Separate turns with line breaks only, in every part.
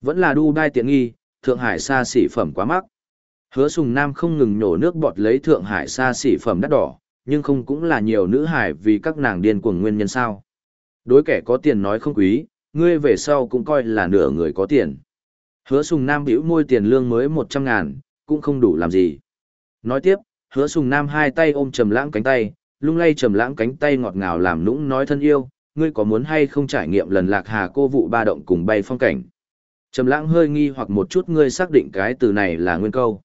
Vẫn là Dubai tiện nghi, Thượng Hải xa xỉ phẩm quá mắc. Hứa Sùng Nam không ngừng nhổ nước bọt lấy Thượng Hải xa xỉ phẩm đắt đỏ, nhưng không cũng là nhiều nữ hải vì các nàng điên cuồng nguyên nhân sao. Đối kẻ có tiền nói không quý, ngươi về sau cũng coi là nửa người có tiền. Hứa Sùng Nam bĩu môi tiền lương mới 100 ngàn, cũng không đủ làm gì. Nói tiếp, Hứa Sùng Nam hai tay ôm Trầm Lãng cánh tay, lung lay Trầm Lãng cánh tay ngọt ngào làm nũng nói thân yêu, ngươi có muốn hay không trải nghiệm lần lạc hà cô vụ ba động cùng bay phong cảnh. Trầm Lãng hơi nghi hoặc một chút ngươi xác định cái từ này là nguyên câu.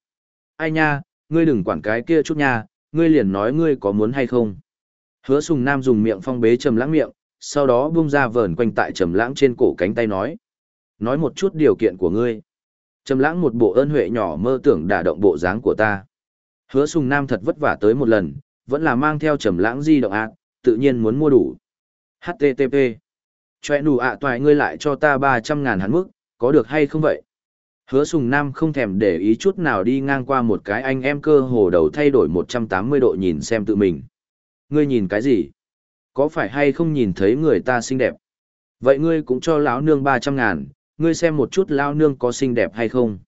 Ai nha, ngươi đừng quản cái kia chút nha, ngươi liền nói ngươi có muốn hay không. Hứa Sùng Nam dùng miệng phong bế Trầm Lãng miệng, sau đó buông ra vờn quanh tại Trầm Lãng trên cổ cánh tay nói: "Nói một chút điều kiện của ngươi." Trầm Lãng một bộ ơn huệ nhỏ mơ tưởng đả động bộ dáng của ta. Hứa Sùng Nam thật vất vả tới một lần, vẫn là mang theo Trầm Lãng di động ạ, tự nhiên muốn mua đủ. HTTP. Chòe nụ ạ toại ngươi lại cho ta 300 ngàn hắn mức, có được hay không vậy? Hứa Sùng Nam không thèm để ý chút nào đi ngang qua một cái anh em cơ hồ đầu thay đổi 180 độ nhìn xem tự mình. Ngươi nhìn cái gì? Có phải hay không nhìn thấy người ta xinh đẹp? Vậy ngươi cũng cho lão nương 300 ngàn, ngươi xem một chút lão nương có xinh đẹp hay không?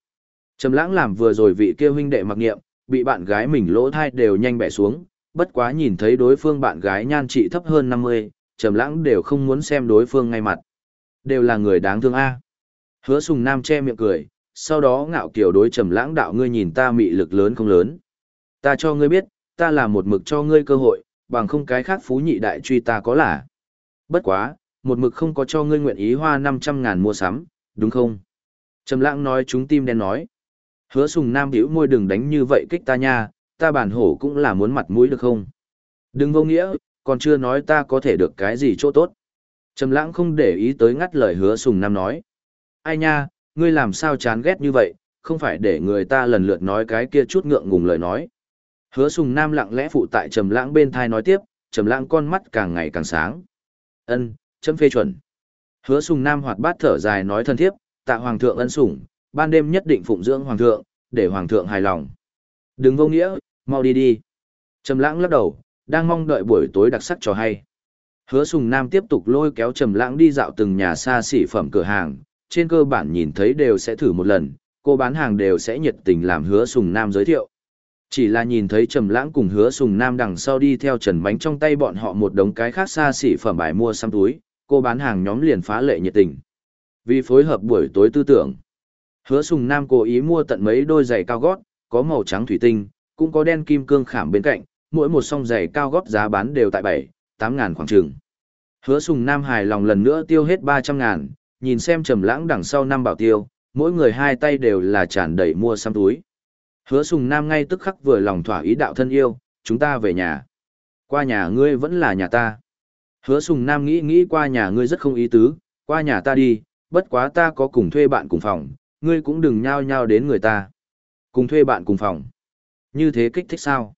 Trầm lãng làm vừa rồi vị kia huynh đệ mặc nghiệm, bị bạn gái mình lỗ thai đều nhanh bẻ xuống, bất quá nhìn thấy đối phương bạn gái nhan trị thấp hơn 50, trầm lãng đều không muốn xem đối phương ngay mặt. Đều là người đáng thương a. Hứa Sùng Nam che miệng cười, sau đó ngạo kiều đối trầm lãng đạo ngươi nhìn ta mị lực lớn không lớn. Ta cho ngươi biết, ta là một mực cho ngươi cơ hội, bằng không cái khác phú nhị đại truy ta có là. Bất quá, một mực không có cho ngươi nguyện ý hoa 500 ngàn mua sắm, đúng không? Trầm lãng nói chúng tim đen nói. Hứa Sùng Nam bĩu môi đừng đánh như vậy kích ta nha, ta bản hổ cũng là muốn mặt mũi được không? Đừng vô nghĩa, còn chưa nói ta có thể được cái gì chỗ tốt. Trầm lãng không để ý tới ngắt lời hứa sùng nam nói. Ai nha, ngươi làm sao chán ghét như vậy, không phải để người ta lần lượt nói cái kia chút ngượng ngùng lời nói. Hứa sùng nam lặng lẽ phụ tại trầm lãng bên thai nói tiếp, trầm lãng con mắt càng ngày càng sáng. Ân, chấm phê chuẩn. Hứa sùng nam hoạt bát thở dài nói thân thiếp, tạ hoàng thượng ân sủng, ban đêm nhất định phụng dưỡng hoàng thượng, để hoàng thượng hài lòng. Đừng vô nghĩa, mau đi đi. Trầm lãng lắc đầu, đang mong đợi buổi tối đặc sắc cho hay. Hứa Sùng Nam tiếp tục lôi kéo Trầm Lãng đi dạo từng nhà xa xỉ phẩm cửa hàng, trên cơ bản nhìn thấy đều sẽ thử một lần, cô bán hàng đều sẽ nhiệt tình làm Hứa Sùng Nam giới thiệu. Chỉ là nhìn thấy Trầm Lãng cùng Hứa Sùng Nam đằng sau đi theo Trần Bánh trong tay bọn họ một đống cái khác xa xỉ phẩm bài mua xăm túi, cô bán hàng nhóm liền phá lệ nhiệt tình. Vì phối hợp buổi tối tư tưởng, Hứa Sùng Nam cố ý mua tận mấy đôi giày cao gót, có màu trắng thủy tinh, cũng có đen kim cương khảm bên cạnh, mỗi một song giày cao gót giá bán đều tại bảy tám ngàn khoảng trường. Hứa Sùng Nam hài lòng lần nữa tiêu hết ba trăm ngàn, nhìn xem trầm lãng đằng sau năm bảo tiêu, mỗi người hai tay đều là tràn đầy mua xăm túi. Hứa Sùng Nam ngay tức khắc vừa lòng thỏa ý đạo thân yêu, chúng ta về nhà. Qua nhà ngươi vẫn là nhà ta. Hứa Sùng Nam nghĩ nghĩ qua nhà ngươi rất không ý tứ, qua nhà ta đi, bất quá ta có cùng thuê bạn cùng phòng, ngươi cũng đừng nhao nhao đến người ta. Cùng thuê bạn cùng phòng. Như thế kích thích sao?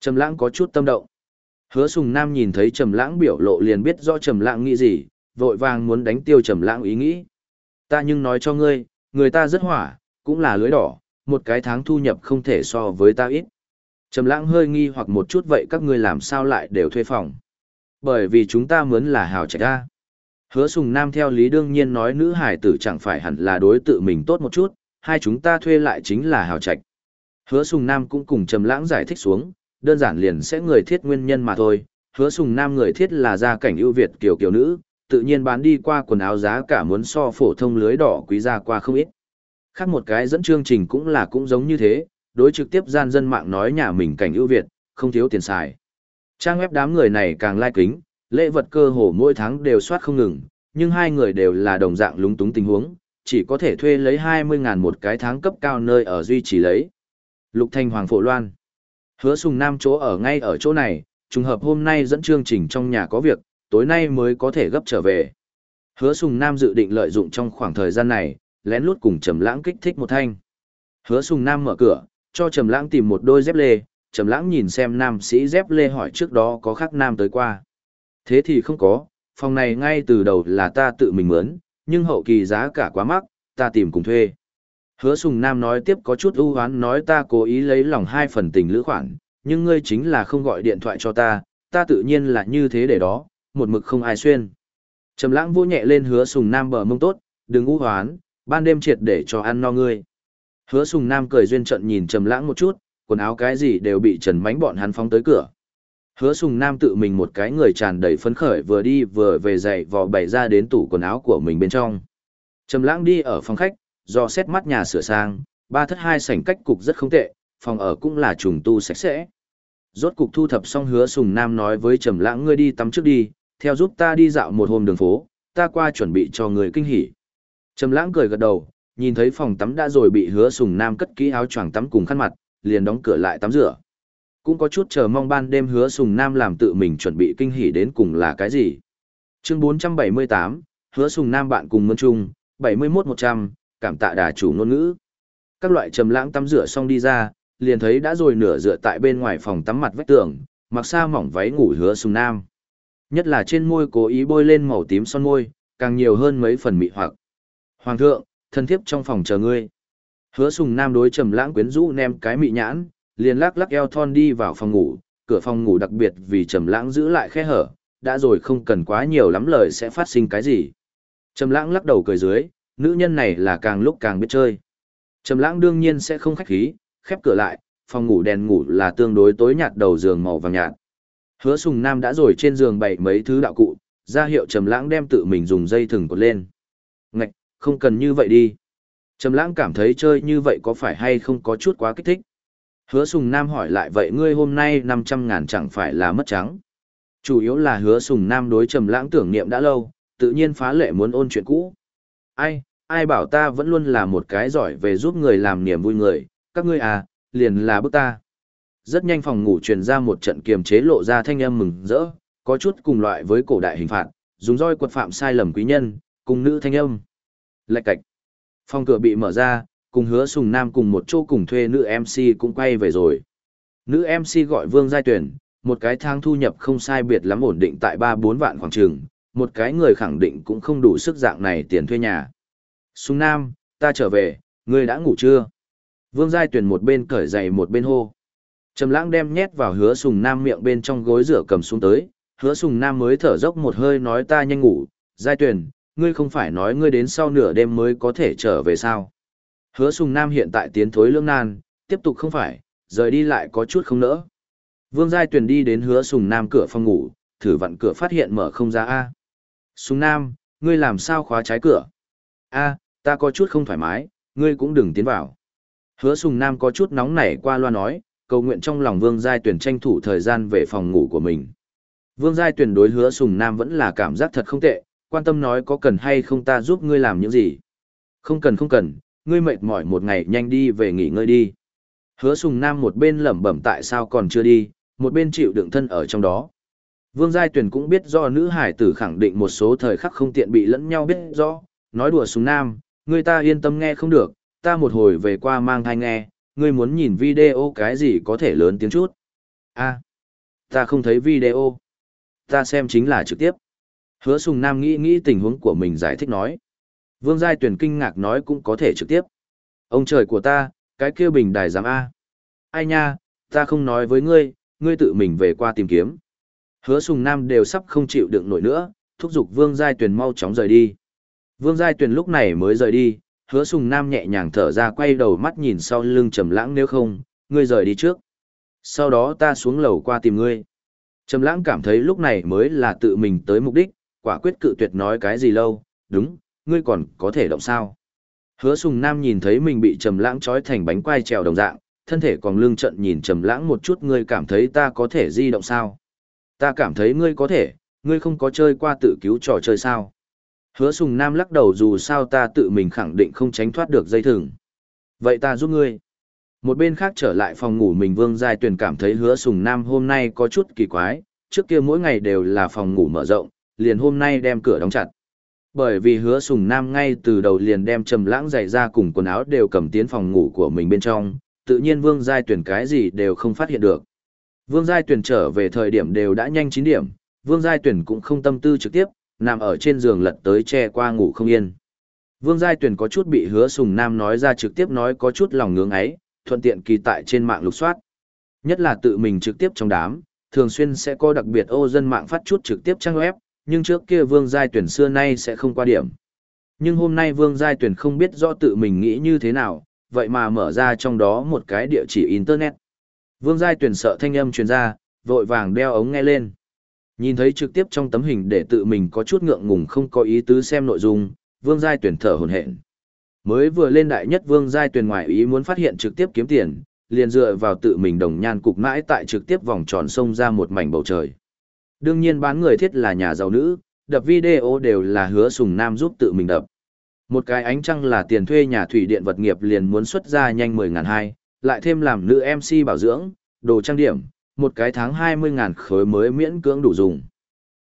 Trầm lãng có chút tâm động. Hứa sùng nam nhìn thấy trầm lãng biểu lộ liền biết rõ trầm lãng nghĩ gì, vội vàng muốn đánh tiêu trầm lãng ý nghĩ. Ta nhưng nói cho ngươi, người ta rất hỏa, cũng là lưới đỏ, một cái tháng thu nhập không thể so với ta ít. Trầm lãng hơi nghi hoặc một chút vậy các ngươi làm sao lại đều thuê phòng. Bởi vì chúng ta muốn là hào trạch ra. Hứa sùng nam theo lý đương nhiên nói nữ hải tử chẳng phải hẳn là đối tự mình tốt một chút, hai chúng ta thuê lại chính là hào trạch. Hứa sùng nam cũng cùng trầm lãng giải thích xuống, đơn giản liền sẽ người thiết nguyên nhân mà thôi. Hứa sùng nam người thiết là gia cảnh ưu việt kiểu kiểu nữ, tự nhiên bán đi qua quần áo giá cả muốn so phổ thông lưới đỏ quý ra qua không ít. Khác một cái dẫn chương trình cũng là cũng giống như thế, đối trực tiếp gian dân mạng nói nhà mình cảnh ưu việt, không thiếu tiền xài. Trang web đám người này càng lai kính, lễ vật cơ hồ mỗi tháng đều soát không ngừng, nhưng hai người đều là đồng dạng lúng túng tình huống, chỉ có thể thuê lấy 20.000 một cái tháng cấp cao nơi ở duy trì lấy. Lục Thanh Hoàng Phổ Loan Hứa Sùng Nam chỗ ở ngay ở chỗ này, trùng hợp hôm nay dẫn chương trình trong nhà có việc, tối nay mới có thể gấp trở về. Hứa Sùng Nam dự định lợi dụng trong khoảng thời gian này, lén lút cùng Trầm Lãng kích thích một thanh. Hứa Sùng Nam mở cửa, cho Trầm Lãng tìm một đôi dép lê, Trầm Lãng nhìn xem nam sĩ dép lê hỏi trước đó có khác nam tới qua. Thế thì không có, phòng này ngay từ đầu là ta tự mình mướn, nhưng hậu kỳ giá cả quá mắc, ta tìm cùng thuê. Hứa Sùng Nam nói tiếp có chút ưu hoán nói ta cố ý lấy lòng hai phần tình lữ khoản, nhưng ngươi chính là không gọi điện thoại cho ta, ta tự nhiên là như thế để đó, một mực không ai xuyên. Trầm lãng vô nhẹ lên hứa Sùng Nam bờ mông tốt, đừng ưu hoán, ban đêm triệt để cho ăn no ngươi. Hứa Sùng Nam cười duyên trận nhìn Trầm Lãng một chút, quần áo cái gì đều bị Trần Mánh bọn hắn phóng tới cửa. Hứa Sùng Nam tự mình một cái người tràn đầy phấn khởi vừa đi vừa về dậy vò bày ra đến tủ quần áo của mình bên trong. Trầm Lãng đi ở phòng khách, do xét mắt nhà sửa sang, ba thất hai sảnh cách cục rất không tệ, phòng ở cũng là trùng tu sạch sẽ. Rốt cục thu thập xong Hứa Sùng Nam nói với Trầm Lãng ngươi đi tắm trước đi, theo giúp ta đi dạo một hôm đường phố, ta qua chuẩn bị cho người kinh hỉ. Trầm Lãng cười gật đầu, nhìn thấy phòng tắm đã rồi bị Hứa Sùng Nam cất kỹ áo choàng tắm cùng khăn mặt, liền đóng cửa lại tắm rửa. Cũng có chút chờ mong ban đêm hứa sùng nam làm tự mình chuẩn bị kinh hỉ đến cùng là cái gì. Chương 478, hứa sùng nam bạn cùng mơn trung, 71-100, cảm tạ đà chủ ngôn ngữ. Các loại trầm lãng tắm rửa xong đi ra, liền thấy đã rồi nửa dựa tại bên ngoài phòng tắm mặt vách tường, mặc xa mỏng váy ngủ hứa sùng nam. Nhất là trên môi cố ý bôi lên màu tím son môi, càng nhiều hơn mấy phần mị hoặc. Hoàng thượng, thân thiếp trong phòng chờ ngươi. Hứa sùng nam đối trầm lãng quyến rũ nem cái mị nhãn, liền lắc lắc eo thon đi vào phòng ngủ, cửa phòng ngủ đặc biệt vì trầm lãng giữ lại khe hở, đã rồi không cần quá nhiều lắm lời sẽ phát sinh cái gì. Trầm lãng lắc đầu cười dưới, nữ nhân này là càng lúc càng biết chơi. Trầm lãng đương nhiên sẽ không khách khí, khép cửa lại, phòng ngủ đèn ngủ là tương đối tối nhạt đầu giường màu vàng nhạt. Hứa Sùng Nam đã rồi trên giường bày mấy thứ đạo cụ, ra hiệu Trầm Lãng đem tự mình dùng dây thừng cột lên. Ngạch, không cần như vậy đi. Trầm Lãng cảm thấy chơi như vậy có phải hay không có chút quá kích thích. Hứa Sùng Nam hỏi lại vậy ngươi hôm nay 500 ngàn chẳng phải là mất trắng. Chủ yếu là hứa Sùng Nam đối trầm lãng tưởng niệm đã lâu, tự nhiên phá lệ muốn ôn chuyện cũ. Ai, ai bảo ta vẫn luôn là một cái giỏi về giúp người làm niềm vui người, các ngươi à, liền là bức ta. Rất nhanh phòng ngủ truyền ra một trận kiềm chế lộ ra thanh âm mừng rỡ, có chút cùng loại với cổ đại hình phạt, dùng roi quật phạm sai lầm quý nhân, cùng nữ thanh âm. Lạch cạch. Phòng cửa bị mở ra, cùng hứa sùng nam cùng một chỗ cùng thuê nữ MC cũng quay về rồi. Nữ MC gọi Vương Giai Tuyển, một cái thang thu nhập không sai biệt lắm ổn định tại 3-4 vạn khoảng trường, một cái người khẳng định cũng không đủ sức dạng này tiền thuê nhà. Sùng nam, ta trở về, ngươi đã ngủ chưa? Vương Giai Tuyển một bên cởi giày một bên hô. Trầm lãng đem nhét vào hứa sùng nam miệng bên trong gối rửa cầm xuống tới, hứa sùng nam mới thở dốc một hơi nói ta nhanh ngủ, Giai Tuyển, ngươi không phải nói ngươi đến sau nửa đêm mới có thể trở về sao? Hứa Sùng Nam hiện tại tiến thối lưỡng nan, tiếp tục không phải, rời đi lại có chút không nỡ. Vương Giai Tuyền đi đến Hứa Sùng Nam cửa phòng ngủ, thử vặn cửa phát hiện mở không ra a. Sùng Nam, ngươi làm sao khóa trái cửa? A, ta có chút không thoải mái, ngươi cũng đừng tiến vào. Hứa Sùng Nam có chút nóng nảy qua loa nói, cầu nguyện trong lòng Vương Giai Tuyền tranh thủ thời gian về phòng ngủ của mình. Vương Giai Tuyền đối Hứa Sùng Nam vẫn là cảm giác thật không tệ, quan tâm nói có cần hay không ta giúp ngươi làm những gì. Không cần không cần, ngươi mệt mỏi một ngày nhanh đi về nghỉ ngơi đi. Hứa sùng nam một bên lẩm bẩm tại sao còn chưa đi, một bên chịu đựng thân ở trong đó. Vương Giai Tuyền cũng biết do nữ hải tử khẳng định một số thời khắc không tiện bị lẫn nhau biết rõ, nói đùa sùng nam, người ta yên tâm nghe không được, ta một hồi về qua mang thai nghe, ngươi muốn nhìn video cái gì có thể lớn tiếng chút. a ta không thấy video. Ta xem chính là trực tiếp. Hứa sùng nam nghĩ nghĩ tình huống của mình giải thích nói. Vương Giai Tuyển kinh ngạc nói cũng có thể trực tiếp. Ông trời của ta, cái kia bình đài giám A. Ai nha, ta không nói với ngươi, ngươi tự mình về qua tìm kiếm. Hứa Sùng Nam đều sắp không chịu đựng nổi nữa, thúc giục Vương Giai Tuyền mau chóng rời đi. Vương Giai Tuyền lúc này mới rời đi, Hứa Sùng Nam nhẹ nhàng thở ra quay đầu mắt nhìn sau lưng Trầm Lãng nếu không, ngươi rời đi trước. Sau đó ta xuống lầu qua tìm ngươi. Trầm Lãng cảm thấy lúc này mới là tự mình tới mục đích, quả quyết cự tuyệt nói cái gì lâu, đúng, ngươi còn có thể động sao? Hứa Sùng Nam nhìn thấy mình bị Trầm Lãng trói thành bánh quai trèo đồng dạng, thân thể còn lưng trận nhìn Trầm Lãng một chút, ngươi cảm thấy ta có thể di động sao? Ta cảm thấy ngươi có thể, ngươi không có chơi qua tự cứu trò chơi sao? Hứa Sùng Nam lắc đầu dù sao ta tự mình khẳng định không tránh thoát được dây thừng. Vậy ta giúp ngươi. Một bên khác trở lại phòng ngủ mình Vương Giai Tuyền cảm thấy Hứa Sùng Nam hôm nay có chút kỳ quái, trước kia mỗi ngày đều là phòng ngủ mở rộng, liền hôm nay đem cửa đóng chặt. Bởi vì hứa sùng nam ngay từ đầu liền đem trầm lãng giày ra cùng quần áo đều cầm tiến phòng ngủ của mình bên trong, tự nhiên Vương Giai Tuyển cái gì đều không phát hiện được. Vương Giai Tuyển trở về thời điểm đều đã nhanh 9 điểm, Vương Giai Tuyển cũng không tâm tư trực tiếp, nằm ở trên giường lật tới che qua ngủ không yên. Vương Giai Tuyền có chút bị hứa sùng nam nói ra trực tiếp nói có chút lòng ngưỡng ấy, thuận tiện kỳ tại trên mạng lục soát. Nhất là tự mình trực tiếp trong đám, thường xuyên sẽ có đặc biệt ô dân mạng phát chút trực tiếp trang web, nhưng trước kia vương giai Tuyền xưa nay sẽ không qua điểm. Nhưng hôm nay Vương Giai Tuyền không biết rõ tự mình nghĩ như thế nào, vậy mà mở ra trong đó một cái địa chỉ Internet. Vương Giai Tuyền sợ thanh âm truyền ra, vội vàng đeo ống nghe lên. Nhìn thấy trực tiếp trong tấm hình để tự mình có chút ngượng ngùng không có ý tứ xem nội dung, Vương Giai tuyển thở hồn hển. Mới vừa lên đại nhất Vương Giai tuyển ngoài ý muốn phát hiện trực tiếp kiếm tiền, liền dựa vào tự mình đồng nhan cục mãi tại trực tiếp vòng tròn sông ra một mảnh bầu trời. Đương nhiên bán người thiết là nhà giàu nữ, đập video đều là hứa sùng nam giúp tự mình đập. Một cái ánh trăng là tiền thuê nhà thủy điện vật nghiệp liền muốn xuất ra nhanh 10 ngàn hai, lại thêm làm nữ MC bảo dưỡng, đồ trang điểm, một cái tháng 20 ngàn khối mới miễn cưỡng đủ dùng.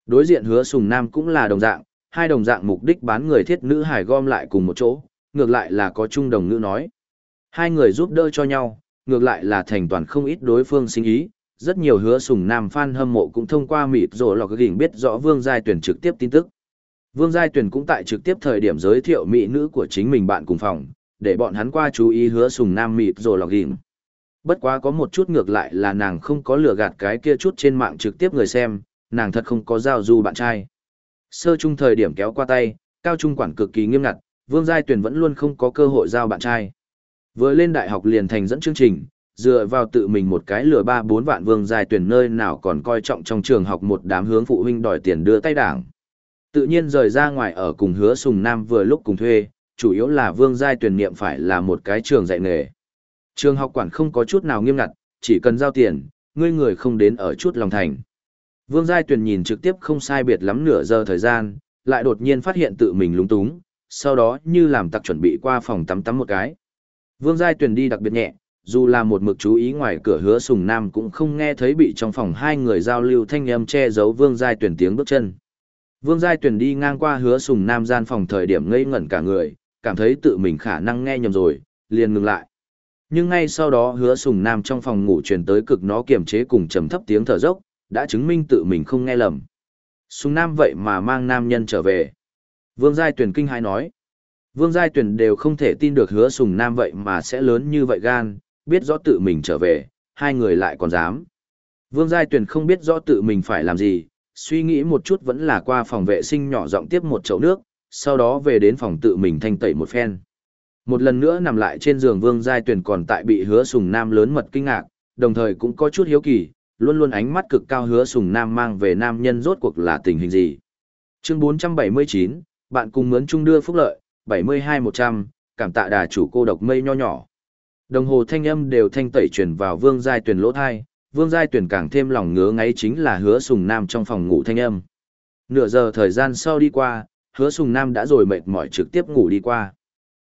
Đối diện hứa sùng nam cũng là đồng dạng, hai đồng dạng mục đích bán người thiết nữ hải gom lại cùng một chỗ, ngược lại là có chung đồng ngữ nói. Hai người giúp đỡ cho nhau, ngược lại là thành toàn không ít đối phương sinh ý, rất nhiều hứa sùng nam fan hâm mộ cũng thông qua mịt rồi lọc gỉnh biết rõ Vương Giai Tuyển trực tiếp tin tức. Vương Giai Tuyển cũng tại trực tiếp thời điểm giới thiệu mỹ nữ của chính mình bạn cùng phòng, để bọn hắn qua chú ý hứa sùng nam mịt rồi lọc gỉnh. Bất quá có một chút ngược lại là nàng không có lừa gạt cái kia chút trên mạng trực tiếp người xem, nàng thật không có giao du bạn trai. Sơ trung thời điểm kéo qua tay, cao trung quản cực kỳ nghiêm ngặt, Vương Giai Tuyển vẫn luôn không có cơ hội giao bạn trai. Vừa lên đại học liền thành dẫn chương trình, dựa vào tự mình một cái lừa ba bốn vạn Vương Giai Tuyển nơi nào còn coi trọng trong trường học một đám hướng phụ huynh đòi tiền đưa tay đảng. Tự nhiên rời ra ngoài ở cùng hứa Sùng Nam vừa lúc cùng thuê, chủ yếu là Vương Giai Tuyển niệm phải là một cái trường dạy nghề. Trường học quản không có chút nào nghiêm ngặt, chỉ cần giao tiền, ngươi người không đến ở chút lòng thành. Vương Giai Tuyền nhìn trực tiếp không sai biệt lắm nửa giờ thời gian, lại đột nhiên phát hiện tự mình lúng túng, sau đó như làm tặc chuẩn bị qua phòng tắm tắm một cái. Vương Giai Tuyền đi đặc biệt nhẹ, dù là một mực chú ý ngoài cửa hứa sùng nam cũng không nghe thấy bị trong phòng hai người giao lưu thanh âm che giấu Vương Giai Tuyền tiếng bước chân. Vương Giai Tuyền đi ngang qua hứa sùng nam gian phòng thời điểm ngây ngẩn cả người, cảm thấy tự mình khả năng nghe nhầm rồi, liền ngừng lại. Nhưng ngay sau đó hứa sùng nam trong phòng ngủ truyền tới cực nó kiềm chế cùng trầm thấp tiếng thở dốc, đã chứng minh tự mình không nghe lầm. Sùng nam vậy mà mang nam nhân trở về. Vương Giai Tuyền kinh hai nói. Vương Giai Tuyền đều không thể tin được hứa sùng nam vậy mà sẽ lớn như vậy gan, biết rõ tự mình trở về, hai người lại còn dám. Vương Giai Tuyền không biết rõ tự mình phải làm gì, suy nghĩ một chút vẫn là qua phòng vệ sinh nhỏ giọng tiếp một chậu nước, sau đó về đến phòng tự mình thanh tẩy một phen. Một lần nữa nằm lại trên giường Vương Giai Tuyền còn tại bị hứa sùng nam lớn mật kinh ngạc, đồng thời cũng có chút hiếu kỳ, luôn luôn ánh mắt cực cao hứa sùng nam mang về nam nhân rốt cuộc là tình hình gì. Chương 479, bạn cùng mướn chung đưa phúc lợi, 72-100, cảm tạ đà chủ cô độc mây nho nhỏ. Đồng hồ thanh âm đều thanh tẩy truyền vào Vương Giai Tuyền lỗ thai, Vương Giai Tuyền càng thêm lòng ngứa ngáy chính là hứa sùng nam trong phòng ngủ thanh âm. Nửa giờ thời gian sau đi qua, hứa sùng nam đã rồi mệt mỏi trực tiếp ngủ đi qua.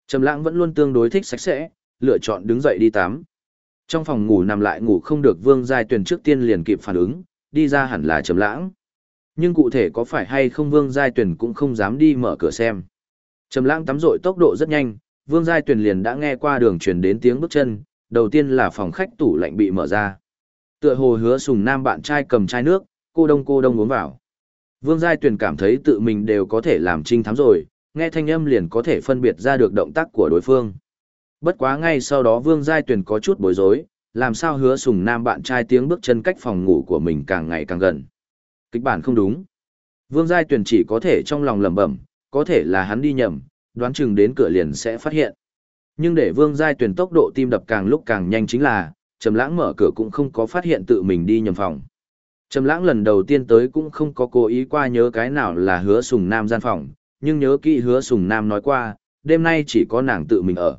Trầm lãng vẫn luôn tương đối thích sạch sẽ, lựa chọn đứng dậy đi tắm. Trong phòng ngủ nằm lại ngủ không được Vương Giai Tuyền trước tiên liền kịp phản ứng, đi ra hẳn là Trầm lãng. Nhưng cụ thể có phải hay không Vương Giai Tuyền cũng không dám đi mở cửa xem. Trầm lãng tắm rội tốc độ rất nhanh, Vương Giai Tuyền liền đã nghe qua đường truyền đến tiếng bước chân, đầu tiên là phòng khách tủ lạnh bị mở ra. Tựa hồ hứa sùng nam bạn trai cầm chai nước, cô đông cô đông uống vào. Vương Giai Tuyền cảm thấy tự mình đều có thể làm trinh thám rồi, nghe thanh âm liền có thể phân biệt ra được động tác của đối phương. Bất quá ngay sau đó Vương Giai Tuyền có chút bối rối, làm sao hứa sùng nam bạn trai tiếng bước chân cách phòng ngủ của mình càng ngày càng gần. Kịch bản không đúng. Vương Giai Tuyền chỉ có thể trong lòng lẩm bẩm, có thể là hắn đi nhầm, đoán chừng đến cửa liền sẽ phát hiện. Nhưng để Vương Giai Tuyền tốc độ tim đập càng lúc càng nhanh chính là, Trầm Lãng mở cửa cũng không có phát hiện tự mình đi nhầm phòng. Trầm Lãng lần đầu tiên tới cũng không có cố ý qua nhớ cái nào là Hứa Sùng Nam gian phòng, nhưng nhớ kỹ hứa sùng nam nói qua, đêm nay chỉ có nàng tự mình ở.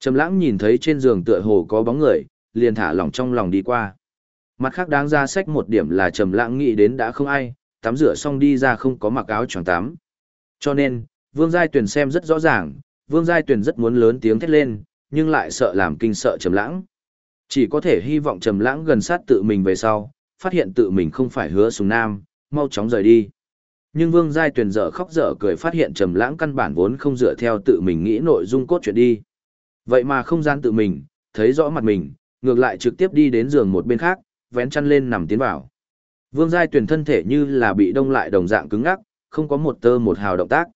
Trầm lãng nhìn thấy trên giường tựa hồ có bóng người, liền thả lỏng trong lòng đi qua. Mặt khác đáng ra sách một điểm là trầm lãng nghĩ đến đã không ai, tắm rửa xong đi ra không có mặc áo choàng tắm. Cho nên, Vương Giai Tuyền xem rất rõ ràng, Vương Giai Tuyền rất muốn lớn tiếng thét lên, nhưng lại sợ làm kinh sợ trầm lãng. Chỉ có thể hy vọng trầm lãng gần sát tự mình về sau, phát hiện tự mình không phải hứa sùng nam, mau chóng rời đi. Nhưng Vương Giai Tuyền dở khóc dở cười phát hiện Trầm Lãng căn bản vốn không dựa theo tự mình nghĩ nội dung cốt truyện đi. Vậy mà không gian tự mình, thấy rõ mặt mình, ngược lại trực tiếp đi đến giường một bên khác, vén chăn lên nằm tiến vào. Vương Giai Tuyền thân thể như là bị đông lại đồng dạng cứng ngắc, không có một tơ một hào động tác.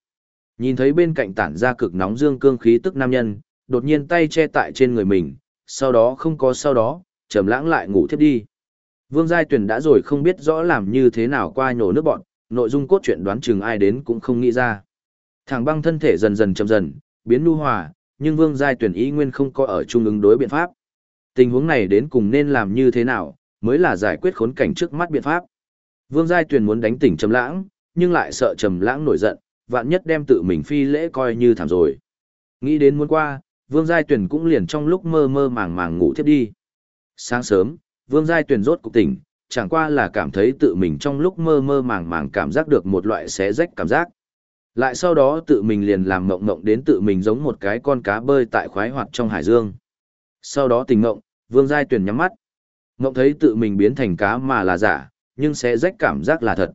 Nhìn thấy bên cạnh tản ra cực nóng dương cương khí tức nam nhân, đột nhiên tay che tại trên người mình, sau đó không có sau đó, Trầm Lãng lại ngủ thiếp đi. Vương Giai Tuyền đã rồi không biết rõ làm như thế nào qua nhổ nước bọn, nội dung cốt truyện đoán chừng ai đến cũng không nghĩ ra. Thằng băng thân thể dần dần chậm dần, biến nu hòa, nhưng Vương Giai Tuyển ý nguyên không có ở trung ứng đối biện pháp. Tình huống này đến cùng nên làm như thế nào, mới là giải quyết khốn cảnh trước mắt biện pháp. Vương Giai Tuyển muốn đánh tỉnh Trầm Lãng, nhưng lại sợ Trầm Lãng nổi giận, vạn nhất đem tự mình phi lễ coi như thảm rồi. Nghĩ đến muốn qua, Vương Giai Tuyển cũng liền trong lúc mơ mơ màng màng ngủ thiếp đi. Sáng sớm, Vương Giai Tuyển rốt cục tỉnh, chẳng qua là cảm thấy tự mình trong lúc mơ mơ màng màng cảm giác được một loại xé rách cảm giác. Lại sau đó tự mình liền làm mộng mộng đến tự mình giống một cái con cá bơi tại khoái hoạt trong hải dương. Sau đó tỉnh mộng, Vương Giai Tuyển nhắm mắt. Mộng thấy tự mình biến thành cá mà là giả, nhưng xé rách cảm giác là thật.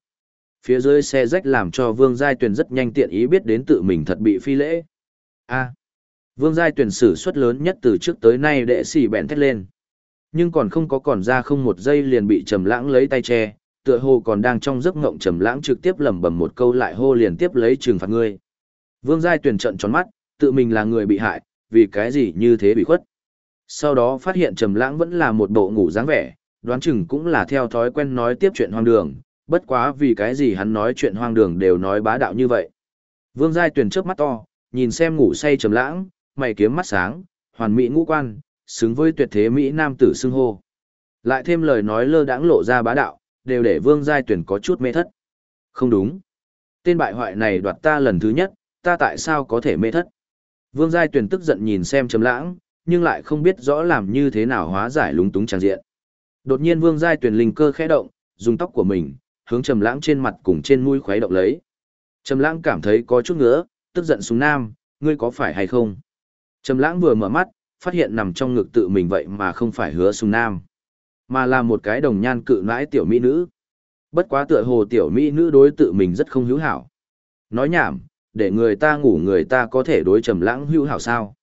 Phía dưới xe rách làm cho Vương Giai Tuyển rất nhanh tiện ý biết đến tự mình thật bị phi lễ. A. Vương Giai Tuyển sử suất lớn nhất từ trước tới nay đệ xỉ bẹn thét lên. Nhưng còn không có còn ra không một giây liền bị Trầm Lãng lấy tay che, tựa hồ còn đang trong giấc ngộng Trầm Lãng trực tiếp lẩm bẩm một câu lại hô liền tiếp lấy trừng phạt ngươi. Vương Giai Tuyển trợn tròn mắt, tự mình là người bị hại, vì cái gì như thế bị khuất. Sau đó phát hiện Trầm Lãng vẫn là một bộ ngủ dáng vẻ, đoán chừng cũng là theo thói quen nói tiếp chuyện hoang đường, bất quá vì cái gì hắn nói chuyện hoang đường đều nói bá đạo như vậy. Vương Giai Tuyền chớp mắt to, nhìn xem ngủ say trầm lãng, mày kiếm mắt sáng, hoàn mỹ ngũ quan, xứng với tuyệt thế mỹ nam tử xưng hô. Lại thêm lời nói lơ đãng lộ ra bá đạo, đều để Vương Giai Tuyền có chút mê thất. Không đúng. Tên bại hoại này đoạt ta lần thứ nhất, ta tại sao có thể mê thất? Vương Giai Tuyền tức giận nhìn xem trầm lãng, nhưng lại không biết rõ làm như thế nào hóa giải lúng túng tràn diện. Đột nhiên Vương Giai Tuyền linh cơ khẽ động, dùng tóc của mình, hướng Trầm Lãng trên mặt cùng trên mũi khuấy động lấy. Trầm Lãng cảm thấy có chút ngứa, tức giận xuống nam, ngươi có phải hay không? Trầm Lãng vừa mở mắt, phát hiện nằm trong ngực tự mình vậy mà không phải Hứa Sùng Nam, mà là một cái đồng nhan cự nãi tiểu mỹ nữ. Bất quá tựa hồ tiểu mỹ nữ đối tự mình rất không hữu hảo. Nói nhảm, để người ta ngủ người ta có thể đối Trầm Lãng hữu hảo sao?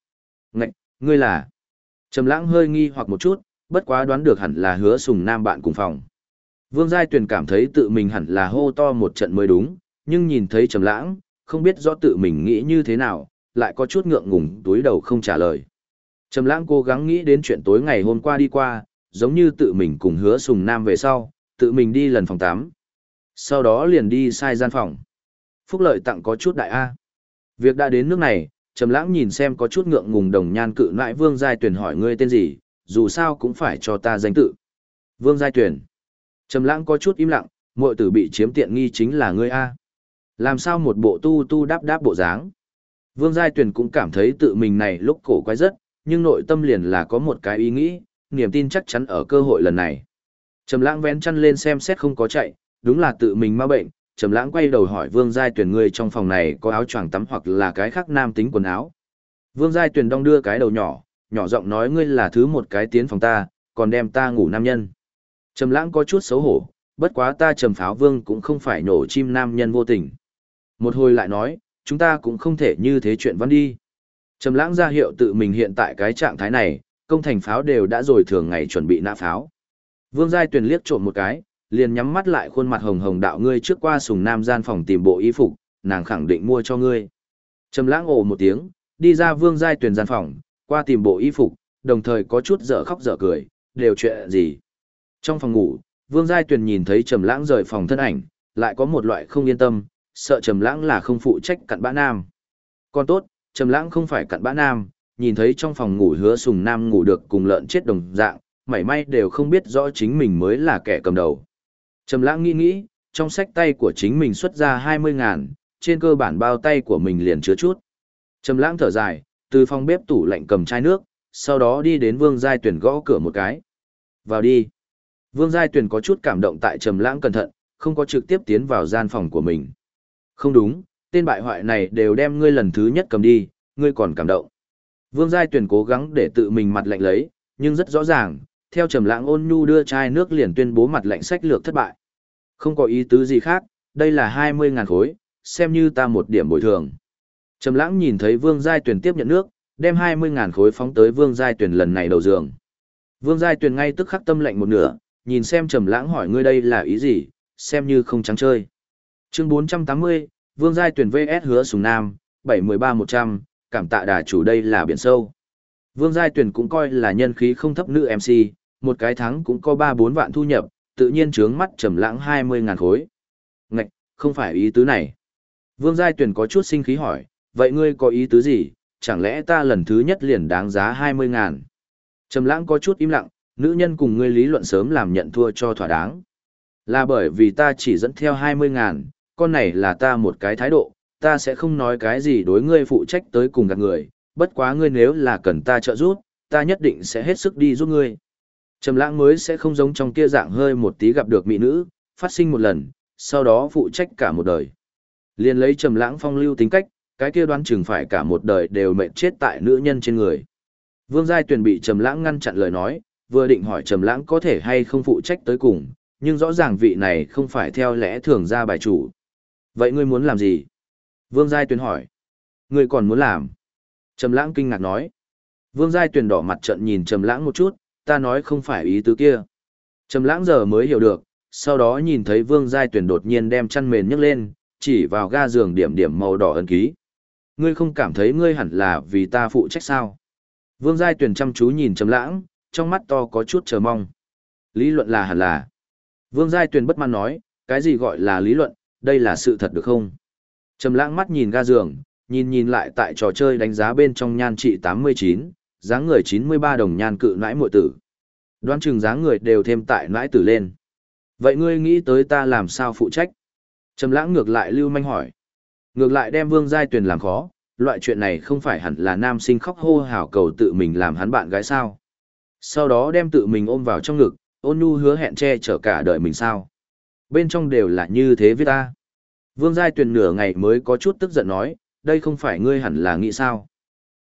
Ngạch, ngươi là? Trầm Lãng hơi nghi hoặc một chút, bất quá đoán được hẳn là Hứa Sùng Nam bạn cùng phòng. Vương Giai Tuyền cảm thấy tự mình hẳn là hô to một trận mới đúng, nhưng nhìn thấy Trầm Lãng, không biết rõ tự mình nghĩ như thế nào, lại có chút ngượng ngùng túi đầu không trả lời. Trầm Lãng cố gắng nghĩ đến chuyện tối ngày hôm qua đi qua, giống như tự mình cùng Hứa Sùng Nam về sau, tự mình đi lần phòng 8. Sau đó liền đi sai gian phòng. Phúc lợi tặng có chút đại a. Việc đã đến nước này, Trầm Lãng nhìn xem có chút ngượng ngùng đồng nhan cự nại Vương Giai Tuyền hỏi ngươi tên gì, dù sao cũng phải cho ta danh tự. Vương Giai Tuyền. Trầm lãng có chút im lặng, muội tử bị chiếm tiện nghi chính là ngươi a. Làm sao một bộ tu tu đáp đáp bộ dáng? Vương Giai Tuyền cũng cảm thấy tự mình này lúc cổ quái rất, nhưng nội tâm liền là có một cái ý nghĩ, niềm tin chắc chắn ở cơ hội lần này. Trầm lãng vén chăn lên xem xét không có chạy, đúng là tự mình ma bệnh, Trầm lãng quay đầu hỏi Vương Giai Tuyền ngươi trong phòng này có áo choàng tắm hoặc là cái khác nam tính quần áo. Vương Giai Tuyền đong đưa cái đầu nhỏ, nhỏ giọng nói ngươi là thứ một cái tiến phòng ta, còn đem ta ngủ nam nhân. Trầm lãng có chút xấu hổ, bất quá ta trầm pháo vương cũng không phải nổ chim nam nhân vô tình. Một hồi lại nói, chúng ta cũng không thể như thế chuyện văn đi. Trầm lãng ra hiệu tự mình hiện tại cái trạng thái này, công thành pháo đều đã rồi thường ngày chuẩn bị nã pháo. Vương Giai Tuyền liếc trộm một cái, liền nhắm mắt lại khuôn mặt hồng hồng đạo ngươi trước qua sùng nam gian phòng tìm bộ y phục, nàng khẳng định mua cho ngươi. Trầm lãng ồ một tiếng, đi ra Vương Giai Tuyền gian phòng, qua tìm bộ y phục, đồng thời có chút dở khóc dở cười, đều chuyện gì. Trong phòng ngủ, Vương Giai Tuyền nhìn thấy Trầm Lãng rời phòng thân ảnh, lại có một loại không yên tâm, sợ Trầm Lãng là không phụ trách cặn bã nam. Còn tốt, Trầm Lãng không phải cặn bã nam, nhìn thấy trong phòng ngủ Hứa Sùng Nam ngủ được cùng lợn chết đồng dạng, mảy may đều không biết rõ chính mình mới là kẻ cầm đầu. Trầm Lãng nghĩ nghĩ, trong sách tay của chính mình xuất ra 20 ngàn, trên cơ bản bao tay của mình liền chứa chút. Trầm Lãng thở dài, từ phòng bếp tủ lạnh cầm chai nước, sau đó đi đến Vương Giai Tuyển gõ cửa một cái. "Vào đi." Vương Giai Tuyển có chút cảm động tại Trầm Lãng cẩn thận, không có trực tiếp tiến vào gian phòng của mình. Không đúng, tên bại hoại này đều đem ngươi lần thứ nhất cầm đi, ngươi còn cảm động. Vương Giai Tuyền cố gắng để tự mình mặt lạnh lấy, nhưng rất rõ ràng, theo Trầm Lãng ôn nhu đưa chai nước liền tuyên bố mặt lạnh sách lược thất bại. Không có ý tứ gì khác, đây là 20.000 khối, xem như ta một điểm bồi thường. Trầm Lãng nhìn thấy Vương Giai Tuyền tiếp nhận nước, đem 20.000 khối phóng tới Vương Giai Tuyền lần này đầu giường. Vương Giai Tuyền ngay tức khắc tâm lạnh một nửa, nhìn xem trầm lãng hỏi ngươi đây là ý gì, xem như không trắng chơi. Chương 480, Vương Giai Tuyền VS hứa sùng nam, 713-100, cảm tạ đà chủ đây là biển sâu. Vương Giai Tuyền cũng coi là nhân khí không thấp nữ MC, một cái thắng cũng có 3-4 vạn thu nhập, tự nhiên trướng mắt trầm lãng 20 ngàn khối. Ngạch, không phải ý tứ này. Vương Giai Tuyền có chút sinh khí hỏi, vậy ngươi có ý tứ gì, chẳng lẽ ta lần thứ nhất liền đáng giá 20 ngàn? Trầm lãng có chút im lặng, nữ nhân cùng ngươi lý luận sớm làm nhận thua cho thỏa đáng. Là bởi vì ta chỉ dẫn theo 20 ngàn, con này là ta một cái thái độ, ta sẽ không nói cái gì đối ngươi phụ trách tới cùng gạt người, bất quá ngươi nếu là cần ta trợ giúp, ta nhất định sẽ hết sức đi giúp ngươi. Trầm lãng mới sẽ không giống trong kia dạng hơi một tí gặp được mỹ nữ, phát sinh một lần, sau đó phụ trách cả một đời. Liên lấy trầm lãng phong lưu tính cách, cái kia đoán chừng phải cả một đời đều mệt chết tại nữ nhân trên người. Vương Giai Tuyền bị trầm lãng ngăn chặn lời nói, vừa định hỏi trầm lãng có thể hay không phụ trách tới cùng, nhưng rõ ràng vị này không phải theo lẽ thường ra bài chủ. Vậy ngươi muốn làm gì? Vương Giai Tuyền hỏi. Ngươi còn muốn làm? Trầm lãng kinh ngạc nói. Vương Giai Tuyền đỏ mặt trận nhìn Trầm lãng một chút, ta nói không phải ý tứ kia. Trầm lãng giờ mới hiểu được, sau đó nhìn thấy Vương Giai Tuyền đột nhiên đem chăn mền nhấc lên, chỉ vào ga giường điểm điểm màu đỏ ấn ký. Ngươi không cảm thấy ngươi hẳn là vì ta phụ trách sao? Vương Giai Tuyền chăm chú nhìn Trầm lãng, trong mắt to có chút chờ mong. Lý luận là hẳn là. Vương Giai Tuyền bất mãn nói, cái gì gọi là lý luận, đây là sự thật được không? Trầm lãng mắt nhìn ga giường, nhìn nhìn lại tại trò chơi đánh giá bên trong nhan trị 89, dáng người 93 đồng nhan cự nãi muội tử. Đoán chừng dáng người đều thêm tại nãi tử lên. Vậy ngươi nghĩ tới ta làm sao phụ trách? Trầm lãng ngược lại lưu manh hỏi. Ngược lại đem Vương Giai tuyển làm khó, loại chuyện này không phải hẳn là nam sinh khóc hô hào cầu tự mình làm hắn bạn gái sao? Sau đó đem tự mình ôm vào trong ngực, ôn nhu hứa hẹn che chở cả đời mình sao? Bên trong đều là như thế với ta. Vương Giai Tuyền nửa ngày mới có chút tức giận nói, đây không phải ngươi hẳn là nghĩ sao?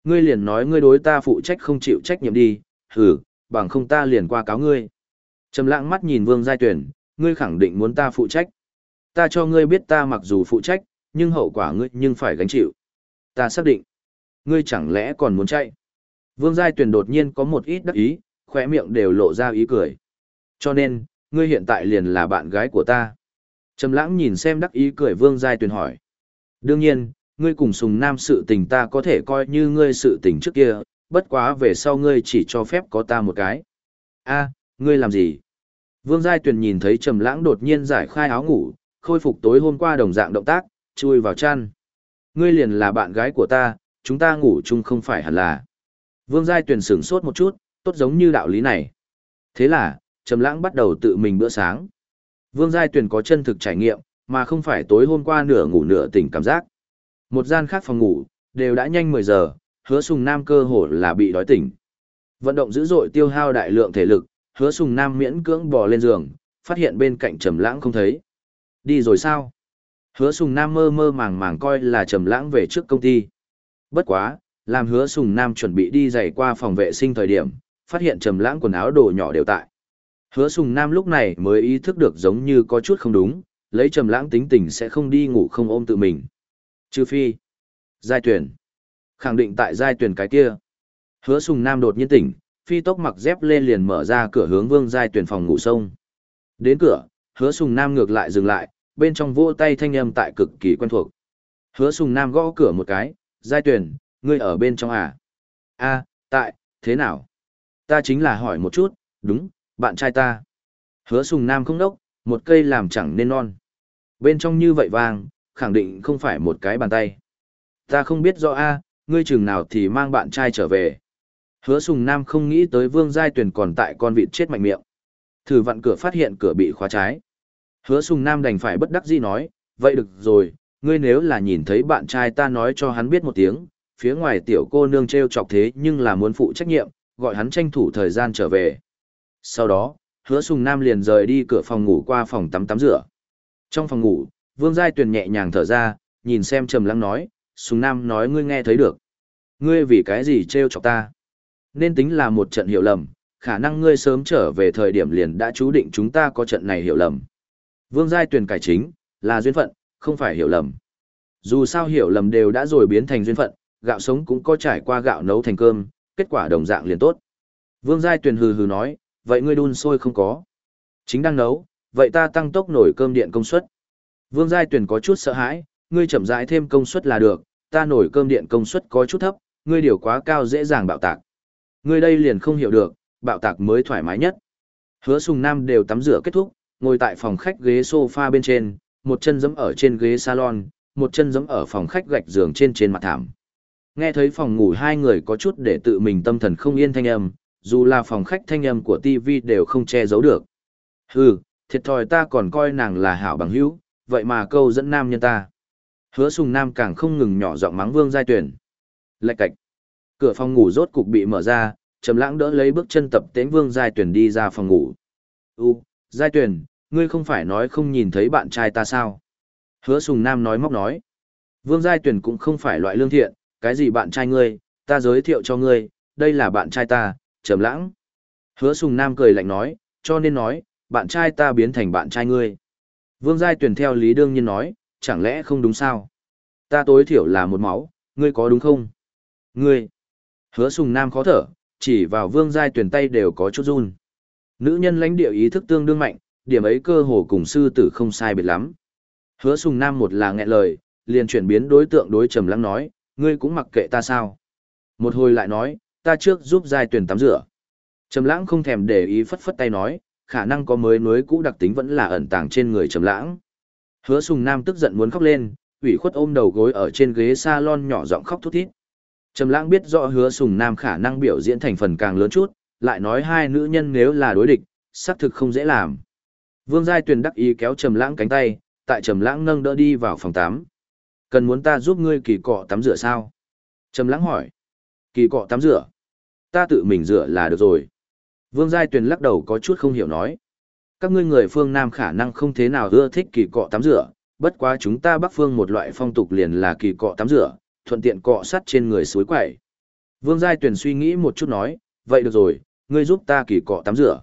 Ngươi liền nói ngươi đối ta phụ trách không chịu trách nhiệm đi, hừ, bằng không ta liền qua cáo ngươi. Trầm lãng mắt nhìn Vương Giai Tuyền, ngươi khẳng định muốn ta phụ trách. Ta cho ngươi biết ta mặc dù phụ trách, nhưng hậu quả ngươi nhưng phải gánh chịu. Ta xác định. Ngươi chẳng lẽ còn muốn chạy? Vương Giai Tuyền đột nhiên có một ít đắc ý, khóe miệng đều lộ ra ý cười. Cho nên, ngươi hiện tại liền là bạn gái của ta. Trầm lãng nhìn xem đắc ý cười Vương Giai Tuyền hỏi. Đương nhiên, ngươi cùng sùng nam sự tình ta có thể coi như ngươi sự tình trước kia, bất quá về sau ngươi chỉ cho phép có ta một cái. a ngươi làm gì? Vương Giai Tuyền nhìn thấy Trầm lãng đột nhiên giải khai áo ngủ, khôi phục tối hôm qua đồng dạng động tác, chui vào chăn. Ngươi liền là bạn gái của ta, chúng ta ngủ chung không phải hẳn là. Vương Giai Tuyền sửng sốt một chút, tốt giống như đạo lý này. Thế là, Trầm Lãng bắt đầu tự mình bữa sáng. Vương Giai Tuyền có chân thực trải nghiệm, mà không phải tối hôm qua nửa ngủ nửa tỉnh cảm giác. Một gian khác phòng ngủ, đều đã nhanh 10 giờ, Hứa Sùng Nam cơ hồ là bị đói tỉnh. Vận động dữ dội tiêu hao đại lượng thể lực, Hứa Sùng Nam miễn cưỡng bò lên giường, phát hiện bên cạnh Trầm Lãng không thấy. Đi rồi sao? Hứa Sùng Nam mơ mơ màng màng coi là Trầm Lãng về trước công ty. Bất quá, làm Hứa Sùng Nam chuẩn bị đi giày qua phòng vệ sinh thời điểm, phát hiện Trầm Lãng quần áo đồ nhỏ đều tại. Hứa Sùng Nam lúc này mới ý thức được giống như có chút không đúng, lấy Trầm Lãng tính tình sẽ không đi ngủ không ôm tự mình. Trừ phi, giai tuyển. Khẳng định tại giai tuyển cái kia. Hứa Sùng Nam đột nhiên tỉnh, phi tốc mặc dép lên liền mở ra cửa hướng Vương giai tuyển phòng ngủ sông. Đến cửa, Hứa Sùng Nam ngược lại dừng lại, bên trong vỗ tay thanh âm tại cực kỳ quen thuộc. Hứa Sùng Nam gõ cửa một cái, "Giai Tuyển, ngươi ở bên trong à?" "A, tại, thế nào?" "Ta chính là hỏi một chút, đúng, bạn trai ta." Hứa Sùng Nam không đốc, một cây làm chẳng nên non. Bên trong như vậy vàng, khẳng định không phải một cái bàn tay. Ta không biết rõ a, ngươi chừng nào thì mang bạn trai trở về. Hứa Sùng Nam không nghĩ tới Vương Giai Tuyền còn tại con vịt chết mạnh miệng. Thử vặn cửa phát hiện cửa bị khóa trái. Hứa Sùng Nam đành phải bất đắc dĩ nói, vậy được rồi, ngươi nếu là nhìn thấy bạn trai ta nói cho hắn biết một tiếng, phía ngoài tiểu cô nương treo chọc thế nhưng là muốn phụ trách nhiệm, gọi hắn tranh thủ thời gian trở về. Sau đó, hứa Sùng Nam liền rời đi cửa phòng ngủ qua phòng tắm tắm rửa. Trong phòng ngủ, Vương Giai Tuyền nhẹ nhàng thở ra, nhìn xem trầm lắng nói, Sùng Nam nói ngươi nghe thấy được. Ngươi vì cái gì treo chọc ta? Nên tính là một trận hiểu lầm, khả năng ngươi sớm trở về thời điểm liền đã chú định chúng ta có trận này hiểu lầm. Vương Giai Tuyền cải chính, là duyên phận, không phải hiểu lầm. Dù sao hiểu lầm đều đã rồi biến thành duyên phận, gạo sống cũng có trải qua gạo nấu thành cơm, kết quả đồng dạng liền tốt. Vương Giai Tuyền hừ hừ nói, vậy ngươi đun sôi không có. Chính đang nấu, vậy ta tăng tốc nổi cơm điện công suất. Vương Giai Tuyền có chút sợ hãi, ngươi chậm rãi thêm công suất là được, ta nổi cơm điện công suất có chút thấp, ngươi điều quá cao dễ dàng bạo tạc. Ngươi đây liền không hiểu được, bạo tạc mới thoải mái nhất. Hứa Sùng Nam đều tắm rửa kết thúc, ngồi tại phòng khách ghế sofa bên trên, một chân giẫm ở trên ghế salon, một chân giẫm ở phòng khách gạch giường trên trên mặt thảm. Nghe thấy phòng ngủ hai người có chút để tự mình tâm thần không yên thanh âm, dù là phòng khách thanh âm của TV đều không che giấu được. Hừ, thiệt thòi ta còn coi nàng là hảo bằng hữu, vậy mà câu dẫn nam nhân ta. Hứa sùng nam càng không ngừng nhỏ giọng mắng vương giai tuyển. Lạch cạch. Cửa phòng ngủ rốt cục bị mở ra, trầm lãng đỡ lấy bước chân tập tến vương giai tuyển đi ra phòng ngủ. U, giai tuyển, ngươi không phải nói không nhìn thấy bạn trai ta sao? Hứa sùng nam nói móc nói. Vương giai tuyển cũng không phải loại lương thiện, cái gì bạn trai ngươi, ta giới thiệu cho ngươi, đây là bạn trai ta, trầm lãng. Hứa sùng nam cười lạnh nói, cho nên nói, bạn trai ta biến thành bạn trai ngươi. Vương giai tuyền theo lý đương nhiên nói, chẳng lẽ không đúng sao? Ta tối thiểu là một máu, ngươi có đúng không? Ngươi! Hứa sùng nam khó thở, chỉ vào vương giai tuyền tay đều có chút run. Nữ nhân lãnh địa ý thức tương đương mạnh, điểm ấy cơ hồ cùng sư tử không sai biệt lắm. Hứa sùng nam một là nghẹn lời, liền chuyển biến đối tượng đối trầm lắng nói, ngươi cũng mặc kệ ta sao. Một hồi lại nói, ta trước giúp giai tuyển tắm rửa. Trầm lãng không thèm để ý phất phất tay nói, khả năng có mới nối cũ đặc tính vẫn là ẩn tàng trên người trầm lãng. Hứa sùng nam tức giận muốn khóc lên, ủy khuất ôm đầu gối ở trên ghế salon nhỏ giọng khóc thút thít. Trầm lãng biết rõ hứa sùng nam khả năng biểu diễn thành phần càng lớn chút, lại nói hai nữ nhân nếu là đối địch, xác thực không dễ làm. Vương Giai Tuyền đắc ý kéo Trầm lãng cánh tay, tại Trầm lãng nâng đỡ đi vào phòng tắm. Cần muốn ta giúp ngươi kỳ cọ tắm rửa sao? Trầm lãng hỏi. Kỳ cọ tắm rửa? Ta tự mình rửa là được rồi. Vương Giai Tuyền lắc đầu có chút không hiểu nói. Các ngươi người phương Nam khả năng không thế nào ưa thích kỳ cọ tắm rửa, bất quá chúng ta Bắc phương một loại phong tục liền là kỳ cọ tắm rửa, thuận tiện cọ sắt trên người suối quẩy. Vương Giai Tuyền suy nghĩ một chút nói, vậy được rồi, ngươi giúp ta kỳ cọ tắm rửa.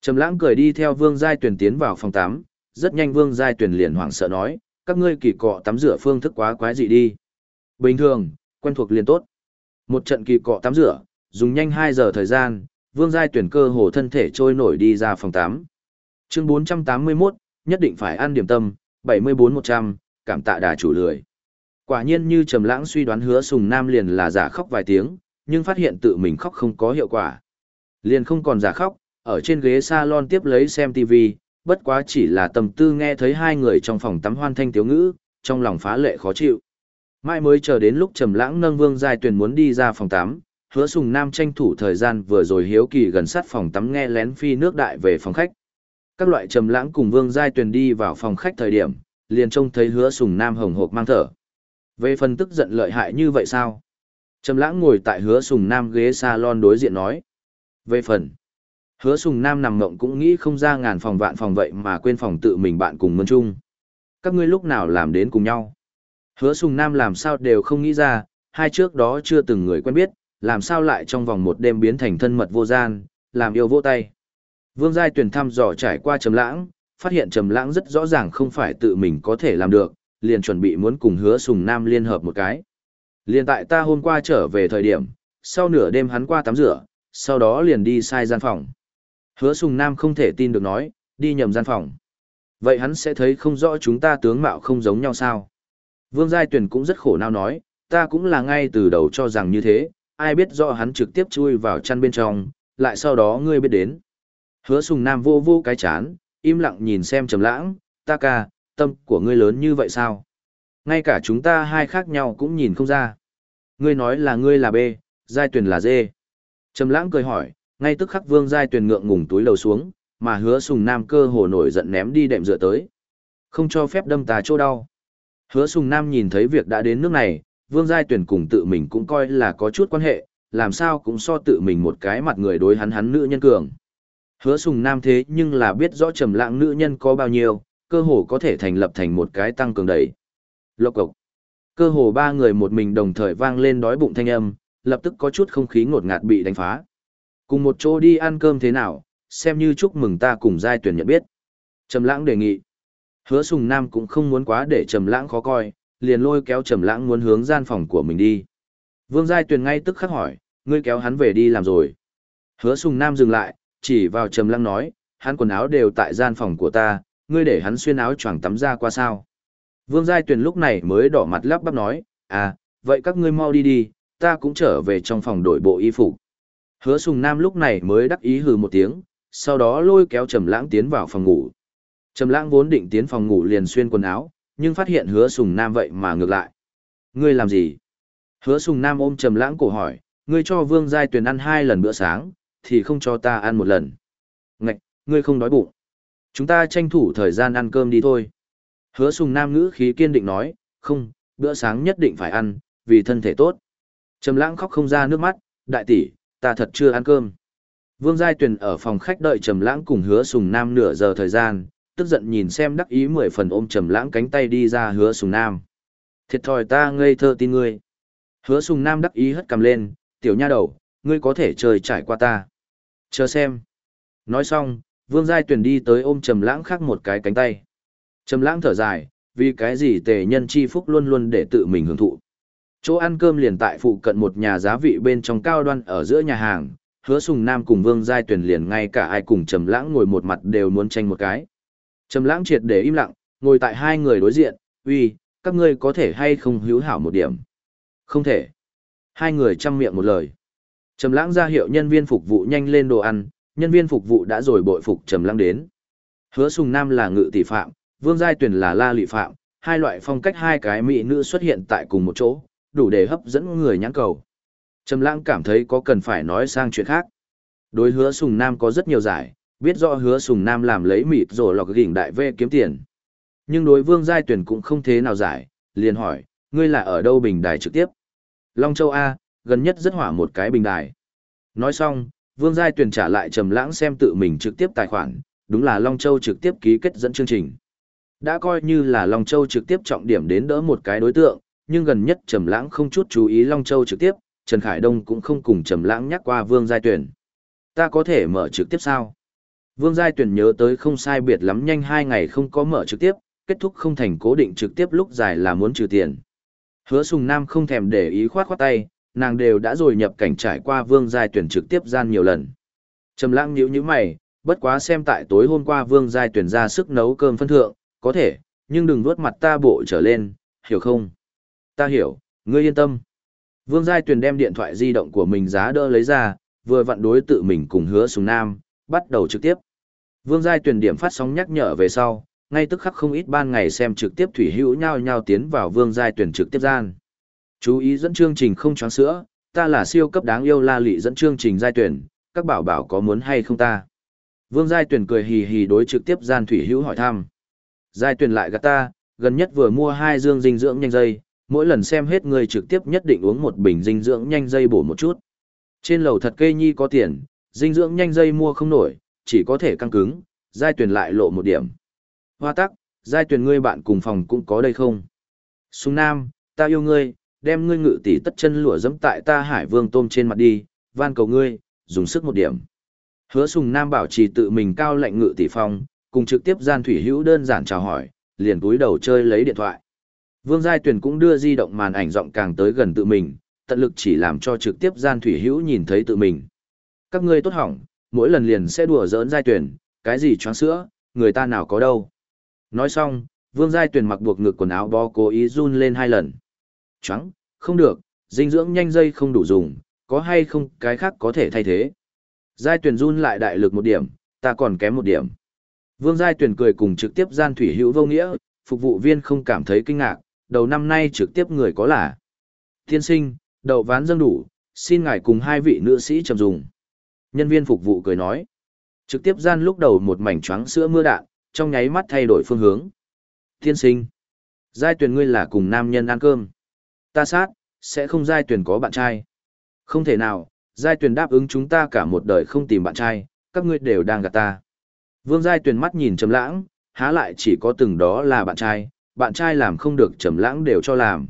Trầm lãng cười đi theo Vương Giai Tuyền tiến vào phòng tắm, rất nhanh Vương Giai Tuyền liền hoảng sợ nói, các ngươi kỳ cọ tắm rửa phương thức quá quái dị đi. Bình thường, quen thuộc liền tốt. Một trận kỳ cọ tắm rửa, dùng nhanh 2 giờ thời gian, Vương Giai tuyển cơ hồ thân thể trôi nổi đi ra phòng tắm. Chương 481, nhất định phải ăn điểm tâm, 74-100, cảm tạ đà chủ lười. Quả nhiên như Trầm Lãng suy đoán Hứa Sùng Nam liền là giả khóc vài tiếng, nhưng phát hiện tự mình khóc không có hiệu quả. Liền không còn giả khóc, ở trên ghế salon tiếp lấy xem TV, bất quá chỉ là tầm tư nghe thấy hai người trong phòng tắm hoan thanh tiếu ngữ, trong lòng phá lệ khó chịu. Mai mới chờ đến lúc Trầm Lãng nâng Vương Giai Tuyền muốn đi ra phòng tắm, Hứa Sùng Nam tranh thủ thời gian vừa rồi hiếu kỳ gần sát phòng tắm nghe lén phi nước đại về phòng khách. Các loại Trầm Lãng cùng Vương Giai Tuyền đi vào phòng khách thời điểm, liền trông thấy Hứa Sùng Nam hồng hộc mang thở. Về phần tức giận lợi hại như vậy sao? Trầm lãng ngồi tại hứa sùng nam ghế salon đối diện nói. Về phần, hứa sùng nam nằm mộng cũng nghĩ không ra ngàn phòng vạn phòng vậy mà quên phòng tự mình bạn cùng mơn chung. Các ngươi lúc nào làm đến cùng nhau? Hứa sùng nam làm sao đều không nghĩ ra, hai trước đó chưa từng người quen biết, làm sao lại trong vòng một đêm biến thành thân mật vô gian, làm yêu vô tay. Vương Giai tuyển thăm dò trải qua trầm lãng, phát hiện trầm lãng rất rõ ràng không phải tự mình có thể làm được, liền chuẩn bị muốn cùng hứa sùng nam liên hợp một cái. Liên tại ta hôm qua trở về thời điểm, sau nửa đêm hắn qua tắm rửa, sau đó liền đi sai gian phòng. Hứa sùng nam không thể tin được nói, đi nhầm gian phòng. Vậy hắn sẽ thấy không rõ chúng ta tướng mạo không giống nhau sao? Vương Giai Tuyền cũng rất khổ nào nói, ta cũng là ngay từ đầu cho rằng như thế, ai biết rõ hắn trực tiếp chui vào chăn bên trong, lại sau đó ngươi biết đến. Hứa sùng nam vô vô cái chán, im lặng nhìn xem trầm lãng, ta ca, tâm của ngươi lớn như vậy sao? Ngay cả chúng ta hai khác nhau cũng nhìn không ra. Ngươi nói là ngươi là B, giai tuyển là D. Trầm lãng cười hỏi, ngay tức khắc vương giai tuyển ngượng ngùng túi lầu xuống, mà hứa sùng nam cơ hồ nổi giận ném đi đệm dựa tới. Không cho phép đâm tà chỗ đau. Hứa sùng nam nhìn thấy việc đã đến nước này, vương giai tuyển cùng tự mình cũng coi là có chút quan hệ, làm sao cũng so tự mình một cái mặt người đối hắn hắn nữ nhân cường. Hứa sùng nam thế nhưng là biết rõ trầm lãng nữ nhân có bao nhiêu, cơ hồ có thể thành lập thành một cái tăng cường đẩy. Lộc cộc. Cơ hồ ba người một mình đồng thời vang lên đói bụng thanh âm, lập tức có chút không khí ngột ngạt bị đánh phá. Cùng một chỗ đi ăn cơm thế nào, xem như chúc mừng ta cùng giai tuyển nhận biết. Trầm lãng đề nghị. Hứa sùng nam cũng không muốn quá để trầm lãng khó coi, liền lôi kéo trầm lãng muốn hướng gian phòng của mình đi. Vương giai Tuyền ngay tức khắc hỏi, ngươi kéo hắn về đi làm rồi. Hứa sùng nam dừng lại, chỉ vào trầm lãng nói, hắn quần áo đều tại gian phòng của ta, ngươi để hắn xuyên áo choàng tắm ra qua sao. Vương Giai Tuyền lúc này mới đỏ mặt lắp bắp nói, à, vậy các ngươi mau đi đi, ta cũng trở về trong phòng đổi bộ y phục. Hứa Sùng Nam lúc này mới đắc ý hừ một tiếng, sau đó lôi kéo Trầm Lãng tiến vào phòng ngủ. Trầm Lãng vốn định tiến phòng ngủ liền xuyên quần áo, nhưng phát hiện hứa sùng nam vậy mà ngược lại. Ngươi làm gì? Hứa sùng nam ôm trầm lãng cổ hỏi, ngươi cho vương giai tuyền ăn hai lần bữa sáng, thì không cho ta ăn một lần. Ngạch, ngươi không đói bụng. Chúng ta tranh thủ thời gian ăn cơm đi thôi. Hứa sùng nam ngữ khí kiên định nói, không, bữa sáng nhất định phải ăn, vì thân thể tốt. Trầm lãng khóc không ra nước mắt, đại tỷ, ta thật chưa ăn cơm. Vương Giai Tuyền ở phòng khách đợi Trầm lãng cùng hứa sùng nam nửa giờ thời gian, tức giận nhìn xem đắc ý mười phần ôm Trầm lãng cánh tay đi ra hứa sùng nam. Thiệt thòi ta ngây thơ tin ngươi. Hứa sùng nam đắc ý hất cầm lên, tiểu nha đầu, ngươi có thể chơi trải qua ta. Chờ xem. Nói xong, Vương Giai Tuyền đi tới ôm Trầm lãng khác một cái cánh tay. Trầm lãng thở dài, vì cái gì tề nhân chi phúc luôn luôn để tự mình hưởng thụ. Chỗ ăn cơm liền tại phụ cận một nhà giá vị bên trong cao đoan ở giữa nhà hàng, hứa sùng nam cùng vương giai tuyển liền ngay cả ai cùng trầm lãng ngồi một mặt đều muốn tranh một cái. Trầm lãng triệt để im lặng, ngồi tại hai người đối diện, uy, các ngươi có thể hay không hữu hảo một điểm. Không thể. Hai người chăm miệng một lời. Trầm lãng ra hiệu nhân viên phục vụ nhanh lên đồ ăn, nhân viên phục vụ đã rồi bội phục trầm lãng đến. Hứa sùng nam là ngự tỷ phạm, vương giai Tuyền là la lị phạm, hai loại phong cách hai cái mỹ nữ xuất hiện tại cùng một chỗ, đủ để hấp dẫn người nhãn cầu. Trầm lãng cảm thấy có cần phải nói sang chuyện khác. Đối hứa sùng nam có rất nhiều giải, biết rõ hứa sùng nam làm lấy mịt rồi lọc gỉnh đại vê kiếm tiền. Nhưng đối vương giai tuyển cũng không thế nào giải, liền hỏi, ngươi là ở đâu bình đài trực tiếp? Long Châu A, gần nhất rất hỏa một cái bình đài. Nói xong, vương giai tuyển trả lại trầm lãng xem tự mình trực tiếp tài khoản, đúng là Long Châu trực tiếp ký kết dẫn chương trình. Đã coi như là Long Châu trực tiếp trọng điểm đến đỡ một cái đối tượng, nhưng gần nhất Trầm Lãng không chút chú ý Long Châu trực tiếp, Trần Khải Đông cũng không cùng Trầm Lãng nhắc qua Vương Giai Tuyển. Ta có thể mở trực tiếp sao? Vương Giai Tuyển nhớ tới không sai biệt lắm nhanh hai ngày không có mở trực tiếp, kết thúc không thành cố định trực tiếp lúc dài là muốn trừ tiền. Hứa Sùng Nam không thèm để ý khoát khoát tay, nàng đều đã rồi nhập cảnh trải qua Vương Giai Tuyển trực tiếp gian nhiều lần. Trầm Lãng nhíu nhíu mày, bất quá xem tại tối hôm qua Vương Giai Tuyển ra sức nấu cơm phân thượng, có thể, nhưng đừng vuốt mặt ta bộ trở lên, hiểu không? Ta hiểu, ngươi yên tâm. Vương Giai Tuyền đem điện thoại di động của mình giá đỡ lấy ra, vừa vặn đối tự mình cùng hứa Sùng nam, bắt đầu trực tiếp. Vương Giai tuyển điểm phát sóng nhắc nhở về sau, ngay tức khắc không ít ban ngày xem trực tiếp thủy hữu nhau nhau tiến vào Vương Giai tuyển trực tiếp gian. Chú ý dẫn chương trình không choáng sữa, ta là siêu cấp đáng yêu la lị dẫn chương trình Giai tuyển, các bảo bảo có muốn hay không ta? Vương Giai tuyển cười hì hì đối trực tiếp gian thủy hữu hỏi thăm. Giai tuyển lại gạt ta, gần nhất vừa mua hai dương dinh dưỡng nhanh dây, mỗi lần xem hết người trực tiếp nhất định uống một bình dinh dưỡng nhanh dây bổ một chút. Trên lầu thật cây nhi có tiền, dinh dưỡng nhanh dây mua không nổi, chỉ có thể căng cứng, giai tuyển lại lộ một điểm. Hoa tắc, giai tuyển ngươi bạn cùng phòng cũng có đây không? Sùng Nam, ta yêu ngươi, đem ngươi ngự tỷ tất chân lụa dẫm tại ta hải vương tôm trên mặt đi, van cầu ngươi, dùng sức một điểm. Hứa Sùng Nam bảo trì tự mình cao lệnh ngự tỷ phong, cùng trực tiếp gian thủy hữu đơn giản chào hỏi, liền túi đầu chơi lấy điện thoại. Vương Giai Tuyền cũng đưa di động màn ảnh rộng càng tới gần tự mình, tận lực chỉ làm cho trực tiếp gian thủy hữu nhìn thấy tự mình. Các ngươi tốt hỏng, mỗi lần liền sẽ đùa giỡn Giai tuyển, cái gì choáng sữa, người ta nào có đâu. Nói xong, Vương Giai tuyển mặc buộc ngực quần áo bó cố ý run lên hai lần. Choáng, không được, dinh dưỡng nhanh dây không đủ dùng, có hay không cái khác có thể thay thế. Giai tuyển run lại đại lực một điểm, ta còn kém một điểm. Vương Giai tuyển cười cùng trực tiếp gian thủy hữu vô nghĩa, phục vụ viên không cảm thấy kinh ngạc, đầu năm nay trực tiếp người có là. Tiên sinh, đậu ván dâng đủ, xin ngài cùng hai vị nữ sĩ trầm dùng. Nhân viên phục vụ cười nói. Trực tiếp gian lúc đầu một mảnh trắng sữa mưa đạn, trong nháy mắt thay đổi phương hướng. Tiên sinh, giai tuyển ngươi là cùng nam nhân ăn cơm. Ta sát, sẽ không giai tuyển có bạn trai. Không thể nào, giai tuyển đáp ứng chúng ta cả một đời không tìm bạn trai, các ngươi đều đang gạt ta. Vương giai tuyển mắt nhìn trầm lãng, há lại chỉ có từng đó là bạn trai, bạn trai làm không được trầm lãng đều cho làm.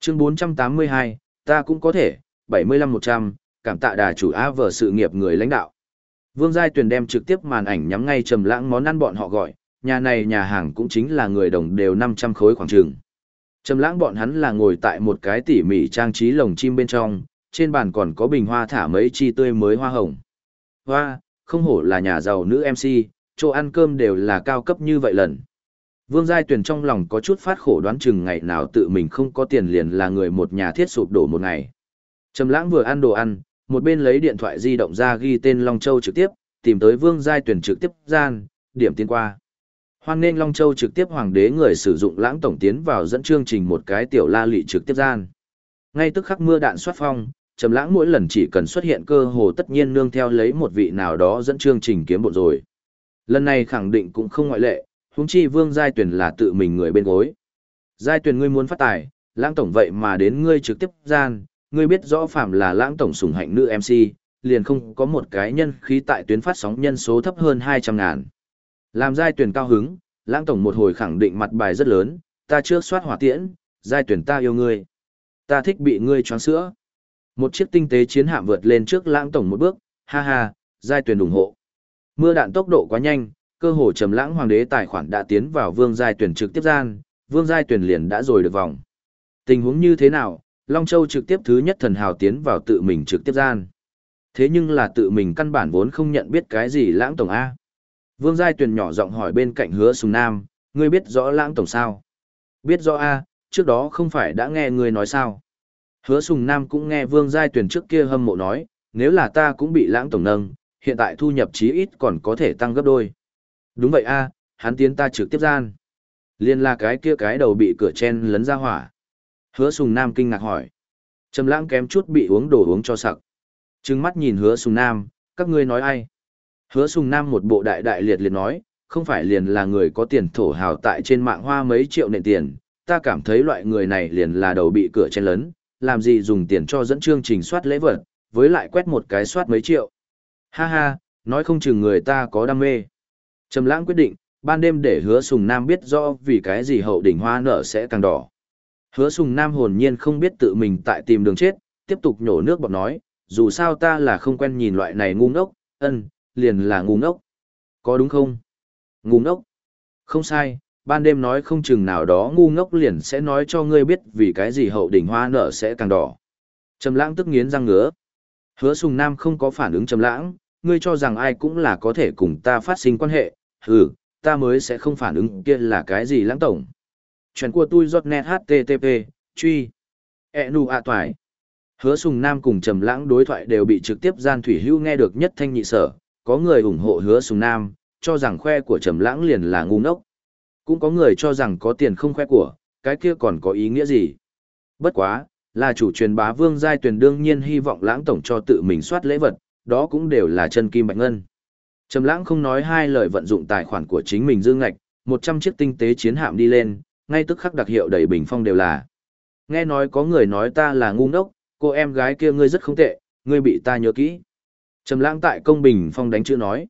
Chương 482, ta cũng có thể, 75-100, cảm tạ đà chủ á vở sự nghiệp người lãnh đạo. Vương Giai Tuyền đem trực tiếp màn ảnh nhắm ngay trầm lãng món ăn bọn họ gọi, nhà này nhà hàng cũng chính là người đồng đều 500 khối khoảng trường. Trầm lãng bọn hắn là ngồi tại một cái tỉ mỉ trang trí lồng chim bên trong, trên bàn còn có bình hoa thả mấy chi tươi mới hoa hồng. Hoa, không hổ là nhà giàu nữ MC, chỗ ăn cơm đều là cao cấp như vậy lần. Vương Giai Tuyền trong lòng có chút phát khổ đoán chừng ngày nào tự mình không có tiền liền là người một nhà thiết sụp đổ một ngày. Trầm lãng vừa ăn đồ ăn, một bên lấy điện thoại di động ra ghi tên Long Châu trực tiếp, tìm tới Vương Giai Tuyền trực tiếp gian, điểm tiến qua. Hoan nên Long Châu trực tiếp hoàng đế người sử dụng lãng tổng tiến vào dẫn chương trình một cái tiểu la lị trực tiếp gian. Ngay tức khắc mưa đạn xoát phong, trầm lãng mỗi lần chỉ cần xuất hiện cơ hồ tất nhiên nương theo lấy một vị nào đó dẫn chương trình kiếm bộ rồi. Lần này khẳng định cũng không ngoại lệ, huống chi Vương Giai Tuyển là tự mình người bên gối. Giai Tuyển ngươi muốn phát tài, lãng tổng vậy mà đến ngươi trực tiếp gian, ngươi biết rõ phạm là lãng tổng sủng hạnh nữ MC, liền không có một cái nhân khí tại tuyến phát sóng nhân số thấp hơn 200 ngàn. Làm giai tuyển cao hứng, lãng tổng một hồi khẳng định mặt bài rất lớn, ta trước soát hỏa tiễn, giai tuyển ta yêu ngươi. Ta thích bị ngươi choáng sữa. Một chiếc tinh tế chiến hạm vượt lên trước lãng tổng một bước, ha ha, giai tuyển ủng hộ. Mưa đạn tốc độ quá nhanh, cơ hồ trầm lãng hoàng đế tài khoản đã tiến vào vương giai tuyển trực tiếp gian, vương giai tuyển liền đã rồi được vòng. Tình huống như thế nào, Long Châu trực tiếp thứ nhất thần hào tiến vào tự mình trực tiếp gian. Thế nhưng là tự mình căn bản vốn không nhận biết cái gì lãng tổng A. Vương Giai Tuyền nhỏ giọng hỏi bên cạnh hứa sùng nam, ngươi biết rõ lãng tổng sao? Biết rõ A, trước đó không phải đã nghe ngươi nói sao? Hứa sùng nam cũng nghe Vương Giai Tuyền trước kia hâm mộ nói, nếu là ta cũng bị lãng tổng nâng, hiện tại thu nhập chí ít còn có thể tăng gấp đôi. Đúng vậy A, hắn tiến ta trực tiếp gian. Liên là cái kia cái đầu bị cửa chen lấn ra hỏa. Hứa sùng nam kinh ngạc hỏi. Trầm lãng kém chút bị uống đồ uống cho sặc. Trừng mắt nhìn hứa sùng nam, các ngươi nói ai? Hứa sùng nam một bộ đại đại liệt liệt nói, không phải liền là người có tiền thổ hào tại trên mạng hoa mấy triệu nền tiền, ta cảm thấy loại người này liền là đầu bị cửa chen lấn, làm gì dùng tiền cho dẫn chương trình soát lễ vật, với lại quét một cái soát mấy triệu. Ha ha, nói không chừng người ta có đam mê. Trầm lãng quyết định, ban đêm để hứa sùng nam biết rõ vì cái gì hậu đỉnh hoa nở sẽ càng đỏ. Hứa sùng nam hồn nhiên không biết tự mình tại tìm đường chết, tiếp tục nhổ nước bọt nói, dù sao ta là không quen nhìn loại này ngu ngốc, ân, liền là ngu ngốc. Có đúng không? Ngu ngốc. Không sai, ban đêm nói không chừng nào đó ngu ngốc liền sẽ nói cho ngươi biết vì cái gì hậu đỉnh hoa nở sẽ càng đỏ. Trầm lãng tức nghiến răng ngứa. Hứa sùng nam không có phản ứng trầm lãng, ngươi cho rằng ai cũng là có thể cùng ta phát sinh quan hệ, hừ, ta mới sẽ không phản ứng kia là cái gì lãng tổng. Chuyện của tôi giọt net http, truy. E nu ạ toải. Hứa sùng nam cùng trầm lãng đối thoại đều bị trực tiếp gian thủy hưu nghe được nhất thanh nhị sở, có người ủng hộ hứa sùng nam, cho rằng khoe của trầm lãng liền là ngu ngốc. Cũng có người cho rằng có tiền không khoe của, cái kia còn có ý nghĩa gì. Bất quá, là chủ truyền bá vương giai tuyển đương nhiên hy vọng lãng tổng cho tự mình soát lễ vật, đó cũng đều là chân kim bạch ngân. Trầm lãng không nói hai lời vận dụng tài khoản của chính mình dương ngạch, 100 chiếc tinh tế chiến hạm đi lên, ngay tức khắc đặc hiệu đầy bình phong đều là. Nghe nói có người nói ta là ngu ngốc, cô em gái kia ngươi rất không tệ, ngươi bị ta nhớ kỹ. Trầm lãng tại công bình phong đánh chữ nói.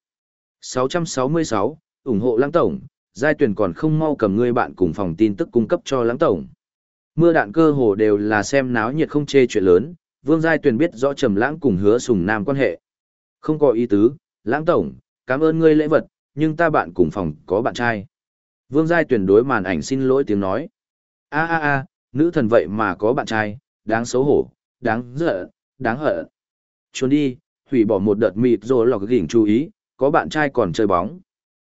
666, ủng hộ lãng tổng, giai tuyển còn không mau cầm ngươi bạn cùng phòng tin tức cung cấp cho lãng tổng. Mưa đạn cơ hồ đều là xem náo nhiệt không chê chuyện lớn, vương giai tuyền biết rõ trầm lãng cùng hứa sùng nam quan hệ. Không có ý tứ, lãng tổng, cảm ơn ngươi lễ vật, nhưng ta bạn cùng phòng có bạn trai. Vương giai tuyển đối màn ảnh xin lỗi tiếng nói. a a a nữ thần vậy mà có bạn trai, đáng xấu hổ, đáng giận, đáng hận. Trốn đi, hủy bỏ một đợt mịt rồi lọc gỉnh chú ý, có bạn trai còn chơi bóng.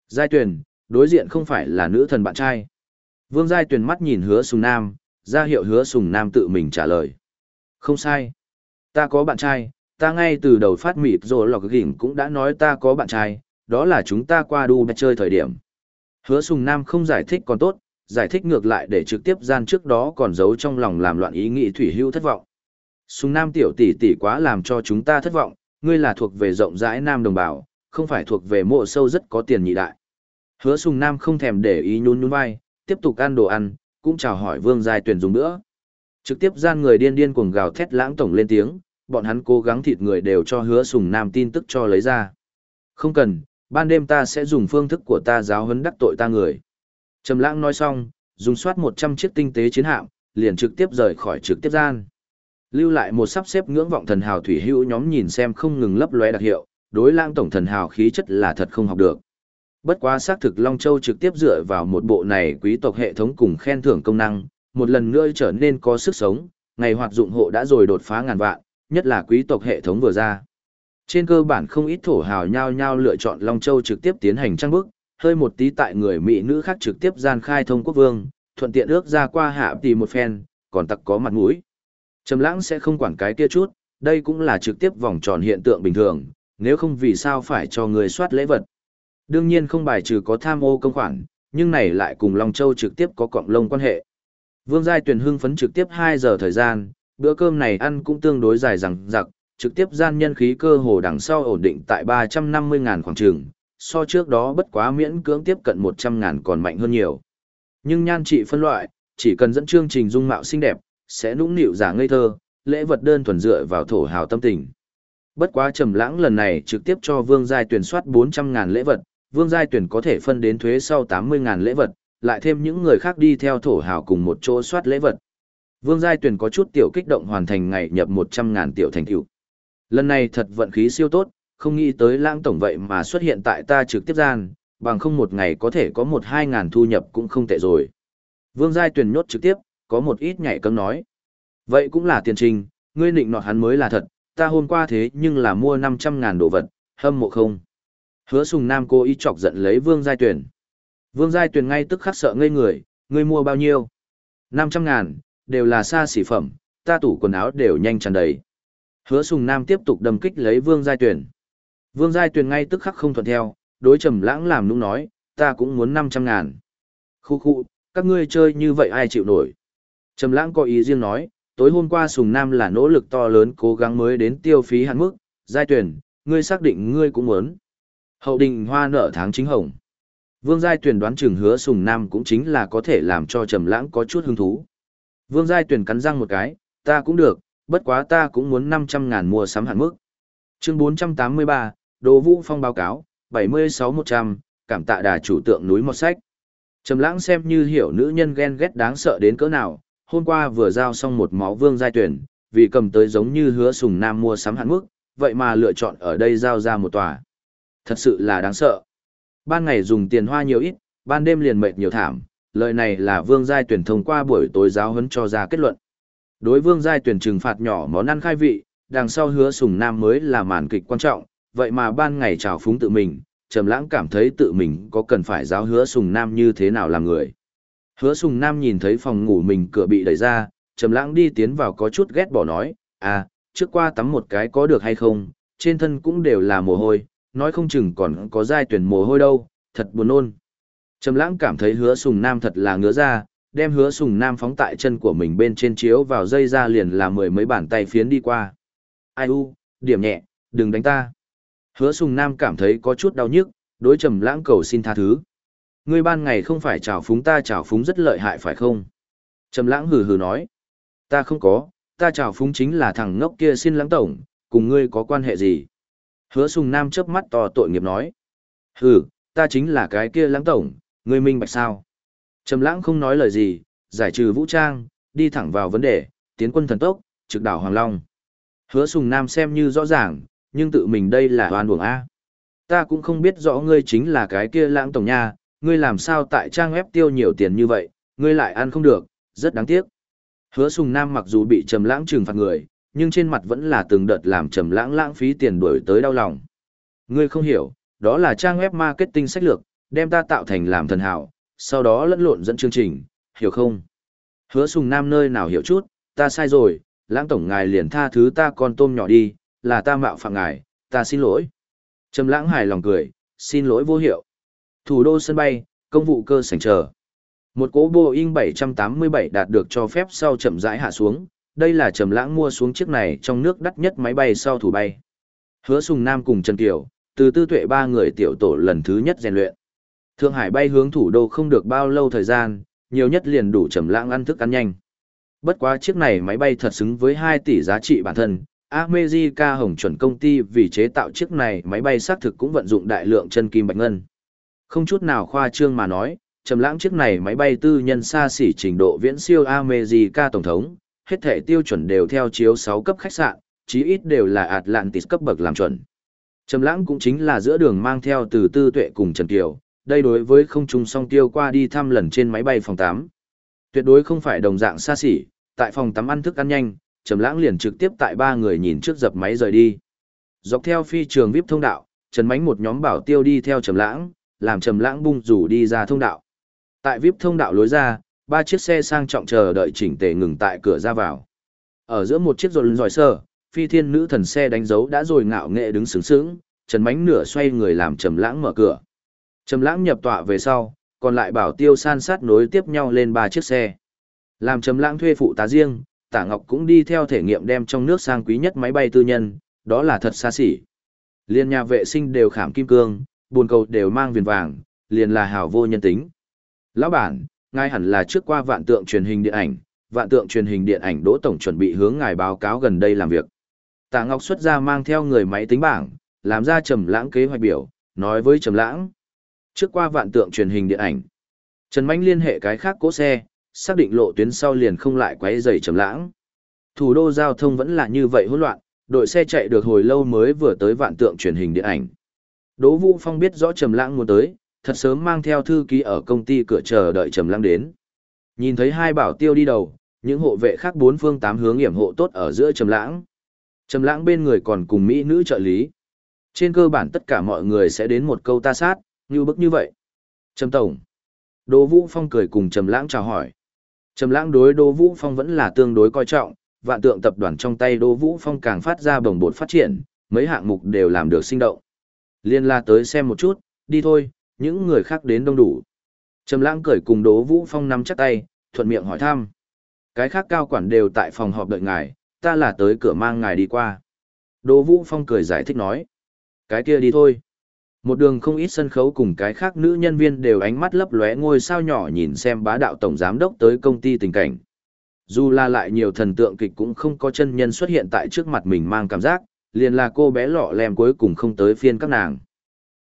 Giai tuyển, đối diện không phải là nữ thần bạn trai. Vương Giai tuyển mắt nhìn hứa sùng nam, ra hiệu hứa sùng nam tự mình trả lời. Không sai. Ta có bạn trai, ta ngay từ đầu phát mịt rồi lọc gỉnh cũng đã nói ta có bạn trai, đó là chúng ta qua đu chơi thời điểm. Hứa sùng nam không giải thích còn tốt, giải thích ngược lại để trực tiếp gian trước đó còn giấu trong lòng làm loạn ý nghĩ thủy hưu thất vọng. Sùng nam tiểu tỷ tỷ quá làm cho chúng ta thất vọng, ngươi là thuộc về rộng rãi nam đồng bào, không phải thuộc về mộ sâu rất có tiền nhị đại. Hứa sùng nam không thèm để ý nhún nhún vai, tiếp tục ăn đồ ăn, cũng chào hỏi vương giai tuyển dùng nữa. Trực tiếp gian người điên điên cuồng gào thét lãng tổng lên tiếng, bọn hắn cố gắng thịt người đều cho hứa sùng nam tin tức cho lấy ra. Không cần, ban đêm ta sẽ dùng phương thức của ta giáo huấn đắc tội ta người. Trầm lãng nói xong, dùng soát 100 chiếc tinh tế chiến hạm, liền trực tiếp rời khỏi trực tiếp gian. Lưu lại một sắp xếp ngưỡng vọng thần hào thủy hữu nhóm nhìn xem không ngừng lấp lóe đặc hiệu, đối lãng tổng thần hào khí chất là thật không học được. Bất quá xác thực Long Châu trực tiếp dựa vào một bộ này quý tộc hệ thống cùng khen thưởng công năng, một lần nữa trở nên có sức sống, ngày hoạt dụng hộ đã rồi đột phá ngàn vạn, nhất là quý tộc hệ thống vừa ra. Trên cơ bản không ít thổ hào nhau nhau lựa chọn Long Châu trực tiếp tiến hành trang bức, hơi một tí tại người Mỹ nữ khác trực tiếp gian khai thông quốc vương, thuận tiện ước ra qua hạ tỷ một phen, còn tặc có mặt mũi. Trầm lãng sẽ không quản cái kia chút, đây cũng là trực tiếp vòng tròn hiện tượng bình thường, nếu không vì sao phải cho người soát lễ vật. Đương nhiên không bài trừ có tham ô công khoản, nhưng này lại cùng Long Châu trực tiếp có cộng lông quan hệ. Vương Giai Tuyền hưng phấn trực tiếp 2 giờ thời gian, bữa cơm này ăn cũng tương đối dài rằng rằng trực tiếp gian nhân khí cơ hồ đằng sau ổn định tại 350.000 khoảng trường, so trước đó bất quá miễn cưỡng tiếp cận 100.000 còn mạnh hơn nhiều. Nhưng nhan trị phân loại, chỉ cần dẫn chương trình dung mạo xinh đẹp, sẽ nũng nịu giả ngây thơ, lễ vật đơn thuần dựa vào thổ hào tâm tình. Bất quá trầm lãng lần này trực tiếp cho Vương Giai Tuyển soát 400.000 lễ vật, Vương Giai Tuyển có thể phân đến thuế sau 80.000 lễ vật, lại thêm những người khác đi theo thổ hào cùng một chỗ soát lễ vật. Vương Giai Tuyển có chút tiểu kích động hoàn thành ngày nhập 100.000 tiểu thành tựu. Lần này thật vận khí siêu tốt, không nghĩ tới lãng tổng vậy mà xuất hiện tại ta trực tiếp gian, bằng không một ngày có thể có một hai ngàn thu nhập cũng không tệ rồi. Vương Giai Tuyền nhốt trực tiếp, có một ít nhảy cấm nói. Vậy cũng là tiền trình, ngươi định nọt hắn mới là thật, ta hôm qua thế nhưng là mua 500 ngàn đồ vật, hâm mộ không. Hứa sùng nam cô ý chọc giận lấy Vương Giai Tuyền. Vương Giai Tuyền ngay tức khắc sợ ngây người, ngươi mua bao nhiêu? 500 ngàn, đều là xa xỉ phẩm, ta tủ quần áo đều nhanh tràn đầy. Hứa sùng nam tiếp tục đâm kích lấy Vương Giai Tuyền. Vương Giai Tuyền ngay tức khắc không thuận theo, đối trầm lãng làm nũng nói, ta cũng muốn 500 ngàn. Khu khu, các ngươi chơi như vậy ai chịu nổi. Trầm lãng có ý riêng nói, tối hôm qua Sùng Nam là nỗ lực to lớn cố gắng mới đến tiêu phí hạn mức, giai tuyền ngươi xác định ngươi cũng muốn. Hậu đình hoa nở tháng chính hồng. Vương Giai Tuyền đoán chừng hứa Sùng Nam cũng chính là có thể làm cho Trầm Lãng có chút hứng thú. Vương Giai Tuyền cắn răng một cái, ta cũng được, bất quá ta cũng muốn 500 ngàn mua sắm hạn mức. Chương 483, Đỗ Vũ Phong báo cáo, 76-100, cảm tạ đà chủ tượng núi một sách. Trầm lãng xem như hiểu nữ nhân ghen ghét đáng sợ đến cỡ nào, hôm qua vừa giao xong một máu vương giai tuyển, vì cầm tới giống như hứa sùng nam mua sắm hạn mức, vậy mà lựa chọn ở đây giao ra một tòa. Thật sự là đáng sợ. Ban ngày dùng tiền hoa nhiều ít, ban đêm liền mệt nhiều thảm, lời này là vương giai tuyển thông qua buổi tối giáo huấn cho ra kết luận. Đối vương giai tuyển trừng phạt nhỏ món ăn khai vị, đằng sau hứa sùng nam mới là màn kịch quan trọng, vậy mà ban ngày trào phúng tự mình, Trầm Lãng cảm thấy tự mình có cần phải giáo Hứa Sùng Nam như thế nào làm người. Hứa Sùng Nam nhìn thấy phòng ngủ mình cửa bị đẩy ra, Trầm Lãng đi tiến vào có chút ghét bỏ nói, "À, trước qua tắm một cái có được hay không, trên thân cũng đều là mồ hôi, nói không chừng còn có giai tuyển mồ hôi đâu, thật buồn nôn." Trầm Lãng cảm thấy Hứa Sùng Nam thật là ngứa ra, đem Hứa Sùng Nam phóng tại chân của mình bên trên chiếu vào dây ra liền là mười mấy bàn tay phiến đi qua. "Ai u, điểm nhẹ, đừng đánh ta." Hứa Sùng Nam cảm thấy có chút đau nhức, đối Trầm Lãng cầu xin tha thứ. Ngươi ban ngày không phải trào phúng ta trào phúng rất lợi hại phải không? Trầm Lãng hừ hừ nói. Ta không có, ta trào phúng chính là thằng ngốc kia xin lãng tổng, cùng ngươi có quan hệ gì? Hứa Sùng Nam chớp mắt to tội nghiệp nói. Hừ, ta chính là cái kia lãng tổng, ngươi minh bạch sao? Trầm Lãng không nói lời gì, giải trừ vũ trang, đi thẳng vào vấn đề, tiến quân thần tốc, trực đảo Hoàng Long. Hứa Sùng Nam xem như rõ ràng, nhưng tự mình đây là oan uổng A. Ta cũng không biết rõ ngươi chính là cái kia lãng tổng nha, ngươi làm sao tại trang web tiêu nhiều tiền như vậy, ngươi lại ăn không được, rất đáng tiếc. Hứa Sùng Nam mặc dù bị Trầm Lãng trừng phạt người, nhưng trên mặt vẫn là từng đợt làm Trầm Lãng lãng phí tiền đuổi tới đau lòng. Ngươi không hiểu, đó là trang web marketing sách lược, đem ta tạo thành làm thần hảo, sau đó lẫn lộn dẫn chương trình, hiểu không? Hứa Sùng Nam nơi nào hiểu chút, ta sai rồi, Lãng tổng ngài liền tha thứ ta con tôm nhỏ đi, là ta mạo phạm ngài, ta xin lỗi. Trầm lãng hài lòng cười, xin lỗi vô hiệu. Thủ đô sân bay, công vụ cơ sảnh chờ. Một cỗ Boeing 787 đạt được cho phép sau chậm rãi hạ xuống, đây là Trầm lãng mua xuống chiếc này trong nước đắt nhất máy bay sau thủ bay. Hứa Sùng Nam cùng Trần Kiều, từ tư tuệ ba người tiểu tổ lần thứ nhất rèn luyện. Thượng Hải bay hướng thủ đô không được bao lâu thời gian, nhiều nhất liền đủ Trầm lãng ăn thức ăn nhanh. Bất quá chiếc này máy bay thật xứng với 2 tỷ giá trị bản thân, America Hồng chuẩn công ty vì chế tạo chiếc này máy bay xác thực cũng vận dụng đại lượng chân kim bạch ngân. Không chút nào khoa trương mà nói, trầm lãng chiếc này máy bay tư nhân xa xỉ trình độ viễn siêu America tổng thống, hết thể tiêu chuẩn đều theo chiếu 6 cấp khách sạn, chí ít đều là Atlantis cấp bậc làm chuẩn. Trầm lãng cũng chính là giữa đường mang theo từ tư tuệ cùng Trần Kiều, đây đối với không trung song tiêu qua đi thăm lần trên máy bay phòng 8. Tuyệt đối không phải đồng dạng xa xỉ, tại phòng tắm ăn thức ăn nhanh, Trầm Lãng liền trực tiếp tại ba người nhìn trước dập máy rời đi. Dọc theo phi trường VIP thông đạo, Trần Mánh một nhóm bảo tiêu đi theo Trầm Lãng, làm Trầm Lãng bung rủ đi ra thông đạo. Tại VIP thông đạo lối ra, ba chiếc xe sang trọng chờ đợi chỉnh tề ngừng tại cửa ra vào. Ở giữa một chiếc rộn giỏi sơ, phi thiên nữ thần xe đánh dấu đã rồi ngạo nghệ đứng sướng sướng, Trần Mánh nửa xoay người làm Trầm Lãng mở cửa. Trầm Lãng nhập tọa về sau, còn lại bảo tiêu san sát nối tiếp nhau lên ba chiếc xe. Làm Trầm Lãng thuê phụ tá riêng, Tả Ngọc cũng đi theo thể nghiệm đem trong nước sang quý nhất máy bay tư nhân, đó là thật xa xỉ. Liên nhà vệ sinh đều khảm kim cương, buồn cầu đều mang viền vàng, liền là hảo vô nhân tính. Lão bản, ngay hẳn là trước qua vạn tượng truyền hình điện ảnh, vạn tượng truyền hình điện ảnh Đỗ tổng chuẩn bị hướng ngài báo cáo gần đây làm việc. Tạ Ngọc xuất ra mang theo người máy tính bảng, làm ra trầm lãng kế hoạch biểu, nói với trầm lãng. Trước qua vạn tượng truyền hình điện ảnh, Trần Mạnh liên hệ cái khác cố xe, xác định lộ tuyến sau liền không lại quấy rầy trầm lãng. Thủ đô giao thông vẫn là như vậy hỗn loạn, đội xe chạy được hồi lâu mới vừa tới vạn tượng truyền hình điện ảnh. Đỗ Vũ Phong biết rõ Trầm Lãng muốn tới, thật sớm mang theo thư ký ở công ty cửa chờ đợi Trầm Lãng đến. Nhìn thấy hai bảo tiêu đi đầu, những hộ vệ khác bốn phương tám hướng yểm hộ tốt ở giữa Trầm Lãng. Trầm Lãng bên người còn cùng mỹ nữ trợ lý. Trên cơ bản tất cả mọi người sẽ đến một câu ta sát, như bức như vậy. Trầm tổng. Đỗ Vũ Phong cười cùng Trầm Lãng chào hỏi. Trầm Lãng đối Đỗ Vũ Phong vẫn là tương đối coi trọng, vạn tượng tập đoàn trong tay Đỗ Vũ Phong càng phát ra bồng bột phát triển, mấy hạng mục đều làm được sinh động. Liên la tới xem một chút, đi thôi, những người khác đến đông đủ. Trầm lãng cười cùng Đỗ Vũ Phong nắm chắc tay, thuận miệng hỏi thăm. Cái khác cao quản đều tại phòng họp đợi ngài, ta là tới cửa mang ngài đi qua. Đỗ Vũ Phong cười giải thích nói. Cái kia đi thôi. Một đường không ít sân khấu cùng cái khác nữ nhân viên đều ánh mắt lấp lóe ngôi sao nhỏ nhìn xem bá đạo tổng giám đốc tới công ty tình cảnh. Dù là lại nhiều thần tượng kịch cũng không có chân nhân xuất hiện tại trước mặt mình mang cảm giác, liền là cô bé lọ lem cuối cùng không tới phiên các nàng.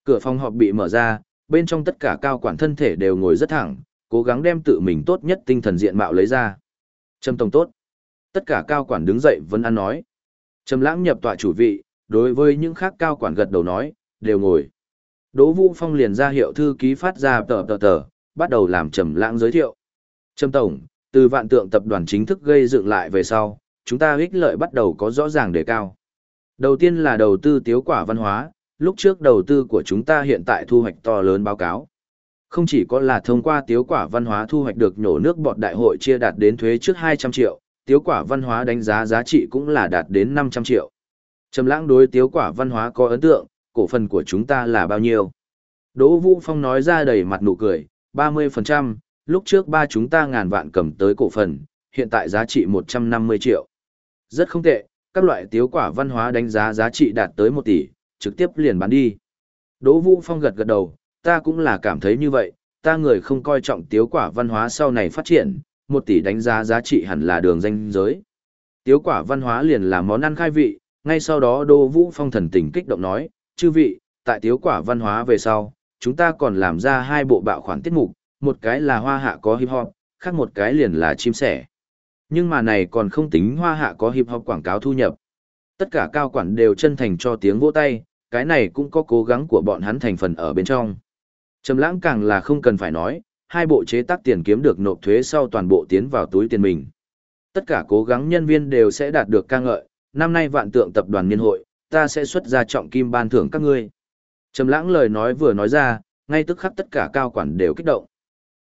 Cửa phòng họp bị mở ra, bên trong tất cả cao quản thân thể đều ngồi rất thẳng, cố gắng đem tự mình tốt nhất tinh thần diện mạo lấy ra. Trâm Tổng tốt. Tất cả cao quản đứng dậy vẫn ăn nói. Trầm lãng nhập tọa chủ vị, đối với những khác cao quản gật đầu nói, đều ngồi. Đỗ Vũ Phong liền ra hiệu thư ký phát ra tờ tờ tờ, bắt đầu làm Trầm lãng giới thiệu. Trâm Tổng, từ vạn tượng tập đoàn chính thức gây dựng lại về sau, chúng ta ích lợi bắt đầu có rõ ràng đề cao. Đầu tiên là đầu tư tiếu quả văn hóa, lúc trước đầu tư của chúng ta hiện tại thu hoạch to lớn báo cáo. Không chỉ có là thông qua tiếu quả văn hóa thu hoạch được nhổ nước bọt đại hội chia đạt đến thuế trước 200 triệu, tiếu quả văn hóa đánh giá giá trị cũng là đạt đến 500 triệu. Trầm lãng đối tiếu quả văn hóa có ấn tượng, cổ phần của chúng ta là bao nhiêu? Đỗ Vũ Phong nói ra đầy mặt nụ cười, 30%, lúc trước ba chúng ta ngàn vạn cầm tới cổ phần, hiện tại giá trị 150 triệu. Rất không tệ, các loại tiếu quả văn hóa đánh giá giá trị đạt tới 1 tỷ, trực tiếp liền bán đi. Đỗ Vũ Phong gật gật đầu, ta cũng là cảm thấy như vậy, ta người không coi trọng tiếu quả văn hóa sau này phát triển, 1 tỷ đánh giá giá trị hẳn là đường danh giới. Tiếu quả văn hóa liền là món ăn khai vị, ngay sau đó Đỗ Vũ Phong thần tình kích động nói, chư vị, tại tiếu quả văn hóa về sau, chúng ta còn làm ra hai bộ bạo khoản tiết mục, một cái là hoa hạ có hip hop, khác một cái liền là chim sẻ. Nhưng mà này còn không tính hoa hạ có hip hop quảng cáo thu nhập. Tất cả cao quản đều chân thành cho tiếng vỗ tay, cái này cũng có cố gắng của bọn hắn thành phần ở bên trong. Trầm lãng càng là không cần phải nói, hai bộ chế tác tiền kiếm được nộp thuế sau toàn bộ tiến vào túi tiền mình. Tất cả cố gắng nhân viên đều sẽ đạt được ca ngợi, năm nay vạn tượng tập đoàn niên hội, ta sẽ xuất ra trọng kim ban thưởng các ngươi. Trầm lãng lời nói vừa nói ra, ngay tức khắc tất cả cao quản đều kích động.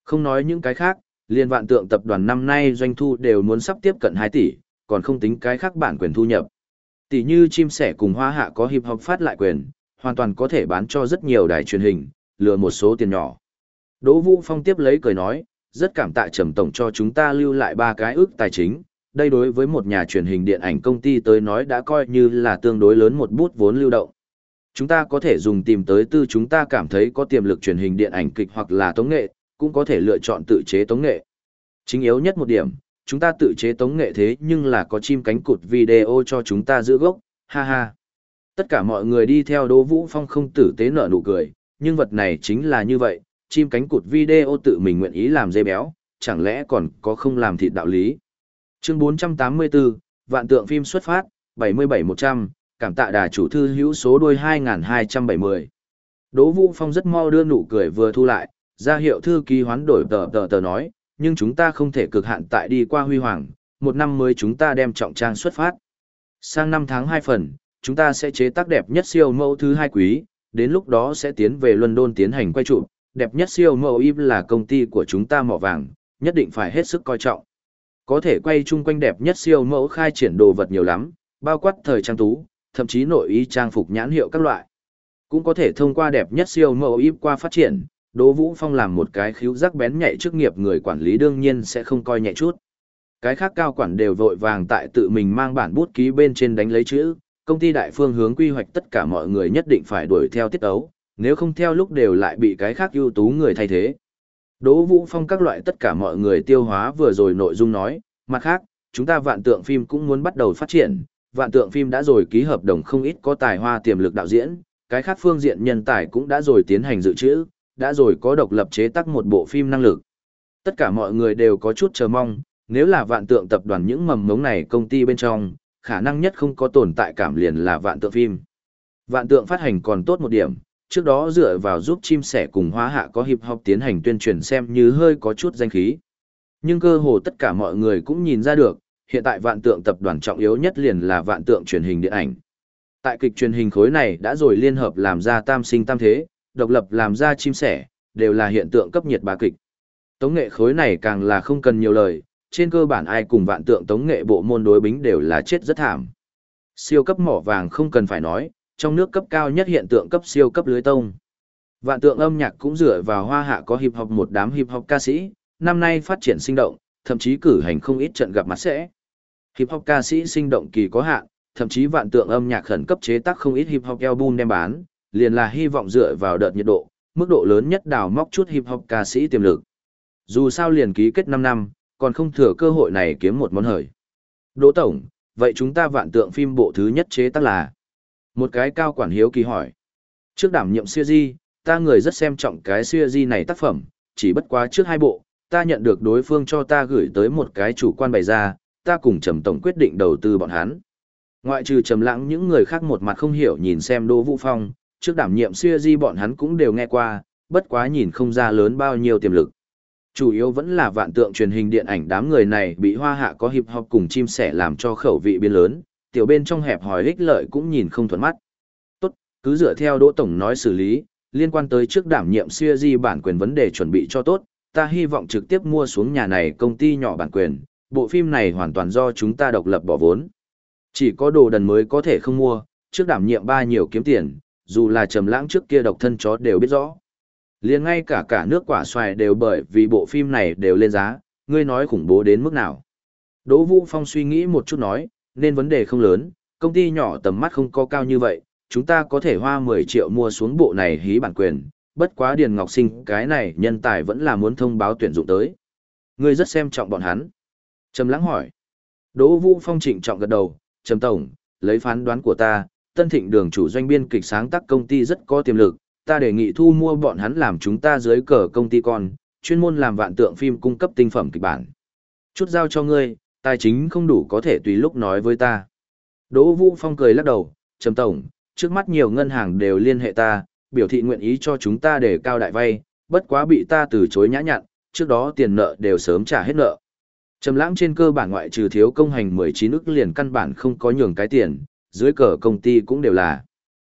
Không nói những cái khác, liên vạn tượng tập đoàn năm nay doanh thu đều muốn sắp tiếp cận 2 tỷ, còn không tính cái khác bản quyền thu nhập. Tỷ như chim sẻ cùng hoa hạ có hiệp học phát lại quyền, hoàn toàn có thể bán cho rất nhiều đài truyền hình, lừa một số tiền nhỏ. Đỗ Vũ Phong tiếp lấy cười nói, rất cảm tạ trầm tổng cho chúng ta lưu lại ba cái ước tài chính. Đây đối với một nhà truyền hình điện ảnh công ty tới nói đã coi như là tương đối lớn một bút vốn lưu động. Chúng ta có thể dùng tìm tới tư chúng ta cảm thấy có tiềm lực truyền hình điện ảnh kịch hoặc là tống nghệ, cũng có thể lựa chọn tự chế tống nghệ. Chính yếu nhất một điểm, chúng ta tự chế tống nghệ thế nhưng là có chim cánh cụt video cho chúng ta giữ gốc, ha ha. Tất cả mọi người đi theo Đỗ Vũ Phong không tử tế nở nụ cười, nhưng vật này chính là như vậy, chim cánh cụt video tự mình nguyện ý làm dê béo, chẳng lẽ còn có không làm thịt đạo lý. Chương 484, Vạn tượng phim xuất phát, 77100, cảm tạ đà chủ thư hữu số đuôi 2270. Đỗ Vũ Phong rất mau đưa nụ cười vừa thu lại, ra hiệu thư ký hoán đổi tờ tờ tờ nói, nhưng chúng ta không thể cực hạn tại đi qua huy hoàng, một năm mới chúng ta đem trọng trang xuất phát. Sang năm tháng 2 phần, chúng ta sẽ chế tác đẹp nhất siêu mẫu thứ hai quý, đến lúc đó sẽ tiến về London tiến hành quay trụ, đẹp nhất siêu mẫu im là công ty của chúng ta mỏ vàng, nhất định phải hết sức coi trọng. Có thể quay chung quanh đẹp nhất siêu mẫu khai triển đồ vật nhiều lắm, bao quát thời trang tú, thậm chí nội y trang phục nhãn hiệu các loại. Cũng có thể thông qua đẹp nhất siêu mẫu im qua phát triển, Đỗ Vũ Phong làm một cái khiếu giác bén nhạy chức nghiệp người quản lý đương nhiên sẽ không coi nhẹ chút. Cái khác cao quản đều vội vàng tại tự mình mang bản bút ký bên trên đánh lấy chữ, công ty đại phương hướng quy hoạch tất cả mọi người nhất định phải đuổi theo tiết ấu, nếu không theo lúc đều lại bị cái khác ưu tú người thay thế. Đỗ Vũ Phong các loại tất cả mọi người tiêu hóa vừa rồi nội dung nói, mặt khác, chúng ta vạn tượng phim cũng muốn bắt đầu phát triển, vạn tượng phim đã rồi ký hợp đồng không ít có tài hoa tiềm lực đạo diễn, cái khác phương diện nhân tài cũng đã rồi tiến hành dự trữ, đã rồi có độc lập chế tác một bộ phim năng lực. Tất cả mọi người đều có chút chờ mong, nếu là vạn tượng tập đoàn những mầm ngống này công ty bên trong, khả năng nhất không có tồn tại cảm liền là vạn tượng phim. Vạn tượng phát hành còn tốt một điểm, trước đó dựa vào giúp chim sẻ cùng hóa hạ có hiệp học tiến hành tuyên truyền xem như hơi có chút danh khí. Nhưng cơ hồ tất cả mọi người cũng nhìn ra được, hiện tại vạn tượng tập đoàn trọng yếu nhất liền là vạn tượng truyền hình điện ảnh. Tại kịch truyền hình khối này đã rồi liên hợp làm ra tam sinh tam thế, độc lập làm ra chim sẻ, đều là hiện tượng cấp nhiệt bá kịch. Tống nghệ khối này càng là không cần nhiều lời, trên cơ bản ai cùng vạn tượng tống nghệ bộ môn đối bính đều là chết rất thảm. Siêu cấp mỏ vàng không cần phải nói, trong nước cấp cao nhất hiện tượng cấp siêu cấp lưới tông. Vạn tượng âm nhạc cũng dựa vào hoa hạ có hiệp học một đám hiệp học ca sĩ, năm nay phát triển sinh động, thậm chí cử hành không ít trận gặp mặt sẽ. Hiệp học ca sĩ sinh động kỳ có hạn, thậm chí vạn tượng âm nhạc khẩn cấp chế tác không ít hiệp học album đem bán, liền là hy vọng dựa vào đợt nhiệt độ, mức độ lớn nhất đào móc chút hiệp học ca sĩ tiềm lực. Dù sao liền ký kết 5 năm, còn không thừa cơ hội này kiếm một món hời. Đỗ Tổng, vậy chúng ta vạn tượng phim bộ thứ nhất chế tác là? Một cái cao quản hiếu kỳ hỏi. Trước đảm nhiệm siêu di, ta người rất xem trọng cái siêu di này tác phẩm, chỉ bất quá trước hai bộ, ta nhận được đối phương cho ta gửi tới một cái chủ quan bày ra, ta cùng Trầm Tổng quyết định đầu tư bọn hắn. Ngoại trừ Trầm Lãng những người khác một mặt không hiểu nhìn xem Đỗ Vũ Phong, trước đảm nhiệm siêu di bọn hắn cũng đều nghe qua, bất quá nhìn không ra lớn bao nhiêu tiềm lực. Chủ yếu vẫn là vạn tượng truyền hình điện ảnh đám người này bị hoa hạ có hiệp học cùng chim sẻ làm cho khẩu vị biến lớn, tiểu bên trong hẹp hòi ích lợi cũng nhìn không thuận mắt. Tốt, cứ dựa theo Đỗ Tổng nói xử lý, liên quan tới trước đảm nhiệm siêu di bản quyền vấn đề chuẩn bị cho tốt, ta hy vọng trực tiếp mua xuống nhà này công ty nhỏ bản quyền, bộ phim này hoàn toàn do chúng ta độc lập bỏ vốn. Chỉ có đồ đần mới có thể không mua, trước đảm nhiệm ba nhiều kiếm tiền, dù là trầm lãng trước kia độc thân chó đều biết rõ. Liền ngay cả cả nước quả xoài đều bởi vì bộ phim này đều lên giá, ngươi nói khủng bố đến mức nào. Đỗ Vũ Phong suy nghĩ một chút nói, nên vấn đề không lớn, công ty nhỏ tầm mắt không có cao như vậy, chúng ta có thể hoa 10 triệu mua xuống bộ này hí bản quyền, bất quá Điền Ngọc Sinh cái này nhân tài vẫn là muốn thông báo tuyển dụng tới. Ngươi rất xem trọng bọn hắn. Trầm lắng hỏi. Đỗ Vũ Phong trịnh trọng gật đầu, Trầm Tổng, lấy phán đoán của ta, Tân Thịnh đường chủ doanh biên kịch sáng tác công ty rất có tiềm lực, ta đề nghị thu mua bọn hắn làm chúng ta dưới cờ công ty con, chuyên môn làm vạn tượng phim cung cấp tinh phẩm kịch bản. Chút giao cho ngươi, tài chính không đủ có thể tùy lúc nói với ta. Đỗ Vũ Phong cười lắc đầu, Trầm Tổng, trước mắt nhiều ngân hàng đều liên hệ ta, biểu thị nguyện ý cho chúng ta để cao đại vay, bất quá bị ta từ chối nhã nhặn, trước đó tiền nợ đều sớm trả hết nợ. Trầm lãng trên cơ bản ngoại trừ thiếu công hành 19 ức liền căn bản không có nhường cái tiền, dưới cờ công ty cũng đều là.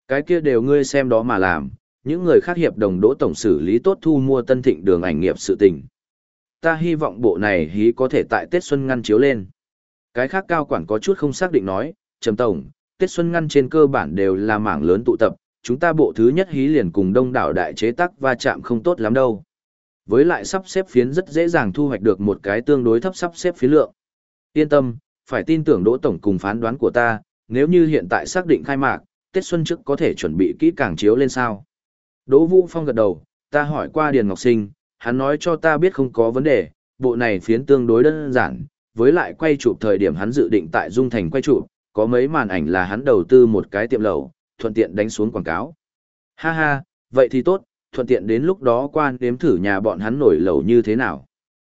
Cái kia đều ngươi xem đó mà làm, những người khác hiệp đồng đỗ tổng xử lý tốt thu mua tân thịnh đường ảnh nghiệp sự tình. Ta hy vọng bộ này hí có thể tại Tết Xuân ngăn chiếu lên. Cái khác cao quản có chút không xác định nói, Trầm Tổng, Tết Xuân ngăn trên cơ bản đều là mảng lớn tụ tập, chúng ta bộ thứ nhất hí liền cùng đông đảo đại chế tác va chạm không tốt lắm đâu. Với lại sắp xếp phiến rất dễ dàng thu hoạch được một cái tương đối thấp sắp xếp phiến lượng. Yên tâm, phải tin tưởng Đỗ Tổng cùng phán đoán của ta, nếu như hiện tại xác định khai mạc, Tết Xuân trước có thể chuẩn bị kỹ càng chiếu lên sao. Đỗ Vũ Phong gật đầu, ta hỏi qua Điền Ngọc Sinh, hắn nói cho ta biết không có vấn đề, bộ này phiến tương đối đơn giản, với lại quay chụp thời điểm hắn dự định tại Dung Thành quay chụp, có mấy màn ảnh là hắn đầu tư một cái tiệm lẩu, thuận tiện đánh xuống quảng cáo. Ha ha, vậy thì tốt, thuận tiện đến lúc đó quan đếm thử nhà bọn hắn nổi lẩu như thế nào.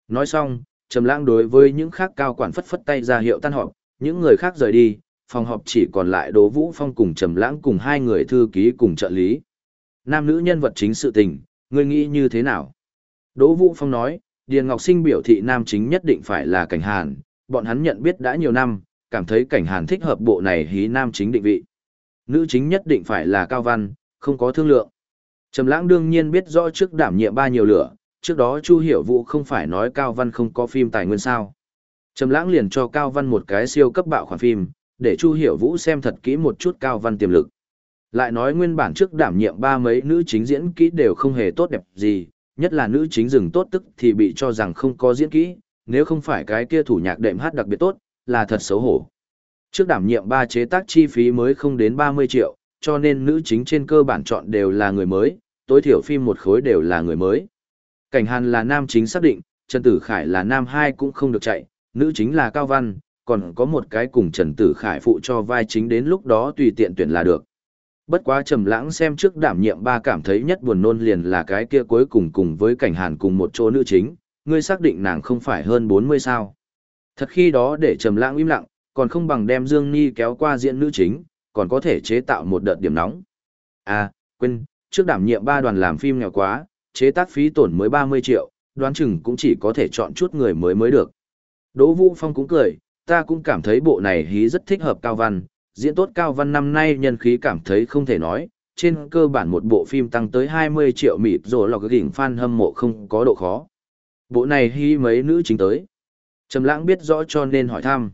Nói xong, Trầm Lãng đối với những khác cao quản phất phất tay ra hiệu tan họp, những người khác rời đi, phòng họp chỉ còn lại Đỗ Vũ Phong cùng Trầm Lãng cùng hai người thư ký cùng trợ lý. Nam nữ nhân vật chính sự tình, ngươi nghĩ như thế nào? Đỗ Vũ Phong nói, Điền Ngọc Sinh biểu thị nam chính nhất định phải là Cảnh Hàn, bọn hắn nhận biết đã nhiều năm, cảm thấy Cảnh Hàn thích hợp bộ này hí nam chính định vị. Nữ chính nhất định phải là Cao Văn, không có thương lượng. Trầm Lãng đương nhiên biết rõ trước đảm nhiệm ba nhiều lửa, trước đó Chu Hiểu Vũ không phải nói Cao Văn không có phim tài nguyên sao? Trầm Lãng liền cho Cao Văn một cái siêu cấp bạo khoản phim, để Chu Hiểu Vũ xem thật kỹ một chút Cao Văn tiềm lực. Lại nói nguyên bản trước đảm nhiệm ba mấy nữ chính diễn kỹ đều không hề tốt đẹp gì, nhất là nữ chính dừng tốt tức thì bị cho rằng không có diễn kỹ, nếu không phải cái kia thủ nhạc đệm hát đặc biệt tốt, là thật xấu hổ. Trước đảm nhiệm ba chế tác chi phí mới không đến 30 triệu, cho nên nữ chính trên cơ bản chọn đều là người mới, tối thiểu phim một khối đều là người mới. Cảnh Hàn là nam chính xác định, Trần Tử Khải là nam hai cũng không được chạy, nữ chính là Cao Văn, còn có một cái cùng Trần Tử Khải phụ cho vai chính đến lúc đó tùy tiện tuyển là được. Bất quá trầm lãng xem trước đảm nhiệm ba cảm thấy nhất buồn nôn liền là cái kia cuối cùng cùng với cảnh hàn cùng một chỗ nữ chính, ngươi xác định nàng không phải hơn 40 sao. Thật khi đó để trầm lãng im lặng, còn không bằng đem Dương Ni kéo qua diện nữ chính, còn có thể chế tạo một đợt điểm nóng. À, quên, trước đảm nhiệm ba đoàn làm phim nghèo quá, chế tác phí tổn mới 30 triệu, đoán chừng cũng chỉ có thể chọn chút người mới mới được. Đỗ Vũ Phong cũng cười, ta cũng cảm thấy bộ này hí rất thích hợp Cao Văn, diễn tốt Cao Văn năm nay nhân khí cảm thấy không thể nói, trên cơ bản một bộ phim tăng tới 20 triệu mịt rồi lọc gỉnh fan hâm mộ không có độ khó. Bộ này hy mấy nữ chính tới. Trầm lãng biết rõ cho nên hỏi thăm.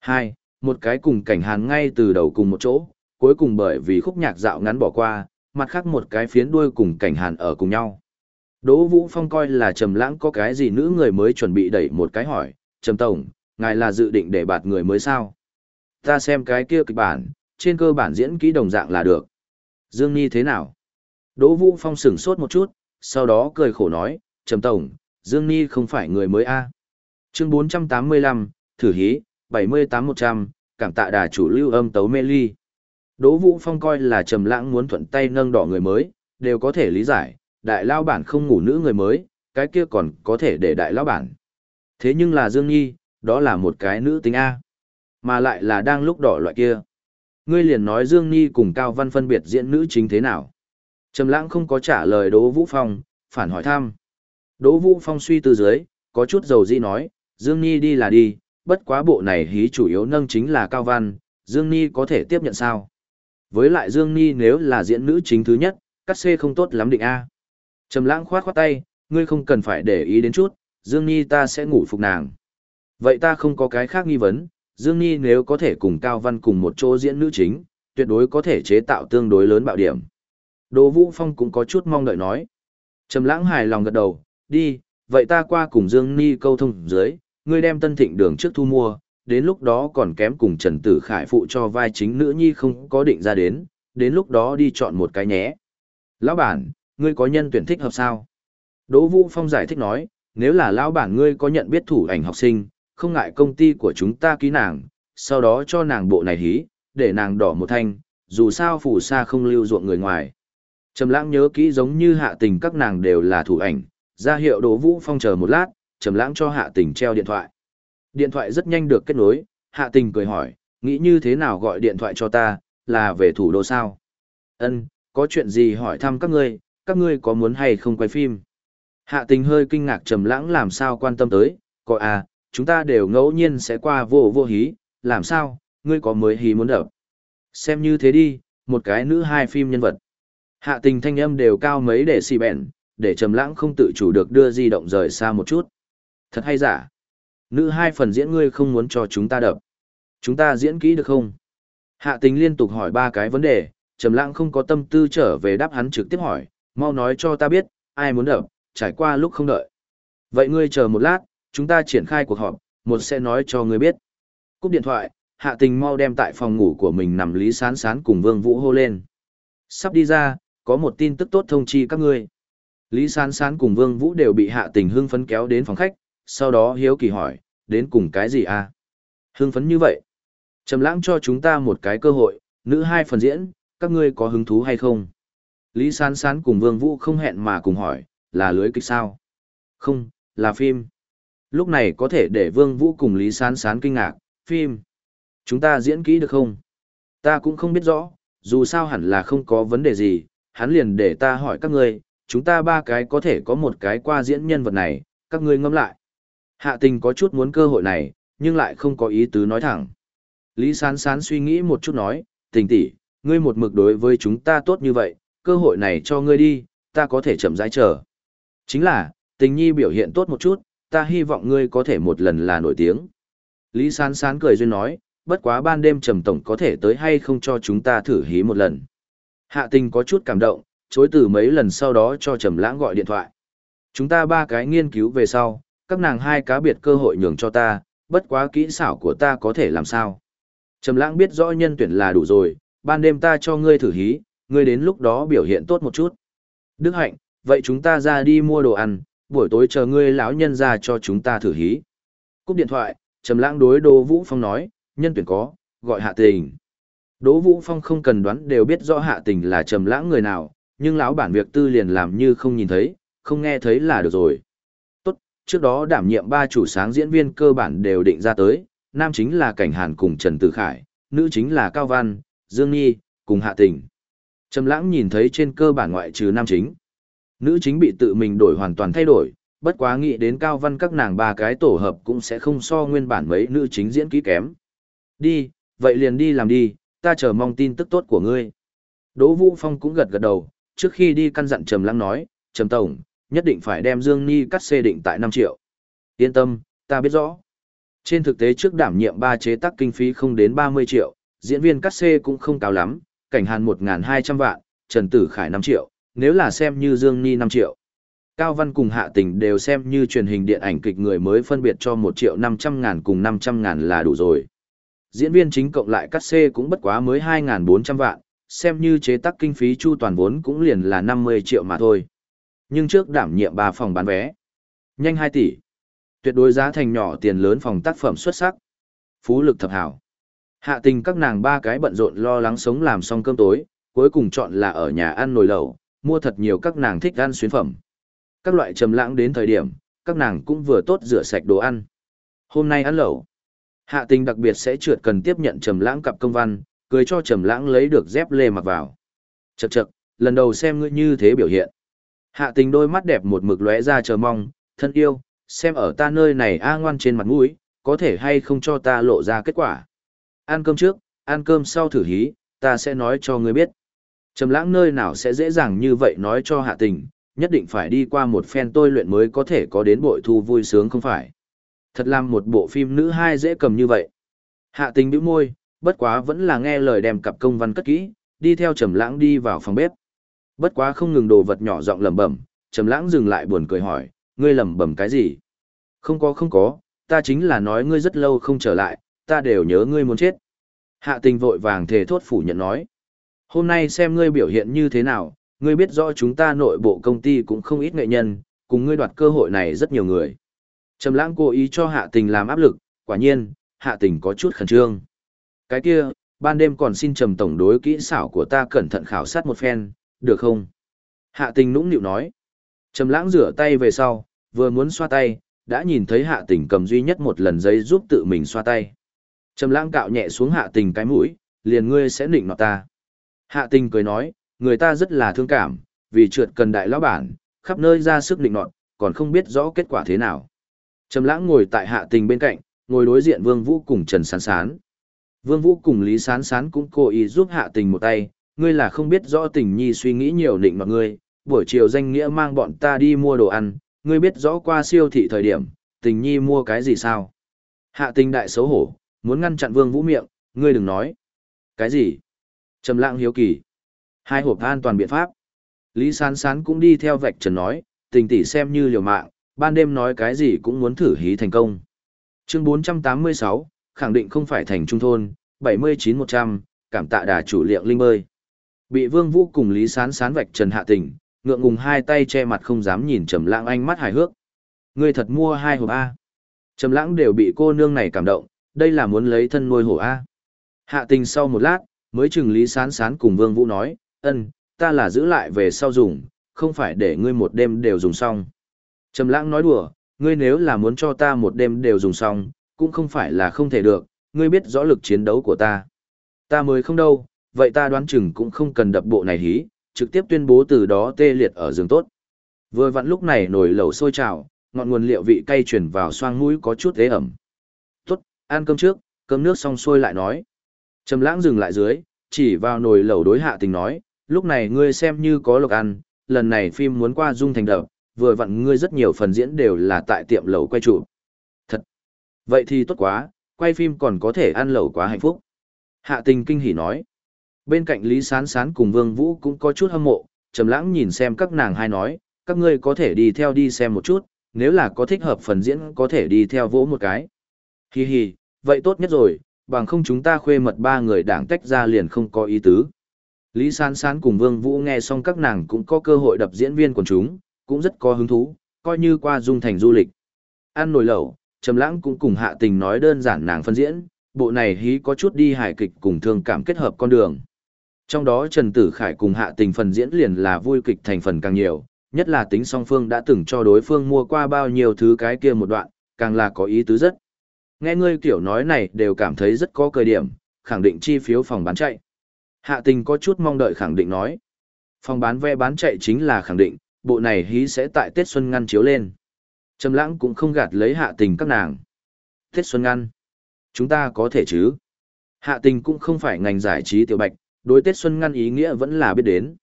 Hai, một cái cùng cảnh hàn ngay từ đầu cùng một chỗ, cuối cùng bởi vì khúc nhạc dạo ngắn bỏ qua, mặt khác một cái phiến đuôi cùng cảnh hàn ở cùng nhau. Đỗ Vũ Phong coi là Trầm Lãng có cái gì nữ người mới chuẩn bị đẩy một cái hỏi, "Trầm tổng, ngài là dự định để bạt người mới sao?" Ta xem cái kia kịch bản, trên cơ bản diễn kỹ đồng dạng là được. Dương Nhi thế nào? Đỗ Vũ Phong sững sốt một chút, sau đó cười khổ nói, "Trầm tổng, Dương Nhi không phải người mới a." Chương 485, thử hí, 78100, cảm tạ đà chủ lưu âm tấu mê ly. Đỗ Vũ Phong coi là Trầm Lãng muốn thuận tay nâng đỏ người mới, đều có thể lý giải, đại lao bản không ngủ nữ người mới, cái kia còn có thể để đại lao bản. Thế nhưng là Dương Nhi, đó là một cái nữ tính A. Mà lại là đang lúc đỏ loại kia. Ngươi liền nói Dương Nhi cùng Cao Văn phân biệt diễn nữ chính thế nào. Trầm lãng không có trả lời Đỗ Vũ Phong, phản hỏi thăm. Đỗ Vũ Phong suy tư dưới, có chút dầu dĩ nói, Dương Nhi đi là đi, bất quá bộ này hí chủ yếu nâng chính là Cao Văn, Dương Nhi có thể tiếp nhận sao? Với lại Dương Nhi nếu là diễn nữ chính thứ nhất, cắt xê không tốt lắm định A. Trầm lãng khoát khoát tay, ngươi không cần phải để ý đến chút, Dương Nhi ta sẽ ngủ phục nàng. Vậy ta không có cái khác nghi vấn, Dương Nhi nếu có thể cùng Cao Văn cùng một chỗ diễn nữ chính, tuyệt đối có thể chế tạo tương đối lớn bạo điểm. Đỗ Vũ Phong cũng có chút mong đợi nói. Trầm lãng hài lòng gật đầu, đi, vậy ta qua cùng Dương Nhi câu thông dưới, ngươi đem tân thịnh đường trước thu mua, đến lúc đó còn kém cùng Trần Tử Khải phụ cho vai chính nữ nhi không có định ra đến, đến lúc đó đi chọn một cái nhé. Lão bản, ngươi có nhân tuyển thích hợp sao? Đỗ Vũ Phong giải thích nói, nếu là lão bản ngươi có nhận biết thủ ảnh học sinh, không ngại công ty của chúng ta ký nàng, sau đó cho nàng bộ này hí, để nàng đỏ một thanh, dù sao phủ xa không lưu ruộng người ngoài. Trầm lãng nhớ kỹ giống như hạ tình các nàng đều là thủ ảnh, ra hiệu Đỗ Vũ Phong chờ một lát, Trầm lãng cho hạ tình treo điện thoại. Điện thoại rất nhanh được kết nối, hạ tình cười hỏi, nghĩ như thế nào gọi điện thoại cho ta, là về thủ đô sao? Ân, có chuyện gì hỏi thăm các ngươi, các ngươi có muốn hay không quay phim? Hạ tình hơi kinh ngạc trầm lãng làm sao quan tâm tới, coi à, chúng ta đều ngẫu nhiên sẽ qua vô vô hí, làm sao, ngươi có mới hí muốn đập. Xem như thế đi, một cái nữ hai phim nhân vật. Hạ tình thanh âm đều cao mấy để xì bẹn, để trầm lãng không tự chủ được đưa di động rời xa một chút. Thật hay giả? Nữ hai phần diễn ngươi không muốn cho chúng ta đập. Chúng ta diễn kỹ được không? Hạ tình liên tục hỏi ba cái vấn đề, trầm lãng không có tâm tư trở về đáp hắn trực tiếp hỏi, mau nói cho ta biết, ai muốn đập, trải qua lúc không đợi. Vậy ngươi chờ một lát, chúng ta triển khai cuộc họp, một sẽ nói cho ngươi biết. Cúp điện thoại, hạ tình mau đem tại phòng ngủ của mình nằm lý sán sán cùng vương vũ hô lên. Sắp đi ra, có một tin tức tốt thông chi các ngươi. Lý sán sán cùng vương vũ đều bị hạ tình hưng phấn kéo đến phòng khách, sau đó hiếu kỳ hỏi, đến cùng cái gì à? Hưng phấn như vậy. Trầm lãng cho chúng ta một cái cơ hội, nữ hai phần diễn, các ngươi có hứng thú hay không? Lý Sán Sán cùng Vương Vũ không hẹn mà cùng hỏi, là lưới kịch sao? Không, là phim. Lúc này có thể để Vương Vũ cùng Lý Sán Sán kinh ngạc, phim. Chúng ta diễn kỹ được không? Ta cũng không biết rõ, dù sao hẳn là không có vấn đề gì, hắn liền để ta hỏi các ngươi, chúng ta ba cái có thể có một cái qua diễn nhân vật này, các ngươi ngâm lại. Hạ tình có chút muốn cơ hội này, nhưng lại không có ý tứ nói thẳng. Lý Sán Sán suy nghĩ một chút nói, tình tỷ, ngươi một mực đối với chúng ta tốt như vậy, cơ hội này cho ngươi đi, ta có thể chậm rãi chờ. Chính là, tình nhi biểu hiện tốt một chút, ta hy vọng ngươi có thể một lần là nổi tiếng. Lý Sán Sán cười duyên nói, bất quá ban đêm trầm tổng có thể tới hay không cho chúng ta thử hí một lần. Hạ tình có chút cảm động, chối từ mấy lần sau đó cho Trầm Lãng gọi điện thoại. Chúng ta ba cái nghiên cứu về sau, các nàng hai cá biệt cơ hội nhường cho ta, bất quá kỹ xảo của ta có thể làm sao. Trầm Lãng biết rõ nhân tuyển là đủ rồi, ban đêm ta cho ngươi thử hí, ngươi đến lúc đó biểu hiện tốt một chút. Đức Hạnh, vậy chúng ta ra đi mua đồ ăn, buổi tối chờ ngươi lão nhân ra cho chúng ta thử hí. Cúp điện thoại, Trầm Lãng đối Đỗ Vũ Phong nói, nhân tuyển có, gọi Hạ Tình. Đỗ Vũ Phong không cần đoán đều biết rõ Hạ Tình là Trầm Lãng người nào, nhưng lão bản việc tư liền làm như không nhìn thấy, không nghe thấy là được rồi. Tốt, trước đó đảm nhiệm ba chủ sáng diễn viên cơ bản đều định ra tới, nam chính là Cảnh Hàn cùng Trần Tử Khải, nữ chính là Cao Văn, Dương Nghi, cùng Hạ Tình. Trầm Lãng nhìn thấy trên cơ bản ngoại trừ nam chính. Nữ chính bị tự mình đổi hoàn toàn thay đổi, bất quá nghĩ đến Cao Văn các nàng ba cái tổ hợp cũng sẽ không so nguyên bản mấy nữ chính diễn kỹ kém. Đi, vậy liền đi làm đi, ta chờ mong tin tức tốt của ngươi. Đỗ Vũ Phong cũng gật gật đầu, trước khi đi căn dặn Trầm Lăng nói, "Trầm tổng, nhất định phải đem Dương Ni cắt xê định tại năm triệu." Yên tâm, ta biết rõ. Trên thực tế trước đảm nhiệm ba chế tác kinh phí không đến 30 triệu, diễn viên cắt xê cũng không cao lắm, cảnh hàn 1.200 vạn, Trần Tử Khải năm triệu, nếu là xem như Dương Ni 5 triệu. Cao Văn cùng Hạ Tình đều xem như truyền hình điện ảnh kịch người mới phân biệt cho 1 triệu 500 ngàn cùng 500 ngàn là đủ rồi. Diễn viên chính cộng lại cắt xê cũng bất quá mới 2.400 vạn, xem như chế tác kinh phí chu toàn vốn cũng liền là 50 triệu mà thôi. Nhưng trước đảm nhiệm 3 phòng bán vé, nhanh 2 tỷ. Tuyệt đối giá thành nhỏ tiền lớn phòng tác phẩm xuất sắc. Phú lực thập hảo. Hạ tình các nàng ba cái bận rộn lo lắng sống làm xong cơm tối, cuối cùng chọn là ở nhà ăn nồi lẩu, mua thật nhiều các nàng thích ăn xuyến phẩm. Các loại trầm lãng đến thời điểm, các nàng cũng vừa tốt rửa sạch đồ ăn. Hôm nay ăn lẩu. Hạ tình đặc biệt sẽ trượt cần tiếp nhận trầm lãng cặp công văn, cười cho trầm lãng lấy được dép lê mặc vào. Chậc chậc, lần đầu xem ngươi như thế biểu hiện. Hạ tình đôi mắt đẹp một mực lóe ra chờ mong, thân yêu, xem ở ta nơi này a ngoan trên mặt mũi, có thể hay không cho ta lộ ra kết quả. Ăn cơm trước, ăn cơm sau thử hí, ta sẽ nói cho ngươi biết. Trầm lãng nơi nào sẽ dễ dàng như vậy nói cho hạ tình, nhất định phải đi qua một phen tôi luyện mới có thể có đến bội thu vui sướng không phải. Thật làm một bộ phim nữ hai dễ cầm như vậy. Hạ tình bĩu môi, bất quá vẫn là nghe lời đem cặp công văn cất kỹ, đi theo Trầm lãng đi vào phòng bếp. Bất quá không ngừng đồ vật nhỏ giọng lẩm bẩm, Trầm lãng dừng lại buồn cười hỏi, ngươi lẩm bẩm cái gì? Không có không có, ta chính là nói ngươi rất lâu không trở lại, ta đều nhớ ngươi muốn chết. Hạ tình vội vàng thề thốt phủ nhận nói. Hôm nay xem ngươi biểu hiện như thế nào, ngươi biết rõ chúng ta nội bộ công ty cũng không ít nghệ nhân, cùng ngươi đoạt cơ hội này rất nhiều người. Trầm lãng cố ý cho hạ tình làm áp lực, quả nhiên, hạ tình có chút khẩn trương. Cái kia, ban đêm còn xin trầm tổng đối kỹ xảo của ta cẩn thận khảo sát một phen, được không? Hạ tình nũng nịu nói. Trầm lãng rửa tay về sau, vừa muốn xoa tay, đã nhìn thấy hạ tình cầm duy nhất một lần giấy giúp tự mình xoa tay. Trầm lãng cạo nhẹ xuống hạ tình cái mũi, liền ngươi sẽ nịnh nọt ta. Hạ tình cười nói, người ta rất là thương cảm, vì trượt cần đại lão bản, khắp nơi ra sức định nọt, còn không biết rõ kết quả thế nào. Trầm lãng ngồi tại hạ tình bên cạnh, ngồi đối diện Vương Vũ cùng Trần Sán Sán. Vương Vũ cùng Lý Sán Sán cũng cố ý giúp hạ tình một tay, ngươi là không biết rõ tình nhi suy nghĩ nhiều định mọi ngươi, buổi chiều danh nghĩa mang bọn ta đi mua đồ ăn, ngươi biết rõ qua siêu thị thời điểm, tình nhi mua cái gì sao? Hạ tình đại xấu hổ, muốn ngăn chặn vương vũ miệng, ngươi đừng nói. Cái gì? Trầm lặng hiếu kỳ. Hai hộp an toàn biện pháp. Lý sán sán cũng đi theo vạch trần nói, tình tỷ xem như liều mạng, ban đêm nói cái gì cũng muốn thử hí thành công. Chương 486, khẳng định không phải thành trung thôn, 79-100, cảm tạ đà chủ liệu linh bơi. Bị vương vũ cùng Lý sán sán vạch trần hạ tình, ngượng ngùng hai tay che mặt không dám nhìn trầm lãng ánh mắt hài hước. Ngươi thật mua hai hộp A. Trầm lãng đều bị cô nương này cảm động, đây là muốn lấy thân nuôi hổ A. Hạ tình sau một lát, mới chừng lý sán sán cùng vương vũ nói, ân, ta là giữ lại về sau dùng, không phải để ngươi một đêm đều dùng xong. Trầm lãng nói đùa, ngươi nếu là muốn cho ta một đêm đều dùng xong, cũng không phải là không thể được, ngươi biết rõ lực chiến đấu của ta. Ta mới không đâu, vậy ta đoán chừng cũng không cần đập bộ này hí, trực tiếp tuyên bố từ đó tê liệt ở giường tốt. Vừa vặn lúc này nồi lẩu sôi trào, ngọn nguồn liệu vị cay truyền vào xoang mũi có chút ế ẩm. Tốt, ăn cơm trước, cơm nước xong sôi lại nói. Trầm lãng dừng lại dưới, chỉ vào nồi lẩu đối hạ tình nói, lúc này ngươi xem như có lộc ăn, lần này phim muốn qua dung thành đập, vừa vặn ngươi rất nhiều phần diễn đều là tại tiệm lẩu quay trụ. Thật. Vậy thì tốt quá, quay phim còn có thể ăn lẩu quá hạnh phúc. Hạ tình kinh hỉ nói. Bên cạnh Lý Sán Sán cùng Vương Vũ cũng có chút hâm mộ, trầm lãng nhìn xem các nàng hai nói, các ngươi có thể đi theo đi xem một chút, nếu là có thích hợp phần diễn có thể đi theo vỗ một cái. Hi hi, vậy tốt nhất rồi, bằng không chúng ta khuê mật ba người đảng tách ra liền không có ý tứ. Lý Sán Sán cùng Vương Vũ nghe xong các nàng cũng có cơ hội đập diễn viên của chúng, cũng rất có hứng thú, coi như qua dung thành du lịch. Ăn nồi lẩu, Trầm Lãng cũng cùng Hạ Tình nói đơn giản nàng phân diễn, bộ này hí có chút đi hài kịch cùng thương cảm kết hợp con đường. Trong đó Trần Tử Khải cùng Hạ Tình phần diễn liền là vui kịch thành phần càng nhiều, nhất là tính song phương đã từng cho đối phương mua qua bao nhiêu thứ cái kia một đoạn, càng là có ý tứ rất. Nghe ngươi kiểu nói này đều cảm thấy rất có cơ điểm, khẳng định chi phiếu phòng bán chạy. Hạ tình có chút mong đợi khẳng định nói. Phòng bán vé bán chạy chính là khẳng định, bộ này hí sẽ tại Tết Xuân ngăn chiếu lên. Trầm lãng cũng không gạt lấy hạ tình các nàng. Tết Xuân ngăn. Chúng ta có thể chứ. Hạ tình cũng không phải ngành giải trí tiểu bạch, đối Tết Xuân ngăn ý nghĩa vẫn là biết đến.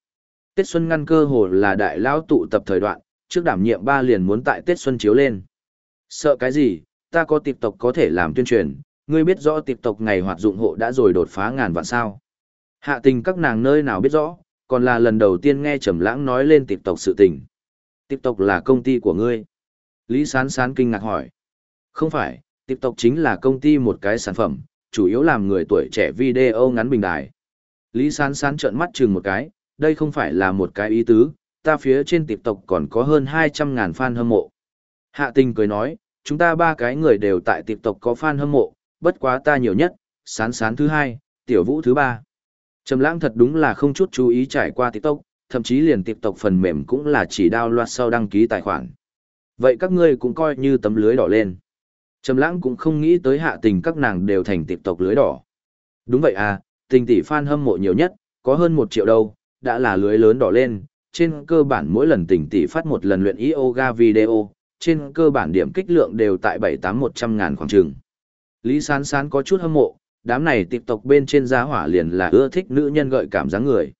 Tết Xuân ngăn cơ hồ là đại lao tụ tập thời đoạn, trước đảm nhiệm ba liền muốn tại Tết Xuân chiếu lên. Sợ cái gì, ta có tiệp tộc có thể làm tuyên truyền, ngươi biết rõ tiệp tộc ngày hoạt dụng hộ đã rồi đột phá ngàn vạn sao. Hạ tình các nàng nơi nào biết rõ, còn là lần đầu tiên nghe Trầm Lãng nói lên tiệp tộc sự tình. Tiệp tộc là công ty của ngươi. Lý Sán Sán kinh ngạc hỏi. Không phải, tiệp tộc chính là công ty một cái sản phẩm, chủ yếu làm người tuổi trẻ video ngắn bình đài. Lý Sán Sán trợn mắt chừng một cái, đây không phải là một cái ý tứ, ta phía trên tiệp tộc còn có hơn 200.000 fan hâm mộ. Hạ tình cười nói, chúng ta ba cái người đều tại tiệp tộc có fan hâm mộ, bất quá ta nhiều nhất, sán sán thứ hai, tiểu vũ thứ ba. Trầm lãng thật đúng là không chút chú ý trải qua TikTok, thậm chí liền TikTok phần mềm cũng là chỉ đao loạt sau đăng ký tài khoản. Vậy các ngươi cũng coi như tấm lưới đỏ lên. Trầm lãng cũng không nghĩ tới hạ tình các nàng đều thành TikTok lưới đỏ. Đúng vậy à, tình tỷ fan hâm mộ nhiều nhất, có hơn một triệu đâu, đã là lưới lớn đỏ lên, trên cơ bản mỗi lần tình tỷ phát một lần luyện yoga video, trên cơ bản điểm kích lượng đều tại 7-8-100 ngàn khoảng trường. Lý Sán Sán có chút hâm mộ, đám này tộc bên trên giá hỏa liền là ưa thích nữ nhân gợi cảm dáng người.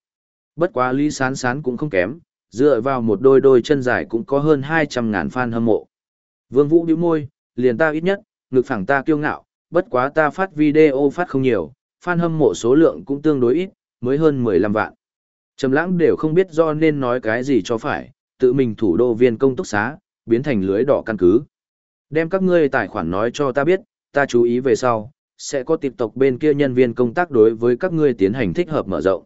Bất quá Lý Sán Sán cũng không kém, dựa vào một đôi đôi chân dài cũng có hơn 200 ngàn fan hâm mộ. Vương Vũ nhíu môi, liền ta ít nhất, ngực phẳng ta kiêu ngạo, bất quá ta phát video phát không nhiều, fan hâm mộ số lượng cũng tương đối ít, mới hơn 15 vạn. Trầm lãng đều không biết do nên nói cái gì cho phải, tự mình thủ đô viên công túc xá, biến thành lưới đỏ căn cứ. Đem các ngươi tài khoản nói cho ta biết, ta chú ý về sau, sẽ có tiếp tục bên kia nhân viên công tác đối với các ngươi tiến hành thích hợp mở rộng.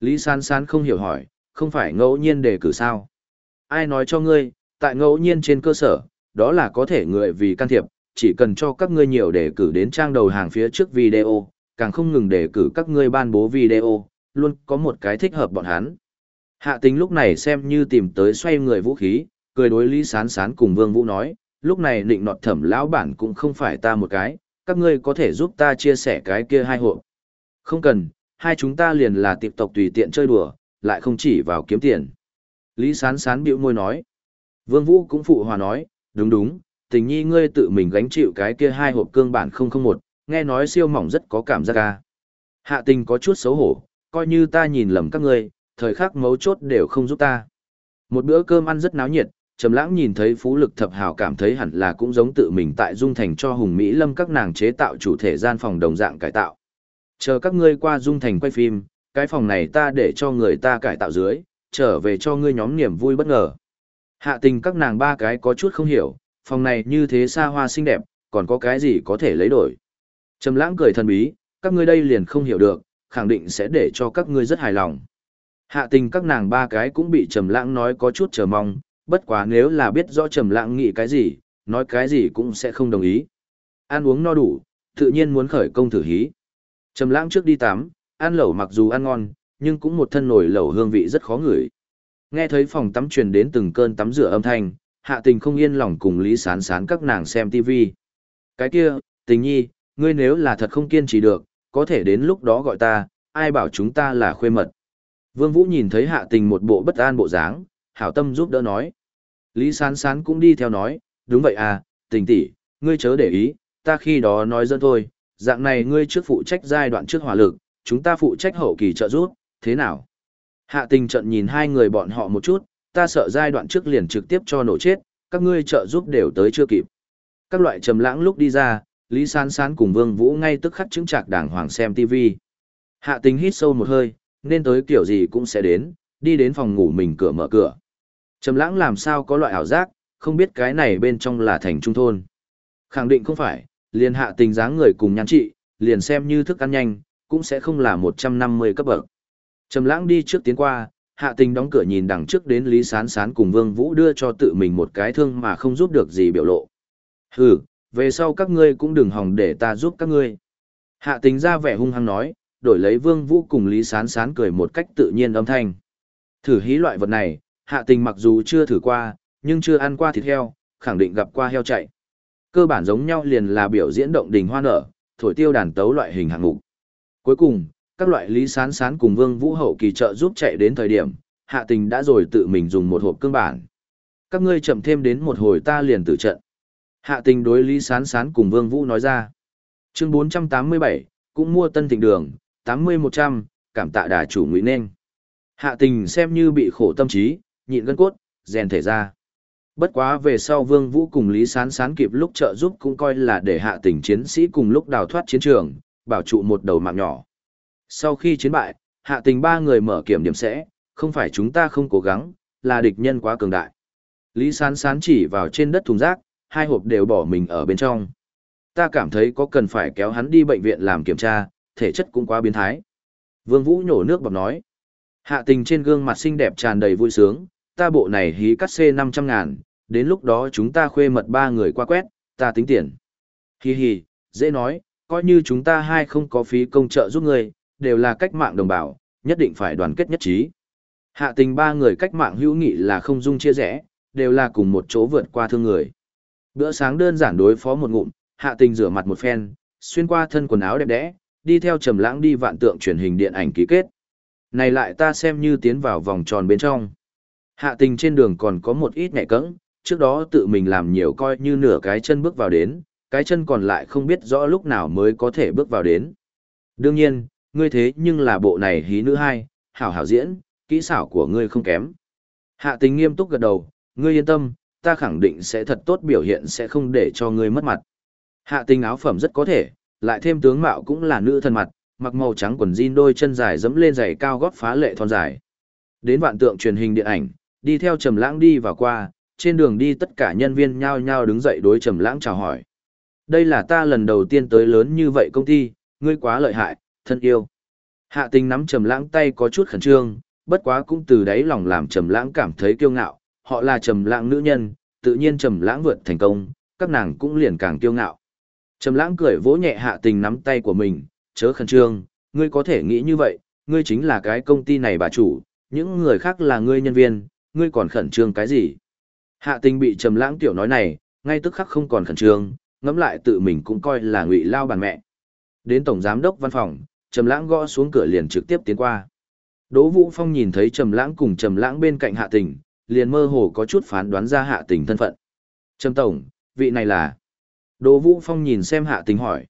Lý San San không hiểu hỏi, không phải ngẫu nhiên đề cử sao? Ai nói cho ngươi, tại ngẫu nhiên trên cơ sở, đó là có thể người vì can thiệp, chỉ cần cho các ngươi nhiều đề cử đến trang đầu hàng phía trước video, càng không ngừng đề cử các ngươi ban bố video, luôn có một cái thích hợp bọn hắn. Hạ tính lúc này xem như tìm tới xoay người vũ khí, cười đối Lý Sán Sán cùng Vương Vũ nói, lúc này định nọt thẩm lão bản cũng không phải ta một cái, các ngươi có thể giúp ta chia sẻ cái kia hai hộp. Không cần, hai chúng ta liền là tiệp tộc tùy tiện chơi đùa, lại không chỉ vào kiếm tiền. Lý Sán Sán bĩu môi nói. Vương Vũ cũng phụ hòa nói, đúng đúng, tình nhi ngươi tự mình gánh chịu cái kia hai hộp cương bản 001, nghe nói siêu mỏng rất có cảm giác ca. Hạ tình có chút xấu hổ, coi như ta nhìn lầm các ngươi, thời khắc mấu chốt đều không giúp ta. Một bữa cơm ăn rất náo nhiệt, Trầm Lãng nhìn thấy Phú Lực Thập Hào cảm thấy hẳn là cũng giống tự mình tại Dung Thành cho Hùng Mỹ Lâm các nàng chế tạo chủ thể gian phòng đồng dạng cải tạo. Chờ các ngươi qua Dung Thành quay phim, cái phòng này ta để cho người ta cải tạo dưới, trở về cho ngươi nhóm niềm vui bất ngờ. Hạ tình các nàng ba cái có chút không hiểu, phòng này như thế xa hoa xinh đẹp, còn có cái gì có thể lấy đổi. Trầm lãng cười thần bí, các ngươi đây liền không hiểu được, khẳng định sẽ để cho các ngươi rất hài lòng. Hạ tình các nàng ba cái cũng bị trầm lãng nói có chút chờ mong, bất quá nếu là biết rõ trầm lãng nghĩ cái gì, nói cái gì cũng sẽ không đồng ý. Ăn uống no đủ, tự nhiên muốn khởi công thử hí. Trầm lãng trước đi tắm, ăn lẩu mặc dù ăn ngon, nhưng cũng một thân nổi lẩu hương vị rất khó ngửi. Nghe thấy phòng tắm truyền đến từng cơn tắm rửa âm thanh, hạ tình không yên lòng cùng Lý Sán Sán các nàng xem TV. Cái kia, tình nhi, ngươi nếu là thật không kiên trì được, có thể đến lúc đó gọi ta, ai bảo chúng ta là khuê mật. Vương Vũ nhìn thấy hạ tình một bộ bất an bộ dáng, hảo tâm giúp đỡ nói. Lý Sán Sán cũng đi theo nói, đúng vậy à, tình tỷ, ngươi chớ để ý, ta khi đó nói dân thôi, dạng này ngươi trước phụ trách giai đoạn trước hỏa lực, chúng ta phụ trách hậu kỳ trợ giúp, thế nào? Hạ tình trận nhìn hai người bọn họ một chút, ta sợ giai đoạn trước liền trực tiếp cho nổ chết, các ngươi trợ giúp đều tới chưa kịp. Các loại trầm lãng lúc đi ra, Lý Sán Sán cùng Vương Vũ ngay tức khắc chứng trạc đàng hoàng xem TV. Hạ tình hít sâu một hơi, nên tới kiểu gì cũng sẽ đến, đi đến phòng ngủ mình cửa mở cửa. Trầm lãng làm sao có loại ảo giác, không biết cái này bên trong là thành trung thôn. Khẳng định không phải, liền hạ tình dáng người cùng nhan trị, liền xem như thức ăn nhanh, cũng sẽ không là 150 cấp bậc. Trầm lãng đi trước tiến qua, hạ tình đóng cửa nhìn đằng trước đến Lý Sán Sán cùng Vương Vũ đưa cho tự mình một cái thương mà không giúp được gì biểu lộ. Hừ, về sau các ngươi cũng đừng hòng để ta giúp các ngươi. Hạ tình ra vẻ hung hăng nói, đổi lấy Vương Vũ cùng Lý Sán Sán cười một cách tự nhiên âm thanh. Thử hí loại vật này, hạ tình mặc dù chưa thử qua, nhưng chưa ăn qua thịt heo, khẳng định gặp qua heo chạy. Cơ bản giống nhau liền là biểu diễn động đình hoa nở, thổi tiêu đàn tấu loại hình hạng mục. Cuối cùng, các loại lý sán sán cùng vương vũ hậu kỳ trợ giúp chạy đến thời điểm, hạ tình đã rồi tự mình dùng một hộp cương bản. Các ngươi chậm thêm đến một hồi ta liền tự trận. Hạ tình đối lý sán sán cùng vương vũ nói ra. Chương 487, cũng mua tân thịnh đường, 80-100, cảm tạ đà chủ ngụy nên. Hạ tình xem như bị khổ tâm trí, nhịn gân cốt, rèn thể ra. Bất quá về sau Vương Vũ cùng Lý Sán Sán kịp lúc trợ giúp cũng coi là để hạ tình chiến sĩ cùng lúc đào thoát chiến trường, bảo trụ một đầu mạng nhỏ. Sau khi chiến bại, hạ tình ba người mở kiểm điểm sẽ, không phải chúng ta không cố gắng, là địch nhân quá cường đại. Lý Sán Sán chỉ vào trên đất thùng rác, hai hộp đều bỏ mình ở bên trong. Ta cảm thấy có cần phải kéo hắn đi bệnh viện làm kiểm tra, thể chất cũng quá biến thái. Vương Vũ nhổ nước bọt nói. Hạ tình trên gương mặt xinh đẹp tràn đầy vui sướng, ta bộ này hí cắt xê 500 ngàn, đến lúc đó chúng ta khuê mật ba người qua quét, ta tính tiền. Hi hi, dễ nói, coi như chúng ta hai không có phí công trợ giúp người, đều là cách mạng đồng bào, nhất định phải đoàn kết nhất trí. Hạ tình ba người cách mạng hữu nghị là không dung chia rẽ, đều là cùng một chỗ vượt qua thương người. Bữa sáng đơn giản đối phó một ngụm, hạ tình rửa mặt một phen, xuyên qua thân quần áo đẹp đẽ, đi theo trầm lãng đi vạn tượng truyền hình điện ảnh ký kết. Này lại ta xem như tiến vào vòng tròn bên trong. Hạ tình trên đường còn có một ít nhẹ cẫng, trước đó tự mình làm nhiều coi như nửa cái chân bước vào đến, cái chân còn lại không biết rõ lúc nào mới có thể bước vào đến. Đương nhiên, ngươi thế nhưng là bộ này hí nữ hai, hảo hảo diễn, kỹ xảo của ngươi không kém. Hạ tình nghiêm túc gật đầu, ngươi yên tâm, ta khẳng định sẽ thật tốt biểu hiện sẽ không để cho ngươi mất mặt. Hạ tình áo phẩm rất có thể, lại thêm tướng mạo cũng là nữ thân mặt, mặc màu trắng quần jean đôi chân dài dẫm lên giày cao gót phá lệ thon dài. Đến vạn tượng truyền hình điện ảnh, đi theo Trầm Lãng đi vào qua, trên đường đi tất cả nhân viên nhao nhao đứng dậy đối Trầm Lãng chào hỏi. Đây là ta lần đầu tiên tới lớn như vậy công ty, ngươi quá lợi hại, thân yêu. Hạ Tình nắm Trầm Lãng tay có chút khẩn trương, bất quá cũng từ đáy lòng làm Trầm Lãng cảm thấy kiêu ngạo, họ là Trầm Lãng nữ nhân, tự nhiên Trầm Lãng vượt thành công, các nàng cũng liền càng kiêu ngạo. Trầm Lãng cười vỗ nhẹ Hạ Tình nắm tay của mình, chớ khẩn trương, ngươi có thể nghĩ như vậy, ngươi chính là cái công ty này bà chủ, những người khác là ngươi nhân viên, ngươi còn khẩn trương cái gì? Hạ tình bị trầm lãng tiểu nói này, ngay tức khắc không còn khẩn trương, ngẫm lại tự mình cũng coi là ngụy lao bản mẹ. Đến tổng giám đốc văn phòng, trầm lãng gõ xuống cửa liền trực tiếp tiến qua. Đỗ Vũ Phong nhìn thấy trầm lãng cùng trầm lãng bên cạnh hạ tình, liền mơ hồ có chút phán đoán ra hạ tình thân phận. Trầm tổng, vị này là... Đỗ Vũ Phong nhìn xem hạ tình hỏi.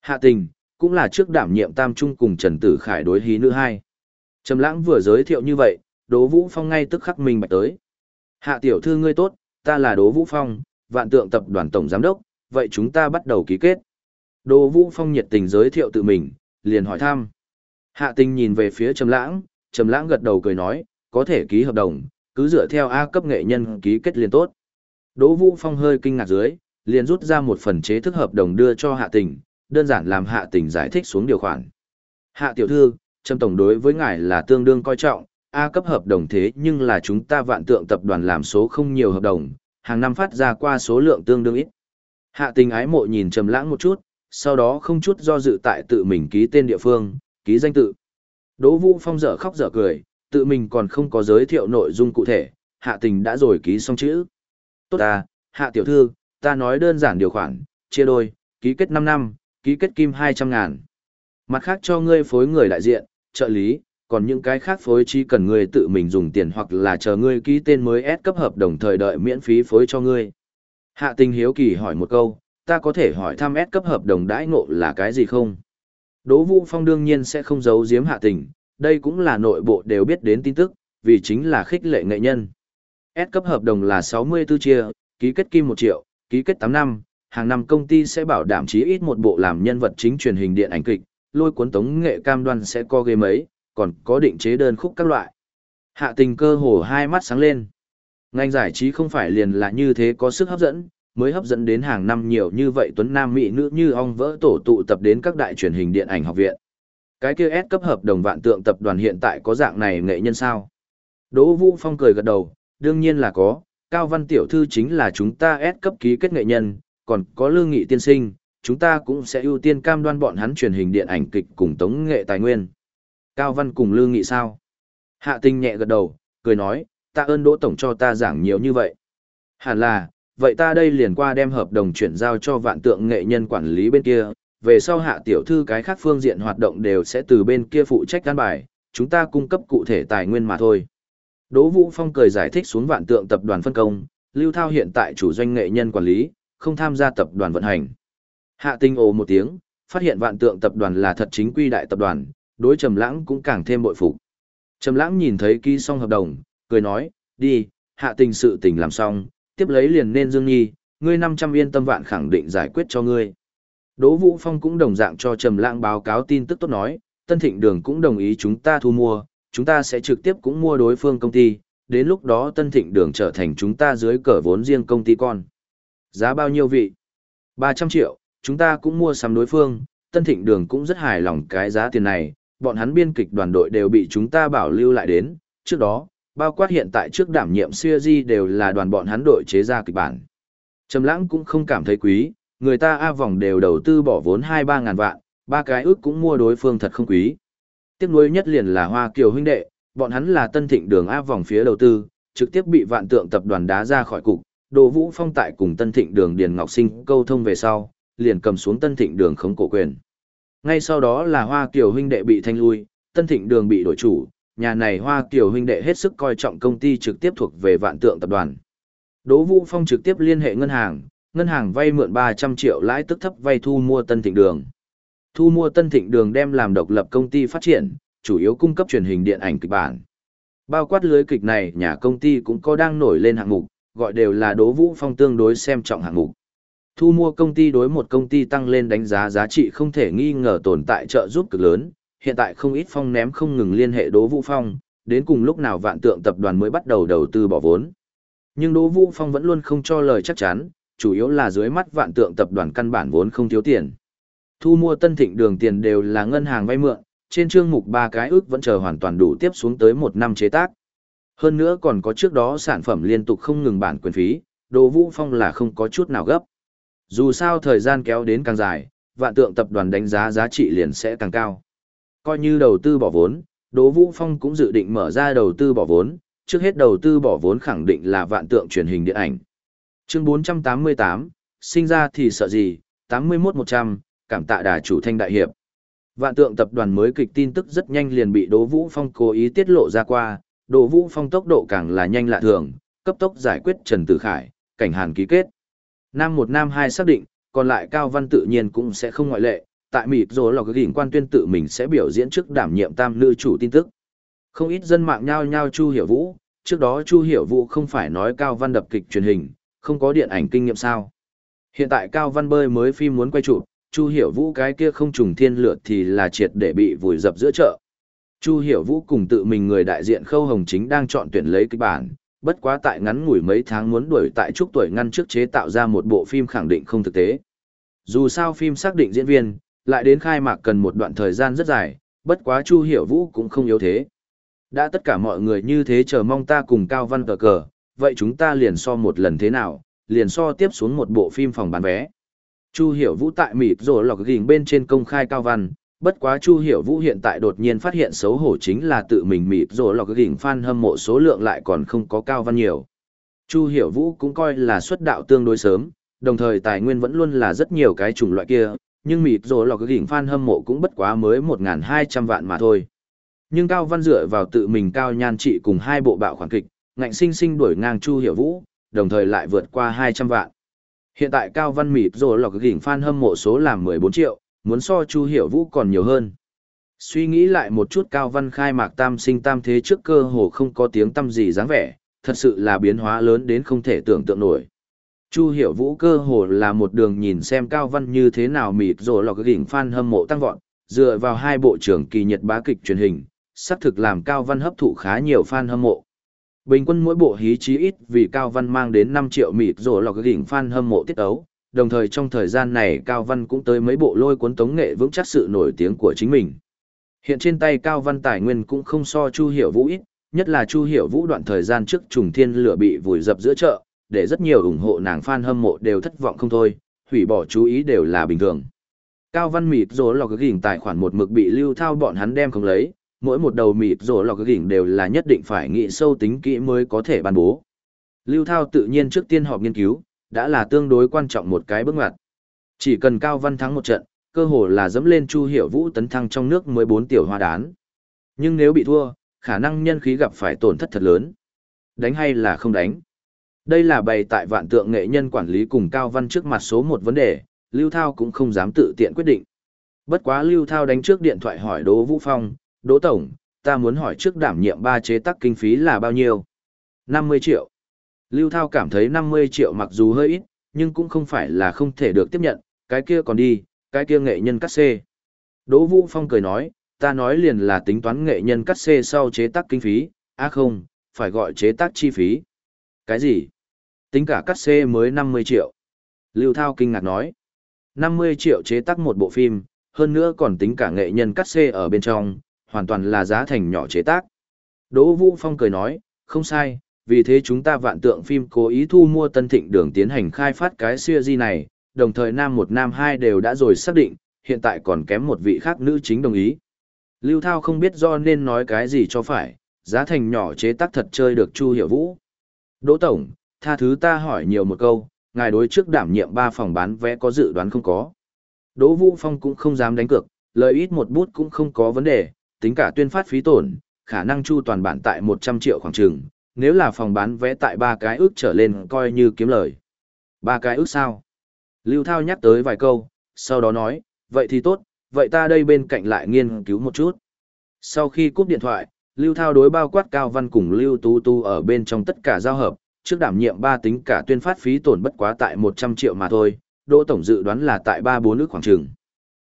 Hạ tình, cũng là trước đảm nhiệm tam trung cùng Trần Tử Khải đối hí nữ hai. Trầm lãng vừa giới thiệu như vậy, Đỗ Vũ Phong ngay tức khắc mình bạch tới. Hạ tiểu thư ngươi tốt, ta là Đỗ Vũ Phong, vạn tượng tập đoàn tổng giám đốc, vậy chúng ta bắt đầu ký kết. Đỗ Vũ Phong nhiệt tình giới thiệu tự mình, liền hỏi thăm. Hạ tình nhìn về phía Trầm Lãng, Trầm Lãng gật đầu cười nói, có thể ký hợp đồng, cứ dựa theo A cấp nghệ nhân ký kết liền tốt. Đỗ Vũ Phong hơi kinh ngạc dưới, liền rút ra một phần chế thức hợp đồng đưa cho Hạ Tình, đơn giản làm Hạ Tình giải thích xuống điều khoản. Hạ tiểu thư, Trâm tổng đối với ngài là tương đương coi trọng, A cấp hợp đồng thế nhưng là chúng ta vạn tượng tập đoàn làm số không nhiều hợp đồng, hàng năm phát ra qua số lượng tương đương ít. Hạ tình ái mộ nhìn trầm lãng một chút, sau đó không chút do dự tại tự mình ký tên địa phương, ký danh tự. Đỗ Vũ Phong dở khóc dở cười, tự mình còn không có giới thiệu nội dung cụ thể, hạ tình đã rồi ký xong chữ. Tốt à, hạ tiểu thư, ta nói đơn giản điều khoản, chia đôi, ký kết 5 năm, ký kết kim 200 ngàn. Mặt khác cho ngươi phối người đại diện, trợ lý, còn những cái khác phối chi cần ngươi tự mình dùng tiền hoặc là chờ ngươi ký tên mới ép cấp hợp đồng thời đợi miễn phí phối cho ngươi. Hạ tình hiếu kỳ hỏi một câu, ta có thể hỏi thăm ép cấp hợp đồng đãi ngộ là cái gì không? Đỗ Vũ Phong đương nhiên sẽ không giấu giếm hạ tình, đây cũng là nội bộ đều biết đến tin tức, vì chính là khích lệ nghệ nhân. S cấp hợp đồng là 64 chia, ký kết kim 1 triệu, ký kết 8 năm, hàng năm công ty sẽ bảo đảm chí ít một bộ làm nhân vật chính truyền hình điện ảnh kịch, lôi cuốn tống nghệ cam đoan sẽ có ghế mấy, còn có định chế đơn khúc các loại. Hạ tình cơ hồ hai mắt sáng lên. Ngành giải trí không phải liền là như thế có sức hấp dẫn, mới hấp dẫn đến hàng năm nhiều như vậy tuấn nam mỹ nữ như ong vỡ tổ tụ tập đến các đại truyền hình điện ảnh học viện. Cái kia S cấp hợp đồng vạn tượng tập đoàn hiện tại có dạng này nghệ nhân sao? Đỗ Vũ Phong cười gật đầu, đương nhiên là có, Cao Văn Tiểu Thư chính là chúng ta S cấp ký kết nghệ nhân, còn có Lương Nghị Tiên Sinh, chúng ta cũng sẽ ưu tiên cam đoan bọn hắn truyền hình điện ảnh kịch cùng tống nghệ tài nguyên. Cao Văn cùng Lương Nghị sao? Hạ Tinh nhẹ gật đầu, cười nói, ta ơn Đỗ Tổng cho ta giảng nhiều như vậy. Hẳn là, vậy ta đây liền qua đem hợp đồng chuyển giao cho vạn tượng nghệ nhân quản lý bên kia, về sau hạ tiểu thư cái khác phương diện hoạt động đều sẽ từ bên kia phụ trách căn bài, chúng ta cung cấp cụ thể tài nguyên mà thôi. Đỗ Vũ Phong cười giải thích xuống vạn tượng tập đoàn phân công, Lưu Thao hiện tại chủ doanh nghệ nhân quản lý, không tham gia tập đoàn vận hành. Hạ tinh ồ một tiếng, phát hiện vạn tượng tập đoàn là thật chính quy đại tập đoàn, đối Trầm Lãng cũng càng thêm bội phục. Trầm Lãng nhìn thấy ký xong hợp đồng, cười nói, đi, hạ tình sự tình làm xong, tiếp lấy liền nên Dương Nhi, ngươi 500 yên tâm vạn khẳng định giải quyết cho ngươi. Đỗ Vũ Phong cũng đồng dạng cho Trầm Lãng báo cáo tin tức tốt nói, Tân Thịnh Đường cũng đồng ý chúng ta thu mua, chúng ta sẽ trực tiếp cũng mua đối phương công ty, đến lúc đó Tân Thịnh Đường trở thành chúng ta dưới cờ vốn riêng công ty con. Giá bao nhiêu vị? 300 triệu, chúng ta cũng mua sắm đối phương, Tân Thịnh Đường cũng rất hài lòng cái giá tiền này, bọn hắn biên kịch đoàn đội đều bị chúng ta bảo lưu lại đến, trước đó, bao quát hiện tại trước đảm nhiệm series đều là đoàn bọn hắn đội chế ra kịch bản. Trầm Lãng cũng không cảm thấy quý, người ta A vòng đều đầu tư bỏ vốn 2-3 ngàn vạn, ba cái ước cũng mua đối phương thật không quý. Tiếc nuối nhất liền là Hoa Kiều huynh đệ, bọn hắn là Tân Thịnh Đường A vòng phía đầu tư, trực tiếp bị Vạn Tượng tập đoàn đá ra khỏi cục. Đồ Vũ Phong tại cùng Tân Thịnh Đường Điền Ngọc Sinh câu thông về sau, liền cầm xuống Tân Thịnh Đường khống cổ quyền. Ngay sau đó là Hoa Kiều huynh đệ bị thanh lui, Tân Thịnh Đường bị đổi chủ, nhà này Hoa Kiều huynh đệ hết sức coi trọng công ty trực tiếp thuộc về Vạn Tượng tập đoàn. Đỗ Vũ Phong trực tiếp liên hệ ngân hàng, ngân hàng vay mượn 300 triệu lãi tức thấp vay thu mua Tân Thịnh Đường. Thu mua Tân Thịnh Đường đem làm độc lập công ty phát triển, chủ yếu cung cấp truyền hình điện ảnh kịch bản. Bao quát lưới kịch này, nhà công ty cũng có đang nổi lên hạng mục, gọi đều là Đỗ Vũ Phong tương đối xem trọng hạng mục. Thu mua công ty đối một công ty tăng lên đánh giá giá trị không thể nghi ngờ tồn tại trợ giúp cực lớn, hiện tại không ít phong ném không ngừng liên hệ Đỗ Vũ Phong, đến cùng lúc nào vạn tượng tập đoàn mới bắt đầu đầu tư bỏ vốn. Nhưng Đỗ Vũ Phong vẫn luôn không cho lời chắc chắn, chủ yếu là dưới mắt vạn tượng tập đoàn căn bản vốn không thiếu tiền. Thu mua tân thịnh đường tiền đều là ngân hàng vay mượn, trên chương mục ba cái ước vẫn chờ hoàn toàn đủ tiếp xuống tới một năm chế tác. Hơn nữa còn có trước đó sản phẩm liên tục không ngừng bản quyền phí, Đỗ Vũ Phong là không có chút nào gấp. Dù sao thời gian kéo đến càng dài, vạn tượng tập đoàn đánh giá giá trị liền sẽ càng cao. Coi như đầu tư bỏ vốn, Đỗ Vũ Phong cũng dự định mở ra đầu tư bỏ vốn, trước hết đầu tư bỏ vốn khẳng định là vạn tượng truyền hình điện ảnh. Chương 488, sinh ra thì sợ gì, 81-100, cảm tạ đà chủ thanh đại hiệp. Vạn tượng tập đoàn mới kịch tin tức rất nhanh liền bị Đỗ Vũ Phong cố ý tiết lộ ra qua, Đỗ Vũ Phong tốc độ càng là nhanh lạ thường, cấp tốc giải quyết Trần Tử Khải, cảnh hàn ký kết. Nam một Nam hai xác định, còn lại Cao Văn tự nhiên cũng sẽ không ngoại lệ, tại mịp rồi lọc gỉnh quan tuyên tự mình sẽ biểu diễn trước đảm nhiệm tam nữ chủ tin tức. Không ít dân mạng nhao nhao Chu Hiểu Vũ, trước đó Chu Hiểu Vũ không phải nói Cao Văn đập kịch truyền hình, không có điện ảnh kinh nghiệm sao. Hiện tại Cao Văn bơi mới phim muốn quay chụp, Chu Hiểu Vũ cái kia không trùng thiên lượt thì là triệt để bị vùi dập giữa chợ. Chu Hiểu Vũ cùng tự mình người đại diện Khâu Hồng Chính đang chọn tuyển lấy kịch bản, bất quá tại ngắn ngủi mấy tháng muốn đuổi tại trúc tuổi ngăn trước chế tạo ra một bộ phim khẳng định không thực tế. Dù sao phim xác định diễn viên, lại đến khai mạc cần một đoạn thời gian rất dài, bất quá Chu Hiểu Vũ cũng không yếu thế. Đã tất cả mọi người như thế chờ mong ta cùng Cao Văn cờ cờ, vậy chúng ta liền so một lần thế nào, liền so tiếp xuống một bộ phim phòng bán vé. Chu Hiểu Vũ tại mịt rồi lọc gỉnh bên trên công khai Cao Văn, bất quá Chu Hiểu Vũ hiện tại đột nhiên phát hiện xấu hổ chính là tự mình mịt rồi lọc gỉnh fan hâm mộ số lượng lại còn không có Cao Văn nhiều. Chu Hiểu Vũ cũng coi là xuất đạo tương đối sớm, đồng thời tài nguyên vẫn luôn là rất nhiều cái chủng loại kia, nhưng mịt rồi lọc gỉnh fan hâm mộ cũng bất quá mới 1.200 vạn mà thôi. Nhưng Cao Văn dựa vào tự mình cao nhan trị cùng hai bộ bạo khoản kịch, ngạnh sinh sinh đuổi ngang Chu Hiểu Vũ, đồng thời lại vượt qua 200 vạn. Hiện tại Cao Văn mịt rồi lọc gỉnh fan hâm mộ số là 14 triệu, muốn so Chu Hiểu Vũ còn nhiều hơn. Suy nghĩ lại một chút Cao Văn khai mạc tam sinh tam thế trước cơ hồ không có tiếng tâm gì dáng vẻ, thật sự là biến hóa lớn đến không thể tưởng tượng nổi. Chu Hiểu Vũ cơ hồ là một đường nhìn xem Cao Văn như thế nào mịt rồi lọc gỉnh fan hâm mộ tăng vọt, dựa vào hai bộ trưởng kỳ nhật bá kịch truyền hình, xác thực làm Cao Văn hấp thụ khá nhiều fan hâm mộ. Bình quân mỗi bộ hí chí ít vì Cao Văn mang đến 5 triệu mịt rồi lọc đỉnh fan hâm mộ tiết ấu, đồng thời trong thời gian này Cao Văn cũng tới mấy bộ lôi cuốn tống nghệ vững chắc sự nổi tiếng của chính mình. Hiện trên tay Cao Văn tài nguyên cũng không so Chu Hiểu Vũ ít, nhất là Chu Hiểu Vũ đoạn thời gian trước trùng thiên lửa bị vùi dập giữa chợ, để rất nhiều ủng hộ nàng fan hâm mộ đều thất vọng không thôi, hủy bỏ chú ý đều là bình thường. Cao Văn mịt rồ lọc gỉnh tài khoản một mực bị lưu thao bọn hắn đem không lấy, mỗi một đầu mịt rồ lọc gỉnh đều là nhất định phải nghĩ sâu tính kỹ mới có thể ban bố. Lưu thao tự nhiên trước tiên họp nghiên cứu, đã là tương đối quan trọng một cái bước ngoặt. Chỉ cần Cao Văn thắng một trận, cơ hồ là dẫm lên Chu Hiểu Vũ tấn thăng trong nước 14 tiểu hoa đán. Nhưng nếu bị thua, khả năng nhân khí gặp phải tổn thất thật lớn. Đánh hay là không đánh? Đây là bày tại vạn tượng nghệ nhân quản lý cùng Cao Văn trước mặt số một vấn đề, Lưu Thao cũng không dám tự tiện quyết định. Bất quá Lưu Thao đánh trước điện thoại hỏi Đỗ Vũ Phong, Đỗ Tổng, ta muốn hỏi trước đảm nhiệm ba chế tác kinh phí là bao nhiêu? 50 triệu. Lưu Thao cảm thấy 50 triệu mặc dù hơi ít, nhưng cũng không phải là không thể được tiếp nhận, cái kia còn đi, cái kia nghệ nhân cắt xê. Đỗ Vũ Phong cười nói, ta nói liền là tính toán nghệ nhân cắt xê sau chế tác kinh phí, á à không, phải gọi chế tác chi phí. Cái gì? Tính cả cắt xê mới 50 triệu. Lưu Thao kinh ngạc nói, 50 triệu chế tác một bộ phim, hơn nữa còn tính cả nghệ nhân cắt xê ở bên trong, hoàn toàn là giá thành nhỏ chế tác. Đỗ Vũ Phong cười nói, không sai, vì thế chúng ta vạn tượng phim cố ý thu mua tân thịnh đường tiến hành khai phát cái series này, đồng thời nam một nam hai đều đã rồi xác định, hiện tại còn kém một vị khác nữ chính đồng ý. Lưu Thao không biết do nên nói cái gì cho phải, giá thành nhỏ chế tác thật chơi được Chu Hiểu Vũ. Đỗ Tổng, tha thứ ta hỏi nhiều một câu, ngài đối trước đảm nhiệm ba phòng bán vé có dự đoán không có. Đỗ Vũ Phong cũng không dám đánh cược, lợi ít một bút cũng không có vấn đề, tính cả tuyên phát phí tổn, khả năng chu toàn bản tại 100 triệu khoảng trường, nếu là phòng bán vé tại ba cái ước trở lên coi như kiếm lời. Ba cái ước sao? Lưu Thao nhắc tới vài câu, sau đó nói, vậy thì tốt, vậy ta đây bên cạnh lại nghiên cứu một chút. Sau khi cúp điện thoại, Lưu Thao đối bao quát Cao Văn cùng Lưu Tu Tu ở bên trong tất cả giao hợp, trước đảm nhiệm ba tính cả tuyên phát phí tổn bất quá tại 100 triệu mà thôi, Đỗ Tổng dự đoán là tại ba bốn nước khoảng trường.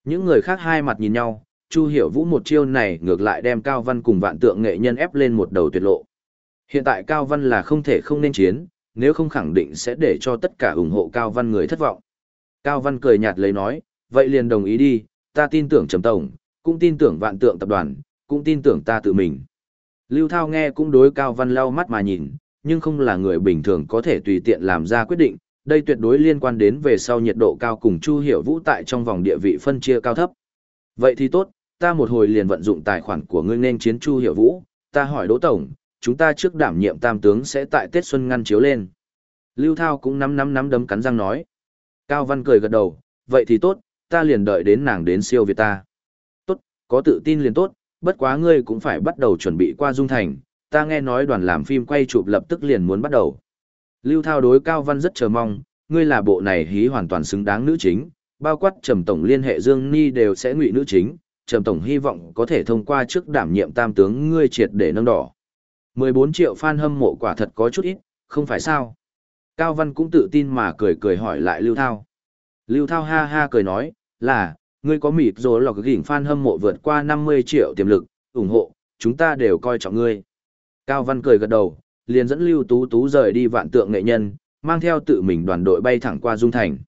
Những người khác hai mặt nhìn nhau, Chu Hiểu Vũ một chiêu này ngược lại đem Cao Văn cùng vạn tượng nghệ nhân ép lên một đầu tuyệt lộ. Hiện tại Cao Văn là không thể không nên chiến, nếu không khẳng định sẽ để cho tất cả ủng hộ Cao Văn người thất vọng. Cao Văn cười nhạt lấy nói, vậy liền đồng ý đi, ta tin tưởng Trầm Tổng, cũng tin tưởng vạn tượng tập đoàn, cũng tin tưởng ta tự mình. Lưu Thao nghe cũng đối Cao Văn lau mắt mà nhìn, nhưng không là người bình thường có thể tùy tiện làm ra quyết định, đây tuyệt đối liên quan đến về sau nhiệt độ cao cùng Chu Hiểu Vũ tại trong vòng địa vị phân chia cao thấp. Vậy thì tốt, ta một hồi liền vận dụng tài khoản của ngươi nên chiến Chu Hiểu Vũ, ta hỏi Đỗ Tổng, chúng ta trước đảm nhiệm tam tướng sẽ tại Tết Xuân ngăn chiếu lên. Lưu Thao cũng nắm nắm nắm đấm cắn răng nói. Cao Văn cười gật đầu, vậy thì tốt, ta liền đợi đến nàng đến siêu Việt ta. Tốt, có tự tin liền tốt, bất quá ngươi cũng phải bắt đầu chuẩn bị qua Dung Thành, ta nghe nói đoàn làm phim quay chụp lập tức liền muốn bắt đầu. Lưu Thao đối Cao Văn rất chờ mong, ngươi là bộ này hí hoàn toàn xứng đáng nữ chính, bao quát Trầm Tổng liên hệ Dương Ni đều sẽ ngụy nữ chính, Trầm Tổng hy vọng có thể thông qua trước đảm nhiệm tam tướng ngươi triệt để nâng đỏ. 14 triệu fan hâm mộ quả thật có chút ít, không phải sao? Cao Văn cũng tự tin mà cười cười hỏi lại Lưu Thao. Lưu Thao ha ha cười nói, là, ngươi có mịp rồi lọc gỉnh fan hâm mộ vượt qua 50 triệu tiềm lực, ủng hộ, chúng ta đều coi trọng ngươi. Cao Văn cười gật đầu, liền dẫn Lưu Tú Tú rời đi vạn tượng nghệ nhân, mang theo tự mình đoàn đội bay thẳng qua Dung Thành.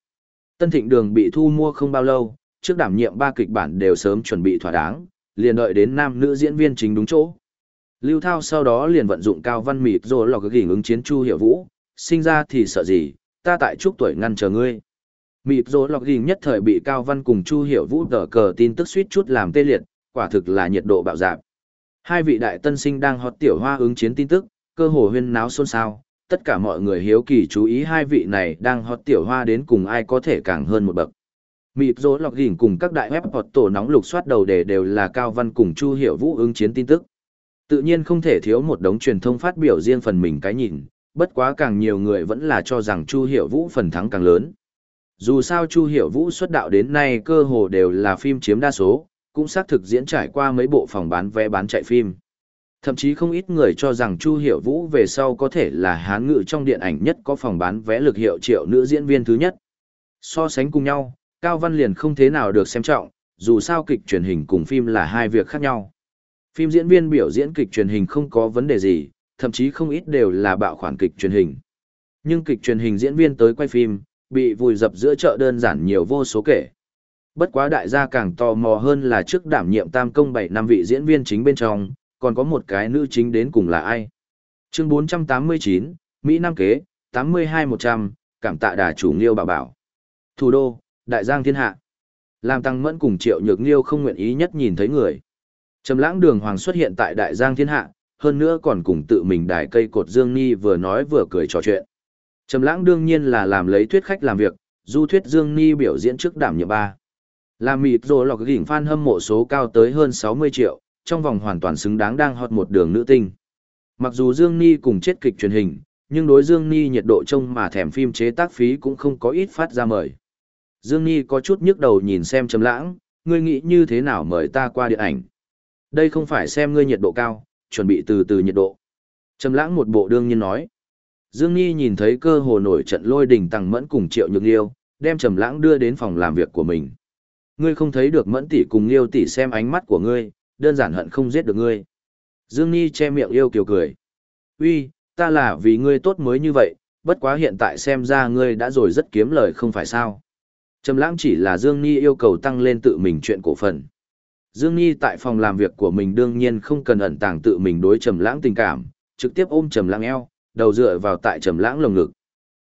Tân Thịnh Đường bị thu mua không bao lâu, trước đảm nhiệm ba kịch bản đều sớm chuẩn bị thỏa đáng, liền đợi đến nam nữ diễn viên chính đúng chỗ. Lưu Thao sau đó liền vận dụng cao văn mịt rồi lọc gỉnh ứng chiến Chu Hiểu Vũ, sinh ra thì sợ gì, ta tại chúc tuổi ngăn chờ ngươi. Mịt rồi lọc gỉnh nhất thời bị cao văn cùng Chu Hiểu Vũ tờ cờ tin tức suýt chút làm tê liệt, quả thực là nhiệt độ bạo dạp. Hai vị đại tân sinh đang hot tiểu hoa ứng chiến tin tức, cơ hồ huyên náo xôn xao, tất cả mọi người hiếu kỳ chú ý hai vị này đang hot tiểu hoa đến cùng ai có thể càng hơn một bậc. Mịp rỗ lọc gỉnh cùng các đại web hot tổ nóng lục soát đầu đề đều là Cao Văn cùng Chu Hiểu Vũ ứng chiến tin tức. Tự nhiên không thể thiếu một đống truyền thông phát biểu riêng phần mình cái nhìn, bất quá càng nhiều người vẫn là cho rằng Chu Hiểu Vũ phần thắng càng lớn. Dù sao Chu Hiểu Vũ xuất đạo đến nay cơ hồ đều là phim chiếm đa số, cũng xác thực diễn trải qua mấy bộ phòng bán vé bán chạy phim. Thậm chí không ít người cho rằng Chu Hiểu Vũ về sau có thể là hán ngự trong điện ảnh nhất có phòng bán vé lực hiệu triệu nữ diễn viên thứ nhất. So sánh cùng nhau, Cao Văn liền không thế nào được xem trọng, dù sao kịch truyền hình cùng phim là hai việc khác nhau. Phim diễn viên biểu diễn kịch truyền hình không có vấn đề gì, thậm chí không ít đều là bạo khoản kịch truyền hình. Nhưng kịch truyền hình diễn viên tới quay phim, bị vùi dập giữa chợ đơn giản nhiều vô số kể. Bất quá đại gia càng tò mò hơn là trước đảm nhiệm tam công 7 năm vị diễn viên chính bên trong, còn có một cái nữ chính đến cùng là ai. Chương 489, Mỹ Nam Kế, 82-100, cảm tạ đà chủ Nghiêu bảo bảo. Thủ đô, Đại Giang Thiên Hạ. Làm tăng mẫn cùng triệu nhược Nghiêu không nguyện ý nhất nhìn thấy người. Trầm lãng đường hoàng xuất hiện tại Đại Giang Thiên Hạ, hơn nữa còn cùng tự mình đài cây cột Dương Ni vừa nói vừa cười trò chuyện. Trầm lãng đương nhiên là làm lấy thuyết khách làm việc, du thuyết Dương Ni biểu diễn trước đảm nhiệm ba. Làm mịt rồi lọc gỉnh fan hâm mộ số cao tới hơn 60 triệu, trong vòng hoàn toàn xứng đáng đang hot một đường nữ tinh. Mặc dù Dương Ni cùng chết kịch truyền hình, nhưng đối Dương Ni nhiệt độ trông mà thèm phim chế tác phí cũng không có ít phát ra mời. Dương Ni có chút nhức đầu nhìn xem Trầm Lãng, ngươi nghĩ như thế nào mời ta qua điện ảnh? Đây không phải xem ngươi nhiệt độ cao, chuẩn bị từ từ nhiệt độ. Trầm Lãng một bộ đương nhiên nói. Dương Nghi nhìn thấy cơ hồ nổi trận lôi đình tăng mẫn cùng Triệu Nhược Liêu, đem Trầm Lãng đưa đến phòng làm việc của mình. Ngươi không thấy được Mẫn tỷ cùng Liêu tỷ xem ánh mắt của ngươi, đơn giản hận không giết được ngươi. Dương Nghi che miệng yêu kiều cười. Uy, ta là vì ngươi tốt mới như vậy, bất quá hiện tại xem ra ngươi đã rồi rất kiếm lời không phải sao. Trầm lãng chỉ là Dương Nghi yêu cầu tăng lên tự mình chuyện cổ phần. Dương Nhi tại phòng làm việc của mình đương nhiên không cần ẩn tàng tự mình đối Trầm lãng tình cảm, trực tiếp ôm Trầm lãng eo, đầu dựa vào tại Trầm lãng lồng ngực.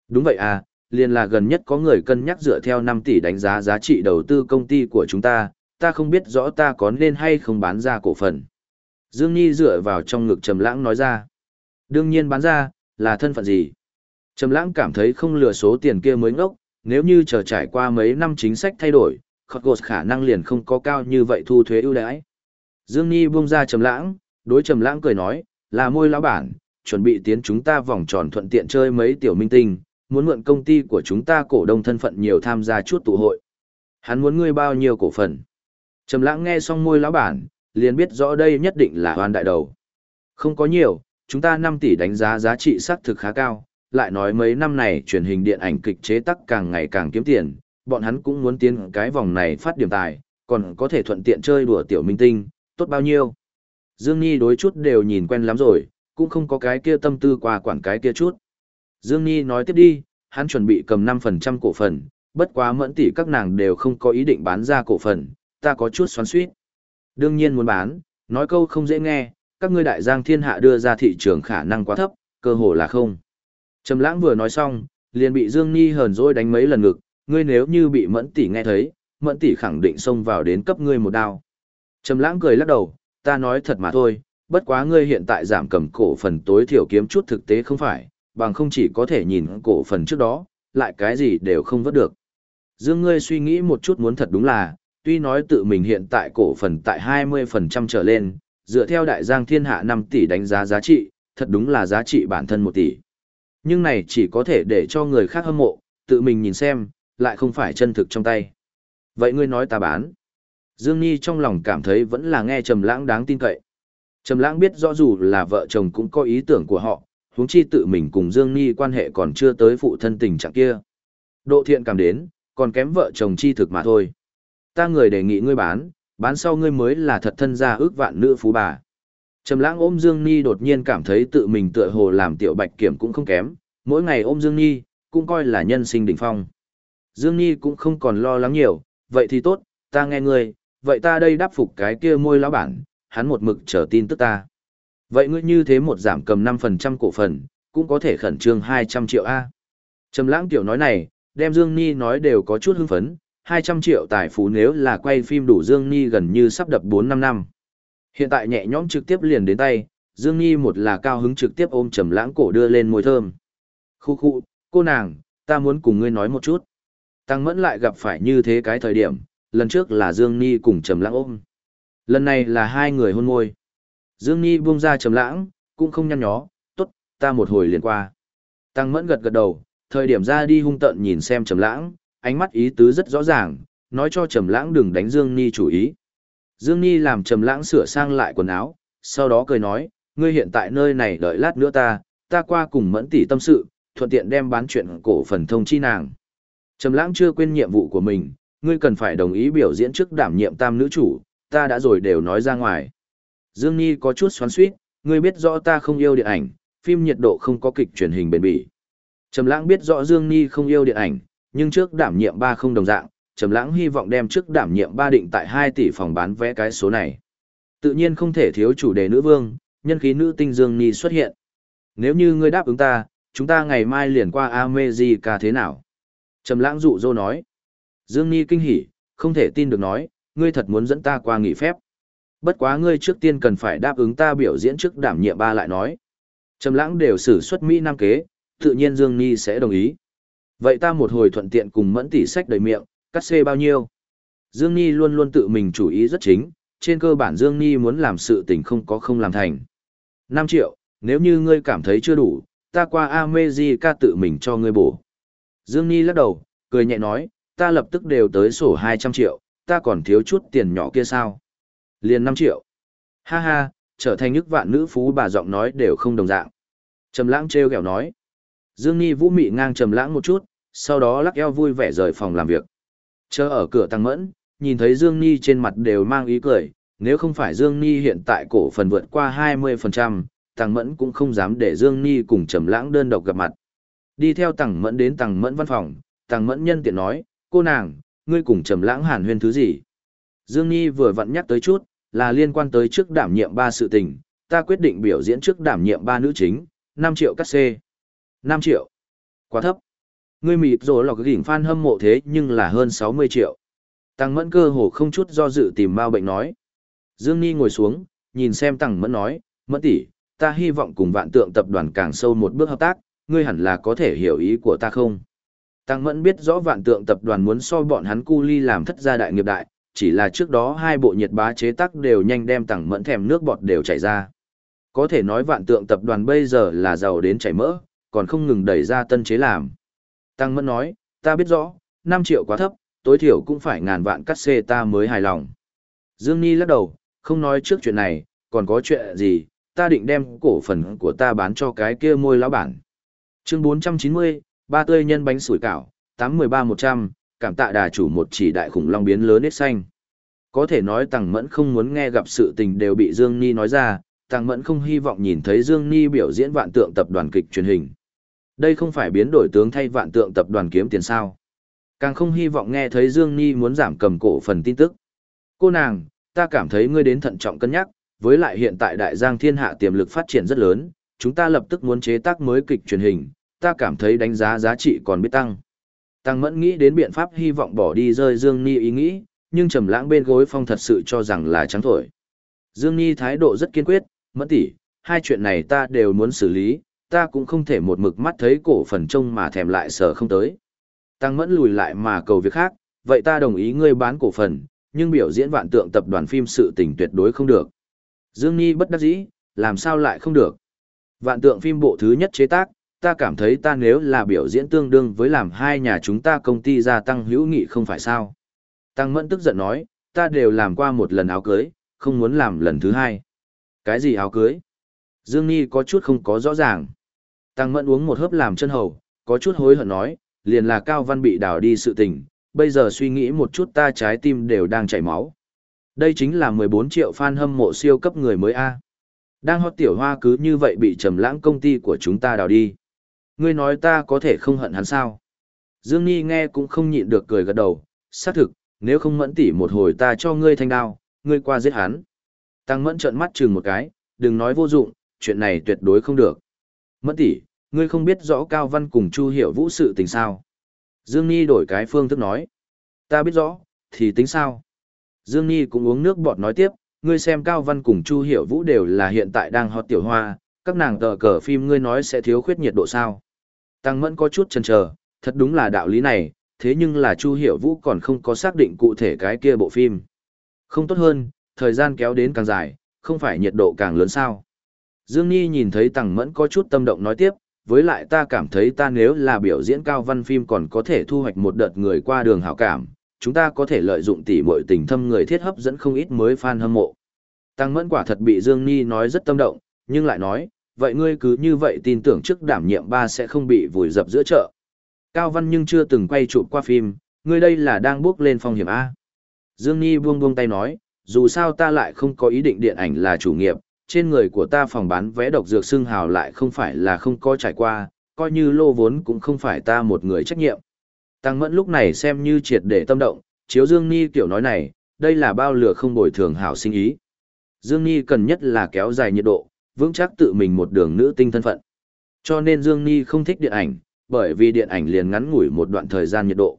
Đúng vậy à, liền là gần nhất có người cân nhắc dựa theo 5 tỷ đánh giá giá trị đầu tư công ty của chúng ta, ta không biết rõ ta có nên hay không bán ra cổ phần. Dương Nhi dựa vào trong ngực Trầm Lãng nói ra. Đương nhiên bán ra, là thân phận gì? Trầm Lãng cảm thấy không lừa số tiền kia mới ngốc, nếu như chờ trải qua mấy năm chính sách thay đổi, khọt gột khả năng liền không có cao như vậy thu thuế ưu đãi. Dương Nhi buông ra Trầm Lãng, đối Trầm Lãng cười nói, là môi lão bản, chuẩn bị tiến chúng ta vòng tròn thuận tiện chơi mấy tiểu minh tinh, muốn mượn công ty của chúng ta cổ đông thân phận nhiều tham gia chút tụ hội. Hắn muốn ngươi bao nhiêu cổ phần? Trầm Lãng nghe xong môi lão bản, liền biết rõ đây nhất định là hoàn đại đầu. Không có nhiều, chúng ta 5 tỷ đánh giá giá trị xác thực khá cao, lại nói mấy năm này truyền hình điện ảnh kịch chế tác càng ngày càng kiếm tiền, bọn hắn cũng muốn tiến cái vòng này phát điểm tài, còn có thể thuận tiện chơi đùa tiểu minh tinh, tốt bao nhiêu. Dương Nhi đối chút đều nhìn quen lắm rồi, cũng không có cái kia tâm tư qua quản cái kia chút. Dương Nhi nói tiếp đi, hắn chuẩn bị cầm 5% cổ phần, bất quá mẫn tỷ các nàng đều không có ý định bán ra cổ phần, ta có chút xoắn suýt. Đương nhiên muốn bán, nói câu không dễ nghe, các ngươi đại giang thiên hạ đưa ra thị trường khả năng quá thấp, cơ hồ là không. Trầm lãng vừa nói xong, liền bị Dương Nhi hờn dỗi đánh mấy lần ngực, ngươi nếu như bị mẫn tỷ nghe thấy, mẫn tỷ khẳng định xông vào đến cấp ngươi một đao. Trầm lãng cười lắc đầu, ta nói thật mà thôi, bất quá ngươi hiện tại giảm cầm cổ phần tối thiểu kiếm chút thực tế không phải, bằng không chỉ có thể nhìn cổ phần trước đó, lại cái gì đều không vớt được. Dương ngươi suy nghĩ một chút muốn thật đúng là, tuy nói tự mình hiện tại cổ phần tại 20% trở lên, dựa theo đại giang thiên hạ 5 tỷ đánh giá giá trị, thật đúng là giá trị bản thân 1 tỷ. Nhưng này chỉ có thể để cho người khác hâm mộ, tự mình nhìn xem, lại không phải chân thực trong tay. Vậy ngươi nói ta bán. Dương Nhi trong lòng cảm thấy vẫn là nghe Trầm Lãng đáng tin cậy. Trầm Lãng biết rõ dù là vợ chồng cũng có ý tưởng của họ, huống chi tự mình cùng Dương Nhi quan hệ còn chưa tới phụ thân tình trạng kia. Độ thiện cảm đến, còn kém vợ chồng chi thực mà thôi ta người đề nghị ngươi bán, bán sau ngươi mới là thật thân gia ước vạn nữ phú bà. Trầm lãng ôm Dương Nhi đột nhiên cảm thấy tự mình tựa hồ làm tiểu bạch kiểm cũng không kém, mỗi ngày ôm Dương Nhi cũng coi là nhân sinh đỉnh phong. Dương Nhi cũng không còn lo lắng nhiều, vậy thì tốt, ta nghe ngươi, vậy ta đây đáp phục cái kia môi lão bản, hắn một mực chờ tin tức ta. Vậy ngươi như thế một giảm cầm 5% cổ phần, cũng có thể khẩn trương 200 triệu A. Trầm lãng tiểu nói này, đem Dương Nhi nói đều có chút hưng phấn, 200 triệu tài phú nếu là quay phim đủ Dương Nhi gần như sắp đập 4-5 năm. Hiện tại nhẹ nhõm trực tiếp liền đến tay, Dương Nhi một là cao hứng trực tiếp ôm trầm lãng cổ đưa lên môi thơm. Khu khu, cô nàng, ta muốn cùng ngươi nói một chút. Tăng mẫn lại gặp phải như thế cái thời điểm, lần trước là Dương Ni cùng trầm lãng ôm. Lần này là hai người hôn môi. Dương Ni buông ra trầm lãng, cũng không nhăn nhó, tốt, ta một hồi liền qua. Tăng mẫn gật gật đầu, thời điểm ra đi hung tận nhìn xem trầm lãng, ánh mắt ý tứ rất rõ ràng, nói cho Trầm Lãng đừng đánh Dương Ni chủ ý. Dương Ni làm Trầm Lãng sửa sang lại quần áo, sau đó cười nói, ngươi hiện tại nơi này đợi lát nữa ta, ta qua cùng Mẫn tỷ tâm sự, thuận tiện đem bán chuyện cổ phần thông chi nàng. Trầm Lãng chưa quên nhiệm vụ của mình, ngươi cần phải đồng ý biểu diễn trước đảm nhiệm tam nữ chủ, ta đã rồi đều nói ra ngoài. Dương Nhi có chút xoắn xuýt, ngươi biết rõ ta không yêu điện ảnh, phim nhiệt độ không có kịch truyền hình bền bỉ. Trầm Lãng biết rõ Dương Nhi không yêu điện ảnh, nhưng trước đảm nhiệm ba không đồng dạng, Trầm Lãng hy vọng đem trước đảm nhiệm ba định tại 2 tỷ phòng bán vé cái số này. Tự nhiên không thể thiếu chủ đề nữ vương, nhân khí nữ tinh Dương Nhi xuất hiện. Nếu như ngươi đáp ứng ta, chúng ta ngày mai liền qua America thế nào? Trầm Lãng dụ dỗ nói. Dương Nhi kinh hỉ, không thể tin được nói, ngươi thật muốn dẫn ta qua nghỉ phép. Bất quá ngươi trước tiên cần phải đáp ứng ta biểu diễn trước đảm nhiệm ba lại nói. Trầm lãng đều sử xuất Mỹ Nam kế, tự nhiên Dương Nhi sẽ đồng ý. Vậy ta một hồi thuận tiện cùng mẫn tỷ sách đầy miệng, cắt xê bao nhiêu? Dương Nhi luôn luôn tự mình chủ ý rất chính, trên cơ bản Dương Nhi muốn làm sự tình không có không làm thành. 5 triệu, nếu như ngươi cảm thấy chưa đủ, ta qua America tự mình cho ngươi bổ. Dương Nhi lắc đầu, cười nhẹ nói, ta lập tức đều tới sổ 200 triệu, ta còn thiếu chút tiền nhỏ kia sao? Liền 5 triệu. Ha ha, trở thành nhức vạn nữ phú bà giọng nói đều không đồng dạng. Trầm lãng treo kẹo nói. Dương Nhi vũ mị ngang trầm lãng một chút, sau đó lắc eo vui vẻ rời phòng làm việc. Chờ ở cửa tăng mẫn, nhìn thấy Dương Nhi trên mặt đều mang ý cười, nếu không phải Dương Nhi hiện tại cổ phần vượt qua 20%, tăng mẫn cũng không dám để Dương Nhi cùng trầm lãng đơn độc gặp mặt. Đi theo Tằng mẫn đến Tằng mẫn văn phòng, Tằng mẫn nhân tiện nói, cô nàng, ngươi cùng trầm lãng hàn huyên thứ gì? Dương Nhi vừa vặn nhắc tới chút, là liên quan tới trước đảm nhiệm ba sự tình, ta quyết định biểu diễn trước đảm nhiệm ba nữ chính, 5 triệu cắt xê. 5 triệu. Quá thấp. Ngươi mịp rồi lọc gỉnh fan hâm mộ thế nhưng là hơn 60 triệu. Tăng mẫn cơ hồ không chút do dự tìm mau bệnh nói. Dương Nhi ngồi xuống, nhìn xem Tăng mẫn nói, mẫn tỷ, ta hy vọng cùng vạn tượng tập đoàn càng sâu một bước hợp tác, ngươi hẳn là có thể hiểu ý của ta không? Tăng mẫn biết rõ vạn tượng tập đoàn muốn so bọn hắn cu ly làm thất gia đại nghiệp đại, chỉ là trước đó hai bộ nhiệt bá chế tác đều nhanh đem Tăng mẫn thèm nước bọt đều chảy ra. Có thể nói vạn tượng tập đoàn bây giờ là giàu đến chảy mỡ, còn không ngừng đẩy ra tân chế làm. Tăng mẫn nói, ta biết rõ, 5 triệu quá thấp, tối thiểu cũng phải ngàn vạn cắt xê ta mới hài lòng. Dương Nhi lắc đầu, không nói trước chuyện này, còn có chuyện gì, ta định đem cổ phần của ta bán cho cái kia môi lão bản. Chương 490, ba tươi nhân bánh sủi cảo, 813-100, cảm tạ đà chủ một chỉ đại khủng long biến lớn hết xanh. Có thể nói Tăng Mẫn không muốn nghe gặp sự tình đều bị Dương Ni nói ra, Tăng Mẫn không hy vọng nhìn thấy Dương Ni biểu diễn vạn tượng tập đoàn kịch truyền hình. Đây không phải biến đổi tướng thay vạn tượng tập đoàn kiếm tiền sao. Càng không hy vọng nghe thấy Dương Ni muốn giảm cầm cổ phần tin tức. Cô nàng, ta cảm thấy ngươi đến thận trọng cân nhắc, với lại hiện tại đại giang thiên hạ tiềm lực phát triển rất lớn, chúng ta lập tức muốn chế tác mới kịch truyền hình, ta cảm thấy đánh giá giá trị còn biết tăng. Tăng mẫn nghĩ đến biện pháp hy vọng bỏ đi rơi Dương Ni ý nghĩ, nhưng trầm lãng bên gối phong thật sự cho rằng là trắng thổi. Dương Ni thái độ rất kiên quyết, mẫn tỷ, hai chuyện này ta đều muốn xử lý, ta cũng không thể một mực mắt thấy cổ phần trông mà thèm lại sở không tới. Tăng mẫn lùi lại mà cầu việc khác, vậy ta đồng ý ngươi bán cổ phần, nhưng biểu diễn vạn tượng tập đoàn phim sự tình tuyệt đối không được. Dương Nhi bất đắc dĩ, làm sao lại không được. Vạn tượng phim bộ thứ nhất chế tác, ta cảm thấy ta nếu là biểu diễn tương đương với làm hai nhà chúng ta công ty gia tăng hữu nghị không phải sao. Tăng Mẫn tức giận nói, ta đều làm qua một lần áo cưới, không muốn làm lần thứ hai. Cái gì áo cưới? Dương Nhi có chút không có rõ ràng. Tăng Mẫn uống một hớp làm chân hầu, có chút hối hận nói, liền là Cao Văn bị đào đi sự tình, bây giờ suy nghĩ một chút ta trái tim đều đang chảy máu. Đây chính là 14 triệu fan hâm mộ siêu cấp người mới A. Đang hót tiểu hoa cứ như vậy bị trầm lãng công ty của chúng ta đào đi. Ngươi nói ta có thể không hận hắn sao? Dương Nhi nghe cũng không nhịn được cười gật đầu, xác thực, nếu không mẫn tỉ một hồi ta cho ngươi thanh đao, ngươi qua giết hắn. Tăng mẫn trợn mắt chừng một cái, đừng nói vô dụng, chuyện này tuyệt đối không được. Mẫn tỉ, ngươi không biết rõ Cao Văn cùng Chu Hiểu Vũ sự tình sao. Dương Nhi đổi cái phương thức nói. Ta biết rõ, thì tính sao? Dương Nhi cũng uống nước bọt nói tiếp, ngươi xem Cao Văn cùng Chu Hiểu Vũ đều là hiện tại đang hot tiểu hoa, các nàng tờ cờ phim ngươi nói sẽ thiếu khuyết nhiệt độ sao. Tăng Mẫn có chút chần chờ, thật đúng là đạo lý này, thế nhưng là Chu Hiểu Vũ còn không có xác định cụ thể cái kia bộ phim. Không tốt hơn, thời gian kéo đến càng dài, không phải nhiệt độ càng lớn sao. Dương Nhi nhìn thấy Tăng Mẫn có chút tâm động nói tiếp, với lại ta cảm thấy ta nếu là biểu diễn cao văn phim còn có thể thu hoạch một đợt người qua đường hảo cảm, chúng ta có thể lợi dụng tỉ muội tình thâm người thiết hấp dẫn không ít mới fan hâm mộ. Tăng Mẫn quả thật bị Dương Nhi nói rất tâm động, nhưng lại nói, vậy ngươi cứ như vậy tin tưởng trước đảm nhiệm ba sẽ không bị vùi dập giữa chợ. Cao Văn nhưng chưa từng quay chụp qua phim, ngươi đây là đang bước lên phong hiểm A. Dương Nhi buông buông tay nói, dù sao ta lại không có ý định điện ảnh là chủ nghiệp, trên người của ta phòng bán vé độc dược xưng hào lại không phải là không có trải qua, coi như lô vốn cũng không phải ta một người trách nhiệm. Tăng mẫn lúc này xem như triệt để tâm động, chiếu Dương Nhi kiểu nói này, đây là bao lửa không bồi thường hảo sinh ý. Dương Nhi cần nhất là kéo dài nhiệt độ, vững chắc tự mình một đường nữ tinh thân phận. Cho nên Dương Ni không thích điện ảnh, bởi vì điện ảnh liền ngắn ngủi một đoạn thời gian nhiệt độ.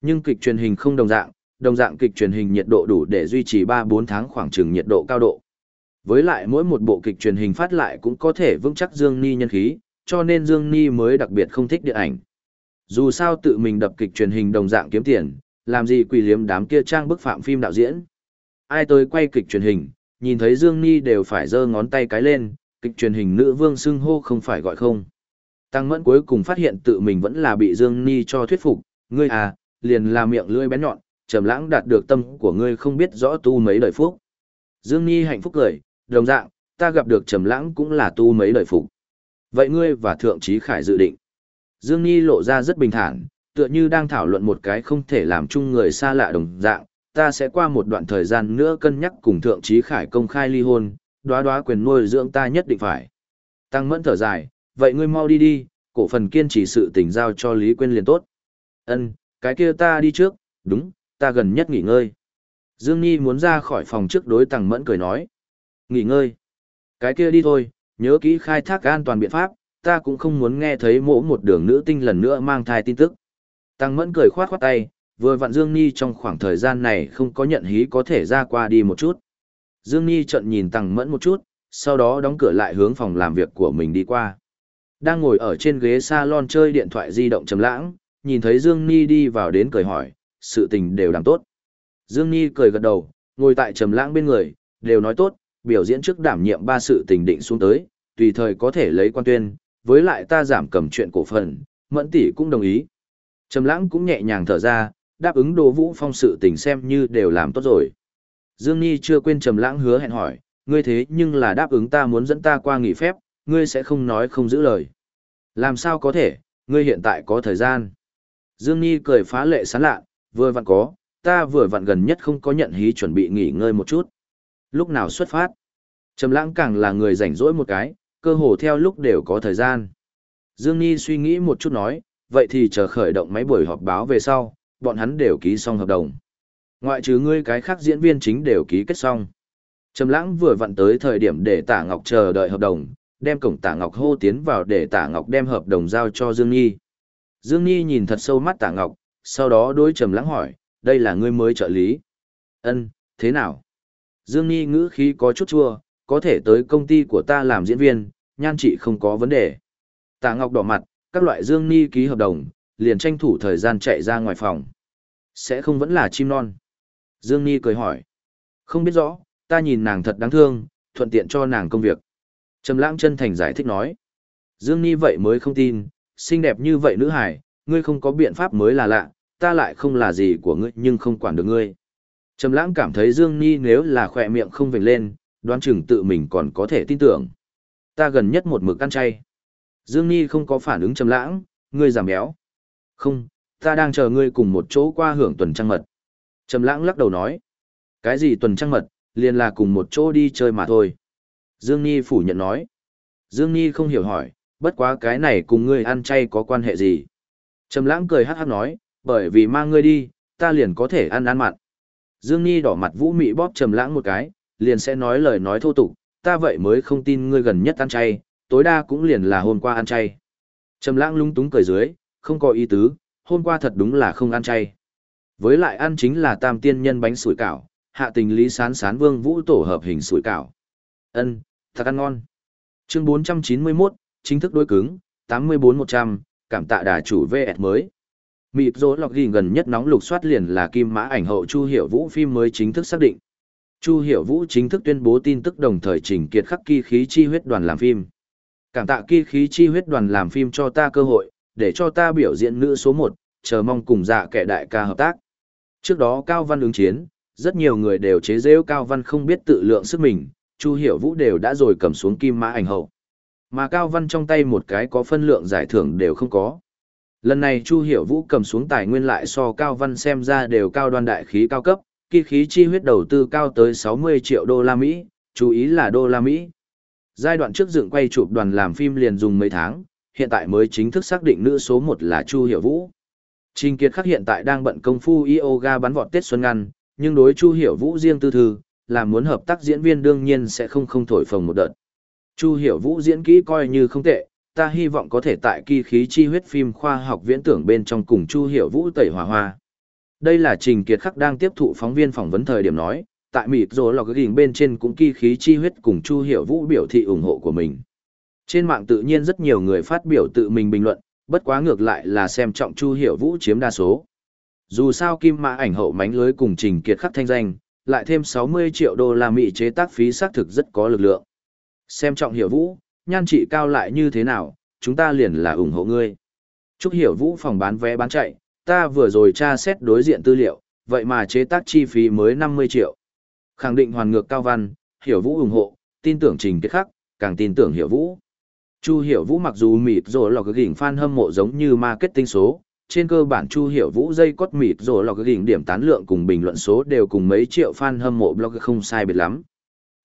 Nhưng kịch truyền hình không đồng dạng, đồng dạng kịch truyền hình nhiệt độ đủ để duy trì 3-4 tháng khoảng chừng nhiệt độ cao độ. Với lại mỗi một bộ kịch truyền hình phát lại cũng có thể vững chắc Dương Ni nhân khí, cho nên Dương Ni mới đặc biệt không thích điện ảnh. Dù sao tự mình đập kịch truyền hình đồng dạng kiếm tiền, làm gì quỷ liếm đám kia trang bức phạm phim đạo diễn. Ai tới quay kịch truyền hình, nhìn thấy Dương Ni đều phải giơ ngón tay cái lên, kịch truyền hình nữ vương xưng hô không phải gọi không. Tăng mẫn cuối cùng phát hiện tự mình vẫn là bị Dương Ni cho thuyết phục, ngươi à, liền là miệng lưỡi bén nhọn, trầm lãng đạt được tâm của ngươi không biết rõ tu mấy đời phúc. Dương Ni hạnh phúc cười, đồng dạng, ta gặp được trầm lãng cũng là tu mấy đời phúc. Vậy ngươi và thượng trí khải dự định. Dương Ni lộ ra rất bình thản, tựa như đang thảo luận một cái không thể làm chung người xa lạ đồng dạng, ta sẽ qua một đoạn thời gian nữa cân nhắc cùng thượng trí khải công khai ly hôn, đoá đoá quyền nuôi dưỡng ta nhất định phải. Tăng mẫn thở dài, vậy ngươi mau đi đi, cổ phần kiên trì sự tình giao cho Lý Quyên liền tốt. Ân, cái kia ta đi trước, đúng, ta gần nhất nghỉ ngơi. Dương Nhi muốn ra khỏi phòng trước đối Tăng Mẫn cười nói. Nghỉ ngơi. Cái kia đi thôi, nhớ kỹ khai thác an toàn biện pháp, ta cũng không muốn nghe thấy mỗ một đường nữ tinh lần nữa mang thai tin tức. Tăng Mẫn cười khoát khoát tay, vừa vặn Dương ni trong khoảng thời gian này không có nhận hí có thể ra qua đi một chút. Dương ni trận nhìn Tăng Mẫn một chút, sau đó đóng cửa lại hướng phòng làm việc của mình đi qua. Đang ngồi ở trên ghế salon chơi điện thoại di động trầm lãng, nhìn thấy Dương ni đi vào đến cười hỏi, sự tình đều đang tốt. Dương ni cười gật đầu, ngồi tại trầm lãng bên người, đều nói tốt, biểu diễn trước đảm nhiệm ba sự tình định xuống tới, tùy thời có thể lấy quan tuyên, với lại ta giảm cầm chuyện cổ phần, mẫn tỷ cũng đồng ý. Trầm lãng cũng nhẹ nhàng thở ra, đáp ứng đồ vũ phong sự tình xem như đều làm tốt rồi. Dương Nhi chưa quên trầm lãng hứa hẹn hỏi, ngươi thế nhưng là đáp ứng ta muốn dẫn ta qua nghỉ phép, ngươi sẽ không nói không giữ lời. Làm sao có thể, ngươi hiện tại có thời gian. Dương Nhi cười phá lệ sán lạ, vừa vặn có, ta vừa vặn gần nhất không có nhận hí chuẩn bị nghỉ ngơi một chút. Lúc nào xuất phát? Trầm lãng càng là người rảnh rỗi một cái, cơ hồ theo lúc đều có thời gian. Dương Nhi suy nghĩ một chút nói, vậy thì chờ khởi động máy buổi họp báo về sau, bọn hắn đều ký xong hợp đồng. Ngoại trừ ngươi cái khác diễn viên chính đều ký kết xong. Trầm lãng vừa vặn tới thời điểm để Tả Ngọc chờ đợi hợp đồng, đem cổng Tả Ngọc hô tiến vào để Tả Ngọc đem hợp đồng giao cho Dương Nhi. Dương Nhi nhìn thật sâu mắt Tả Ngọc, sau đó đối Trầm lãng hỏi, đây là ngươi mới trợ lý. Ân, thế nào? Dương Nhi ngữ khí có chút chua, có thể tới công ty của ta làm diễn viên, nhan trị không có vấn đề. Tả Ngọc đỏ mặt, các loại Dương Nghi ký hợp đồng, liền tranh thủ thời gian chạy ra ngoài phòng. Sẽ không vẫn là chim non. Dương Ni cười hỏi. Không biết rõ, ta nhìn nàng thật đáng thương, thuận tiện cho nàng công việc. Trầm lãng chân thành giải thích nói. Dương Ni vậy mới không tin, xinh đẹp như vậy nữ hải, ngươi không có biện pháp mới là lạ, ta lại không là gì của ngươi nhưng không quản được ngươi. Trầm lãng cảm thấy Dương Ni nếu là khỏe miệng không vệnh lên, đoán chừng tự mình còn có thể tin tưởng. Ta gần nhất một mực ăn chay. Dương Ni không có phản ứng trầm lãng, ngươi giảm béo. Không, ta đang chờ ngươi cùng một chỗ qua hưởng tuần trăng mật. Trầm lãng lắc đầu nói. Cái gì tuần trăng mật, liền là cùng một chỗ đi chơi mà thôi. Dương Nhi phủ nhận nói. Dương Nhi không hiểu hỏi, bất quá cái này cùng ngươi ăn chay có quan hệ gì? Trầm lãng cười hát hát nói, bởi vì mang ngươi đi, ta liền có thể ăn ăn mặn. Dương Nhi đỏ mặt vũ mị bóp trầm lãng một cái, liền sẽ nói lời nói thô tục, ta vậy mới không tin ngươi gần nhất ăn chay, tối đa cũng liền là hôm qua ăn chay. Trầm lãng lung túng cười dưới, không có ý tứ, hôm qua thật đúng là không ăn chay. Với lại ăn chính là tam tiên nhân bánh sủi cảo, hạ tình lý sán sán vương vũ tổ hợp hình sủi cảo. Ân, thật ăn ngon. Chương 491, chính thức đối cứng, 84100, cảm tạ đà chủ VS mới. Mịp rỗ lọc ghi gần nhất nóng lục soát liền là kim mã ảnh hậu Chu Hiểu Vũ phim mới chính thức xác định. Chu Hiểu Vũ chính thức tuyên bố tin tức đồng thời trình kiệt khắc kỳ khí chi huyết đoàn làm phim. Cảm tạ kỳ khí chi huyết đoàn làm phim cho ta cơ hội, để cho ta biểu diễn nữ số 1, chờ mong cùng dạ kẻ đại ca hợp tác. Trước đó Cao Văn ứng chiến, rất nhiều người đều chế giễu Cao Văn không biết tự lượng sức mình, Chu Hiểu Vũ đều đã rồi cầm xuống kim mã ảnh hậu. Mà Cao Văn trong tay một cái có phân lượng giải thưởng đều không có. Lần này Chu Hiểu Vũ cầm xuống tài nguyên lại so cao văn xem ra đều cao đoan đại khí cao cấp, kỳ khí chi huyết đầu tư cao tới 60 triệu đô la Mỹ, chú ý là đô la Mỹ. Giai đoạn trước dựng quay chụp đoàn làm phim liền dùng mấy tháng, hiện tại mới chính thức xác định nữ số 1 là Chu Hiểu Vũ. Trình Kiệt Khắc hiện tại đang bận công phu yoga bắn vọt Tết Xuân Ngăn, nhưng đối Chu Hiểu Vũ riêng tư thư, là muốn hợp tác diễn viên đương nhiên sẽ không không thổi phồng một đợt. Chu Hiểu Vũ diễn kỹ coi như không tệ, ta hy vọng có thể tại kỳ khí chi huyết phim khoa học viễn tưởng bên trong cùng Chu Hiểu Vũ tẩy Hòa hoa. Đây là Trình Kiệt Khắc đang tiếp thụ phóng viên phỏng vấn thời điểm nói, tại mịt rồi lò cái bên trên cũng kỳ khí chi huyết cùng Chu Hiểu Vũ biểu thị ủng hộ của mình. Trên mạng tự nhiên rất nhiều người phát biểu tự mình bình luận, bất quá ngược lại là xem trọng Chu Hiểu Vũ chiếm đa số. Dù sao Kim Mã ảnh hậu mánh lưới cùng Trình Kiệt Khắc thanh danh, lại thêm 60 triệu đô la Mỹ chế tác phí xác thực rất có lực lượng. Xem trọng Hiểu Vũ, nhan trị cao lại như thế nào, chúng ta liền là ủng hộ ngươi. Chúc Hiểu Vũ phòng bán vé bán chạy, ta vừa rồi tra xét đối diện tư liệu, vậy mà chế tác chi phí mới 50 triệu. Khẳng định hoàn ngược cao văn, Hiểu Vũ ủng hộ, tin tưởng Trình Kiệt Khắc, càng tin tưởng Hiểu Vũ. Chu Hiểu Vũ mặc dù mịt rồi lò cái gỉnh fan hâm mộ giống như marketing số, trên cơ bản Chu Hiểu Vũ dây cốt mịt rồi lò cái gỉnh điểm tán lượng cùng bình luận số đều cùng mấy triệu fan hâm mộ blog không sai biệt lắm.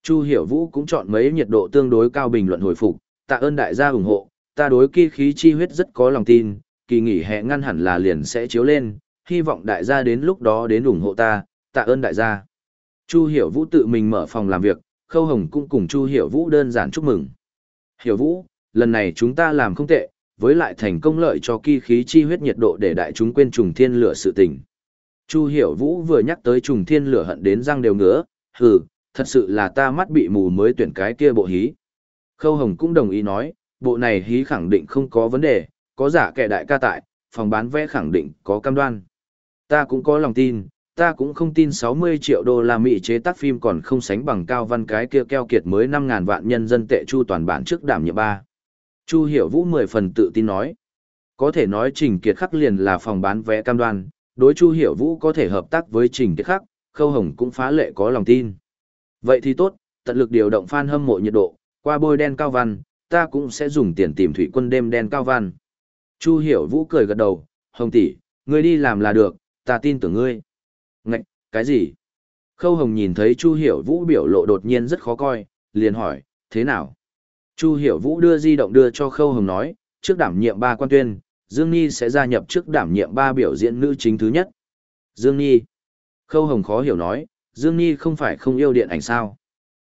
Chu Hiểu Vũ cũng chọn mấy nhiệt độ tương đối cao bình luận hồi phục, tạ ơn đại gia ủng hộ, ta đối kỳ khí chi huyết rất có lòng tin, kỳ nghỉ hè ngăn hẳn là liền sẽ chiếu lên, hy vọng đại gia đến lúc đó đến ủng hộ ta, tạ ơn đại gia. Chu Hiểu Vũ tự mình mở phòng làm việc, Khâu Hồng cũng cùng Chu Hiểu Vũ đơn giản chúc mừng. Hiểu Vũ, lần này chúng ta làm không tệ, với lại thành công lợi cho kỳ khí chi huyết nhiệt độ để đại chúng quên trùng thiên lửa sự tình. Chu Hiểu Vũ vừa nhắc tới trùng thiên lửa hận đến răng đều ngứa, hừ, thật sự là ta mắt bị mù mới tuyển cái kia bộ hí. Khâu Hồng cũng đồng ý nói, bộ này hí khẳng định không có vấn đề, có giả kẻ đại ca tại, phòng bán vé khẳng định có cam đoan. Ta cũng có lòng tin, ta cũng không tin 60 triệu đô la Mỹ chế tác phim còn không sánh bằng cao văn cái kia keo kiệt mới 5.000 vạn nhân dân tệ chu toàn bản trước đảm nhiệm ba. Chu Hiểu Vũ mười phần tự tin nói. Có thể nói Trình Kiệt Khắc liền là phòng bán vé cam đoan, đối Chu Hiểu Vũ có thể hợp tác với Trình Kiệt Khắc, Khâu Hồng cũng phá lệ có lòng tin. Vậy thì tốt, tận lực điều động fan hâm mộ nhiệt độ, qua bôi đen cao văn, ta cũng sẽ dùng tiền tìm thủy quân đêm đen cao văn. Chu Hiểu Vũ cười gật đầu, Hồng tỷ, ngươi đi làm là được, ta tin tưởng ngươi. Ngạch, cái gì? Khâu Hồng nhìn thấy Chu Hiểu Vũ biểu lộ đột nhiên rất khó coi, liền hỏi, thế nào? Chu Hiểu Vũ đưa di động đưa cho Khâu Hồng nói, trước đảm nhiệm ba quan tuyên, Dương Nhi sẽ gia nhập trước đảm nhiệm ba biểu diễn nữ chính thứ nhất. Dương Nhi. Khâu Hồng khó hiểu nói, Dương Nhi không phải không yêu điện ảnh sao.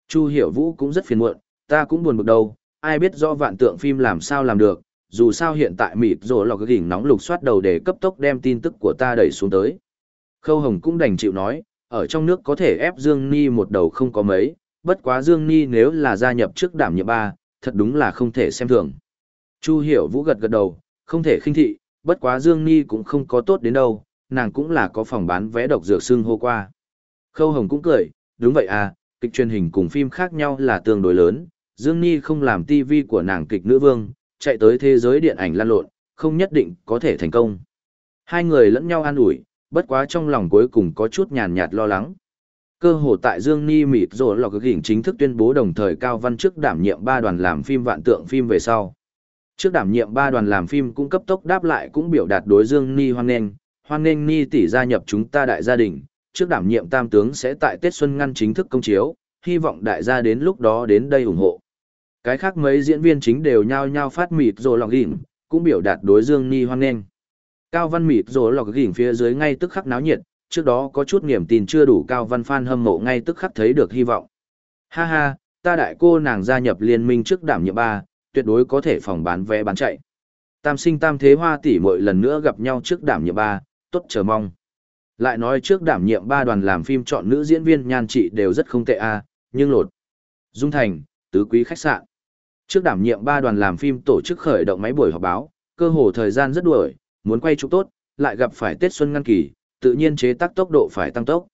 Chu Hiểu Vũ cũng rất phiền muộn, ta cũng buồn bực đầu, ai biết do vạn tượng phim làm sao làm được, dù sao hiện tại mịt rồi lọc cái gỉnh nóng lục soát đầu để cấp tốc đem tin tức của ta đẩy xuống tới. Khâu Hồng cũng đành chịu nói, ở trong nước có thể ép Dương Ni một đầu không có mấy, bất quá Dương Ni nếu là gia nhập trước đảm nhiệm ba, thật đúng là không thể xem thường. Chu Hiểu Vũ gật gật đầu, không thể khinh thị, bất quá Dương Ni cũng không có tốt đến đâu, nàng cũng là có phòng bán vé độc dược xương hô qua. Khâu Hồng cũng cười, đúng vậy à, kịch truyền hình cùng phim khác nhau là tương đối lớn, Dương Ni không làm TV của nàng kịch nữ vương, chạy tới thế giới điện ảnh lan lộn, không nhất định có thể thành công. Hai người lẫn nhau an ủi, bất quá trong lòng cuối cùng có chút nhàn nhạt lo lắng. Cơ hồ tại Dương Ni mịt Rồ lò cực chính thức tuyên bố đồng thời Cao Văn trước đảm nhiệm ba đoàn làm phim vạn tượng phim về sau. Trước đảm nhiệm ba đoàn làm phim cũng cấp tốc đáp lại cũng biểu đạt đối Dương Ni hoan nghênh, hoan nghênh Ni tỷ gia nhập chúng ta đại gia đình, trước đảm nhiệm tam tướng sẽ tại Tết Xuân ngăn chính thức công chiếu, hy vọng đại gia đến lúc đó đến đây ủng hộ. Cái khác mấy diễn viên chính đều nhao nhao phát mịt rồi lọc gỉnh, cũng biểu đạt đối Dương Ni hoan nghênh. Cao Văn mịt rồi lọc gỉnh phía dưới ngay tức khắc náo nhiệt, trước đó có chút niềm tin chưa đủ Cao Văn phan hâm mộ ngay tức khắc thấy được hy vọng. Ha ha, ta đại cô nàng gia nhập liên minh trước đảm nhiệm ba, tuyệt đối có thể phòng bán vé bán chạy. Tam sinh tam thế hoa tỷ mỗi lần nữa gặp nhau trước đảm nhiệm ba, tốt chờ mong. Lại nói trước đảm nhiệm ba đoàn làm phim chọn nữ diễn viên nhan trị đều rất không tệ a, nhưng lột. Dung Thành, tứ quý khách sạn. Trước đảm nhiệm ba đoàn làm phim tổ chức khởi động máy buổi họp báo, cơ hồ thời gian rất đuổi, muốn quay chụp tốt, lại gặp phải Tết Xuân ngăn kỳ, tự nhiên chế tác tốc độ phải tăng tốc.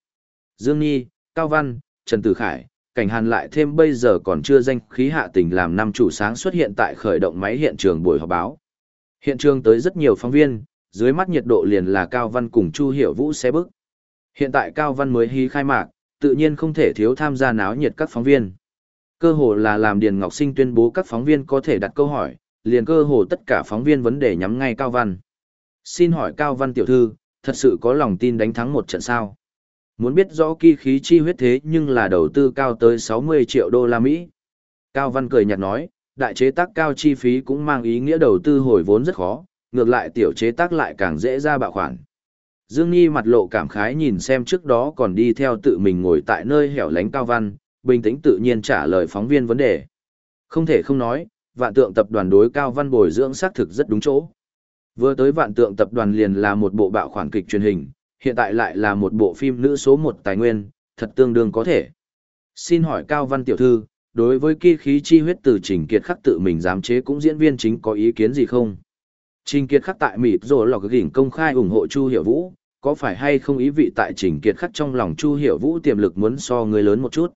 Dương Nhi, Cao Văn, Trần Tử Khải, cảnh hàn lại thêm bây giờ còn chưa danh khí hạ tình làm năm chủ sáng xuất hiện tại khởi động máy hiện trường buổi họp báo. Hiện trường tới rất nhiều phóng viên, dưới mắt nhiệt độ liền là Cao Văn cùng Chu Hiểu Vũ xe bức. Hiện tại Cao Văn mới hí khai mạc, tự nhiên không thể thiếu tham gia náo nhiệt các phóng viên. Cơ hồ là làm Điền Ngọc Sinh tuyên bố các phóng viên có thể đặt câu hỏi, liền cơ hồ tất cả phóng viên vấn đề nhắm ngay Cao Văn. Xin hỏi Cao Văn Tiểu Thư, thật sự có lòng tin đánh thắng một trận sao? Muốn biết rõ kỳ khí chi huyết thế nhưng là đầu tư cao tới 60 triệu đô la Mỹ. Cao Văn cười nhạt nói, đại chế tác cao chi phí cũng mang ý nghĩa đầu tư hồi vốn rất khó, ngược lại tiểu chế tác lại càng dễ ra bạo khoản. Dương Nhi mặt lộ cảm khái nhìn xem trước đó còn đi theo tự mình ngồi tại nơi hẻo lánh Cao Văn, bình tĩnh tự nhiên trả lời phóng viên vấn đề. Không thể không nói, vạn tượng tập đoàn đối Cao Văn bồi dưỡng xác thực rất đúng chỗ. Vừa tới vạn tượng tập đoàn liền là một bộ bạo khoản kịch truyền hình, hiện tại lại là một bộ phim nữ số một tài nguyên, thật tương đương có thể. Xin hỏi Cao Văn Tiểu Thư, đối với kỳ khí chi huyết từ Trình Kiệt khắc tự mình giám chế cũng diễn viên chính có ý kiến gì không? Trình Kiệt khắc tại mỹ rồi lọc gỉnh công khai ủng hộ Chu Hiểu Vũ, có phải hay không ý vị tại Trình Kiệt khắc trong lòng Chu Hiểu Vũ tiềm lực muốn so người lớn một chút?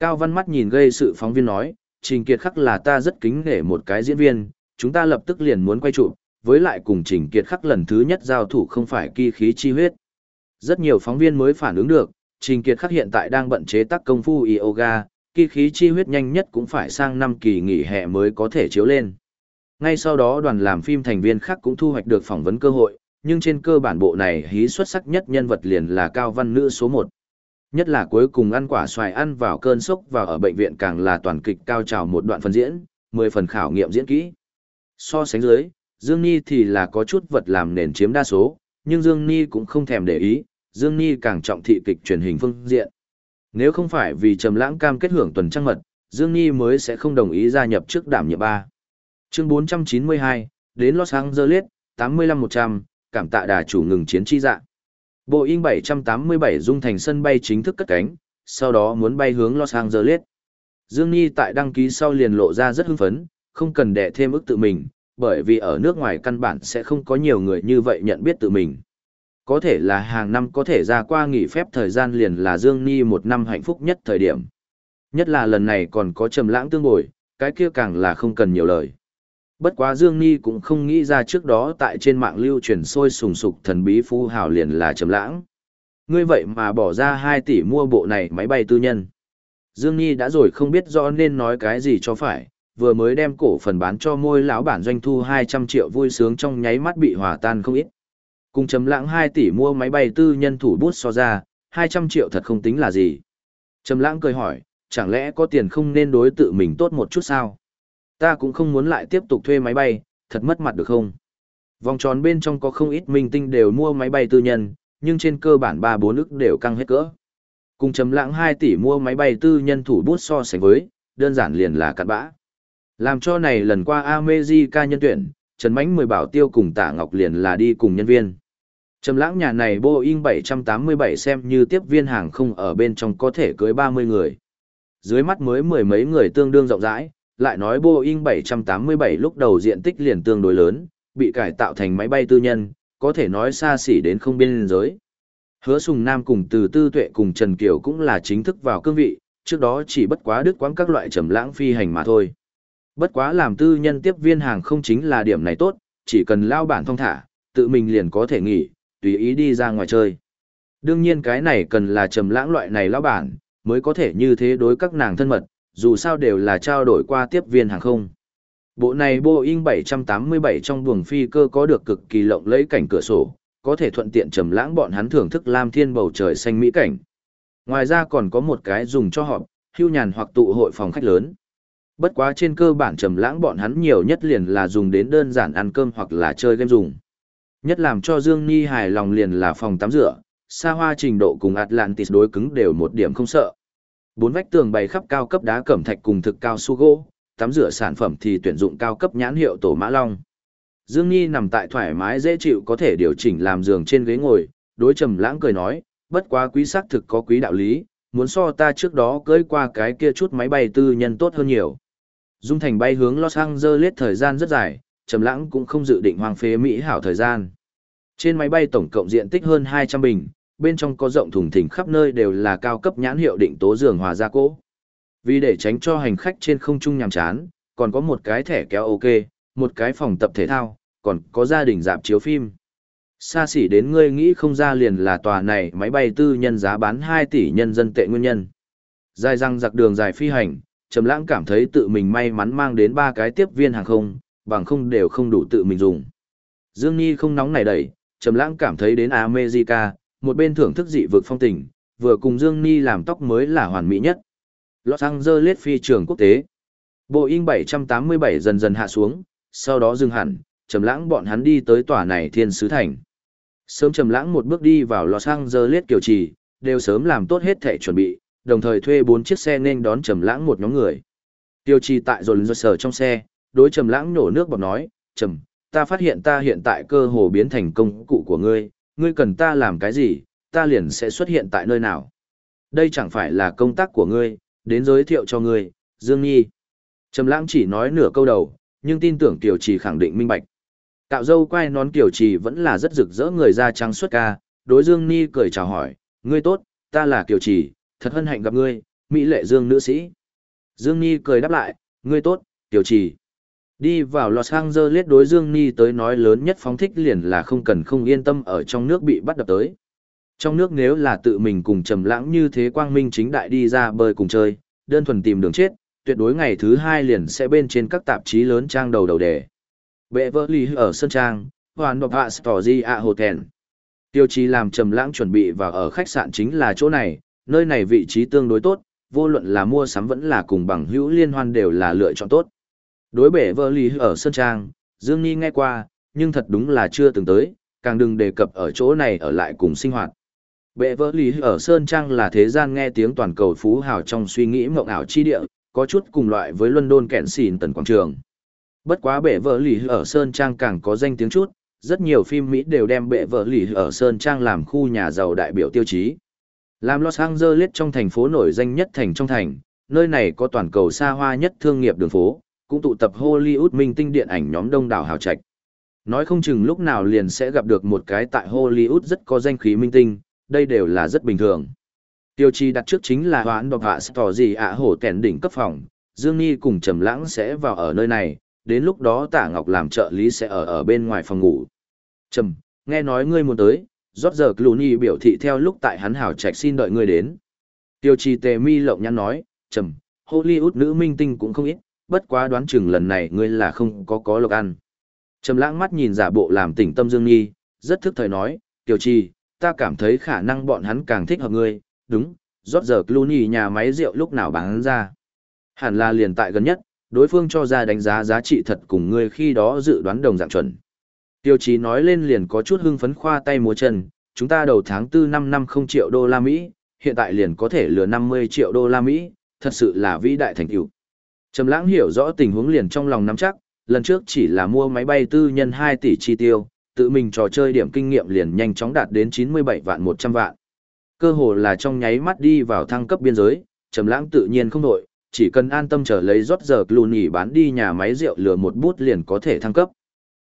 Cao Văn mắt nhìn gây sự phóng viên nói, Trình Kiệt khắc là ta rất kính nể một cái diễn viên, chúng ta lập tức liền muốn quay chụp, với lại cùng Trình Kiệt khắc lần thứ nhất giao thủ không phải kỳ khí chi huyết. Rất nhiều phóng viên mới phản ứng được, Trình Kiệt khắc hiện tại đang bận chế tác công phu yoga, kỳ khí chi huyết nhanh nhất cũng phải sang năm kỳ nghỉ hè mới có thể chiếu lên. Ngay sau đó đoàn làm phim thành viên khác cũng thu hoạch được phỏng vấn cơ hội, nhưng trên cơ bản bộ này hí xuất sắc nhất nhân vật liền là cao văn nữ số 1. Nhất là cuối cùng ăn quả xoài ăn vào cơn sốc và ở bệnh viện càng là toàn kịch cao trào một đoạn phần diễn, 10 phần khảo nghiệm diễn kỹ. So sánh dưới, Dương Ni thì là có chút vật làm nền chiếm đa số, nhưng Dương Ni cũng không thèm để ý, Dương Ni càng trọng thị kịch truyền hình phương diện. Nếu không phải vì Trầm Lãng cam kết hưởng tuần trăng mật, Dương Ni mới sẽ không đồng ý gia nhập trước đảm nhiệm ba. Chương 492, đến Los Angeles, 85-100, cảm tạ đà chủ ngừng chiến chi dạ. Boeing 787 dung thành sân bay chính thức cất cánh, sau đó muốn bay hướng Los Angeles. Dương Nhi tại đăng ký sau liền lộ ra rất hưng phấn, không cần đẻ thêm ức tự mình, bởi vì ở nước ngoài căn bản sẽ không có nhiều người như vậy nhận biết tự mình. Có thể là hàng năm có thể ra qua nghỉ phép thời gian liền là Dương Nhi một năm hạnh phúc nhất thời điểm. Nhất là lần này còn có trầm lãng tương bồi, cái kia càng là không cần nhiều lời. Bất quá Dương Ni cũng không nghĩ ra trước đó tại trên mạng lưu truyền sôi sùng sục thần bí phú hào liền là trầm lãng. Ngươi vậy mà bỏ ra 2 tỷ mua bộ này máy bay tư nhân. Dương Ni đã rồi không biết rõ nên nói cái gì cho phải, vừa mới đem cổ phần bán cho môi lão bản doanh thu 200 triệu vui sướng trong nháy mắt bị hòa tan không ít. Cùng chấm lãng 2 tỷ mua máy bay tư nhân thủ bút so ra, 200 triệu thật không tính là gì. Trầm lãng cười hỏi, chẳng lẽ có tiền không nên đối tự mình tốt một chút sao? Ta cũng không muốn lại tiếp tục thuê máy bay, thật mất mặt được không? Vòng tròn bên trong có không ít minh tinh đều mua máy bay tư nhân, nhưng trên cơ bản ba bốn ức đều căng hết cỡ. Cùng chấm lãng 2 tỷ mua máy bay tư nhân thủ bút so sánh với, đơn giản liền là cặn bã. Làm cho này lần qua America nhân tuyển, Trần Mánh mười bảo tiêu cùng Tạ Ngọc liền là đi cùng nhân viên. Trầm lãng nhà này Boeing 787 xem như tiếp viên hàng không ở bên trong có thể cưới 30 người. Dưới mắt mới mười mấy người tương đương rộng rãi, lại nói Boeing 787 lúc đầu diện tích liền tương đối lớn, bị cải tạo thành máy bay tư nhân, có thể nói xa xỉ đến không biên giới. Hứa Sùng Nam cùng từ Tư Tuệ cùng Trần Kiều cũng là chính thức vào cương vị, trước đó chỉ bất quá đứt quãng các loại trầm lãng phi hành mà thôi. Bất quá làm tư nhân tiếp viên hàng không chính là điểm này tốt, chỉ cần lao bản thông thả, tự mình liền có thể nghỉ, tùy ý đi ra ngoài chơi. Đương nhiên cái này cần là trầm lãng loại này lao bản, mới có thể như thế đối các nàng thân mật, dù sao đều là trao đổi qua tiếp viên hàng không. Bộ này Boeing 787 trong buồng phi cơ có được cực kỳ lộng lẫy cảnh cửa sổ, có thể thuận tiện trầm lãng bọn hắn thưởng thức lam thiên bầu trời xanh mỹ cảnh. Ngoài ra còn có một cái dùng cho họp, hưu nhàn hoặc tụ hội phòng khách lớn. Bất quá trên cơ bản trầm lãng bọn hắn nhiều nhất liền là dùng đến đơn giản ăn cơm hoặc là chơi game dùng. Nhất làm cho Dương Nhi hài lòng liền là phòng tắm rửa, xa hoa trình độ cùng Atlantis đối cứng đều một điểm không sợ. Bốn vách tường bày khắp cao cấp đá cẩm thạch cùng thực cao su gỗ, tắm rửa sản phẩm thì tuyển dụng cao cấp nhãn hiệu tổ mã long. Dương Nhi nằm tại thoải mái dễ chịu có thể điều chỉnh làm giường trên ghế ngồi, đối trầm lãng cười nói, bất quá quý xác thực có quý đạo lý, muốn so ta trước đó cưỡi qua cái kia chút máy bay tư nhân tốt hơn nhiều. Dung Thành bay hướng Los Angeles thời gian rất dài, trầm lãng cũng không dự định hoang phế Mỹ hảo thời gian. Trên máy bay tổng cộng diện tích hơn 200 bình, bên trong có rộng thùng thình khắp nơi đều là cao cấp nhãn hiệu định tố giường hòa gia Cố. Vì để tránh cho hành khách trên không trung nhàm chán, còn có một cái thẻ kéo ok, một cái phòng tập thể thao, còn có gia đình dạp chiếu phim. Xa xỉ đến ngươi nghĩ không ra liền là tòa này máy bay tư nhân giá bán 2 tỷ nhân dân tệ nguyên nhân. Dài răng giặc đường dài phi hành, Trầm Lãng cảm thấy tự mình may mắn mang đến ba cái tiếp viên hàng không, bằng không đều không đủ tự mình dùng. Dương Nhi không nóng này đẩy, Trầm Lãng cảm thấy đến America, một bên thưởng thức dị vực phong tình, vừa cùng Dương Nhi làm tóc mới là hoàn mỹ nhất. Los Angeles phi trường quốc tế. Boeing 787 dần dần hạ xuống, sau đó dừng hẳn, Trầm Lãng bọn hắn đi tới tòa này Thiên Sứ Thành. Sớm Trầm Lãng một bước đi vào Los Angeles kiều trì, đều sớm làm tốt hết thể chuẩn bị, đồng thời thuê bốn chiếc xe nên đón Trầm Lãng một nhóm người. Tiêu trì tại rồi rồi sở trong xe, đối Trầm Lãng nổ nước bọt nói, "Trầm, ta phát hiện ta hiện tại cơ hồ biến thành công cụ của ngươi, ngươi cần ta làm cái gì, ta liền sẽ xuất hiện tại nơi nào. Đây chẳng phải là công tác của ngươi, đến giới thiệu cho ngươi, Dương Nhi." Trầm Lãng chỉ nói nửa câu đầu, nhưng tin tưởng Tiêu Trì khẳng định minh bạch. Cạo dâu quay nón Tiêu Trì vẫn là rất rực rỡ người da trắng xuất ca, đối Dương Nhi cười chào hỏi, "Ngươi tốt, ta là Tiêu Trì, thật hân hạnh gặp ngươi, mỹ lệ Dương nữ sĩ." Dương Ni cười đáp lại, "Ngươi tốt, tiểu Trì." Đi vào Los Angeles đối Dương Ni tới nói lớn nhất phóng thích liền là không cần không yên tâm ở trong nước bị bắt đập tới. Trong nước nếu là tự mình cùng trầm lãng như thế quang minh chính đại đi ra bơi cùng chơi, đơn thuần tìm đường chết, tuyệt đối ngày thứ hai liền sẽ bên trên các tạp chí lớn trang đầu đầu đề. Bệ vỡ lì ở Sơn Trang, hoàn độc hạ Story A Hotel. Tiêu chí làm trầm lãng chuẩn bị và ở khách sạn chính là chỗ này, nơi này vị trí tương đối tốt, vô luận là mua sắm vẫn là cùng bằng hữu liên hoan đều là lựa chọn tốt. Đối bệ vợ lý ở Sơn Trang, Dương Nhi nghe qua, nhưng thật đúng là chưa từng tới, càng đừng đề cập ở chỗ này ở lại cùng sinh hoạt. Bệ vỡ lý ở Sơn Trang là thế gian nghe tiếng toàn cầu phú hào trong suy nghĩ mộng ảo chi địa, có chút cùng loại với London kẹn xỉn tần quảng trường. Bất quá bệ vợ lì ở Sơn Trang càng có danh tiếng chút, rất nhiều phim Mỹ đều đem bệ vợ lì ở Sơn Trang làm khu nhà giàu đại biểu tiêu chí. Làm Los Angeles trong thành phố nổi danh nhất thành trong thành, nơi này có toàn cầu xa hoa nhất thương nghiệp đường phố, cũng tụ tập Hollywood minh tinh điện ảnh nhóm đông đảo hào trạch. Nói không chừng lúc nào liền sẽ gặp được một cái tại Hollywood rất có danh khí minh tinh, đây đều là rất bình thường. Tiêu chí đặt trước chính là hoãn độc hạ tỏ gì ạ hổ tèn đỉnh cấp phòng, Dương Nhi cùng Trầm Lãng sẽ vào ở nơi này, đến lúc đó Tạ Ngọc làm trợ lý sẽ ở ở bên ngoài phòng ngủ. Trầm, nghe nói ngươi muốn tới, rót giờ Clooney biểu thị theo lúc tại hắn hảo trạch xin đợi ngươi đến. Tiêu trì tề mi lộng nhắn nói, Trầm, Hollywood nữ minh tinh cũng không ít, bất quá đoán chừng lần này ngươi là không có có lộc ăn. Trầm lãng mắt nhìn giả bộ làm tỉnh tâm Dương Nhi, rất thức thời nói, Tiêu trì, ta cảm thấy khả năng bọn hắn càng thích hợp ngươi, đúng, rót giờ Clooney nhà máy rượu lúc nào bán ra. Hẳn là liền tại gần nhất, đối phương cho ra đánh giá giá trị thật cùng ngươi khi đó dự đoán đồng dạng chuẩn. Tiêu chí nói lên liền có chút hưng phấn khoa tay múa chân, chúng ta đầu tháng 4 năm năm không triệu đô la Mỹ, hiện tại liền có thể lừa 50 triệu đô la Mỹ, thật sự là vĩ đại thành tựu. Trầm lãng hiểu rõ tình huống liền trong lòng nắm chắc, lần trước chỉ là mua máy bay tư nhân 2 tỷ chi tiêu, tự mình trò chơi điểm kinh nghiệm liền nhanh chóng đạt đến 97 vạn 100 vạn. Cơ hồ là trong nháy mắt đi vào thăng cấp biên giới, Trầm lãng tự nhiên không đổi, chỉ cần an tâm chờ lấy rót giờ Clooney bán đi nhà máy rượu lừa một bút liền có thể thăng cấp.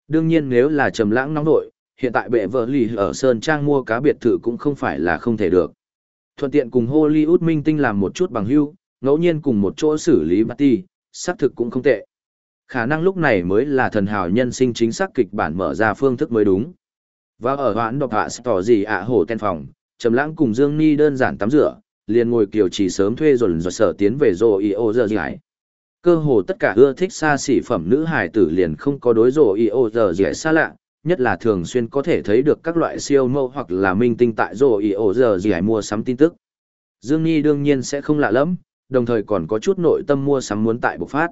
Đương nhiên nếu là trầm lãng nóng nội, hiện tại bệ vợ lì ở Sơn Trang mua cá biệt thự cũng không phải là không thể được. Thuận tiện cùng Hollywood minh tinh làm một chút bằng hữu, ngẫu nhiên cùng một chỗ xử lý party, xác thực cũng không tệ. Khả năng lúc này mới là thần hào nhân sinh chính xác kịch bản mở ra phương thức mới đúng. Và ở hoãn độc hạ tỏ gì ạ hồ ten phòng, Trầm Lãng cùng Dương Ni đơn giản tắm rửa, liền ngồi kiều chỉ sớm thuê rồi rồi sở tiến về rồ y ô giờ giải. Cơ hồ tất cả ưa thích xa xỉ phẩm nữ hài tử liền không có đối rồ y ô giờ giải xa lạ, nhất là thường xuyên có thể thấy được các loại siêu mẫu hoặc là minh tinh tại rồ y ô giờ giải mua sắm tin tức. Dương Nhi đương nhiên sẽ không lạ lắm, đồng thời còn có chút nội tâm mua sắm muốn tại bộc phát.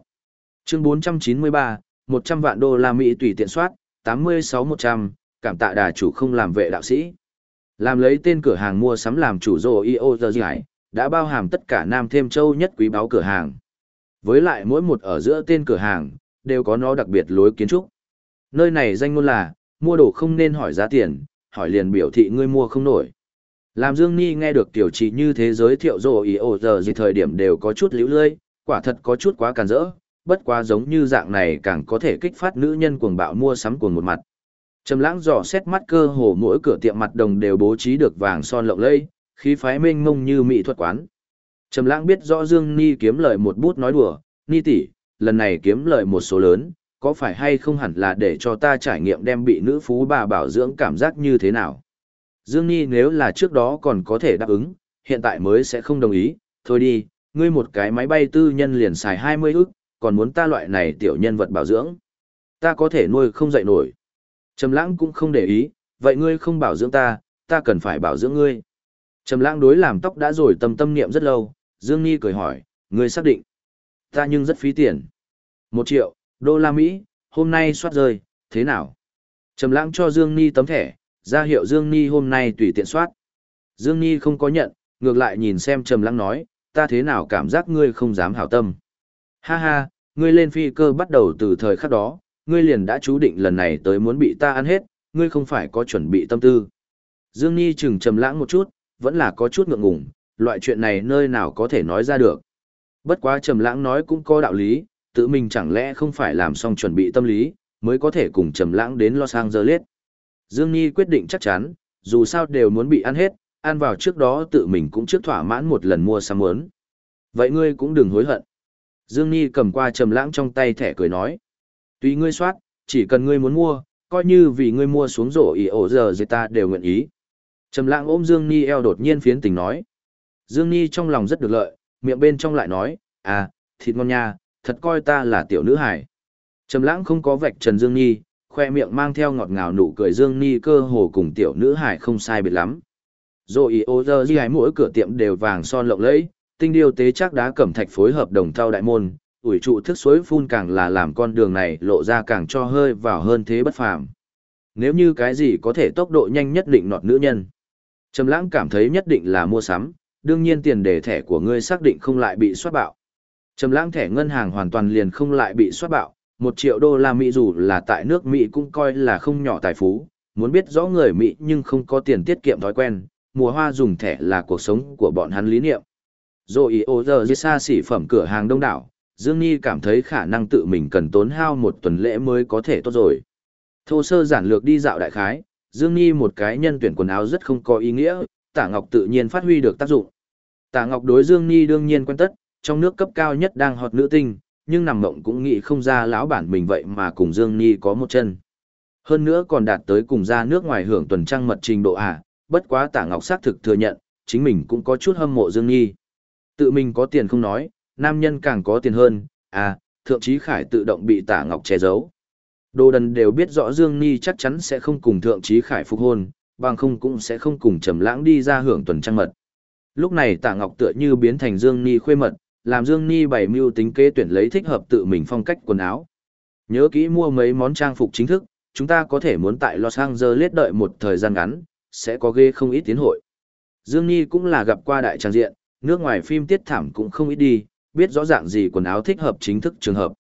Chương 493, 100 vạn đô la Mỹ tùy tiện soát, 86-100, cảm tạ đà chủ không làm vệ đạo sĩ. Làm lấy tên cửa hàng mua sắm làm chủ rổ y ô giờ giải, đã bao hàm tất cả Nam Thêm Châu nhất quý báo cửa hàng. Với lại mỗi một ở giữa tên cửa hàng, đều có nó đặc biệt lối kiến trúc. Nơi này danh ngôn là, mua đồ không nên hỏi giá tiền, hỏi liền biểu thị ngươi mua không nổi. Làm Dương Ni nghe được tiểu trị như thế giới thiệu rồi ý ổ giờ gì thời điểm đều có chút liễu lơi, quả thật có chút quá càn rỡ, bất quá giống như dạng này càng có thể kích phát nữ nhân cuồng bạo mua sắm cuồng một mặt. Trầm lãng dò xét mắt cơ hồ mỗi cửa tiệm mặt đồng đều bố trí được vàng son lộng lẫy, khí phái mênh mông như mỹ thuật quán. Trầm lãng biết rõ Dương Ni kiếm lời một bút nói đùa, Ni tỷ, lần này kiếm lời một số lớn, có phải hay không hẳn là để cho ta trải nghiệm đem bị nữ phú bà bảo dưỡng cảm giác như thế nào. Dương Ni nếu là trước đó còn có thể đáp ứng, hiện tại mới sẽ không đồng ý, thôi đi, ngươi một cái máy bay tư nhân liền xài 20 ức, còn muốn ta loại này tiểu nhân vật bảo dưỡng. Ta có thể nuôi không dậy nổi. Trầm lãng cũng không để ý, vậy ngươi không bảo dưỡng ta, ta cần phải bảo dưỡng ngươi. Trầm lãng đối làm tóc đã rồi tâm tâm niệm rất lâu, Dương Nhi cười hỏi, ngươi xác định. Ta nhưng rất phí tiền. Một triệu, đô la Mỹ, hôm nay soát rơi, thế nào? Trầm lãng cho Dương Nhi tấm thẻ, ra hiệu Dương Nhi hôm nay tùy tiện soát. Dương Nhi không có nhận, ngược lại nhìn xem Trầm lãng nói, ta thế nào cảm giác ngươi không dám hảo tâm. Ha ha, ngươi lên phi cơ bắt đầu từ thời khắc đó, ngươi liền đã chú định lần này tới muốn bị ta ăn hết, ngươi không phải có chuẩn bị tâm tư. Dương Nhi chừng trầm lãng một chút, vẫn là có chút ngượng ngùng, loại chuyện này nơi nào có thể nói ra được. Bất quá trầm lãng nói cũng có đạo lý, tự mình chẳng lẽ không phải làm xong chuẩn bị tâm lý, mới có thể cùng trầm lãng đến Los Angeles. Dương Nhi quyết định chắc chắn, dù sao đều muốn bị ăn hết, ăn vào trước đó tự mình cũng trước thỏa mãn một lần mua sắm muốn. Vậy ngươi cũng đừng hối hận. Dương Nhi cầm qua trầm lãng trong tay thẻ cười nói. Tùy ngươi soát, chỉ cần ngươi muốn mua, coi như vì ngươi mua xuống rổ ý ổ giờ gì ta đều nguyện ý. Trầm lãng ôm Dương Nhi eo đột nhiên phiến tình nói. Dương Nhi trong lòng rất được lợi, miệng bên trong lại nói, à, thịt ngon nha, thật coi ta là tiểu nữ hải. Trầm lãng không có vạch trần Dương Nhi, khoe miệng mang theo ngọt ngào nụ cười Dương Nhi cơ hồ cùng tiểu nữ hải không sai biệt lắm. Rồi ý ô giờ gì mỗi cửa tiệm đều vàng son lộng lẫy, tinh điêu tế chắc đá cẩm thạch phối hợp đồng thau đại môn, ủi trụ thức suối phun càng là làm con đường này lộ ra càng cho hơi vào hơn thế bất phàm. Nếu như cái gì có thể tốc độ nhanh nhất định nọt nữ nhân. Trầm lãng cảm thấy nhất định là mua sắm, đương nhiên tiền đề thẻ của ngươi xác định không lại bị soát bạo. Trầm lãng thẻ ngân hàng hoàn toàn liền không lại bị soát bạo, một triệu đô la Mỹ dù là tại nước Mỹ cũng coi là không nhỏ tài phú, muốn biết rõ người Mỹ nhưng không có tiền tiết kiệm thói quen, mùa hoa dùng thẻ là cuộc sống của bọn hắn lý niệm. Rồi ô giờ xa xỉ phẩm cửa hàng đông đảo, Dương Nhi cảm thấy khả năng tự mình cần tốn hao một tuần lễ mới có thể tốt rồi. Thô sơ giản lược đi dạo đại khái, Dương Nhi một cái nhân tuyển quần áo rất không có ý nghĩa, Tả Ngọc tự nhiên phát huy được tác dụng. Tả Ngọc đối Dương Nhi đương nhiên quen tất, trong nước cấp cao nhất đang hot nữ tinh, nhưng nằm mộng cũng nghĩ không ra lão bản mình vậy mà cùng Dương Nhi có một chân. Hơn nữa còn đạt tới cùng ra nước ngoài hưởng tuần trăng mật trình độ à, bất quá Tả Ngọc xác thực thừa nhận, chính mình cũng có chút hâm mộ Dương Nhi. Tự mình có tiền không nói, nam nhân càng có tiền hơn, à, thượng trí khải tự động bị Tả Ngọc che giấu. Đồ đần đều biết rõ Dương Nhi chắc chắn sẽ không cùng thượng trí khải phục hôn, bằng không cũng sẽ không cùng trầm lãng đi ra hưởng tuần trăng mật. Lúc này Tạ Ngọc tựa như biến thành Dương Ni khuê mật, làm Dương Ni bày mưu tính kế tuyển lấy thích hợp tự mình phong cách quần áo. Nhớ kỹ mua mấy món trang phục chính thức, chúng ta có thể muốn tại Los Angeles đợi một thời gian ngắn, sẽ có ghê không ít tiến hội. Dương Ni cũng là gặp qua đại trang diện, nước ngoài phim tiết thảm cũng không ít đi, biết rõ ràng gì quần áo thích hợp chính thức trường hợp.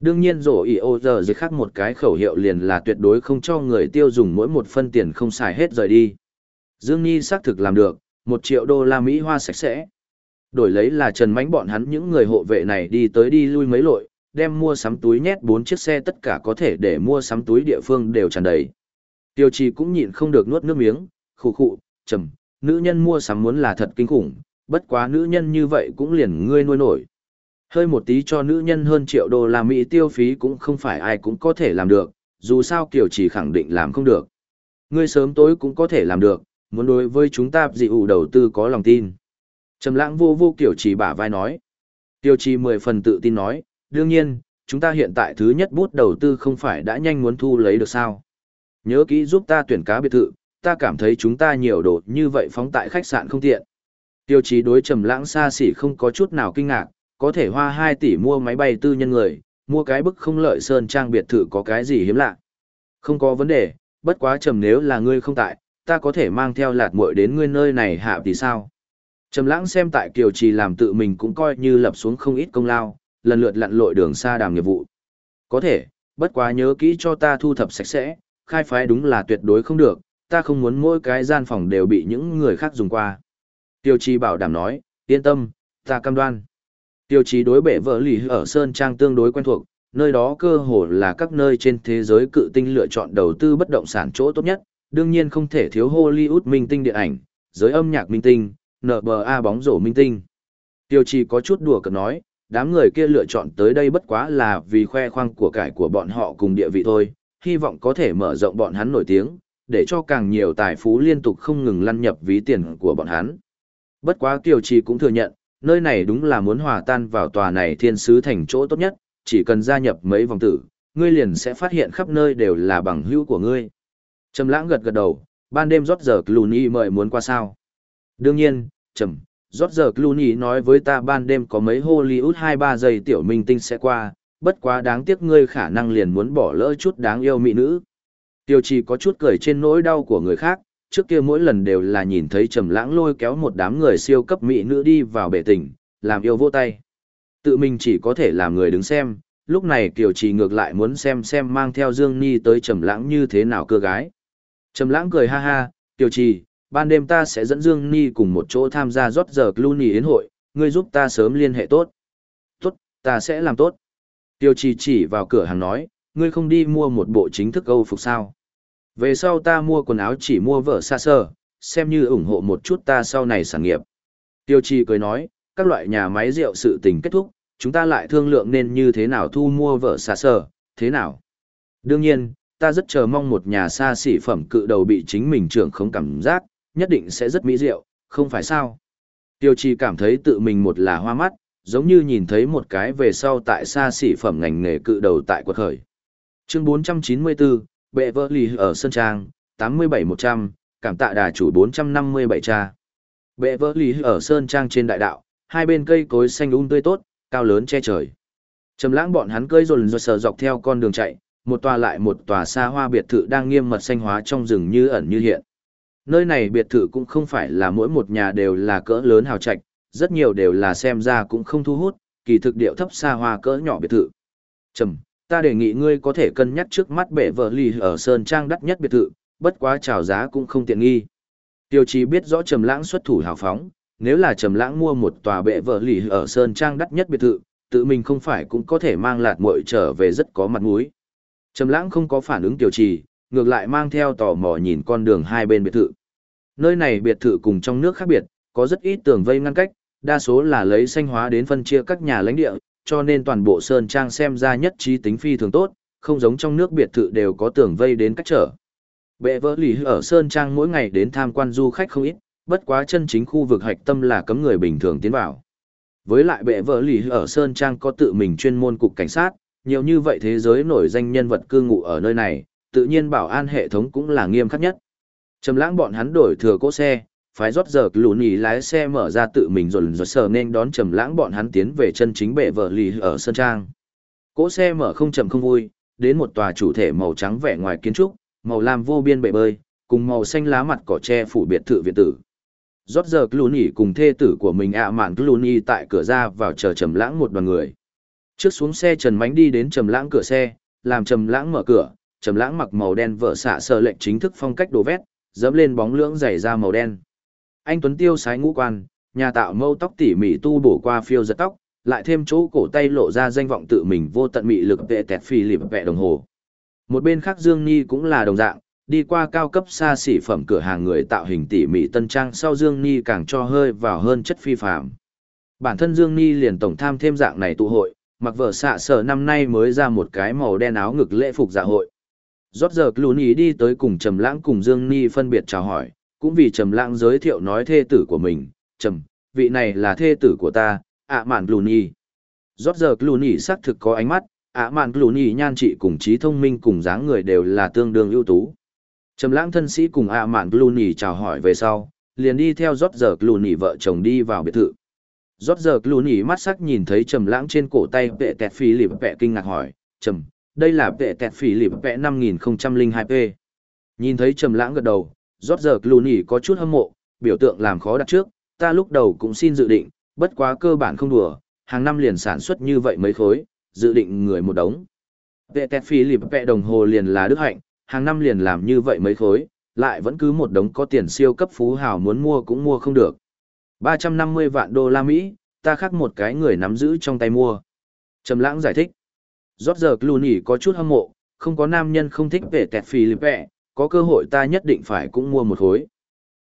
Đương nhiên rổ ý ô giờ dưới khác một cái khẩu hiệu liền là tuyệt đối không cho người tiêu dùng mỗi một phân tiền không xài hết rời đi. Dương Nhi xác thực làm được, một triệu đô la Mỹ hoa sạch sẽ. Đổi lấy là trần mánh bọn hắn những người hộ vệ này đi tới đi lui mấy lội, đem mua sắm túi nhét bốn chiếc xe tất cả có thể để mua sắm túi địa phương đều tràn đầy. Tiêu trì cũng nhịn không được nuốt nước miếng, khụ khụ, trầm, nữ nhân mua sắm muốn là thật kinh khủng, bất quá nữ nhân như vậy cũng liền ngươi nuôi nổi. Hơi một tí cho nữ nhân hơn triệu đô la Mỹ tiêu phí cũng không phải ai cũng có thể làm được, dù sao Kiều chỉ khẳng định làm không được. Ngươi sớm tối cũng có thể làm được, muốn đối với chúng ta dị ủ đầu tư có lòng tin. Trầm lãng vô vô Kiều chỉ bả vai nói. Kiều chỉ mười phần tự tin nói, đương nhiên, chúng ta hiện tại thứ nhất bút đầu tư không phải đã nhanh muốn thu lấy được sao. Nhớ kỹ giúp ta tuyển cá biệt thự, ta cảm thấy chúng ta nhiều đồ như vậy phóng tại khách sạn không tiện. Tiêu chí đối trầm lãng xa xỉ không có chút nào kinh ngạc, có thể hoa 2 tỷ mua máy bay tư nhân người, mua cái bức không lợi sơn trang biệt thự có cái gì hiếm lạ. Không có vấn đề, bất quá trầm nếu là ngươi không tại, ta có thể mang theo lạt muội đến ngươi nơi này hạ thì sao. Trầm lãng xem tại Kiều Trì làm tự mình cũng coi như lập xuống không ít công lao, lần lượt lặn lội đường xa đàm nghiệp vụ. Có thể, bất quá nhớ kỹ cho ta thu thập sạch sẽ, khai phái đúng là tuyệt đối không được, ta không muốn mỗi cái gian phòng đều bị những người khác dùng qua. Tiêu Trì bảo đảm nói, yên tâm, ta cam đoan. Tiêu chí đối bệ vợ lì ở Sơn Trang tương đối quen thuộc, nơi đó cơ hồ là các nơi trên thế giới cự tinh lựa chọn đầu tư bất động sản chỗ tốt nhất, đương nhiên không thể thiếu Hollywood minh tinh điện ảnh, giới âm nhạc minh tinh, NBA bóng rổ minh tinh. Tiêu chí có chút đùa cợt nói, đám người kia lựa chọn tới đây bất quá là vì khoe khoang của cải của bọn họ cùng địa vị thôi, hy vọng có thể mở rộng bọn hắn nổi tiếng, để cho càng nhiều tài phú liên tục không ngừng lăn nhập ví tiền của bọn hắn. Bất quá Tiêu Trì cũng thừa nhận, nơi này đúng là muốn hòa tan vào tòa này thiên sứ thành chỗ tốt nhất, chỉ cần gia nhập mấy vòng tử, ngươi liền sẽ phát hiện khắp nơi đều là bằng hữu của ngươi. Trầm lãng gật gật đầu, ban đêm rót giờ Clooney mời muốn qua sao. Đương nhiên, trầm, rót giờ Clooney nói với ta ban đêm có mấy Hollywood 2-3 giây tiểu minh tinh sẽ qua, bất quá đáng tiếc ngươi khả năng liền muốn bỏ lỡ chút đáng yêu mỹ nữ. Tiêu trì có chút cười trên nỗi đau của người khác, trước kia mỗi lần đều là nhìn thấy trầm lãng lôi kéo một đám người siêu cấp mỹ nữ đi vào bể tình, làm yêu vô tay. Tự mình chỉ có thể làm người đứng xem, lúc này Kiều Trì ngược lại muốn xem xem mang theo Dương Ni tới Trầm Lãng như thế nào cơ gái. Trầm Lãng cười ha ha, "Kiều Trì, ban đêm ta sẽ dẫn Dương Ni cùng một chỗ tham gia rót giờ Clooney yến hội, ngươi giúp ta sớm liên hệ tốt." "Tốt, ta sẽ làm tốt." Kiều Trì chỉ vào cửa hàng nói, "Ngươi không đi mua một bộ chính thức Âu phục sao? Về sau ta mua quần áo chỉ mua vợ xa sơ, xem như ủng hộ một chút ta sau này sản nghiệp." Tiêu Trì cười nói, các loại nhà máy rượu sự tình kết thúc, chúng ta lại thương lượng nên như thế nào thu mua vợ xa sở, thế nào. Đương nhiên, ta rất chờ mong một nhà xa xỉ phẩm cự đầu bị chính mình trưởng không cảm giác, nhất định sẽ rất mỹ diệu, không phải sao. Tiêu Chi cảm thấy tự mình một là hoa mắt, giống như nhìn thấy một cái về sau tại xa xỉ phẩm ngành nghề cự đầu tại quật khởi. Chương 494, Bệ vợ lì ở Sơn Trang, 87-100, cảm tạ đà chủ 457 cha. Bệ vợ lì ở Sơn Trang trên đại đạo, hai bên cây cối xanh um tươi tốt, cao lớn che trời. Trầm lãng bọn hắn cưỡi rồn rồi sờ dọc theo con đường chạy, một tòa lại một tòa xa hoa biệt thự đang nghiêm mật xanh hóa trong rừng như ẩn như hiện. Nơi này biệt thự cũng không phải là mỗi một nhà đều là cỡ lớn hào trạch, rất nhiều đều là xem ra cũng không thu hút, kỳ thực điệu thấp xa hoa cỡ nhỏ biệt thự. Trầm, ta đề nghị ngươi có thể cân nhắc trước mắt bể vợ lì ở Sơn Trang đắt nhất biệt thự, bất quá chào giá cũng không tiện nghi. Tiêu chí biết rõ Trầm lãng xuất thủ hào phóng, nếu là trầm lãng mua một tòa bệ vợ lì ở Sơn Trang đắt nhất biệt thự, tự mình không phải cũng có thể mang lạt muội trở về rất có mặt mũi. Trầm lãng không có phản ứng tiểu trì, ngược lại mang theo tò mò nhìn con đường hai bên biệt thự. Nơi này biệt thự cùng trong nước khác biệt, có rất ít tường vây ngăn cách, đa số là lấy xanh hóa đến phân chia các nhà lãnh địa, cho nên toàn bộ sơn trang xem ra nhất trí tính phi thường tốt, không giống trong nước biệt thự đều có tường vây đến cách trở. Bệ vỡ lì ở sơn trang mỗi ngày đến tham quan du khách không ít, bất quá chân chính khu vực hạch tâm là cấm người bình thường tiến vào. Với lại bệ vợ lì ở Sơn Trang có tự mình chuyên môn cục cảnh sát, nhiều như vậy thế giới nổi danh nhân vật cư ngụ ở nơi này, tự nhiên bảo an hệ thống cũng là nghiêm khắc nhất. Trầm lãng bọn hắn đổi thừa cỗ xe, phái rót giờ lùn ý lái xe mở ra tự mình rồi rồi sờ nên đón trầm lãng bọn hắn tiến về chân chính bệ vợ lì ở Sơn Trang. Cỗ xe mở không chậm không vui, đến một tòa chủ thể màu trắng vẻ ngoài kiến trúc, màu lam vô biên bể bơi, cùng màu xanh lá mặt cỏ tre phủ biệt thự viện tử rót giờ Clooney cùng thê tử của mình ạ à mạn Clooney tại cửa ra vào chờ Trầm Lãng một đoàn người. Trước xuống xe Trần Mánh đi đến Trầm Lãng cửa xe, làm Trầm Lãng mở cửa, Trầm Lãng mặc màu đen vợ xạ sờ lệnh chính thức phong cách đồ vét, dẫm lên bóng lưỡng giày da màu đen. Anh Tuấn Tiêu sái ngũ quan, nhà tạo mâu tóc tỉ mỉ tu bổ qua phiêu giật tóc, lại thêm chỗ cổ tay lộ ra danh vọng tự mình vô tận mị lực vệ tẹt phi lịp vẹ đồng hồ. Một bên khác Dương Nhi cũng là đồng dạng, đi qua cao cấp xa xỉ phẩm cửa hàng người tạo hình tỉ mỉ tân trang sau Dương Ni càng cho hơi vào hơn chất phi phạm. Bản thân Dương Ni liền tổng tham thêm dạng này tụ hội, mặc vợ xạ sở năm nay mới ra một cái màu đen áo ngực lễ phục dạ hội. Rót giờ Clooney đi tới cùng Trầm Lãng cùng Dương Ni phân biệt chào hỏi, cũng vì Trầm Lãng giới thiệu nói thê tử của mình, "Trầm, vị này là thê tử của ta, ạ mạn Clooney." Rót giờ Clooney xác thực có ánh mắt, ạ mạn Clooney nhan trị cùng trí thông minh cùng dáng người đều là tương đương ưu tú. Trầm lãng thân sĩ cùng ạ mạn Clooney chào hỏi về sau, liền đi theo rót giờ Clooney vợ chồng đi vào biệt thự. Rót giờ Clooney mắt sắc nhìn thấy trầm lãng trên cổ tay vệ tẹt phí lịp vẹ kinh ngạc hỏi, trầm, đây là vệ tẹt phí lịp vẹ 5002p. Nhìn thấy trầm lãng gật đầu, rót giờ Clooney có chút hâm mộ, biểu tượng làm khó đặt trước, ta lúc đầu cũng xin dự định, bất quá cơ bản không đùa, hàng năm liền sản xuất như vậy mấy khối, dự định người một đống. Vệ tẹt phí lịp vẹ đồng hồ liền là đức hạnh, hàng năm liền làm như vậy mấy khối, lại vẫn cứ một đống có tiền siêu cấp phú hào muốn mua cũng mua không được. 350 vạn đô la Mỹ, ta khác một cái người nắm giữ trong tay mua. Trầm lãng giải thích. Rốt giờ Clooney có chút hâm mộ, không có nam nhân không thích vệ tẹt Philippe, có cơ hội ta nhất định phải cũng mua một khối.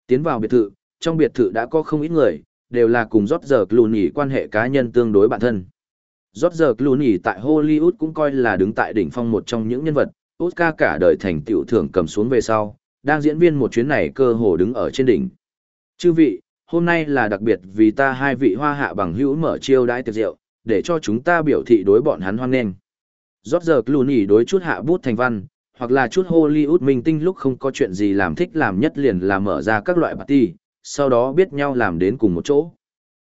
Tiến vào biệt thự, trong biệt thự đã có không ít người, đều là cùng rốt giờ Clooney quan hệ cá nhân tương đối bản thân. Rốt giờ Clooney tại Hollywood cũng coi là đứng tại đỉnh phong một trong những nhân vật, Oscar cả đời thành tiểu thưởng cầm xuống về sau, đang diễn viên một chuyến này cơ hồ đứng ở trên đỉnh. Chư vị, hôm nay là đặc biệt vì ta hai vị hoa hạ bằng hữu mở chiêu đãi tiệc rượu, để cho chúng ta biểu thị đối bọn hắn hoan nghênh. Rót giờ Clooney đối chút hạ bút thành văn, hoặc là chút Hollywood minh tinh lúc không có chuyện gì làm thích làm nhất liền là mở ra các loại party, sau đó biết nhau làm đến cùng một chỗ.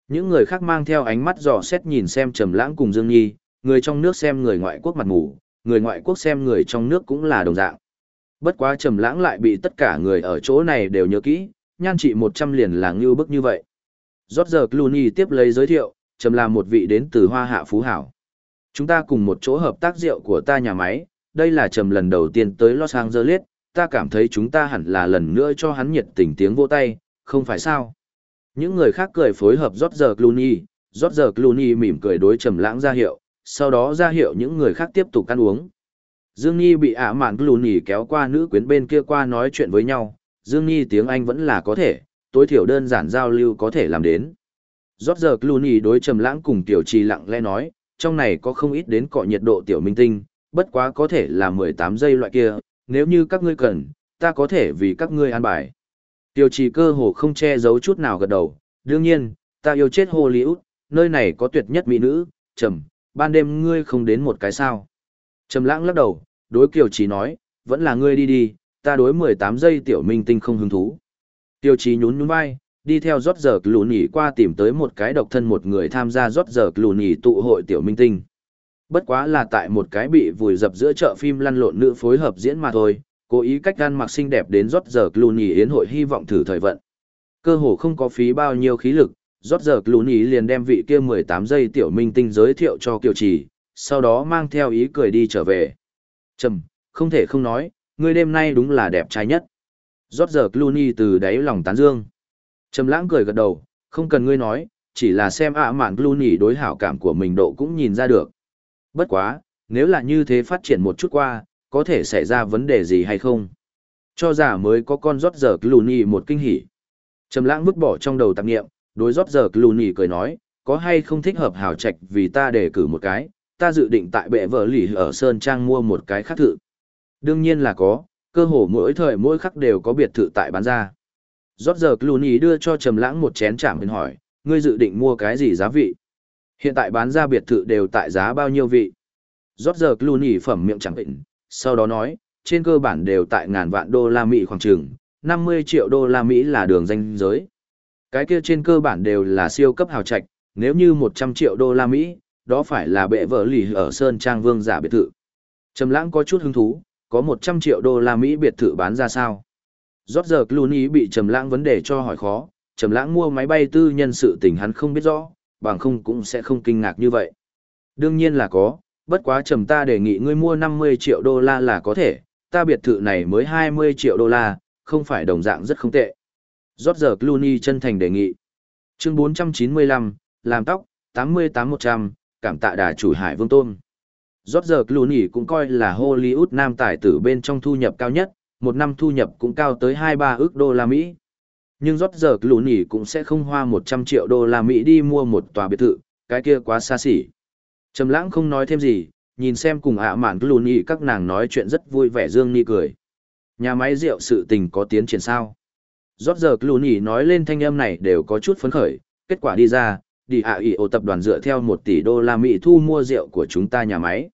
Những người khác mang theo ánh mắt dò xét nhìn xem Trầm Lãng cùng Dương Nhi, người trong nước xem người ngoại quốc mặt mù, người ngoại quốc xem người trong nước cũng là đồng dạng. Bất quá Trầm Lãng lại bị tất cả người ở chỗ này đều nhớ kỹ, nhan trị 100 liền là như bức như vậy. Rốt giờ Clooney tiếp lấy giới thiệu, Trầm là một vị đến từ Hoa Hạ Phú Hảo. Chúng ta cùng một chỗ hợp tác rượu của ta nhà máy, đây là Trầm lần đầu tiên tới Los Angeles, ta cảm thấy chúng ta hẳn là lần nữa cho hắn nhiệt tình tiếng vỗ tay, không phải sao? Những người khác cười phối hợp George Clooney, George Clooney mỉm cười đối trầm lãng ra hiệu, sau đó ra hiệu những người khác tiếp tục ăn uống. Dương Nhi bị ả mạn Clooney kéo qua nữ quyến bên kia qua nói chuyện với nhau, Dương Nhi tiếng Anh vẫn là có thể, tối thiểu đơn giản giao lưu có thể làm đến. George Clooney đối trầm lãng cùng tiểu trì lặng lẽ nói, trong này có không ít đến cọ nhiệt độ tiểu minh tinh, bất quá có thể là 18 giây loại kia, nếu như các ngươi cần, ta có thể vì các ngươi an bài. Tiêu trì cơ hồ không che giấu chút nào gật đầu, đương nhiên, ta yêu chết Hollywood, nơi này có tuyệt nhất mỹ nữ, trầm, ban đêm ngươi không đến một cái sao. Trầm lãng lắc đầu, đối Kiều Trì nói, vẫn là ngươi đi đi, ta đối 18 giây tiểu minh tinh không hứng thú. Tiêu Trì nhún nhún vai, đi theo rót giờ lùn nhỉ qua tìm tới một cái độc thân một người tham gia rót giờ lùn nhỉ tụ hội tiểu minh tinh. Bất quá là tại một cái bị vùi dập giữa chợ phim lăn lộn nữ phối hợp diễn mà thôi, cố ý cách gan mặc xinh đẹp đến rót giờ Clooney yến hội hy vọng thử thời vận. Cơ hồ không có phí bao nhiêu khí lực, rót giờ Clooney liền đem vị kia 18 giây tiểu minh tinh giới thiệu cho Kiều Trì, sau đó mang theo ý cười đi trở về. Trầm, không thể không nói, ngươi đêm nay đúng là đẹp trai nhất. Rót giờ Clooney từ đáy lòng tán dương. Trầm lãng cười gật đầu, không cần ngươi nói, chỉ là xem ạ mạn Clooney đối hảo cảm của mình độ cũng nhìn ra được. Bất quá, nếu là như thế phát triển một chút qua, có thể xảy ra vấn đề gì hay không. Cho giả mới có con rót giờ Clooney một kinh hỉ. Trầm lãng vứt bỏ trong đầu tạp nghiệm, đối rót giờ Clooney cười nói, có hay không thích hợp hào trạch vì ta để cử một cái, ta dự định tại bệ vợ lì ở Sơn Trang mua một cái khác thự. Đương nhiên là có, cơ hồ mỗi thời mỗi khắc đều có biệt thự tại bán ra. Rót giờ Clooney đưa cho Trầm lãng một chén chạm bên hỏi, ngươi dự định mua cái gì giá vị? Hiện tại bán ra biệt thự đều tại giá bao nhiêu vị? Rót giờ Clooney phẩm miệng chẳng định, sau đó nói, trên cơ bản đều tại ngàn vạn đô la Mỹ khoảng trường, 50 triệu đô la Mỹ là đường danh giới. Cái kia trên cơ bản đều là siêu cấp hào trạch, nếu như 100 triệu đô la Mỹ, đó phải là bệ vợ lì ở Sơn Trang Vương giả biệt thự. Trầm lãng có chút hứng thú, có 100 triệu đô la Mỹ biệt thự bán ra sao? Rốt giờ Clooney bị Trầm lãng vấn đề cho hỏi khó, Trầm lãng mua máy bay tư nhân sự tình hắn không biết rõ, bằng không cũng sẽ không kinh ngạc như vậy. Đương nhiên là có, bất quá trầm ta đề nghị ngươi mua 50 triệu đô la là có thể, ta biệt thự này mới 20 triệu đô la, không phải đồng dạng rất không tệ. George Clooney chân thành đề nghị. Chương 495, làm tóc, 88-100, cảm tạ đà chủ Hải Vương Tôn. George Clooney cũng coi là Hollywood nam tài tử bên trong thu nhập cao nhất, một năm thu nhập cũng cao tới 2-3 ước đô la Mỹ. Nhưng rốt giờ Clooney cũng sẽ không hoa 100 triệu đô la Mỹ đi mua một tòa biệt thự, cái kia quá xa xỉ. Trầm lãng không nói thêm gì, nhìn xem cùng ạ mạn lùn nhị các nàng nói chuyện rất vui vẻ dương ni cười. Nhà máy rượu sự tình có tiến triển sao? Rót giờ lùn nhị nói lên thanh âm này đều có chút phấn khởi, kết quả đi ra, đi ạ ị ổ tập đoàn dựa theo 1 tỷ đô la Mỹ thu mua rượu của chúng ta nhà máy.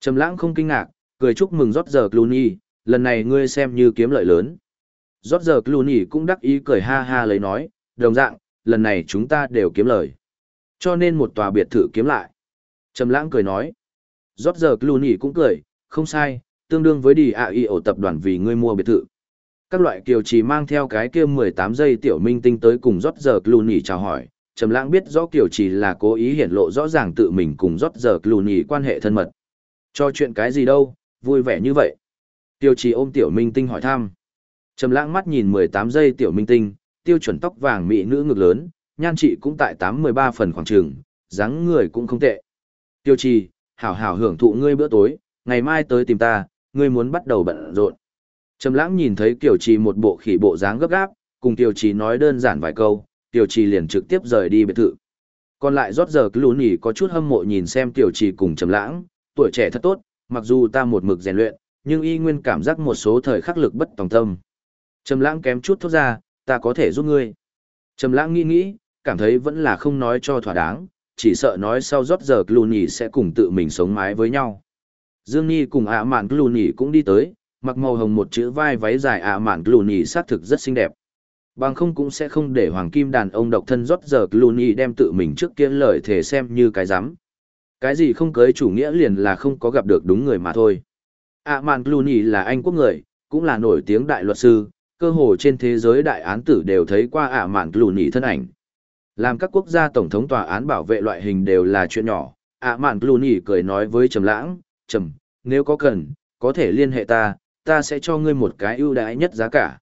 Trầm lãng không kinh ngạc, cười chúc mừng rót giờ Clooney, lần này ngươi xem như kiếm lợi lớn. Rót giờ Clooney cũng đắc ý cười ha ha lấy nói, đồng dạng, lần này chúng ta đều kiếm lời. Cho nên một tòa biệt thự kiếm lại. Trầm lãng cười nói. Rốt giờ Clooney cũng cười, không sai, tương đương với đi AI ổ tập đoàn vì ngươi mua biệt thự. Các loại kiều trì mang theo cái kia 18 giây tiểu minh tinh tới cùng rốt giờ Clooney chào hỏi. Trầm lãng biết rõ kiều trì là cố ý hiển lộ rõ ràng tự mình cùng rốt giờ Clooney quan hệ thân mật. Cho chuyện cái gì đâu, vui vẻ như vậy. Tiêu trì ôm tiểu minh tinh hỏi thăm. Trầm lãng mắt nhìn 18 giây tiểu minh tinh, tiêu chuẩn tóc vàng mỹ nữ ngực lớn, nhan trị cũng tại 813 phần khoảng trường, dáng người cũng không tệ. Tiêu trì, hảo hảo hưởng thụ ngươi bữa tối, ngày mai tới tìm ta, ngươi muốn bắt đầu bận rộn. Trầm lãng nhìn thấy Kiều Trì một bộ khỉ bộ dáng gấp gáp, cùng Kiều Trì nói đơn giản vài câu, Kiều Trì liền trực tiếp rời đi biệt thự. Còn lại rót giờ cứ lún nhỉ có chút hâm mộ nhìn xem Kiều Trì cùng Trầm lãng, tuổi trẻ thật tốt, mặc dù ta một mực rèn luyện, nhưng y nguyên cảm giác một số thời khắc lực bất tòng tâm. Trầm lãng kém chút thốt ra, ta có thể giúp ngươi. Trầm lãng nghĩ nghĩ, cảm thấy vẫn là không nói cho thỏa đáng, chỉ sợ nói sau rót giờ Clooney sẽ cùng tự mình sống mái với nhau. Dương Nhi cùng ạ mạn Clooney cũng đi tới, mặc màu hồng một chữ vai váy dài ạ mạn Clooney sát xác thực rất xinh đẹp. Bằng không cũng sẽ không để hoàng kim đàn ông độc thân rót giờ Clooney đem tự mình trước kia lời thể xem như cái rắm Cái gì không cưới chủ nghĩa liền là không có gặp được đúng người mà thôi. ạ mạn Clooney là anh quốc người, cũng là nổi tiếng đại luật sư, cơ hồ trên thế giới đại án tử đều thấy qua ạ mạn lù nhỉ thân ảnh. Làm các quốc gia tổng thống tòa án bảo vệ loại hình đều là chuyện nhỏ, ạ mạn lù nhỉ cười nói với Trầm Lãng, "Trầm, nếu có cần, có thể liên hệ ta, ta sẽ cho ngươi một cái ưu đãi nhất giá cả.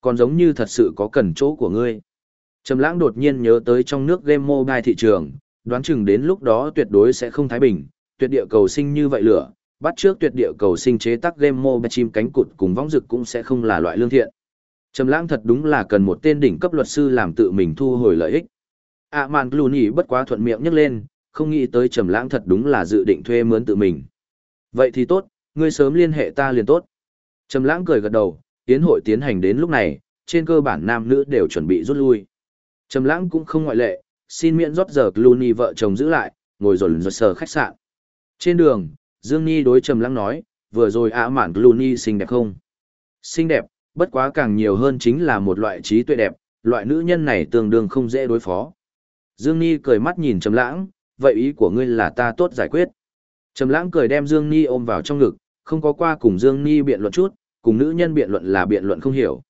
Còn giống như thật sự có cần chỗ của ngươi." Trầm Lãng đột nhiên nhớ tới trong nước game mobile thị trường, đoán chừng đến lúc đó tuyệt đối sẽ không thái bình, tuyệt địa cầu sinh như vậy lửa, bắt trước tuyệt địa cầu sinh chế tác game mobile chim cánh cụt cùng vong dực cũng sẽ không là loại lương thiện. Trầm Lãng thật đúng là cần một tên đỉnh cấp luật sư làm tự mình thu hồi lợi ích. ạ mạn lù bất quá thuận miệng nhắc lên, không nghĩ tới trầm lãng thật đúng là dự định thuê mướn tự mình. Vậy thì tốt, ngươi sớm liên hệ ta liền tốt. Trầm lãng cười gật đầu, tiến hội tiến hành đến lúc này, trên cơ bản nam nữ đều chuẩn bị rút lui. Trầm lãng cũng không ngoại lệ, xin miễn rót giờ Clooney vợ chồng giữ lại, ngồi rồi rồi sờ khách sạn. Trên đường, dương nhi đối trầm lãng nói, vừa rồi ạ mạn Clooney xinh đẹp không? Xinh đẹp bất quá càng nhiều hơn chính là một loại trí tuệ đẹp loại nữ nhân này tương đương không dễ đối phó Dương Ni cười mắt nhìn Trầm Lãng, vậy ý của ngươi là ta tốt giải quyết. Trầm Lãng cười đem Dương Ni ôm vào trong ngực, không có qua cùng Dương Ni biện luận chút, cùng nữ nhân biện luận là biện luận không hiểu.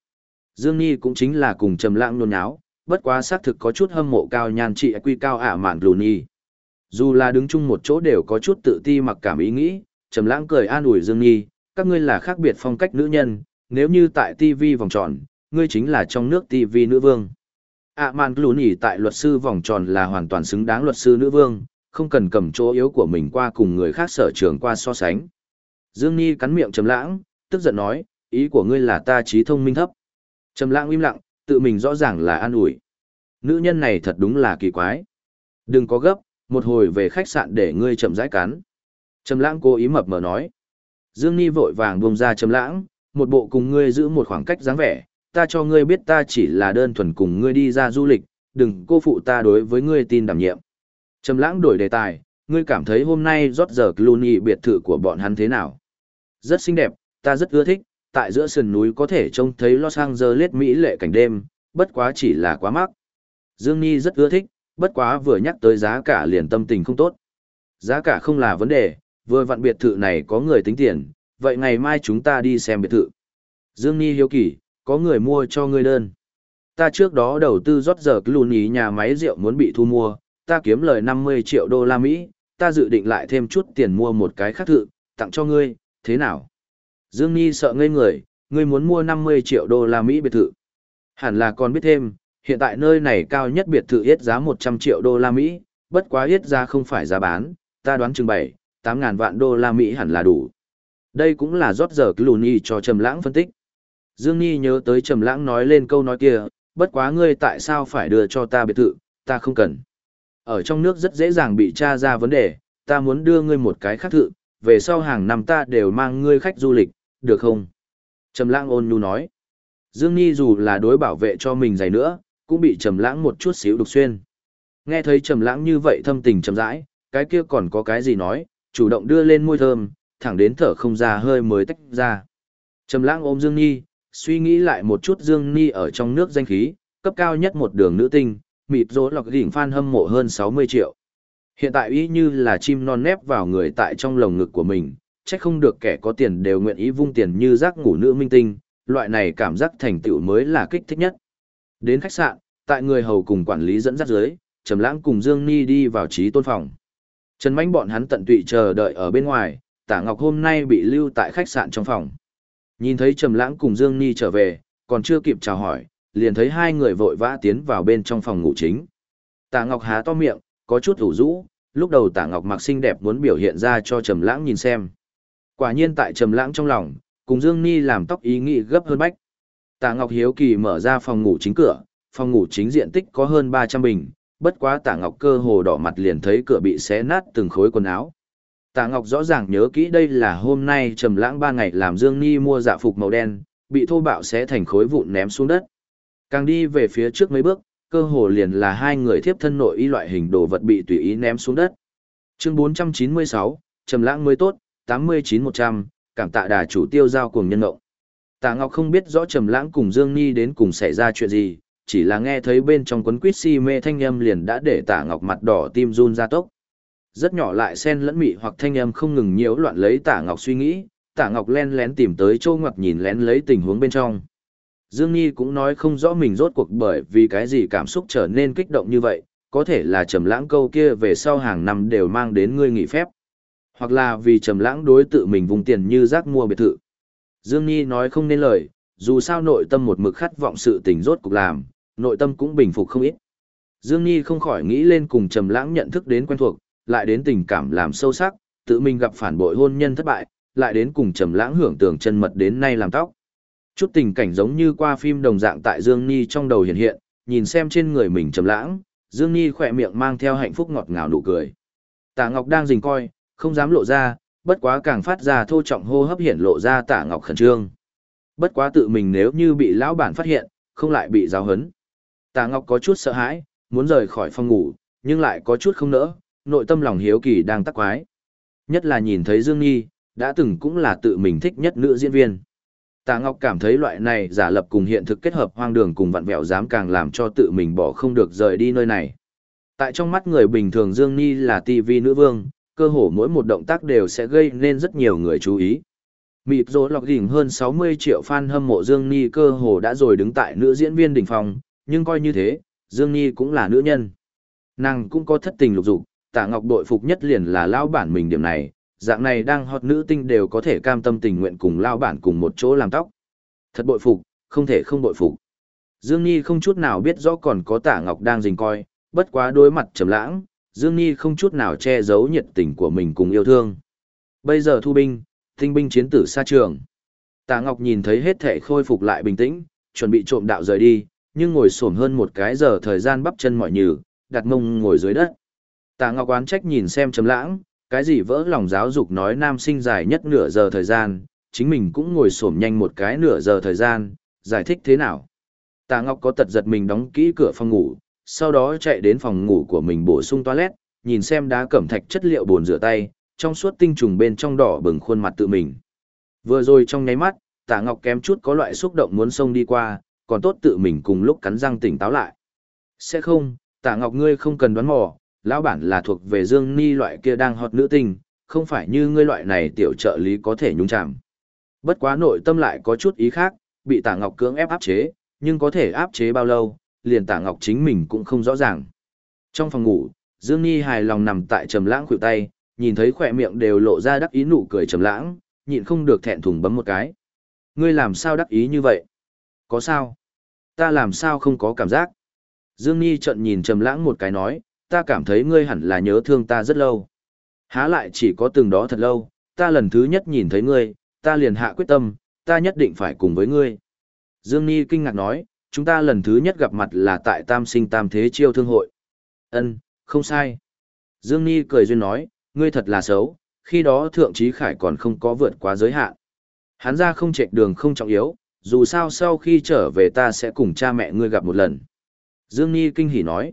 Dương Ni cũng chính là cùng Trầm Lãng nôn náo, bất quá xác thực có chút hâm mộ cao nhan trị quy cao ả mạn Luni. Dù là đứng chung một chỗ đều có chút tự ti mặc cảm ý nghĩ, Trầm Lãng cười an ủi Dương Ni, các ngươi là khác biệt phong cách nữ nhân, nếu như tại TV vòng tròn, ngươi chính là trong nước TV nữ vương. À, Ạ mạn lù nhỉ tại luật sư vòng tròn là hoàn toàn xứng đáng luật sư nữ vương không cần cầm chỗ yếu của mình qua cùng người khác sở trường qua so sánh. Dương nhi cắn miệng trầm lãng tức giận nói ý của ngươi là ta trí thông minh thấp. Trầm lãng im lặng tự mình rõ ràng là an ủi. Nữ nhân này thật đúng là kỳ quái. Đừng có gấp một hồi về khách sạn để ngươi chậm rãi cắn. Trầm lãng cố ý mập mờ nói. Dương nhi vội vàng buông ra trầm lãng một bộ cùng ngươi giữ một khoảng cách dáng vẻ ta cho ngươi biết ta chỉ là đơn thuần cùng ngươi đi ra du lịch, đừng cô phụ ta đối với ngươi tin đảm nhiệm. Trầm lãng đổi đề tài, ngươi cảm thấy hôm nay rót giờ Clooney biệt thự của bọn hắn thế nào? Rất xinh đẹp, ta rất ưa thích, tại giữa sườn núi có thể trông thấy Los Angeles mỹ lệ cảnh đêm, bất quá chỉ là quá mắc. Dương Nhi rất ưa thích, bất quá vừa nhắc tới giá cả liền tâm tình không tốt. Giá cả không là vấn đề, vừa vặn biệt thự này có người tính tiền, vậy ngày mai chúng ta đi xem biệt thự. Dương Nhi hiếu kỳ, có người mua cho ngươi đơn. Ta trước đó đầu tư rót giờ lùn ý nhà máy rượu muốn bị thu mua, ta kiếm lời 50 triệu đô la Mỹ, ta dự định lại thêm chút tiền mua một cái khác thự, tặng cho ngươi, thế nào? Dương Nhi sợ ngây người, ngươi muốn mua 50 triệu đô la Mỹ biệt thự. Hẳn là còn biết thêm, hiện tại nơi này cao nhất biệt thự yết giá 100 triệu đô la Mỹ, bất quá yết giá không phải giá bán, ta đoán chừng 7, 8 ngàn vạn đô la Mỹ hẳn là đủ. Đây cũng là rót giờ Clooney cho Trầm Lãng phân tích. Dương Nhi nhớ tới Trầm Lãng nói lên câu nói kia, bất quá ngươi tại sao phải đưa cho ta biệt thự, ta không cần. Ở trong nước rất dễ dàng bị tra ra vấn đề, ta muốn đưa ngươi một cái khác thự, về sau hàng năm ta đều mang ngươi khách du lịch, được không? Trầm Lãng ôn nhu nói. Dương Nhi dù là đối bảo vệ cho mình dày nữa, cũng bị Trầm Lãng một chút xíu đục xuyên. Nghe thấy Trầm Lãng như vậy thâm tình trầm rãi, cái kia còn có cái gì nói, chủ động đưa lên môi thơm, thẳng đến thở không ra hơi mới tách ra. Trầm Lãng ôm Dương Nhi, suy nghĩ lại một chút Dương Ni ở trong nước danh khí, cấp cao nhất một đường nữ tinh, mịt rỗ lọc đỉnh fan hâm mộ hơn 60 triệu. Hiện tại ý như là chim non nép vào người tại trong lồng ngực của mình, chắc không được kẻ có tiền đều nguyện ý vung tiền như rác ngủ nữ minh tinh, loại này cảm giác thành tựu mới là kích thích nhất. Đến khách sạn, tại người hầu cùng quản lý dẫn dắt dưới, Trầm Lãng cùng Dương Ni đi vào trí tôn phòng. Trần Mạnh bọn hắn tận tụy chờ đợi ở bên ngoài, Tả Ngọc hôm nay bị lưu tại khách sạn trong phòng. Nhìn thấy Trầm Lãng cùng Dương Ni trở về, còn chưa kịp chào hỏi, liền thấy hai người vội vã tiến vào bên trong phòng ngủ chính. Tạ Ngọc há to miệng, có chút ủ rũ, lúc đầu Tạ Ngọc mặc xinh đẹp muốn biểu hiện ra cho Trầm Lãng nhìn xem. Quả nhiên tại Trầm Lãng trong lòng, cùng Dương Ni làm tóc ý nghĩ gấp hơn bách. Tạ Ngọc hiếu kỳ mở ra phòng ngủ chính cửa, phòng ngủ chính diện tích có hơn 300 bình, bất quá Tạ Ngọc cơ hồ đỏ mặt liền thấy cửa bị xé nát từng khối quần áo, Tạ Ngọc rõ ràng nhớ kỹ đây là hôm nay trầm lãng ba ngày làm Dương Ni mua dạ phục màu đen, bị thô bạo xé thành khối vụn ném xuống đất. Càng đi về phía trước mấy bước, cơ hồ liền là hai người thiếp thân nội y loại hình đồ vật bị tùy ý ném xuống đất. Chương 496, trầm lãng mới tốt, 89100 cảm tạ đà chủ tiêu giao cùng nhân ngộng. Tạ Ngọc không biết rõ Trầm Lãng cùng Dương Ni đến cùng xảy ra chuyện gì, chỉ là nghe thấy bên trong quấn quýt si mê thanh âm liền đã để Tạ Ngọc mặt đỏ tim run ra tốc. Rất nhỏ lại xen lẫn mị hoặc thanh âm không ngừng nhiễu loạn lấy Tạ Ngọc suy nghĩ, Tạ Ngọc len lén tìm tới Châu Ngọc nhìn lén lấy tình huống bên trong. Dương Nhi cũng nói không rõ mình rốt cuộc bởi vì cái gì cảm xúc trở nên kích động như vậy, có thể là trầm lãng câu kia về sau hàng năm đều mang đến ngươi nghỉ phép. Hoặc là vì trầm lãng đối tự mình vùng tiền như rác mua biệt thự. Dương Nhi nói không nên lời, dù sao nội tâm một mực khát vọng sự tình rốt cuộc làm, nội tâm cũng bình phục không ít. Dương Nhi không khỏi nghĩ lên cùng trầm lãng nhận thức đến quen thuộc, lại đến tình cảm làm sâu sắc, tự mình gặp phản bội hôn nhân thất bại, lại đến cùng trầm lãng hưởng tưởng chân mật đến nay làm tóc. Chút tình cảnh giống như qua phim đồng dạng tại Dương Nhi trong đầu hiện hiện, nhìn xem trên người mình trầm lãng, Dương Nhi khỏe miệng mang theo hạnh phúc ngọt ngào nụ cười. Tạ Ngọc đang rình coi, không dám lộ ra, bất quá càng phát ra thô trọng hô hấp hiện lộ ra Tạ Ngọc khẩn trương. Bất quá tự mình nếu như bị lão bản phát hiện, không lại bị giáo hấn. Tạ Ngọc có chút sợ hãi, muốn rời khỏi phòng ngủ, nhưng lại có chút không nỡ, nội tâm lòng hiếu kỳ đang tắc quái. Nhất là nhìn thấy Dương Nhi, đã từng cũng là tự mình thích nhất nữ diễn viên. Tạ Ngọc cảm thấy loại này giả lập cùng hiện thực kết hợp hoang đường cùng vặn vẹo dám càng làm cho tự mình bỏ không được rời đi nơi này. Tại trong mắt người bình thường Dương Ni là TV nữ vương, cơ hồ mỗi một động tác đều sẽ gây nên rất nhiều người chú ý. Mịp rối lọc đỉnh hơn 60 triệu fan hâm mộ Dương Ni cơ hồ đã rồi đứng tại nữ diễn viên đỉnh phòng, nhưng coi như thế, Dương Ni cũng là nữ nhân. Nàng cũng có thất tình lục dục, Tạ Ngọc đội phục nhất liền là lao bản mình điểm này, dạng này đang hot nữ tinh đều có thể cam tâm tình nguyện cùng lao bản cùng một chỗ làm tóc. Thật bội phục, không thể không bội phục. Dương Nhi không chút nào biết rõ còn có Tạ Ngọc đang rình coi, bất quá đối mặt trầm lãng, Dương Nhi không chút nào che giấu nhiệt tình của mình cùng yêu thương. Bây giờ thu binh, tinh binh chiến tử xa trường. Tạ Ngọc nhìn thấy hết thể khôi phục lại bình tĩnh, chuẩn bị trộm đạo rời đi, nhưng ngồi xổm hơn một cái giờ thời gian bắp chân mỏi nhừ, đặt mông ngồi dưới đất. Tạ Ngọc quán trách nhìn xem trầm lãng, cái gì vỡ lòng giáo dục nói nam sinh dài nhất nửa giờ thời gian, chính mình cũng ngồi xổm nhanh một cái nửa giờ thời gian, giải thích thế nào. Tạ Ngọc có tật giật mình đóng kỹ cửa phòng ngủ, sau đó chạy đến phòng ngủ của mình bổ sung toilet, nhìn xem đá cẩm thạch chất liệu bồn rửa tay, trong suốt tinh trùng bên trong đỏ bừng khuôn mặt tự mình. Vừa rồi trong nháy mắt, Tạ Ngọc kém chút có loại xúc động muốn xông đi qua, còn tốt tự mình cùng lúc cắn răng tỉnh táo lại. Sẽ không, Tạ Ngọc ngươi không cần đoán mò, lão bản là thuộc về Dương Ni loại kia đang hot nữ tinh, không phải như ngươi loại này tiểu trợ lý có thể nhúng chạm. Bất quá nội tâm lại có chút ý khác, bị Tạ Ngọc cưỡng ép áp chế, nhưng có thể áp chế bao lâu, liền Tạ Ngọc chính mình cũng không rõ ràng. Trong phòng ngủ, Dương Ni hài lòng nằm tại trầm lãng khuỷu tay, nhìn thấy khỏe miệng đều lộ ra đắc ý nụ cười trầm lãng, nhịn không được thẹn thùng bấm một cái. Ngươi làm sao đắc ý như vậy? Có sao? Ta làm sao không có cảm giác? Dương Ni trợn nhìn trầm lãng một cái nói, ta cảm thấy ngươi hẳn là nhớ thương ta rất lâu. Há lại chỉ có từng đó thật lâu, ta lần thứ nhất nhìn thấy ngươi, ta liền hạ quyết tâm, ta nhất định phải cùng với ngươi. Dương Ni kinh ngạc nói, chúng ta lần thứ nhất gặp mặt là tại Tam Sinh Tam Thế Chiêu Thương Hội. Ân, không sai. Dương Ni cười duyên nói, ngươi thật là xấu, khi đó Thượng Trí Khải còn không có vượt quá giới hạn. Hắn ra không chạy đường không trọng yếu, dù sao sau khi trở về ta sẽ cùng cha mẹ ngươi gặp một lần. Dương Ni kinh hỉ nói,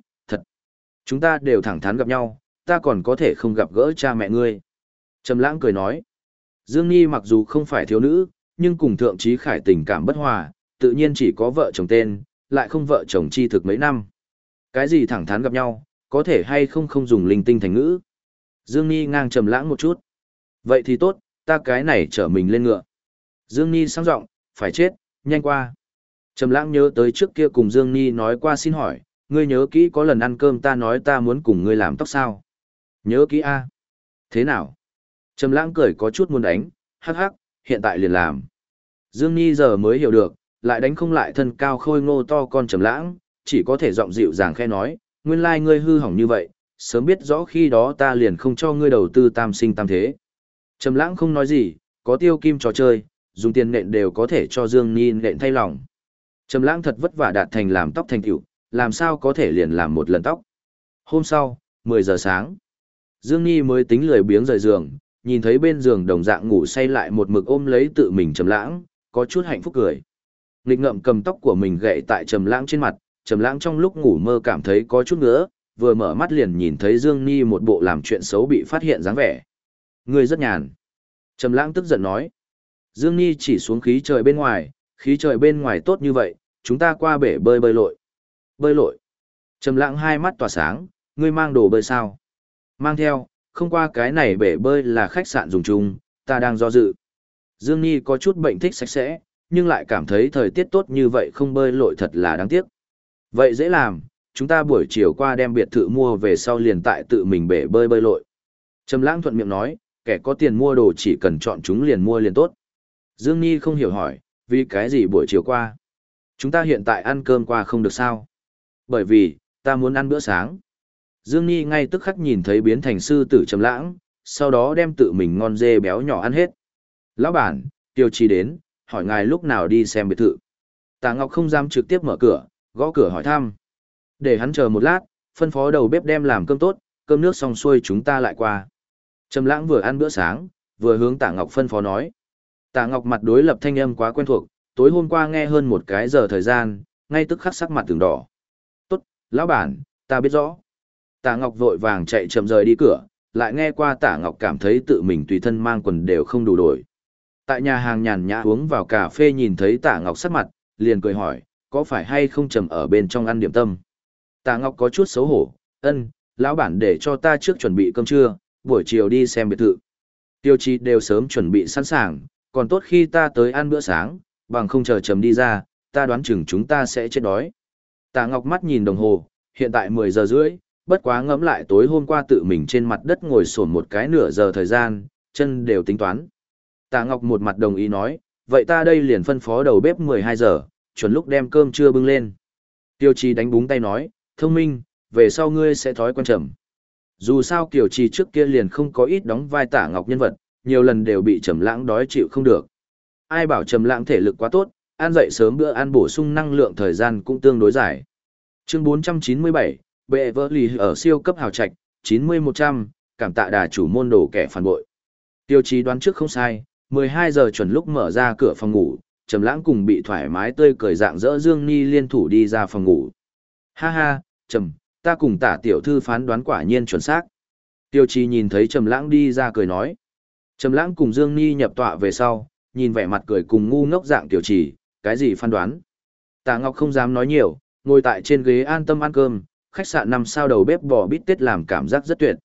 chúng ta đều thẳng thắn gặp nhau, ta còn có thể không gặp gỡ cha mẹ ngươi. Trầm lãng cười nói, Dương Nhi mặc dù không phải thiếu nữ, nhưng cùng thượng trí khải tình cảm bất hòa, tự nhiên chỉ có vợ chồng tên, lại không vợ chồng chi thực mấy năm. Cái gì thẳng thắn gặp nhau, có thể hay không không dùng linh tinh thành ngữ. Dương Nhi ngang trầm lãng một chút. Vậy thì tốt, ta cái này trở mình lên ngựa. Dương Nhi sang giọng, phải chết, nhanh qua. Trầm lãng nhớ tới trước kia cùng Dương Nhi nói qua xin hỏi, ngươi nhớ kỹ có lần ăn cơm ta nói ta muốn cùng ngươi làm tóc sao? Nhớ kỹ a. Thế nào? Trầm lãng cười có chút muốn đánh, hắc hắc, hiện tại liền làm. Dương Nhi giờ mới hiểu được, lại đánh không lại thân cao khôi ngô to con trầm lãng, chỉ có thể giọng dịu dàng khẽ nói, nguyên lai like ngươi hư hỏng như vậy, sớm biết rõ khi đó ta liền không cho ngươi đầu tư tam sinh tam thế. Trầm lãng không nói gì, có tiêu kim trò chơi, dùng tiền nện đều có thể cho Dương Nhi nện thay lòng. Trầm lãng thật vất vả đạt thành làm tóc thành tựu, làm sao có thể liền làm một lần tóc. Hôm sau, 10 giờ sáng, Dương Nhi mới tính lười biếng rời giường, nhìn thấy bên giường đồng dạng ngủ say lại một mực ôm lấy tự mình trầm lãng, có chút hạnh phúc cười. Lịch ngậm cầm tóc của mình gậy tại trầm lãng trên mặt, trầm lãng trong lúc ngủ mơ cảm thấy có chút ngứa, vừa mở mắt liền nhìn thấy Dương Nhi một bộ làm chuyện xấu bị phát hiện dáng vẻ. Người rất nhàn. Trầm lãng tức giận nói. Dương Nhi chỉ xuống khí trời bên ngoài, khí trời bên ngoài tốt như vậy, chúng ta qua bể bơi bơi lội. Bơi lội. Trầm lãng hai mắt tỏa sáng, ngươi mang đồ bơi sao? Mang theo, không qua cái này bể bơi là khách sạn dùng chung, ta đang do dự. Dương Nhi có chút bệnh thích sạch sẽ, nhưng lại cảm thấy thời tiết tốt như vậy không bơi lội thật là đáng tiếc. Vậy dễ làm, chúng ta buổi chiều qua đem biệt thự mua về sau liền tại tự mình bể bơi bơi lội. Trầm lãng thuận miệng nói, kẻ có tiền mua đồ chỉ cần chọn chúng liền mua liền tốt. Dương Nhi không hiểu hỏi, vì cái gì buổi chiều qua? Chúng ta hiện tại ăn cơm qua không được sao? Bởi vì, ta muốn ăn bữa sáng. Dương Nhi ngay tức khắc nhìn thấy biến thành sư tử trầm lãng, sau đó đem tự mình ngon dê béo nhỏ ăn hết. Lão bản, tiêu chí đến, hỏi ngài lúc nào đi xem biệt thự. Tạ Ngọc không dám trực tiếp mở cửa, gõ cửa hỏi thăm. Để hắn chờ một lát, phân phó đầu bếp đem làm cơm tốt, cơm nước xong xuôi chúng ta lại qua. Trầm lãng vừa ăn bữa sáng, vừa hướng Tạ Ngọc phân phó nói. Tạ Ngọc mặt đối lập thanh âm quá quen thuộc, tối hôm qua nghe hơn một cái giờ thời gian, ngay tức khắc sắc mặt từng đỏ. Lão bản, ta biết rõ. Tạ Ngọc vội vàng chạy chậm rời đi cửa, lại nghe qua Tạ Ngọc cảm thấy tự mình tùy thân mang quần đều không đủ đổi. Tại nhà hàng nhàn nhã uống vào cà phê nhìn thấy Tạ Ngọc sắc mặt, liền cười hỏi, có phải hay không trầm ở bên trong ăn điểm tâm? Tạ Ngọc có chút xấu hổ, ân, lão bản để cho ta trước chuẩn bị cơm trưa, buổi chiều đi xem biệt thự. Tiêu chí đều sớm chuẩn bị sẵn sàng, còn tốt khi ta tới ăn bữa sáng, bằng không chờ trầm đi ra, ta đoán chừng chúng ta sẽ chết đói. Tạ Ngọc mắt nhìn đồng hồ, hiện tại 10 giờ rưỡi, bất quá ngẫm lại tối hôm qua tự mình trên mặt đất ngồi sồn một cái nửa giờ thời gian, chân đều tính toán. Tạ Ngọc một mặt đồng ý nói, vậy ta đây liền phân phó đầu bếp 12 giờ, chuẩn lúc đem cơm trưa bưng lên. Tiêu Chi đánh búng tay nói, thông minh, về sau ngươi sẽ thói quen trầm. Dù sao Kiều Chi trước kia liền không có ít đóng vai Tạ Ngọc nhân vật, nhiều lần đều bị Trầm Lãng đói chịu không được. Ai bảo Trầm Lãng thể lực quá tốt, ăn dậy sớm bữa ăn bổ sung năng lượng thời gian cũng tương đối dài. Chương 497, bệ vỡ lì ở siêu cấp hào trạch, 90-100, cảm tạ đà chủ môn đồ kẻ phản bội. Tiêu chí đoán trước không sai, 12 giờ chuẩn lúc mở ra cửa phòng ngủ, Trầm Lãng cùng bị thoải mái tươi cười dạng dỡ Dương Ni liên thủ đi ra phòng ngủ. Ha ha, Trầm, ta cùng tả tiểu thư phán đoán quả nhiên chuẩn xác. Tiêu Chi nhìn thấy Trầm Lãng đi ra cười nói. Trầm Lãng cùng Dương Ni nhập tọa về sau, nhìn vẻ mặt cười cùng ngu ngốc dạng Tiểu Chỉ, cái gì phán đoán? Tạ Ngọc không dám nói nhiều, ngồi tại trên ghế an tâm ăn cơm, khách sạn năm sao đầu bếp bò bít tết làm cảm giác rất tuyệt.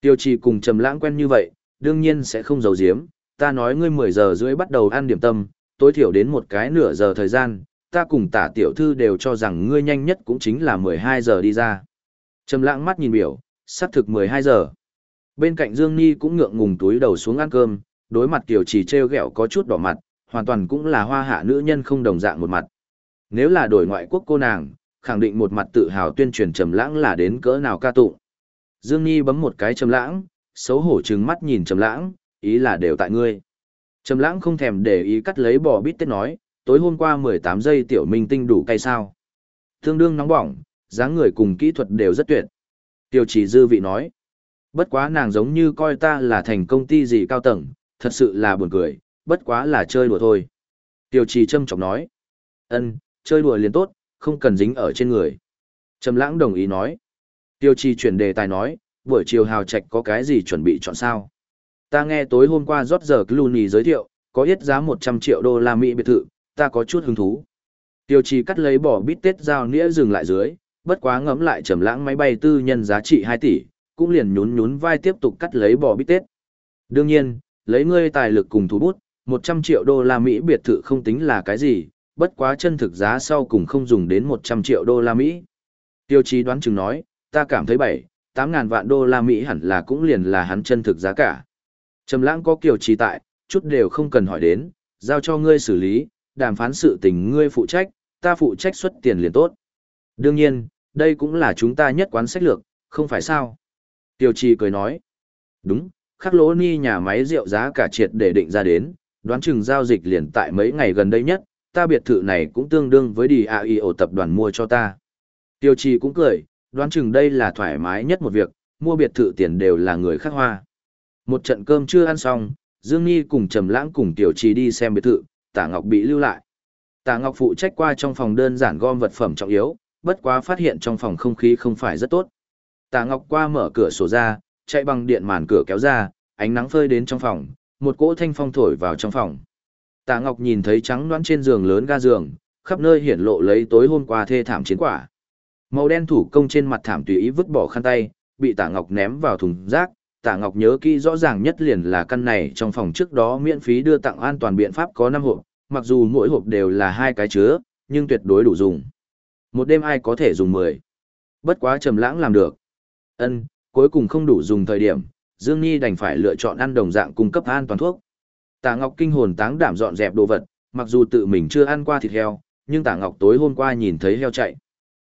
Tiêu Trì cùng Trầm Lãng quen như vậy, đương nhiên sẽ không giấu giếm, ta nói ngươi 10 giờ rưỡi bắt đầu ăn điểm tâm, tối thiểu đến một cái nửa giờ thời gian, ta cùng Tả tiểu thư đều cho rằng ngươi nhanh nhất cũng chính là 12 giờ đi ra. Trầm Lãng mắt nhìn biểu, sắp thực 12 giờ. Bên cạnh Dương Ni cũng ngượng ngùng túi đầu xuống ăn cơm, đối mặt Kiều Trì trêu ghẹo có chút đỏ mặt, hoàn toàn cũng là hoa hạ nữ nhân không đồng dạng một mặt. Nếu là đổi ngoại quốc cô nàng, khẳng định một mặt tự hào tuyên truyền trầm lãng là đến cỡ nào ca tụng. Dương Nhi bấm một cái trầm lãng, xấu hổ trừng mắt nhìn trầm lãng, ý là đều tại ngươi. Trầm lãng không thèm để ý cắt lấy bò bít tết nói, tối hôm qua 18 giây tiểu minh tinh đủ cay sao. Thương đương nóng bỏng, dáng người cùng kỹ thuật đều rất tuyệt. Tiêu chỉ dư vị nói, bất quá nàng giống như coi ta là thành công ty gì cao tầng, thật sự là buồn cười, bất quá là chơi đùa thôi. Tiêu trì châm chọc nói, ân, chơi đùa liền tốt, không cần dính ở trên người. Trầm lãng đồng ý nói. Tiêu trì chuyển đề tài nói, buổi chiều hào trạch có cái gì chuẩn bị chọn sao? Ta nghe tối hôm qua rót giờ Clooney giới thiệu, có ít giá 100 triệu đô la Mỹ biệt thự, ta có chút hứng thú. Tiêu trì cắt lấy bỏ bít tết giao nĩa dừng lại dưới, bất quá ngấm lại trầm lãng máy bay tư nhân giá trị 2 tỷ, cũng liền nhún nhún vai tiếp tục cắt lấy bỏ bít tết. Đương nhiên, lấy ngươi tài lực cùng thủ bút, 100 triệu đô la Mỹ biệt thự không tính là cái gì, bất quá chân thực giá sau cùng không dùng đến 100 triệu đô la Mỹ. Tiêu chí đoán chừng nói, ta cảm thấy 7, 8 ngàn vạn đô la Mỹ hẳn là cũng liền là hắn chân thực giá cả. Trầm lãng có kiều trí tại, chút đều không cần hỏi đến, giao cho ngươi xử lý, đàm phán sự tình ngươi phụ trách, ta phụ trách xuất tiền liền tốt. Đương nhiên, đây cũng là chúng ta nhất quán sách lược, không phải sao? Tiêu trì cười nói. Đúng, khắc lỗ ni nhà máy rượu giá cả triệt để định ra đến, đoán chừng giao dịch liền tại mấy ngày gần đây nhất, ta biệt thự này cũng tương đương với đi AIO tập đoàn mua cho ta. Tiêu trì cũng cười, đoán chừng đây là thoải mái nhất một việc, mua biệt thự tiền đều là người khác hoa. Một trận cơm chưa ăn xong, Dương Nhi cùng Trầm Lãng cùng Tiểu Trì đi xem biệt thự, Tả Ngọc bị lưu lại. Tả Ngọc phụ trách qua trong phòng đơn giản gom vật phẩm trọng yếu, bất quá phát hiện trong phòng không khí không phải rất tốt. Tả Ngọc qua mở cửa sổ ra, chạy bằng điện màn cửa kéo ra, ánh nắng phơi đến trong phòng, một cỗ thanh phong thổi vào trong phòng. Tạ Ngọc nhìn thấy trắng đoán trên giường lớn ga giường, khắp nơi hiển lộ lấy tối hôm qua thê thảm chiến quả. Màu đen thủ công trên mặt thảm tùy ý vứt bỏ khăn tay, bị Tạ Ngọc ném vào thùng rác. Tạ Ngọc nhớ kỹ rõ ràng nhất liền là căn này trong phòng trước đó miễn phí đưa tặng an toàn biện pháp có 5 hộp, mặc dù mỗi hộp đều là hai cái chứa, nhưng tuyệt đối đủ dùng. Một đêm ai có thể dùng 10. Bất quá trầm lãng làm được. Ân, cuối cùng không đủ dùng thời điểm, Dương Nhi đành phải lựa chọn ăn đồng dạng cung cấp an toàn thuốc. Tạ Ngọc kinh hồn táng đảm dọn dẹp đồ vật, mặc dù tự mình chưa ăn qua thịt heo, nhưng Tạ Ngọc tối hôm qua nhìn thấy heo chạy.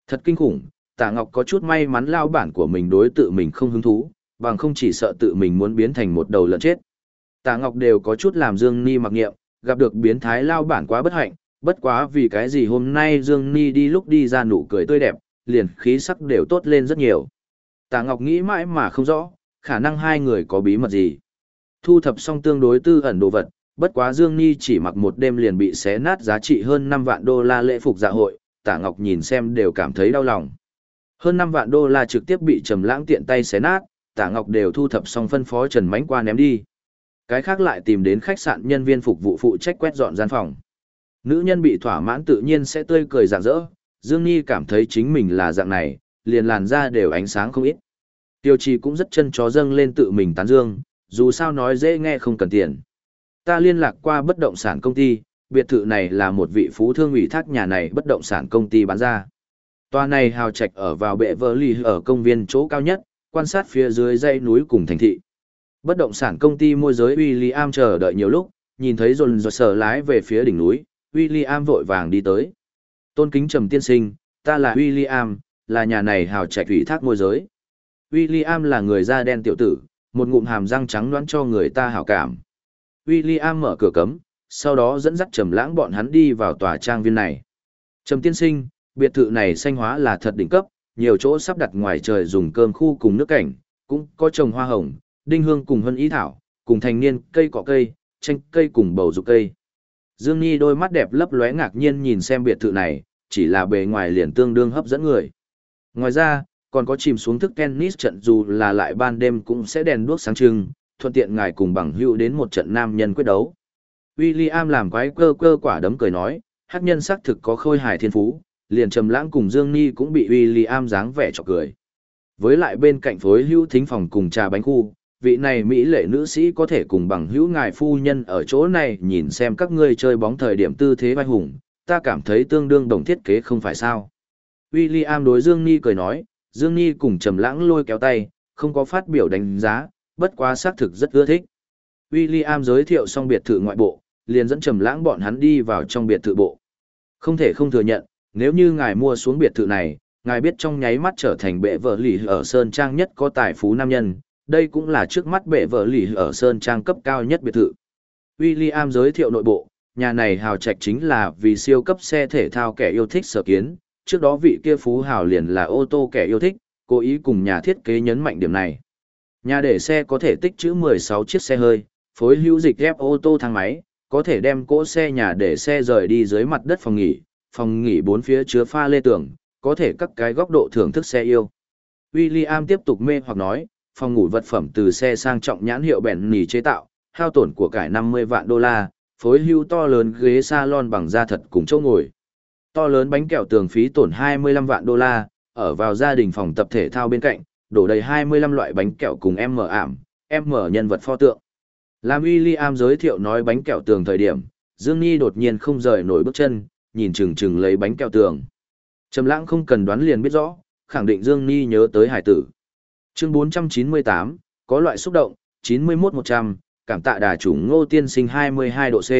Thật kinh khủng, Tạ Ngọc có chút may mắn lao bản của mình đối tự mình không hứng thú, bằng không chỉ sợ tự mình muốn biến thành một đầu lợn chết. Tạ Ngọc đều có chút làm Dương Ni mặc nghiệm, gặp được biến thái lao bản quá bất hạnh, bất quá vì cái gì hôm nay Dương Ni đi lúc đi ra nụ cười tươi đẹp, liền khí sắc đều tốt lên rất nhiều. Tạ Ngọc nghĩ mãi mà không rõ, khả năng hai người có bí mật gì. Thu thập xong tương đối tư ẩn đồ vật, bất quá Dương Ni chỉ mặc một đêm liền bị xé nát giá trị hơn 5 vạn đô la lễ phục dạ hội, Tạ Ngọc nhìn xem đều cảm thấy đau lòng. Hơn 5 vạn đô la trực tiếp bị Trầm Lãng tiện tay xé nát, Tạ Ngọc đều thu thập xong phân phó Trần Mánh qua ném đi. Cái khác lại tìm đến khách sạn nhân viên phục vụ phụ trách quét dọn gian phòng. Nữ nhân bị thỏa mãn tự nhiên sẽ tươi cười rạng rỡ, Dương Nhi cảm thấy chính mình là dạng này, liền làn da đều ánh sáng không ít. Tiêu Trì cũng rất chân chó dâng lên tự mình tán dương, dù sao nói dễ nghe không cần tiền. Ta liên lạc qua bất động sản công ty, biệt thự này là một vị phú thương ủy thác nhà này bất động sản công ty bán ra. Tòa này hào trạch ở vào bệ vỡ lì ở công viên chỗ cao nhất, quan sát phía dưới dãy núi cùng thành thị. Bất động sản công ty môi giới William chờ đợi nhiều lúc, nhìn thấy dồn dồn sở lái về phía đỉnh núi, William vội vàng đi tới. Tôn kính trầm tiên sinh, ta là William, là nhà này hào trạch ủy thác môi giới. William là người da đen tiểu tử, một ngụm hàm răng trắng đoán cho người ta hảo cảm. William mở cửa cấm, sau đó dẫn dắt Trầm Lãng bọn hắn đi vào tòa trang viên này. Trầm tiên sinh, biệt thự này xanh hóa là thật đỉnh cấp, nhiều chỗ sắp đặt ngoài trời dùng cơm khu cùng nước cảnh, cũng có trồng hoa hồng, đinh hương cùng hân ý thảo, cùng thành niên cây cỏ cây, tranh cây cùng bầu dục cây. Dương Nhi đôi mắt đẹp lấp lóe ngạc nhiên nhìn xem biệt thự này, chỉ là bề ngoài liền tương đương hấp dẫn người. Ngoài ra, còn có chìm xuống thức tennis trận dù là lại ban đêm cũng sẽ đèn đuốc sáng trưng, thuận tiện ngài cùng bằng hữu đến một trận nam nhân quyết đấu. William làm quái cơ cơ quả đấm cười nói, hắc nhân xác thực có khôi hài thiên phú, liền trầm lãng cùng Dương Ni cũng bị William dáng vẻ chọc cười. Với lại bên cạnh phối hữu thính phòng cùng trà bánh khu, vị này mỹ lệ nữ sĩ có thể cùng bằng hữu ngài phu nhân ở chỗ này nhìn xem các ngươi chơi bóng thời điểm tư thế vai hùng, ta cảm thấy tương đương đồng thiết kế không phải sao. William đối Dương Ni cười nói, Dương Nhi cùng Trầm Lãng lôi kéo tay, không có phát biểu đánh giá, bất quá xác thực rất ưa thích. William giới thiệu xong biệt thự ngoại bộ, liền dẫn Trầm Lãng bọn hắn đi vào trong biệt thự bộ. Không thể không thừa nhận, nếu như ngài mua xuống biệt thự này, ngài biết trong nháy mắt trở thành bệ vợ lì ở Sơn Trang nhất có tài phú nam nhân, đây cũng là trước mắt bệ vợ lì ở Sơn Trang cấp cao nhất biệt thự. William giới thiệu nội bộ, nhà này hào trạch chính là vì siêu cấp xe thể thao kẻ yêu thích sở kiến, trước đó vị kia phú hào liền là ô tô kẻ yêu thích, cố ý cùng nhà thiết kế nhấn mạnh điểm này. Nhà để xe có thể tích trữ 16 chiếc xe hơi, phối hữu dịch ghép ô tô thang máy, có thể đem cỗ xe nhà để xe rời đi dưới mặt đất phòng nghỉ, phòng nghỉ bốn phía chứa pha lê tường, có thể các cái góc độ thưởng thức xe yêu. William tiếp tục mê hoặc nói, phòng ngủ vật phẩm từ xe sang trọng nhãn hiệu bèn nỉ chế tạo, hao tổn của cải 50 vạn đô la, phối hữu to lớn ghế salon bằng da thật cùng chỗ ngồi. To lớn bánh kẹo tường phí tổn 25 vạn đô la, ở vào gia đình phòng tập thể thao bên cạnh, đổ đầy 25 loại bánh kẹo cùng em mở ảm, em mở nhân vật pho tượng. Làm William giới thiệu nói bánh kẹo tường thời điểm, Dương Nhi đột nhiên không rời nổi bước chân, nhìn chừng chừng lấy bánh kẹo tường. Trầm lãng không cần đoán liền biết rõ, khẳng định Dương Nhi nhớ tới hải tử. Chương 498, có loại xúc động, 91-100, cảm tạ đà chủ ngô tiên sinh 22 độ C.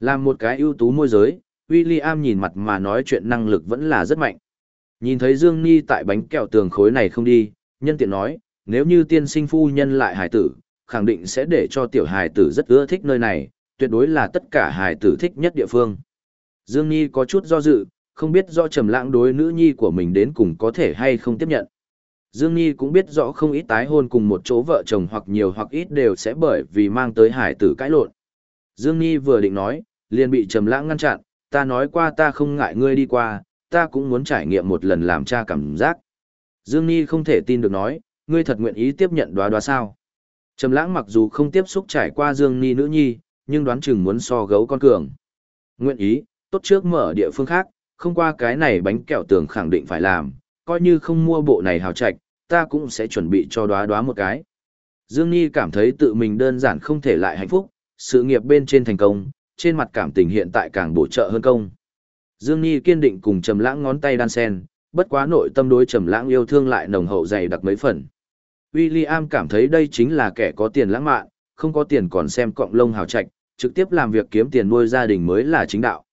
Làm một cái ưu tú môi giới, William nhìn mặt mà nói chuyện năng lực vẫn là rất mạnh. Nhìn thấy Dương Ni tại bánh kẹo tường khối này không đi, nhân tiện nói, nếu như tiên sinh phu nhân lại Hải tử, khẳng định sẽ để cho tiểu Hải tử rất ưa thích nơi này, tuyệt đối là tất cả Hải tử thích nhất địa phương. Dương Ni có chút do dự, không biết do trầm lãng đối nữ nhi của mình đến cùng có thể hay không tiếp nhận. Dương Nhi cũng biết rõ không ít tái hôn cùng một chỗ vợ chồng hoặc nhiều hoặc ít đều sẽ bởi vì mang tới hải tử cãi lộn. Dương Nhi vừa định nói, liền bị trầm lãng ngăn chặn, ta nói qua ta không ngại ngươi đi qua, ta cũng muốn trải nghiệm một lần làm cha cảm giác. Dương Nhi không thể tin được nói, ngươi thật nguyện ý tiếp nhận đoá đoá sao. Trầm lãng mặc dù không tiếp xúc trải qua Dương Nhi nữ nhi, nhưng đoán chừng muốn so gấu con cường. Nguyện ý, tốt trước mở địa phương khác, không qua cái này bánh kẹo tường khẳng định phải làm, coi như không mua bộ này hào trạch, ta cũng sẽ chuẩn bị cho đóa đóa một cái. Dương Nhi cảm thấy tự mình đơn giản không thể lại hạnh phúc, sự nghiệp bên trên thành công, trên mặt cảm tình hiện tại càng bổ trợ hơn công. Dương Nhi kiên định cùng Trầm Lãng ngón tay đan sen, bất quá nội tâm đối Trầm Lãng yêu thương lại nồng hậu dày đặc mấy phần. William cảm thấy đây chính là kẻ có tiền lãng mạn, không có tiền còn xem cọng lông hào trạch, trực tiếp làm việc kiếm tiền nuôi gia đình mới là chính đạo.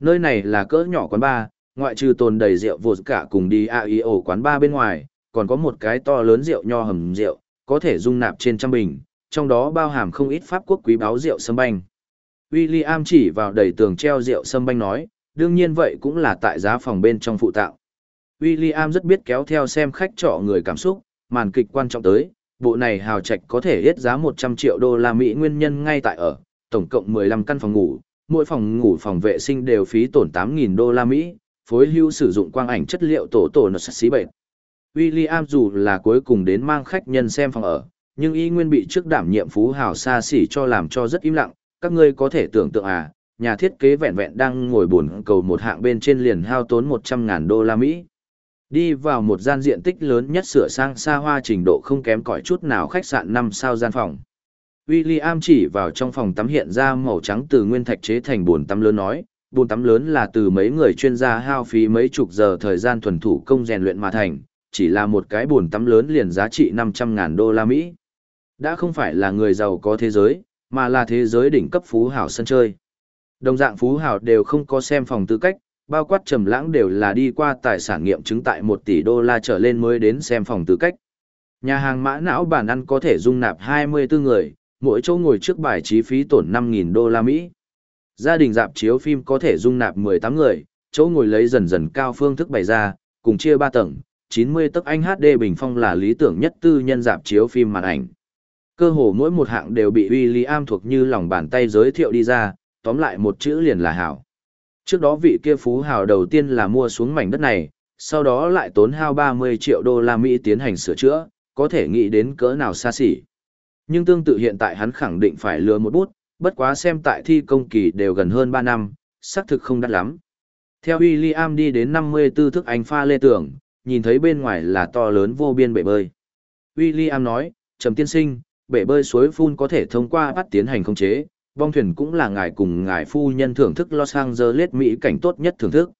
Nơi này là cỡ nhỏ quán bar, ngoại trừ tồn đầy rượu vột cả cùng đi AIO quán bar bên ngoài, còn có một cái to lớn rượu nho hầm rượu, có thể dung nạp trên trăm bình, trong đó bao hàm không ít pháp quốc quý báo rượu sâm banh. William chỉ vào đầy tường treo rượu sâm banh nói, đương nhiên vậy cũng là tại giá phòng bên trong phụ tạo. William rất biết kéo theo xem khách trọ người cảm xúc, màn kịch quan trọng tới, bộ này hào trạch có thể hết giá 100 triệu đô la Mỹ nguyên nhân ngay tại ở, tổng cộng 15 căn phòng ngủ, mỗi phòng ngủ phòng vệ sinh đều phí tổn 8.000 đô la Mỹ, phối hưu sử dụng quang ảnh chất liệu tổ tổ nó xí bệnh. William dù là cuối cùng đến mang khách nhân xem phòng ở, nhưng y nguyên bị trước đảm nhiệm phú hào xa xỉ cho làm cho rất im lặng, các ngươi có thể tưởng tượng à, nhà thiết kế vẹn vẹn đang ngồi buồn cầu một hạng bên trên liền hao tốn 100.000 đô la Mỹ. Đi vào một gian diện tích lớn nhất sửa sang xa hoa trình độ không kém cỏi chút nào khách sạn 5 sao gian phòng. William chỉ vào trong phòng tắm hiện ra màu trắng từ nguyên thạch chế thành bồn tắm lớn nói, bồn tắm lớn là từ mấy người chuyên gia hao phí mấy chục giờ thời gian thuần thủ công rèn luyện mà thành, chỉ là một cái bồn tắm lớn liền giá trị 500.000 đô la Mỹ. Đã không phải là người giàu có thế giới, mà là thế giới đỉnh cấp phú hảo sân chơi. Đồng dạng phú hảo đều không có xem phòng tư cách, bao quát trầm lãng đều là đi qua tài sản nghiệm chứng tại 1 tỷ đô la trở lên mới đến xem phòng tư cách. Nhà hàng mã não bàn ăn có thể dung nạp 24 người, mỗi chỗ ngồi trước bài trí phí tổn 5.000 đô la Mỹ. Gia đình dạp chiếu phim có thể dung nạp 18 người, chỗ ngồi lấy dần dần cao phương thức bày ra, cùng chia 3 tầng, 90 tấc anh HD bình phong là lý tưởng nhất tư nhân dạp chiếu phim màn ảnh. Cơ hồ mỗi một hạng đều bị William thuộc như lòng bàn tay giới thiệu đi ra, tóm lại một chữ liền là hảo. Trước đó vị kia phú hào đầu tiên là mua xuống mảnh đất này, sau đó lại tốn hao 30 triệu đô la Mỹ tiến hành sửa chữa, có thể nghĩ đến cỡ nào xa xỉ. Nhưng tương tự hiện tại hắn khẳng định phải lừa một bút, bất quá xem tại thi công kỳ đều gần hơn 3 năm, xác thực không đắt lắm. Theo William đi đến 54 thức anh pha lê tưởng, nhìn thấy bên ngoài là to lớn vô biên bể bơi. William nói, Trầm tiên sinh, bể bơi suối phun có thể thông qua bắt tiến hành khống chế, bong thuyền cũng là ngài cùng ngài phu nhân thưởng thức Los Angeles Mỹ cảnh tốt nhất thưởng thức.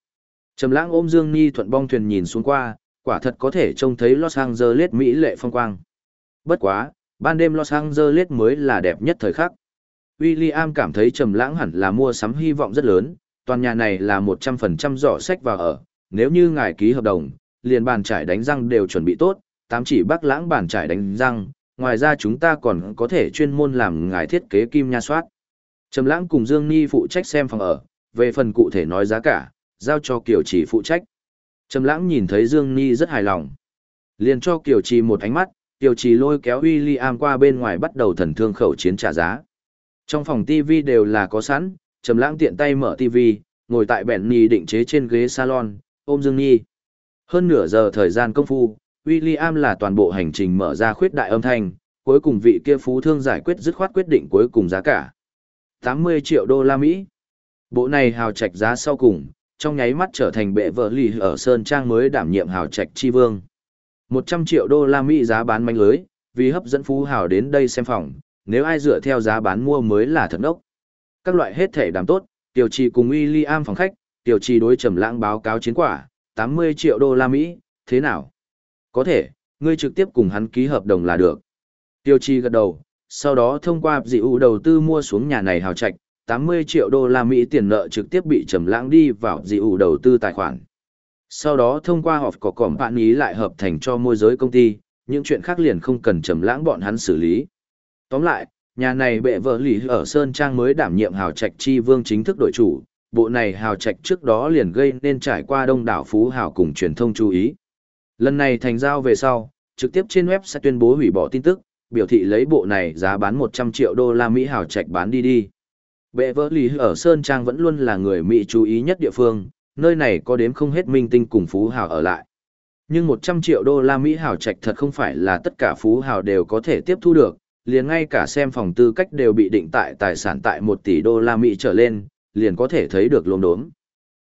Trầm lãng ôm Dương Ni thuận bong thuyền nhìn xuống qua, quả thật có thể trông thấy Los Angeles Mỹ lệ phong quang. Bất quá, ban đêm Los Angeles mới là đẹp nhất thời khắc. William cảm thấy trầm lãng hẳn là mua sắm hy vọng rất lớn, toàn nhà này là 100% rõ sách vào ở, nếu như ngài ký hợp đồng, liền bàn trải đánh răng đều chuẩn bị tốt, tám chỉ bác lãng bàn trải đánh răng, ngoài ra chúng ta còn có thể chuyên môn làm ngài thiết kế kim nha soát. Trầm lãng cùng Dương Ni phụ trách xem phòng ở, về phần cụ thể nói giá cả, giao cho Kiều trì phụ trách. Trầm lãng nhìn thấy Dương Ni rất hài lòng. Liền cho Kiều trì một ánh mắt, Kiều trì lôi kéo William qua bên ngoài bắt đầu thần thương khẩu chiến trả giá. Trong phòng TV đều là có sẵn, Trầm lãng tiện tay mở TV, ngồi tại bèn nì định chế trên ghế salon, ôm Dương Ni. Hơn nửa giờ thời gian công phu, William là toàn bộ hành trình mở ra khuyết đại âm thanh, cuối cùng vị kia phú thương giải quyết dứt khoát quyết định cuối cùng giá cả. 80 triệu đô la Mỹ. Bộ này hào trạch giá sau cùng, trong nháy mắt trở thành bệ vợ lì ở Sơn Trang mới đảm nhiệm hào trạch chi vương. 100 triệu đô la Mỹ giá bán manh lưới, vì hấp dẫn phú hào đến đây xem phòng, nếu ai dựa theo giá bán mua mới là thật ốc. Các loại hết thể đảm tốt, tiểu trì cùng William phòng khách, tiểu trì đối trầm lãng báo cáo chiến quả, 80 triệu đô la Mỹ, thế nào? Có thể, ngươi trực tiếp cùng hắn ký hợp đồng là được. Tiêu Chi gật đầu, sau đó thông qua dị ủ đầu tư mua xuống nhà này hào trạch, 80 triệu đô la Mỹ tiền nợ trực tiếp bị trầm lãng đi vào dị ủ đầu tư tài khoản. Sau đó thông qua họp có cỏm bạn ý lại hợp thành cho môi giới công ty, những chuyện khác liền không cần trầm lãng bọn hắn xử lý. Tóm lại, nhà này bệ vợ lì ở Sơn Trang mới đảm nhiệm hào trạch chi vương chính thức đội chủ, bộ này hào trạch trước đó liền gây nên trải qua đông đảo phú hào cùng truyền thông chú ý. Lần này thành giao về sau, trực tiếp trên web sẽ tuyên bố hủy bỏ tin tức, biểu thị lấy bộ này giá bán 100 triệu đô la Mỹ hào trạch bán đi đi. Bệ vỡ lý ở Sơn Trang vẫn luôn là người Mỹ chú ý nhất địa phương, nơi này có đếm không hết minh tinh cùng phú hào ở lại. Nhưng 100 triệu đô la Mỹ hào trạch thật không phải là tất cả phú hào đều có thể tiếp thu được, liền ngay cả xem phòng tư cách đều bị định tại tài sản tại 1 tỷ đô la Mỹ trở lên, liền có thể thấy được lốm đốm.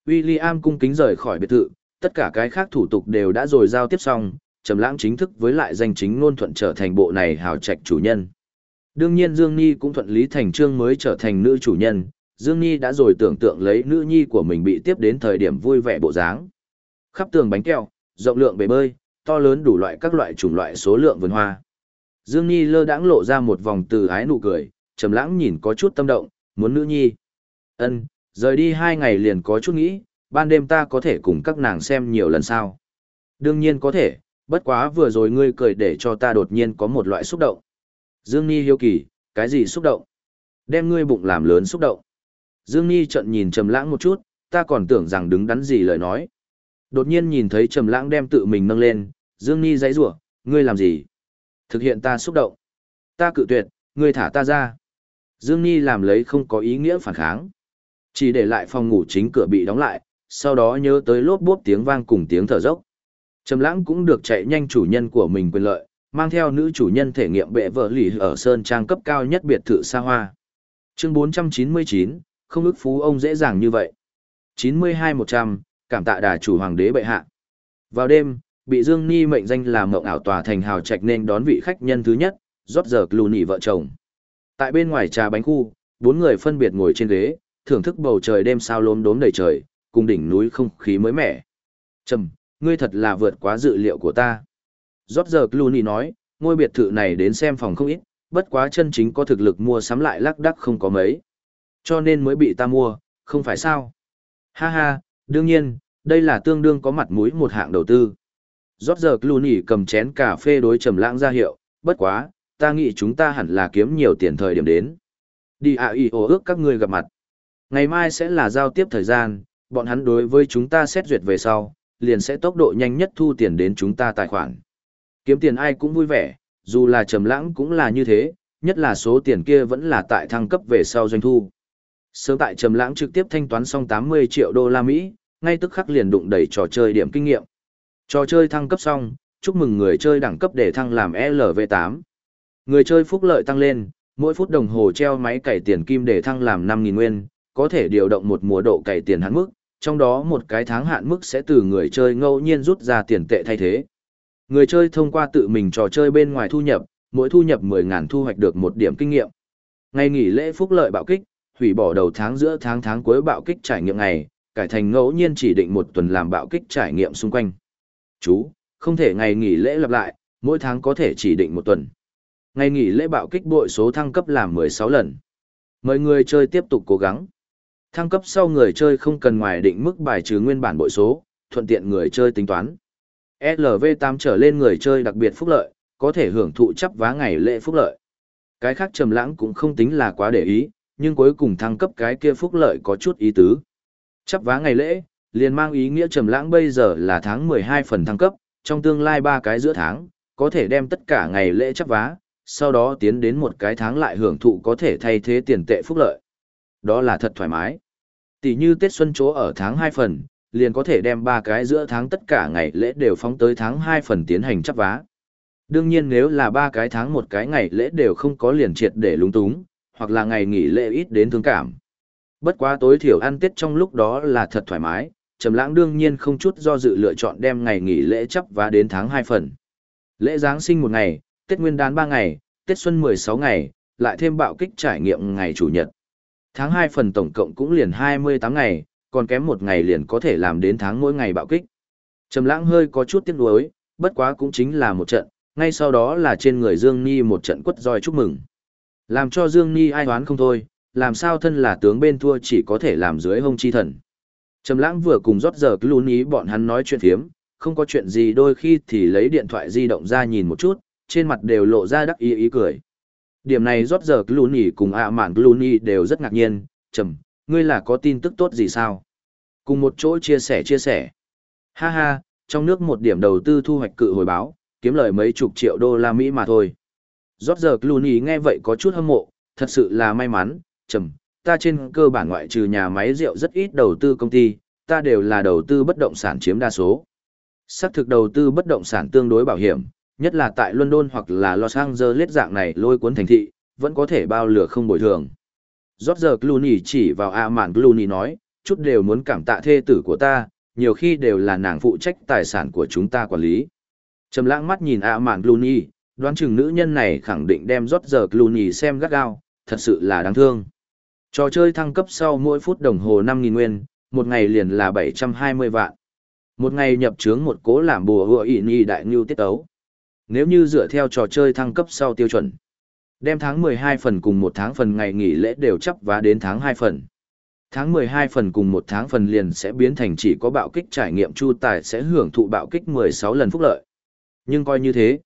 William cung kính rời khỏi biệt thự, tất cả cái khác thủ tục đều đã rồi giao tiếp xong, Trầm Lãng chính thức với lại danh chính ngôn thuận trở thành bộ này hào trạch chủ nhân. Đương nhiên Dương Nhi cũng thuận lý thành trương mới trở thành nữ chủ nhân, Dương Nhi đã rồi tưởng tượng lấy nữ nhi của mình bị tiếp đến thời điểm vui vẻ bộ dáng. Khắp tường bánh kẹo, rộng lượng bể bơi, to lớn đủ loại các loại chủng loại số lượng vườn hoa. Dương Nhi lơ đãng lộ ra một vòng từ ái nụ cười, Trầm Lãng nhìn có chút tâm động, muốn nữ nhi. Ân, rời đi hai ngày liền có chút nghĩ, ban đêm ta có thể cùng các nàng xem nhiều lần sao? Đương nhiên có thể, bất quá vừa rồi ngươi cười để cho ta đột nhiên có một loại xúc động. Dương Nhi hiếu kỳ, cái gì xúc động? Đem ngươi bụng làm lớn xúc động. Dương Nhi trận nhìn Trầm Lãng một chút, ta còn tưởng rằng đứng đắn gì lời nói. Đột nhiên nhìn thấy Trầm Lãng đem tự mình nâng lên, Dương Nhi giãy giụa, ngươi làm gì? Thực hiện ta xúc động. Ta cự tuyệt, ngươi thả ta ra. Dương Nhi làm lấy không có ý nghĩa phản kháng. Chỉ để lại phòng ngủ chính cửa bị đóng lại, sau đó nhớ tới lốp bốp tiếng vang cùng tiếng thở dốc. Trầm lãng cũng được chạy nhanh chủ nhân của mình quyền lợi, mang theo nữ chủ nhân thể nghiệm bệ vợ lì ở Sơn Trang cấp cao nhất biệt thự xa hoa. Chương 499, không ức phú ông dễ dàng như vậy. 92-100, cảm tạ đà chủ hoàng đế bệ hạ. Vào đêm, bị Dương Ni mệnh danh là mộng ảo tòa thành hào trạch nên đón vị khách nhân thứ nhất, rót giờ Clooney vợ chồng. Tại bên ngoài trà bánh khu, bốn người phân biệt ngồi trên ghế, thưởng thức bầu trời đêm sao lốm đốm đầy trời, cùng đỉnh núi không khí mới mẻ. Trầm, ngươi thật là vượt quá dự liệu của ta. Rót giờ Clooney nói, ngôi biệt thự này đến xem phòng không ít, bất quá chân chính có thực lực mua sắm lại lắc đắc không có mấy. Cho nên mới bị ta mua, không phải sao? Ha ha, đương nhiên, đây là tương đương có mặt mũi một hạng đầu tư. Rót giờ Clooney cầm chén cà phê đối trầm lãng ra hiệu, bất quá, ta nghĩ chúng ta hẳn là kiếm nhiều tiền thời điểm đến. Đi à y ổ ước các ngươi gặp mặt. Ngày mai sẽ là giao tiếp thời gian, bọn hắn đối với chúng ta xét duyệt về sau, liền sẽ tốc độ nhanh nhất thu tiền đến chúng ta tài khoản. Kiếm tiền ai cũng vui vẻ, dù là trầm lãng cũng là như thế, nhất là số tiền kia vẫn là tại thăng cấp về sau doanh thu. Sớm tại trầm lãng trực tiếp thanh toán xong 80 triệu đô la Mỹ, ngay tức khắc liền đụng đẩy trò chơi điểm kinh nghiệm. Trò chơi thăng cấp xong, chúc mừng người chơi đẳng cấp để thăng làm LV8. Người chơi phúc lợi tăng lên, mỗi phút đồng hồ treo máy cày tiền kim để thăng làm 5.000 nguyên, có thể điều động một mùa độ cày tiền hạn mức, trong đó một cái tháng hạn mức sẽ từ người chơi ngẫu nhiên rút ra tiền tệ thay thế. Người chơi thông qua tự mình trò chơi bên ngoài thu nhập, mỗi thu nhập 10.000 thu hoạch được một điểm kinh nghiệm. Ngày nghỉ lễ phúc lợi bạo kích, hủy bỏ đầu tháng giữa tháng tháng cuối bạo kích trải nghiệm ngày, cải thành ngẫu nhiên chỉ định một tuần làm bạo kích trải nghiệm xung quanh. Chú, không thể ngày nghỉ lễ lặp lại, mỗi tháng có thể chỉ định một tuần. Ngày nghỉ lễ bạo kích bội số thăng cấp làm 16 lần. Mời người chơi tiếp tục cố gắng. Thăng cấp sau người chơi không cần ngoài định mức bài trừ nguyên bản bội số, thuận tiện người chơi tính toán. LV8 trở lên người chơi đặc biệt phúc lợi, có thể hưởng thụ chấp vá ngày lễ phúc lợi. Cái khác trầm lãng cũng không tính là quá để ý, nhưng cuối cùng thăng cấp cái kia phúc lợi có chút ý tứ. Chấp vá ngày lễ, liền mang ý nghĩa trầm lãng bây giờ là tháng 12 phần thăng cấp, trong tương lai ba cái giữa tháng, có thể đem tất cả ngày lễ chấp vá, sau đó tiến đến một cái tháng lại hưởng thụ có thể thay thế tiền tệ phúc lợi. Đó là thật thoải mái. Tỷ như Tết Xuân chỗ ở tháng 2 phần, liền có thể đem ba cái giữa tháng tất cả ngày lễ đều phóng tới tháng 2 phần tiến hành chấp vá. Đương nhiên nếu là ba cái tháng một cái ngày lễ đều không có liền triệt để lúng túng, hoặc là ngày nghỉ lễ ít đến thương cảm. Bất quá tối thiểu ăn Tết trong lúc đó là thật thoải mái, Trầm Lãng đương nhiên không chút do dự lựa chọn đem ngày nghỉ lễ chấp vá đến tháng 2 phần. Lễ Giáng sinh một ngày, Tết Nguyên đán 3 ngày, Tết Xuân 16 ngày, lại thêm bạo kích trải nghiệm ngày Chủ nhật. Tháng 2 phần tổng cộng cũng liền 28 ngày, còn kém một ngày liền có thể làm đến tháng mỗi ngày bạo kích. Trầm lãng hơi có chút tiếc nuối, bất quá cũng chính là một trận, ngay sau đó là trên người Dương Ni một trận quất roi chúc mừng. Làm cho Dương Ni ai đoán không thôi, làm sao thân là tướng bên thua chỉ có thể làm dưới hông chi thần. Trầm lãng vừa cùng rót giờ cứ ý bọn hắn nói chuyện thiếm, không có chuyện gì đôi khi thì lấy điện thoại di động ra nhìn một chút, trên mặt đều lộ ra đắc ý ý cười. Điểm này rót giờ Clooney cùng ạ mạn Clooney đều rất ngạc nhiên, trầm, ngươi là có tin tức tốt gì sao? Cùng một chỗ chia sẻ chia sẻ. Ha ha, trong nước một điểm đầu tư thu hoạch cự hồi báo, kiếm lời mấy chục triệu đô la Mỹ mà thôi. Rót giờ Clooney nghe vậy có chút hâm mộ, thật sự là may mắn, trầm, ta trên cơ bản ngoại trừ nhà máy rượu rất ít đầu tư công ty, ta đều là đầu tư bất động sản chiếm đa số. Xác thực đầu tư bất động sản tương đối bảo hiểm, Nhất là tại London hoặc là Los Angeles dạng này lôi cuốn thành thị, vẫn có thể bao lửa không bồi thường. George Clooney chỉ vào A Mạn Clooney nói, chút đều muốn cảm tạ thê tử của ta, nhiều khi đều là nàng phụ trách tài sản của chúng ta quản lý. Trầm lãng mắt nhìn A Mạn Clooney, đoán chừng nữ nhân này khẳng định đem George Clooney xem gắt gao, thật sự là đáng thương. Trò chơi thăng cấp sau mỗi phút đồng hồ 5.000 nguyên, một ngày liền là 720 vạn. Một ngày nhập trướng một cố làm bùa hựa ỉ nhi đại ngưu tiết ấu. Nếu như dựa theo trò chơi thăng cấp sau tiêu chuẩn, đem tháng 12 phần cùng một tháng phần ngày nghỉ lễ đều chấp vá đến tháng 2 phần. Tháng 12 phần cùng một tháng phần liền sẽ biến thành chỉ có bạo kích trải nghiệm chu tài sẽ hưởng thụ bạo kích 16 lần phúc lợi. Nhưng coi như thế,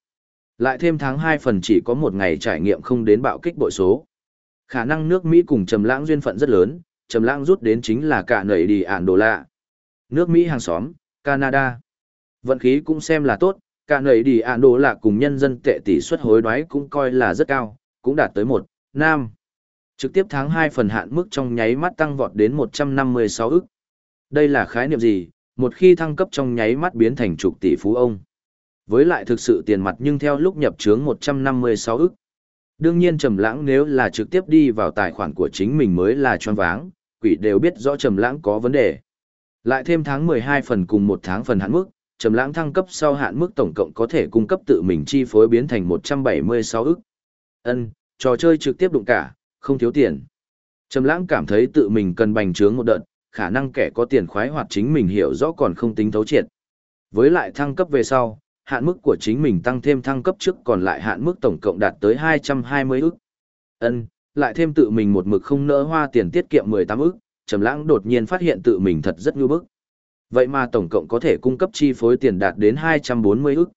lại thêm tháng 2 phần chỉ có một ngày trải nghiệm không đến bạo kích bội số. Khả năng nước Mỹ cùng Trầm Lãng duyên phận rất lớn, Trầm Lãng rút đến chính là cả nảy đi ản đồ lạ. Nước Mỹ hàng xóm, Canada. Vận khí cũng xem là tốt, cả nảy đi ản đồ lạ cùng nhân dân tệ tỷ suất hối đoái cũng coi là rất cao, cũng đạt tới một nam. Trực tiếp tháng 2 phần hạn mức trong nháy mắt tăng vọt đến 156 ức. Đây là khái niệm gì? Một khi thăng cấp trong nháy mắt biến thành chục tỷ phú ông. Với lại thực sự tiền mặt nhưng theo lúc nhập trướng 156 ức. Đương nhiên Trầm Lãng nếu là trực tiếp đi vào tài khoản của chính mình mới là choáng váng, quỷ đều biết rõ Trầm Lãng có vấn đề. Lại thêm tháng 12 phần cùng một tháng phần hạn mức, Trầm Lãng thăng cấp sau hạn mức tổng cộng có thể cung cấp tự mình chi phối biến thành 176 ức. Ân, trò chơi trực tiếp đụng cả, không thiếu tiền. Trầm Lãng cảm thấy tự mình cần bành trướng một đợt, khả năng kẻ có tiền khoái hoạt chính mình hiểu rõ còn không tính thấu triệt. Với lại thăng cấp về sau, hạn mức của chính mình tăng thêm thăng cấp trước còn lại hạn mức tổng cộng đạt tới 220 ức. Ân, lại thêm tự mình một mực không nỡ hoa tiền tiết kiệm 18 ức, Trầm Lãng đột nhiên phát hiện tự mình thật rất nhu bức. Vậy mà tổng cộng có thể cung cấp chi phối tiền đạt đến 240 ức.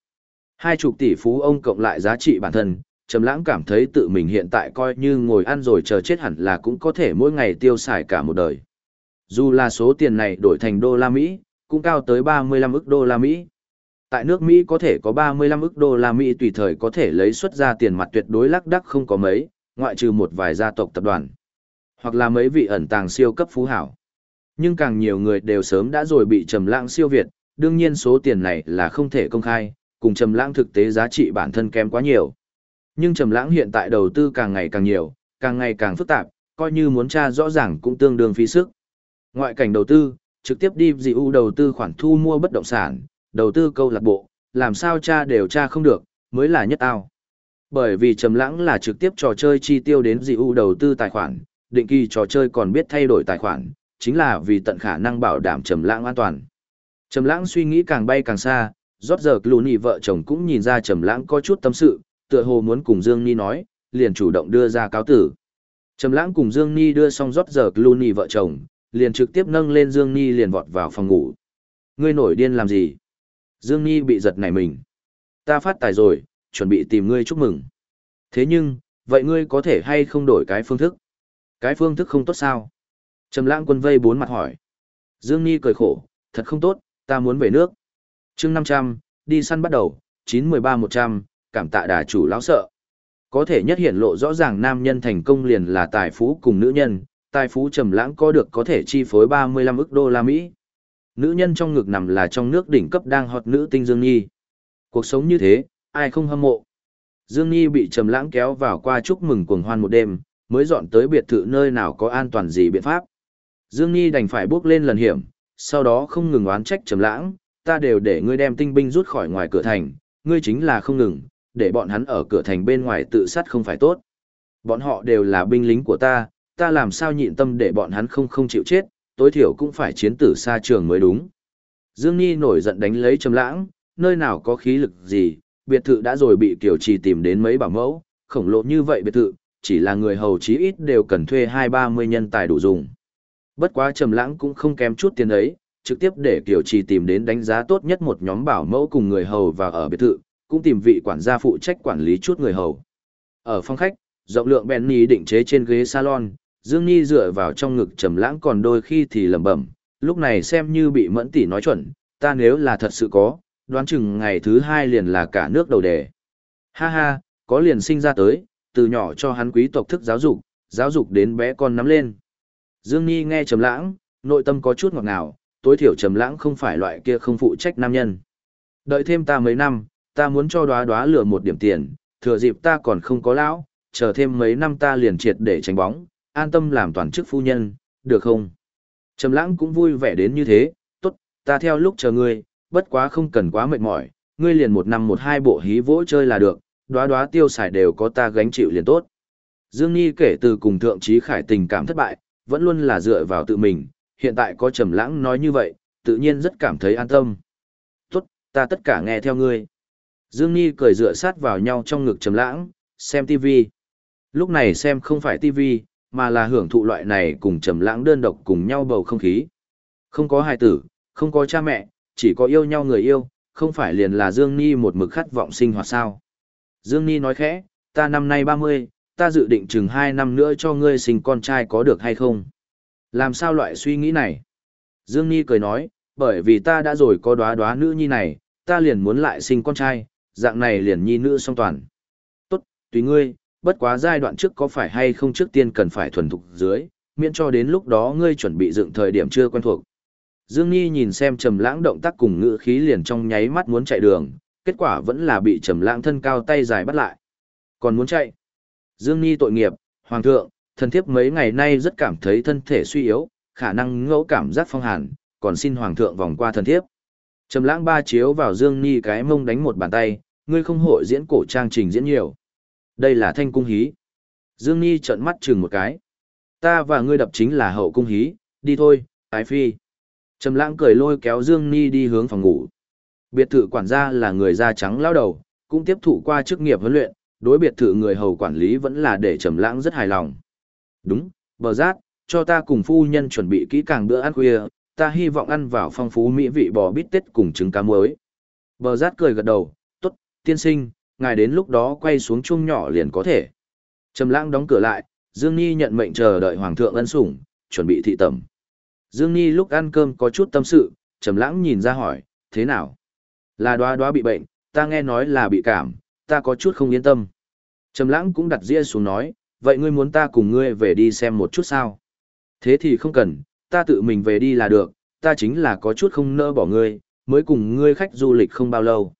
Hai chục tỷ phú ông cộng lại giá trị bản thân, Trầm Lãng cảm thấy tự mình hiện tại coi như ngồi ăn rồi chờ chết hẳn là cũng có thể mỗi ngày tiêu xài cả một đời. Dù là số tiền này đổi thành đô la Mỹ, cũng cao tới 35 ức đô la Mỹ. Tại nước Mỹ có thể có 35 ức đô la Mỹ tùy thời có thể lấy xuất ra tiền mặt tuyệt đối lắc đắc không có mấy, ngoại trừ một vài gia tộc tập đoàn. Hoặc là mấy vị ẩn tàng siêu cấp phú hảo. Nhưng càng nhiều người đều sớm đã rồi bị trầm lãng siêu việt, đương nhiên số tiền này là không thể công khai, cùng trầm lãng thực tế giá trị bản thân kém quá nhiều. Nhưng trầm lãng hiện tại đầu tư càng ngày càng nhiều, càng ngày càng phức tạp, coi như muốn tra rõ ràng cũng tương đương phí sức. Ngoại cảnh đầu tư, trực tiếp đi dị ưu đầu tư khoản thu mua bất động sản, đầu tư câu lạc bộ, làm sao tra đều tra không được, mới là nhất ao. Bởi vì trầm lãng là trực tiếp trò chơi chi tiêu đến dị ưu đầu tư tài khoản, định kỳ trò chơi còn biết thay đổi tài khoản, chính là vì tận khả năng bảo đảm trầm lãng an toàn. Trầm lãng suy nghĩ càng bay càng xa, rốt giờ Clooney vợ chồng cũng nhìn ra trầm lãng có chút tâm sự, tựa hồ muốn cùng Dương Ni nói, liền chủ động đưa ra cáo tử. Trầm lãng cùng Dương Ni đưa xong rốt giờ Clooney vợ chồng, liền trực tiếp nâng lên Dương Ni liền vọt vào phòng ngủ. Ngươi nổi điên làm gì? Dương ni bị giật nảy mình. Ta phát tài rồi, chuẩn bị tìm ngươi chúc mừng. Thế nhưng, vậy ngươi có thể hay không đổi cái phương thức? Cái phương thức không tốt sao? Trầm lãng quân vây bốn mặt hỏi. Dương Nhi cười khổ, thật không tốt, ta muốn về nước. chương 500, đi săn bắt đầu, 913-100, cảm tạ đà chủ lão sợ. Có thể nhất hiện lộ rõ ràng nam nhân thành công liền là tài phú cùng nữ nhân, tài phú trầm lãng có được có thể chi phối 35 ức đô la Mỹ nữ nhân trong ngực nằm là trong nước đỉnh cấp đang hot nữ tinh Dương Nhi. Cuộc sống như thế, ai không hâm mộ. Dương Nhi bị trầm lãng kéo vào qua chúc mừng cuồng hoan một đêm, mới dọn tới biệt thự nơi nào có an toàn gì biện pháp. Dương Nhi đành phải bước lên lần hiểm, sau đó không ngừng oán trách trầm lãng, ta đều để ngươi đem tinh binh rút khỏi ngoài cửa thành, ngươi chính là không ngừng, để bọn hắn ở cửa thành bên ngoài tự sát không phải tốt. Bọn họ đều là binh lính của ta, ta làm sao nhịn tâm để bọn hắn không không chịu chết, tối thiểu cũng phải chiến tử xa trường mới đúng. Dương Nhi nổi giận đánh lấy trầm lãng, nơi nào có khí lực gì, biệt thự đã rồi bị Kiều Trì tìm đến mấy bảo mẫu, khổng lồ như vậy biệt thự, chỉ là người hầu chí ít đều cần thuê hai ba mươi nhân tài đủ dùng. Bất quá trầm lãng cũng không kém chút tiền ấy, trực tiếp để Kiều Trì tìm đến đánh giá tốt nhất một nhóm bảo mẫu cùng người hầu và ở biệt thự, cũng tìm vị quản gia phụ trách quản lý chút người hầu. Ở phòng khách, rộng lượng Benny định chế trên ghế salon, Dương Nhi dựa vào trong ngực trầm lãng còn đôi khi thì lẩm bẩm, lúc này xem như bị mẫn tỷ nói chuẩn, ta nếu là thật sự có, đoán chừng ngày thứ hai liền là cả nước đầu đề. Ha ha, có liền sinh ra tới, từ nhỏ cho hắn quý tộc thức giáo dục, giáo dục đến bé con nắm lên. Dương Nhi nghe trầm lãng, nội tâm có chút ngọt ngào, tối thiểu trầm lãng không phải loại kia không phụ trách nam nhân. Đợi thêm ta mấy năm, ta muốn cho đóa đóa lừa một điểm tiền, thừa dịp ta còn không có lão, chờ thêm mấy năm ta liền triệt để tránh bóng, an tâm làm toàn chức phu nhân, được không? Trầm lãng cũng vui vẻ đến như thế, tốt, ta theo lúc chờ ngươi, bất quá không cần quá mệt mỏi, ngươi liền một năm một hai bộ hí vỗ chơi là được, đóa đóa tiêu xài đều có ta gánh chịu liền tốt. Dương Nhi kể từ cùng thượng trí khải tình cảm thất bại, vẫn luôn là dựa vào tự mình, hiện tại có trầm lãng nói như vậy, tự nhiên rất cảm thấy an tâm. Tốt, ta tất cả nghe theo ngươi. Dương Nhi cười dựa sát vào nhau trong ngực trầm lãng, xem TV. Lúc này xem không phải TV, mà là hưởng thụ loại này cùng trầm lãng đơn độc cùng nhau bầu không khí. Không có hài tử, không có cha mẹ, chỉ có yêu nhau người yêu, không phải liền là Dương Nhi một mực khát vọng sinh hoạt sao. Dương Nhi nói khẽ, ta năm nay 30, ta dự định chừng 2 năm nữa cho ngươi sinh con trai có được hay không? Làm sao loại suy nghĩ này? Dương Nhi cười nói, bởi vì ta đã rồi có đóa đóa nữ nhi này, ta liền muốn lại sinh con trai, dạng này liền nhi nữ song toàn. Tốt, tùy ngươi, bất quá giai đoạn trước có phải hay không trước tiên cần phải thuần thục dưới, miễn cho đến lúc đó ngươi chuẩn bị dựng thời điểm chưa quen thuộc. Dương Nhi nhìn xem Trầm Lãng động tác cùng ngữ khí liền trong nháy mắt muốn chạy đường, kết quả vẫn là bị Trầm Lãng thân cao tay dài bắt lại. Còn muốn chạy? Dương Nhi tội nghiệp, hoàng thượng, thần thiếp mấy ngày nay rất cảm thấy thân thể suy yếu, khả năng ngẫu cảm giác phong hàn, còn xin hoàng thượng vòng qua thần thiếp. Trầm Lãng ba chiếu vào Dương Nhi cái mông đánh một bàn tay, ngươi không hội diễn cổ trang trình diễn nhiều. Đây là thanh cung hí. Dương Nhi trợn mắt chừng một cái. Ta và ngươi đập chính là hậu cung hí, đi thôi, ái phi. Trầm lãng cười lôi kéo Dương Ni đi hướng phòng ngủ. Biệt thự quản gia là người da trắng lao đầu, cũng tiếp thụ qua chức nghiệp huấn luyện, đối biệt thự người hầu quản lý vẫn là để Trầm lãng rất hài lòng. Đúng, bờ giác, cho ta cùng phu nhân chuẩn bị kỹ càng bữa ăn khuya, ta hy vọng ăn vào phong phú mỹ vị bò bít tết cùng trứng cá muối. Bờ giác cười gật đầu, tốt, tiên sinh, ngài đến lúc đó quay xuống chuông nhỏ liền có thể. Trầm lãng đóng cửa lại, Dương Nhi nhận mệnh chờ đợi Hoàng thượng ân sủng, chuẩn bị thị tẩm. Dương Nhi lúc ăn cơm có chút tâm sự, Trầm lãng nhìn ra hỏi, thế nào? Là đoá đoá bị bệnh, ta nghe nói là bị cảm, ta có chút không yên tâm. Trầm lãng cũng đặt ria xuống nói, vậy ngươi muốn ta cùng ngươi về đi xem một chút sao? Thế thì không cần, ta tự mình về đi là được, ta chính là có chút không nỡ bỏ ngươi, mới cùng ngươi khách du lịch không bao lâu.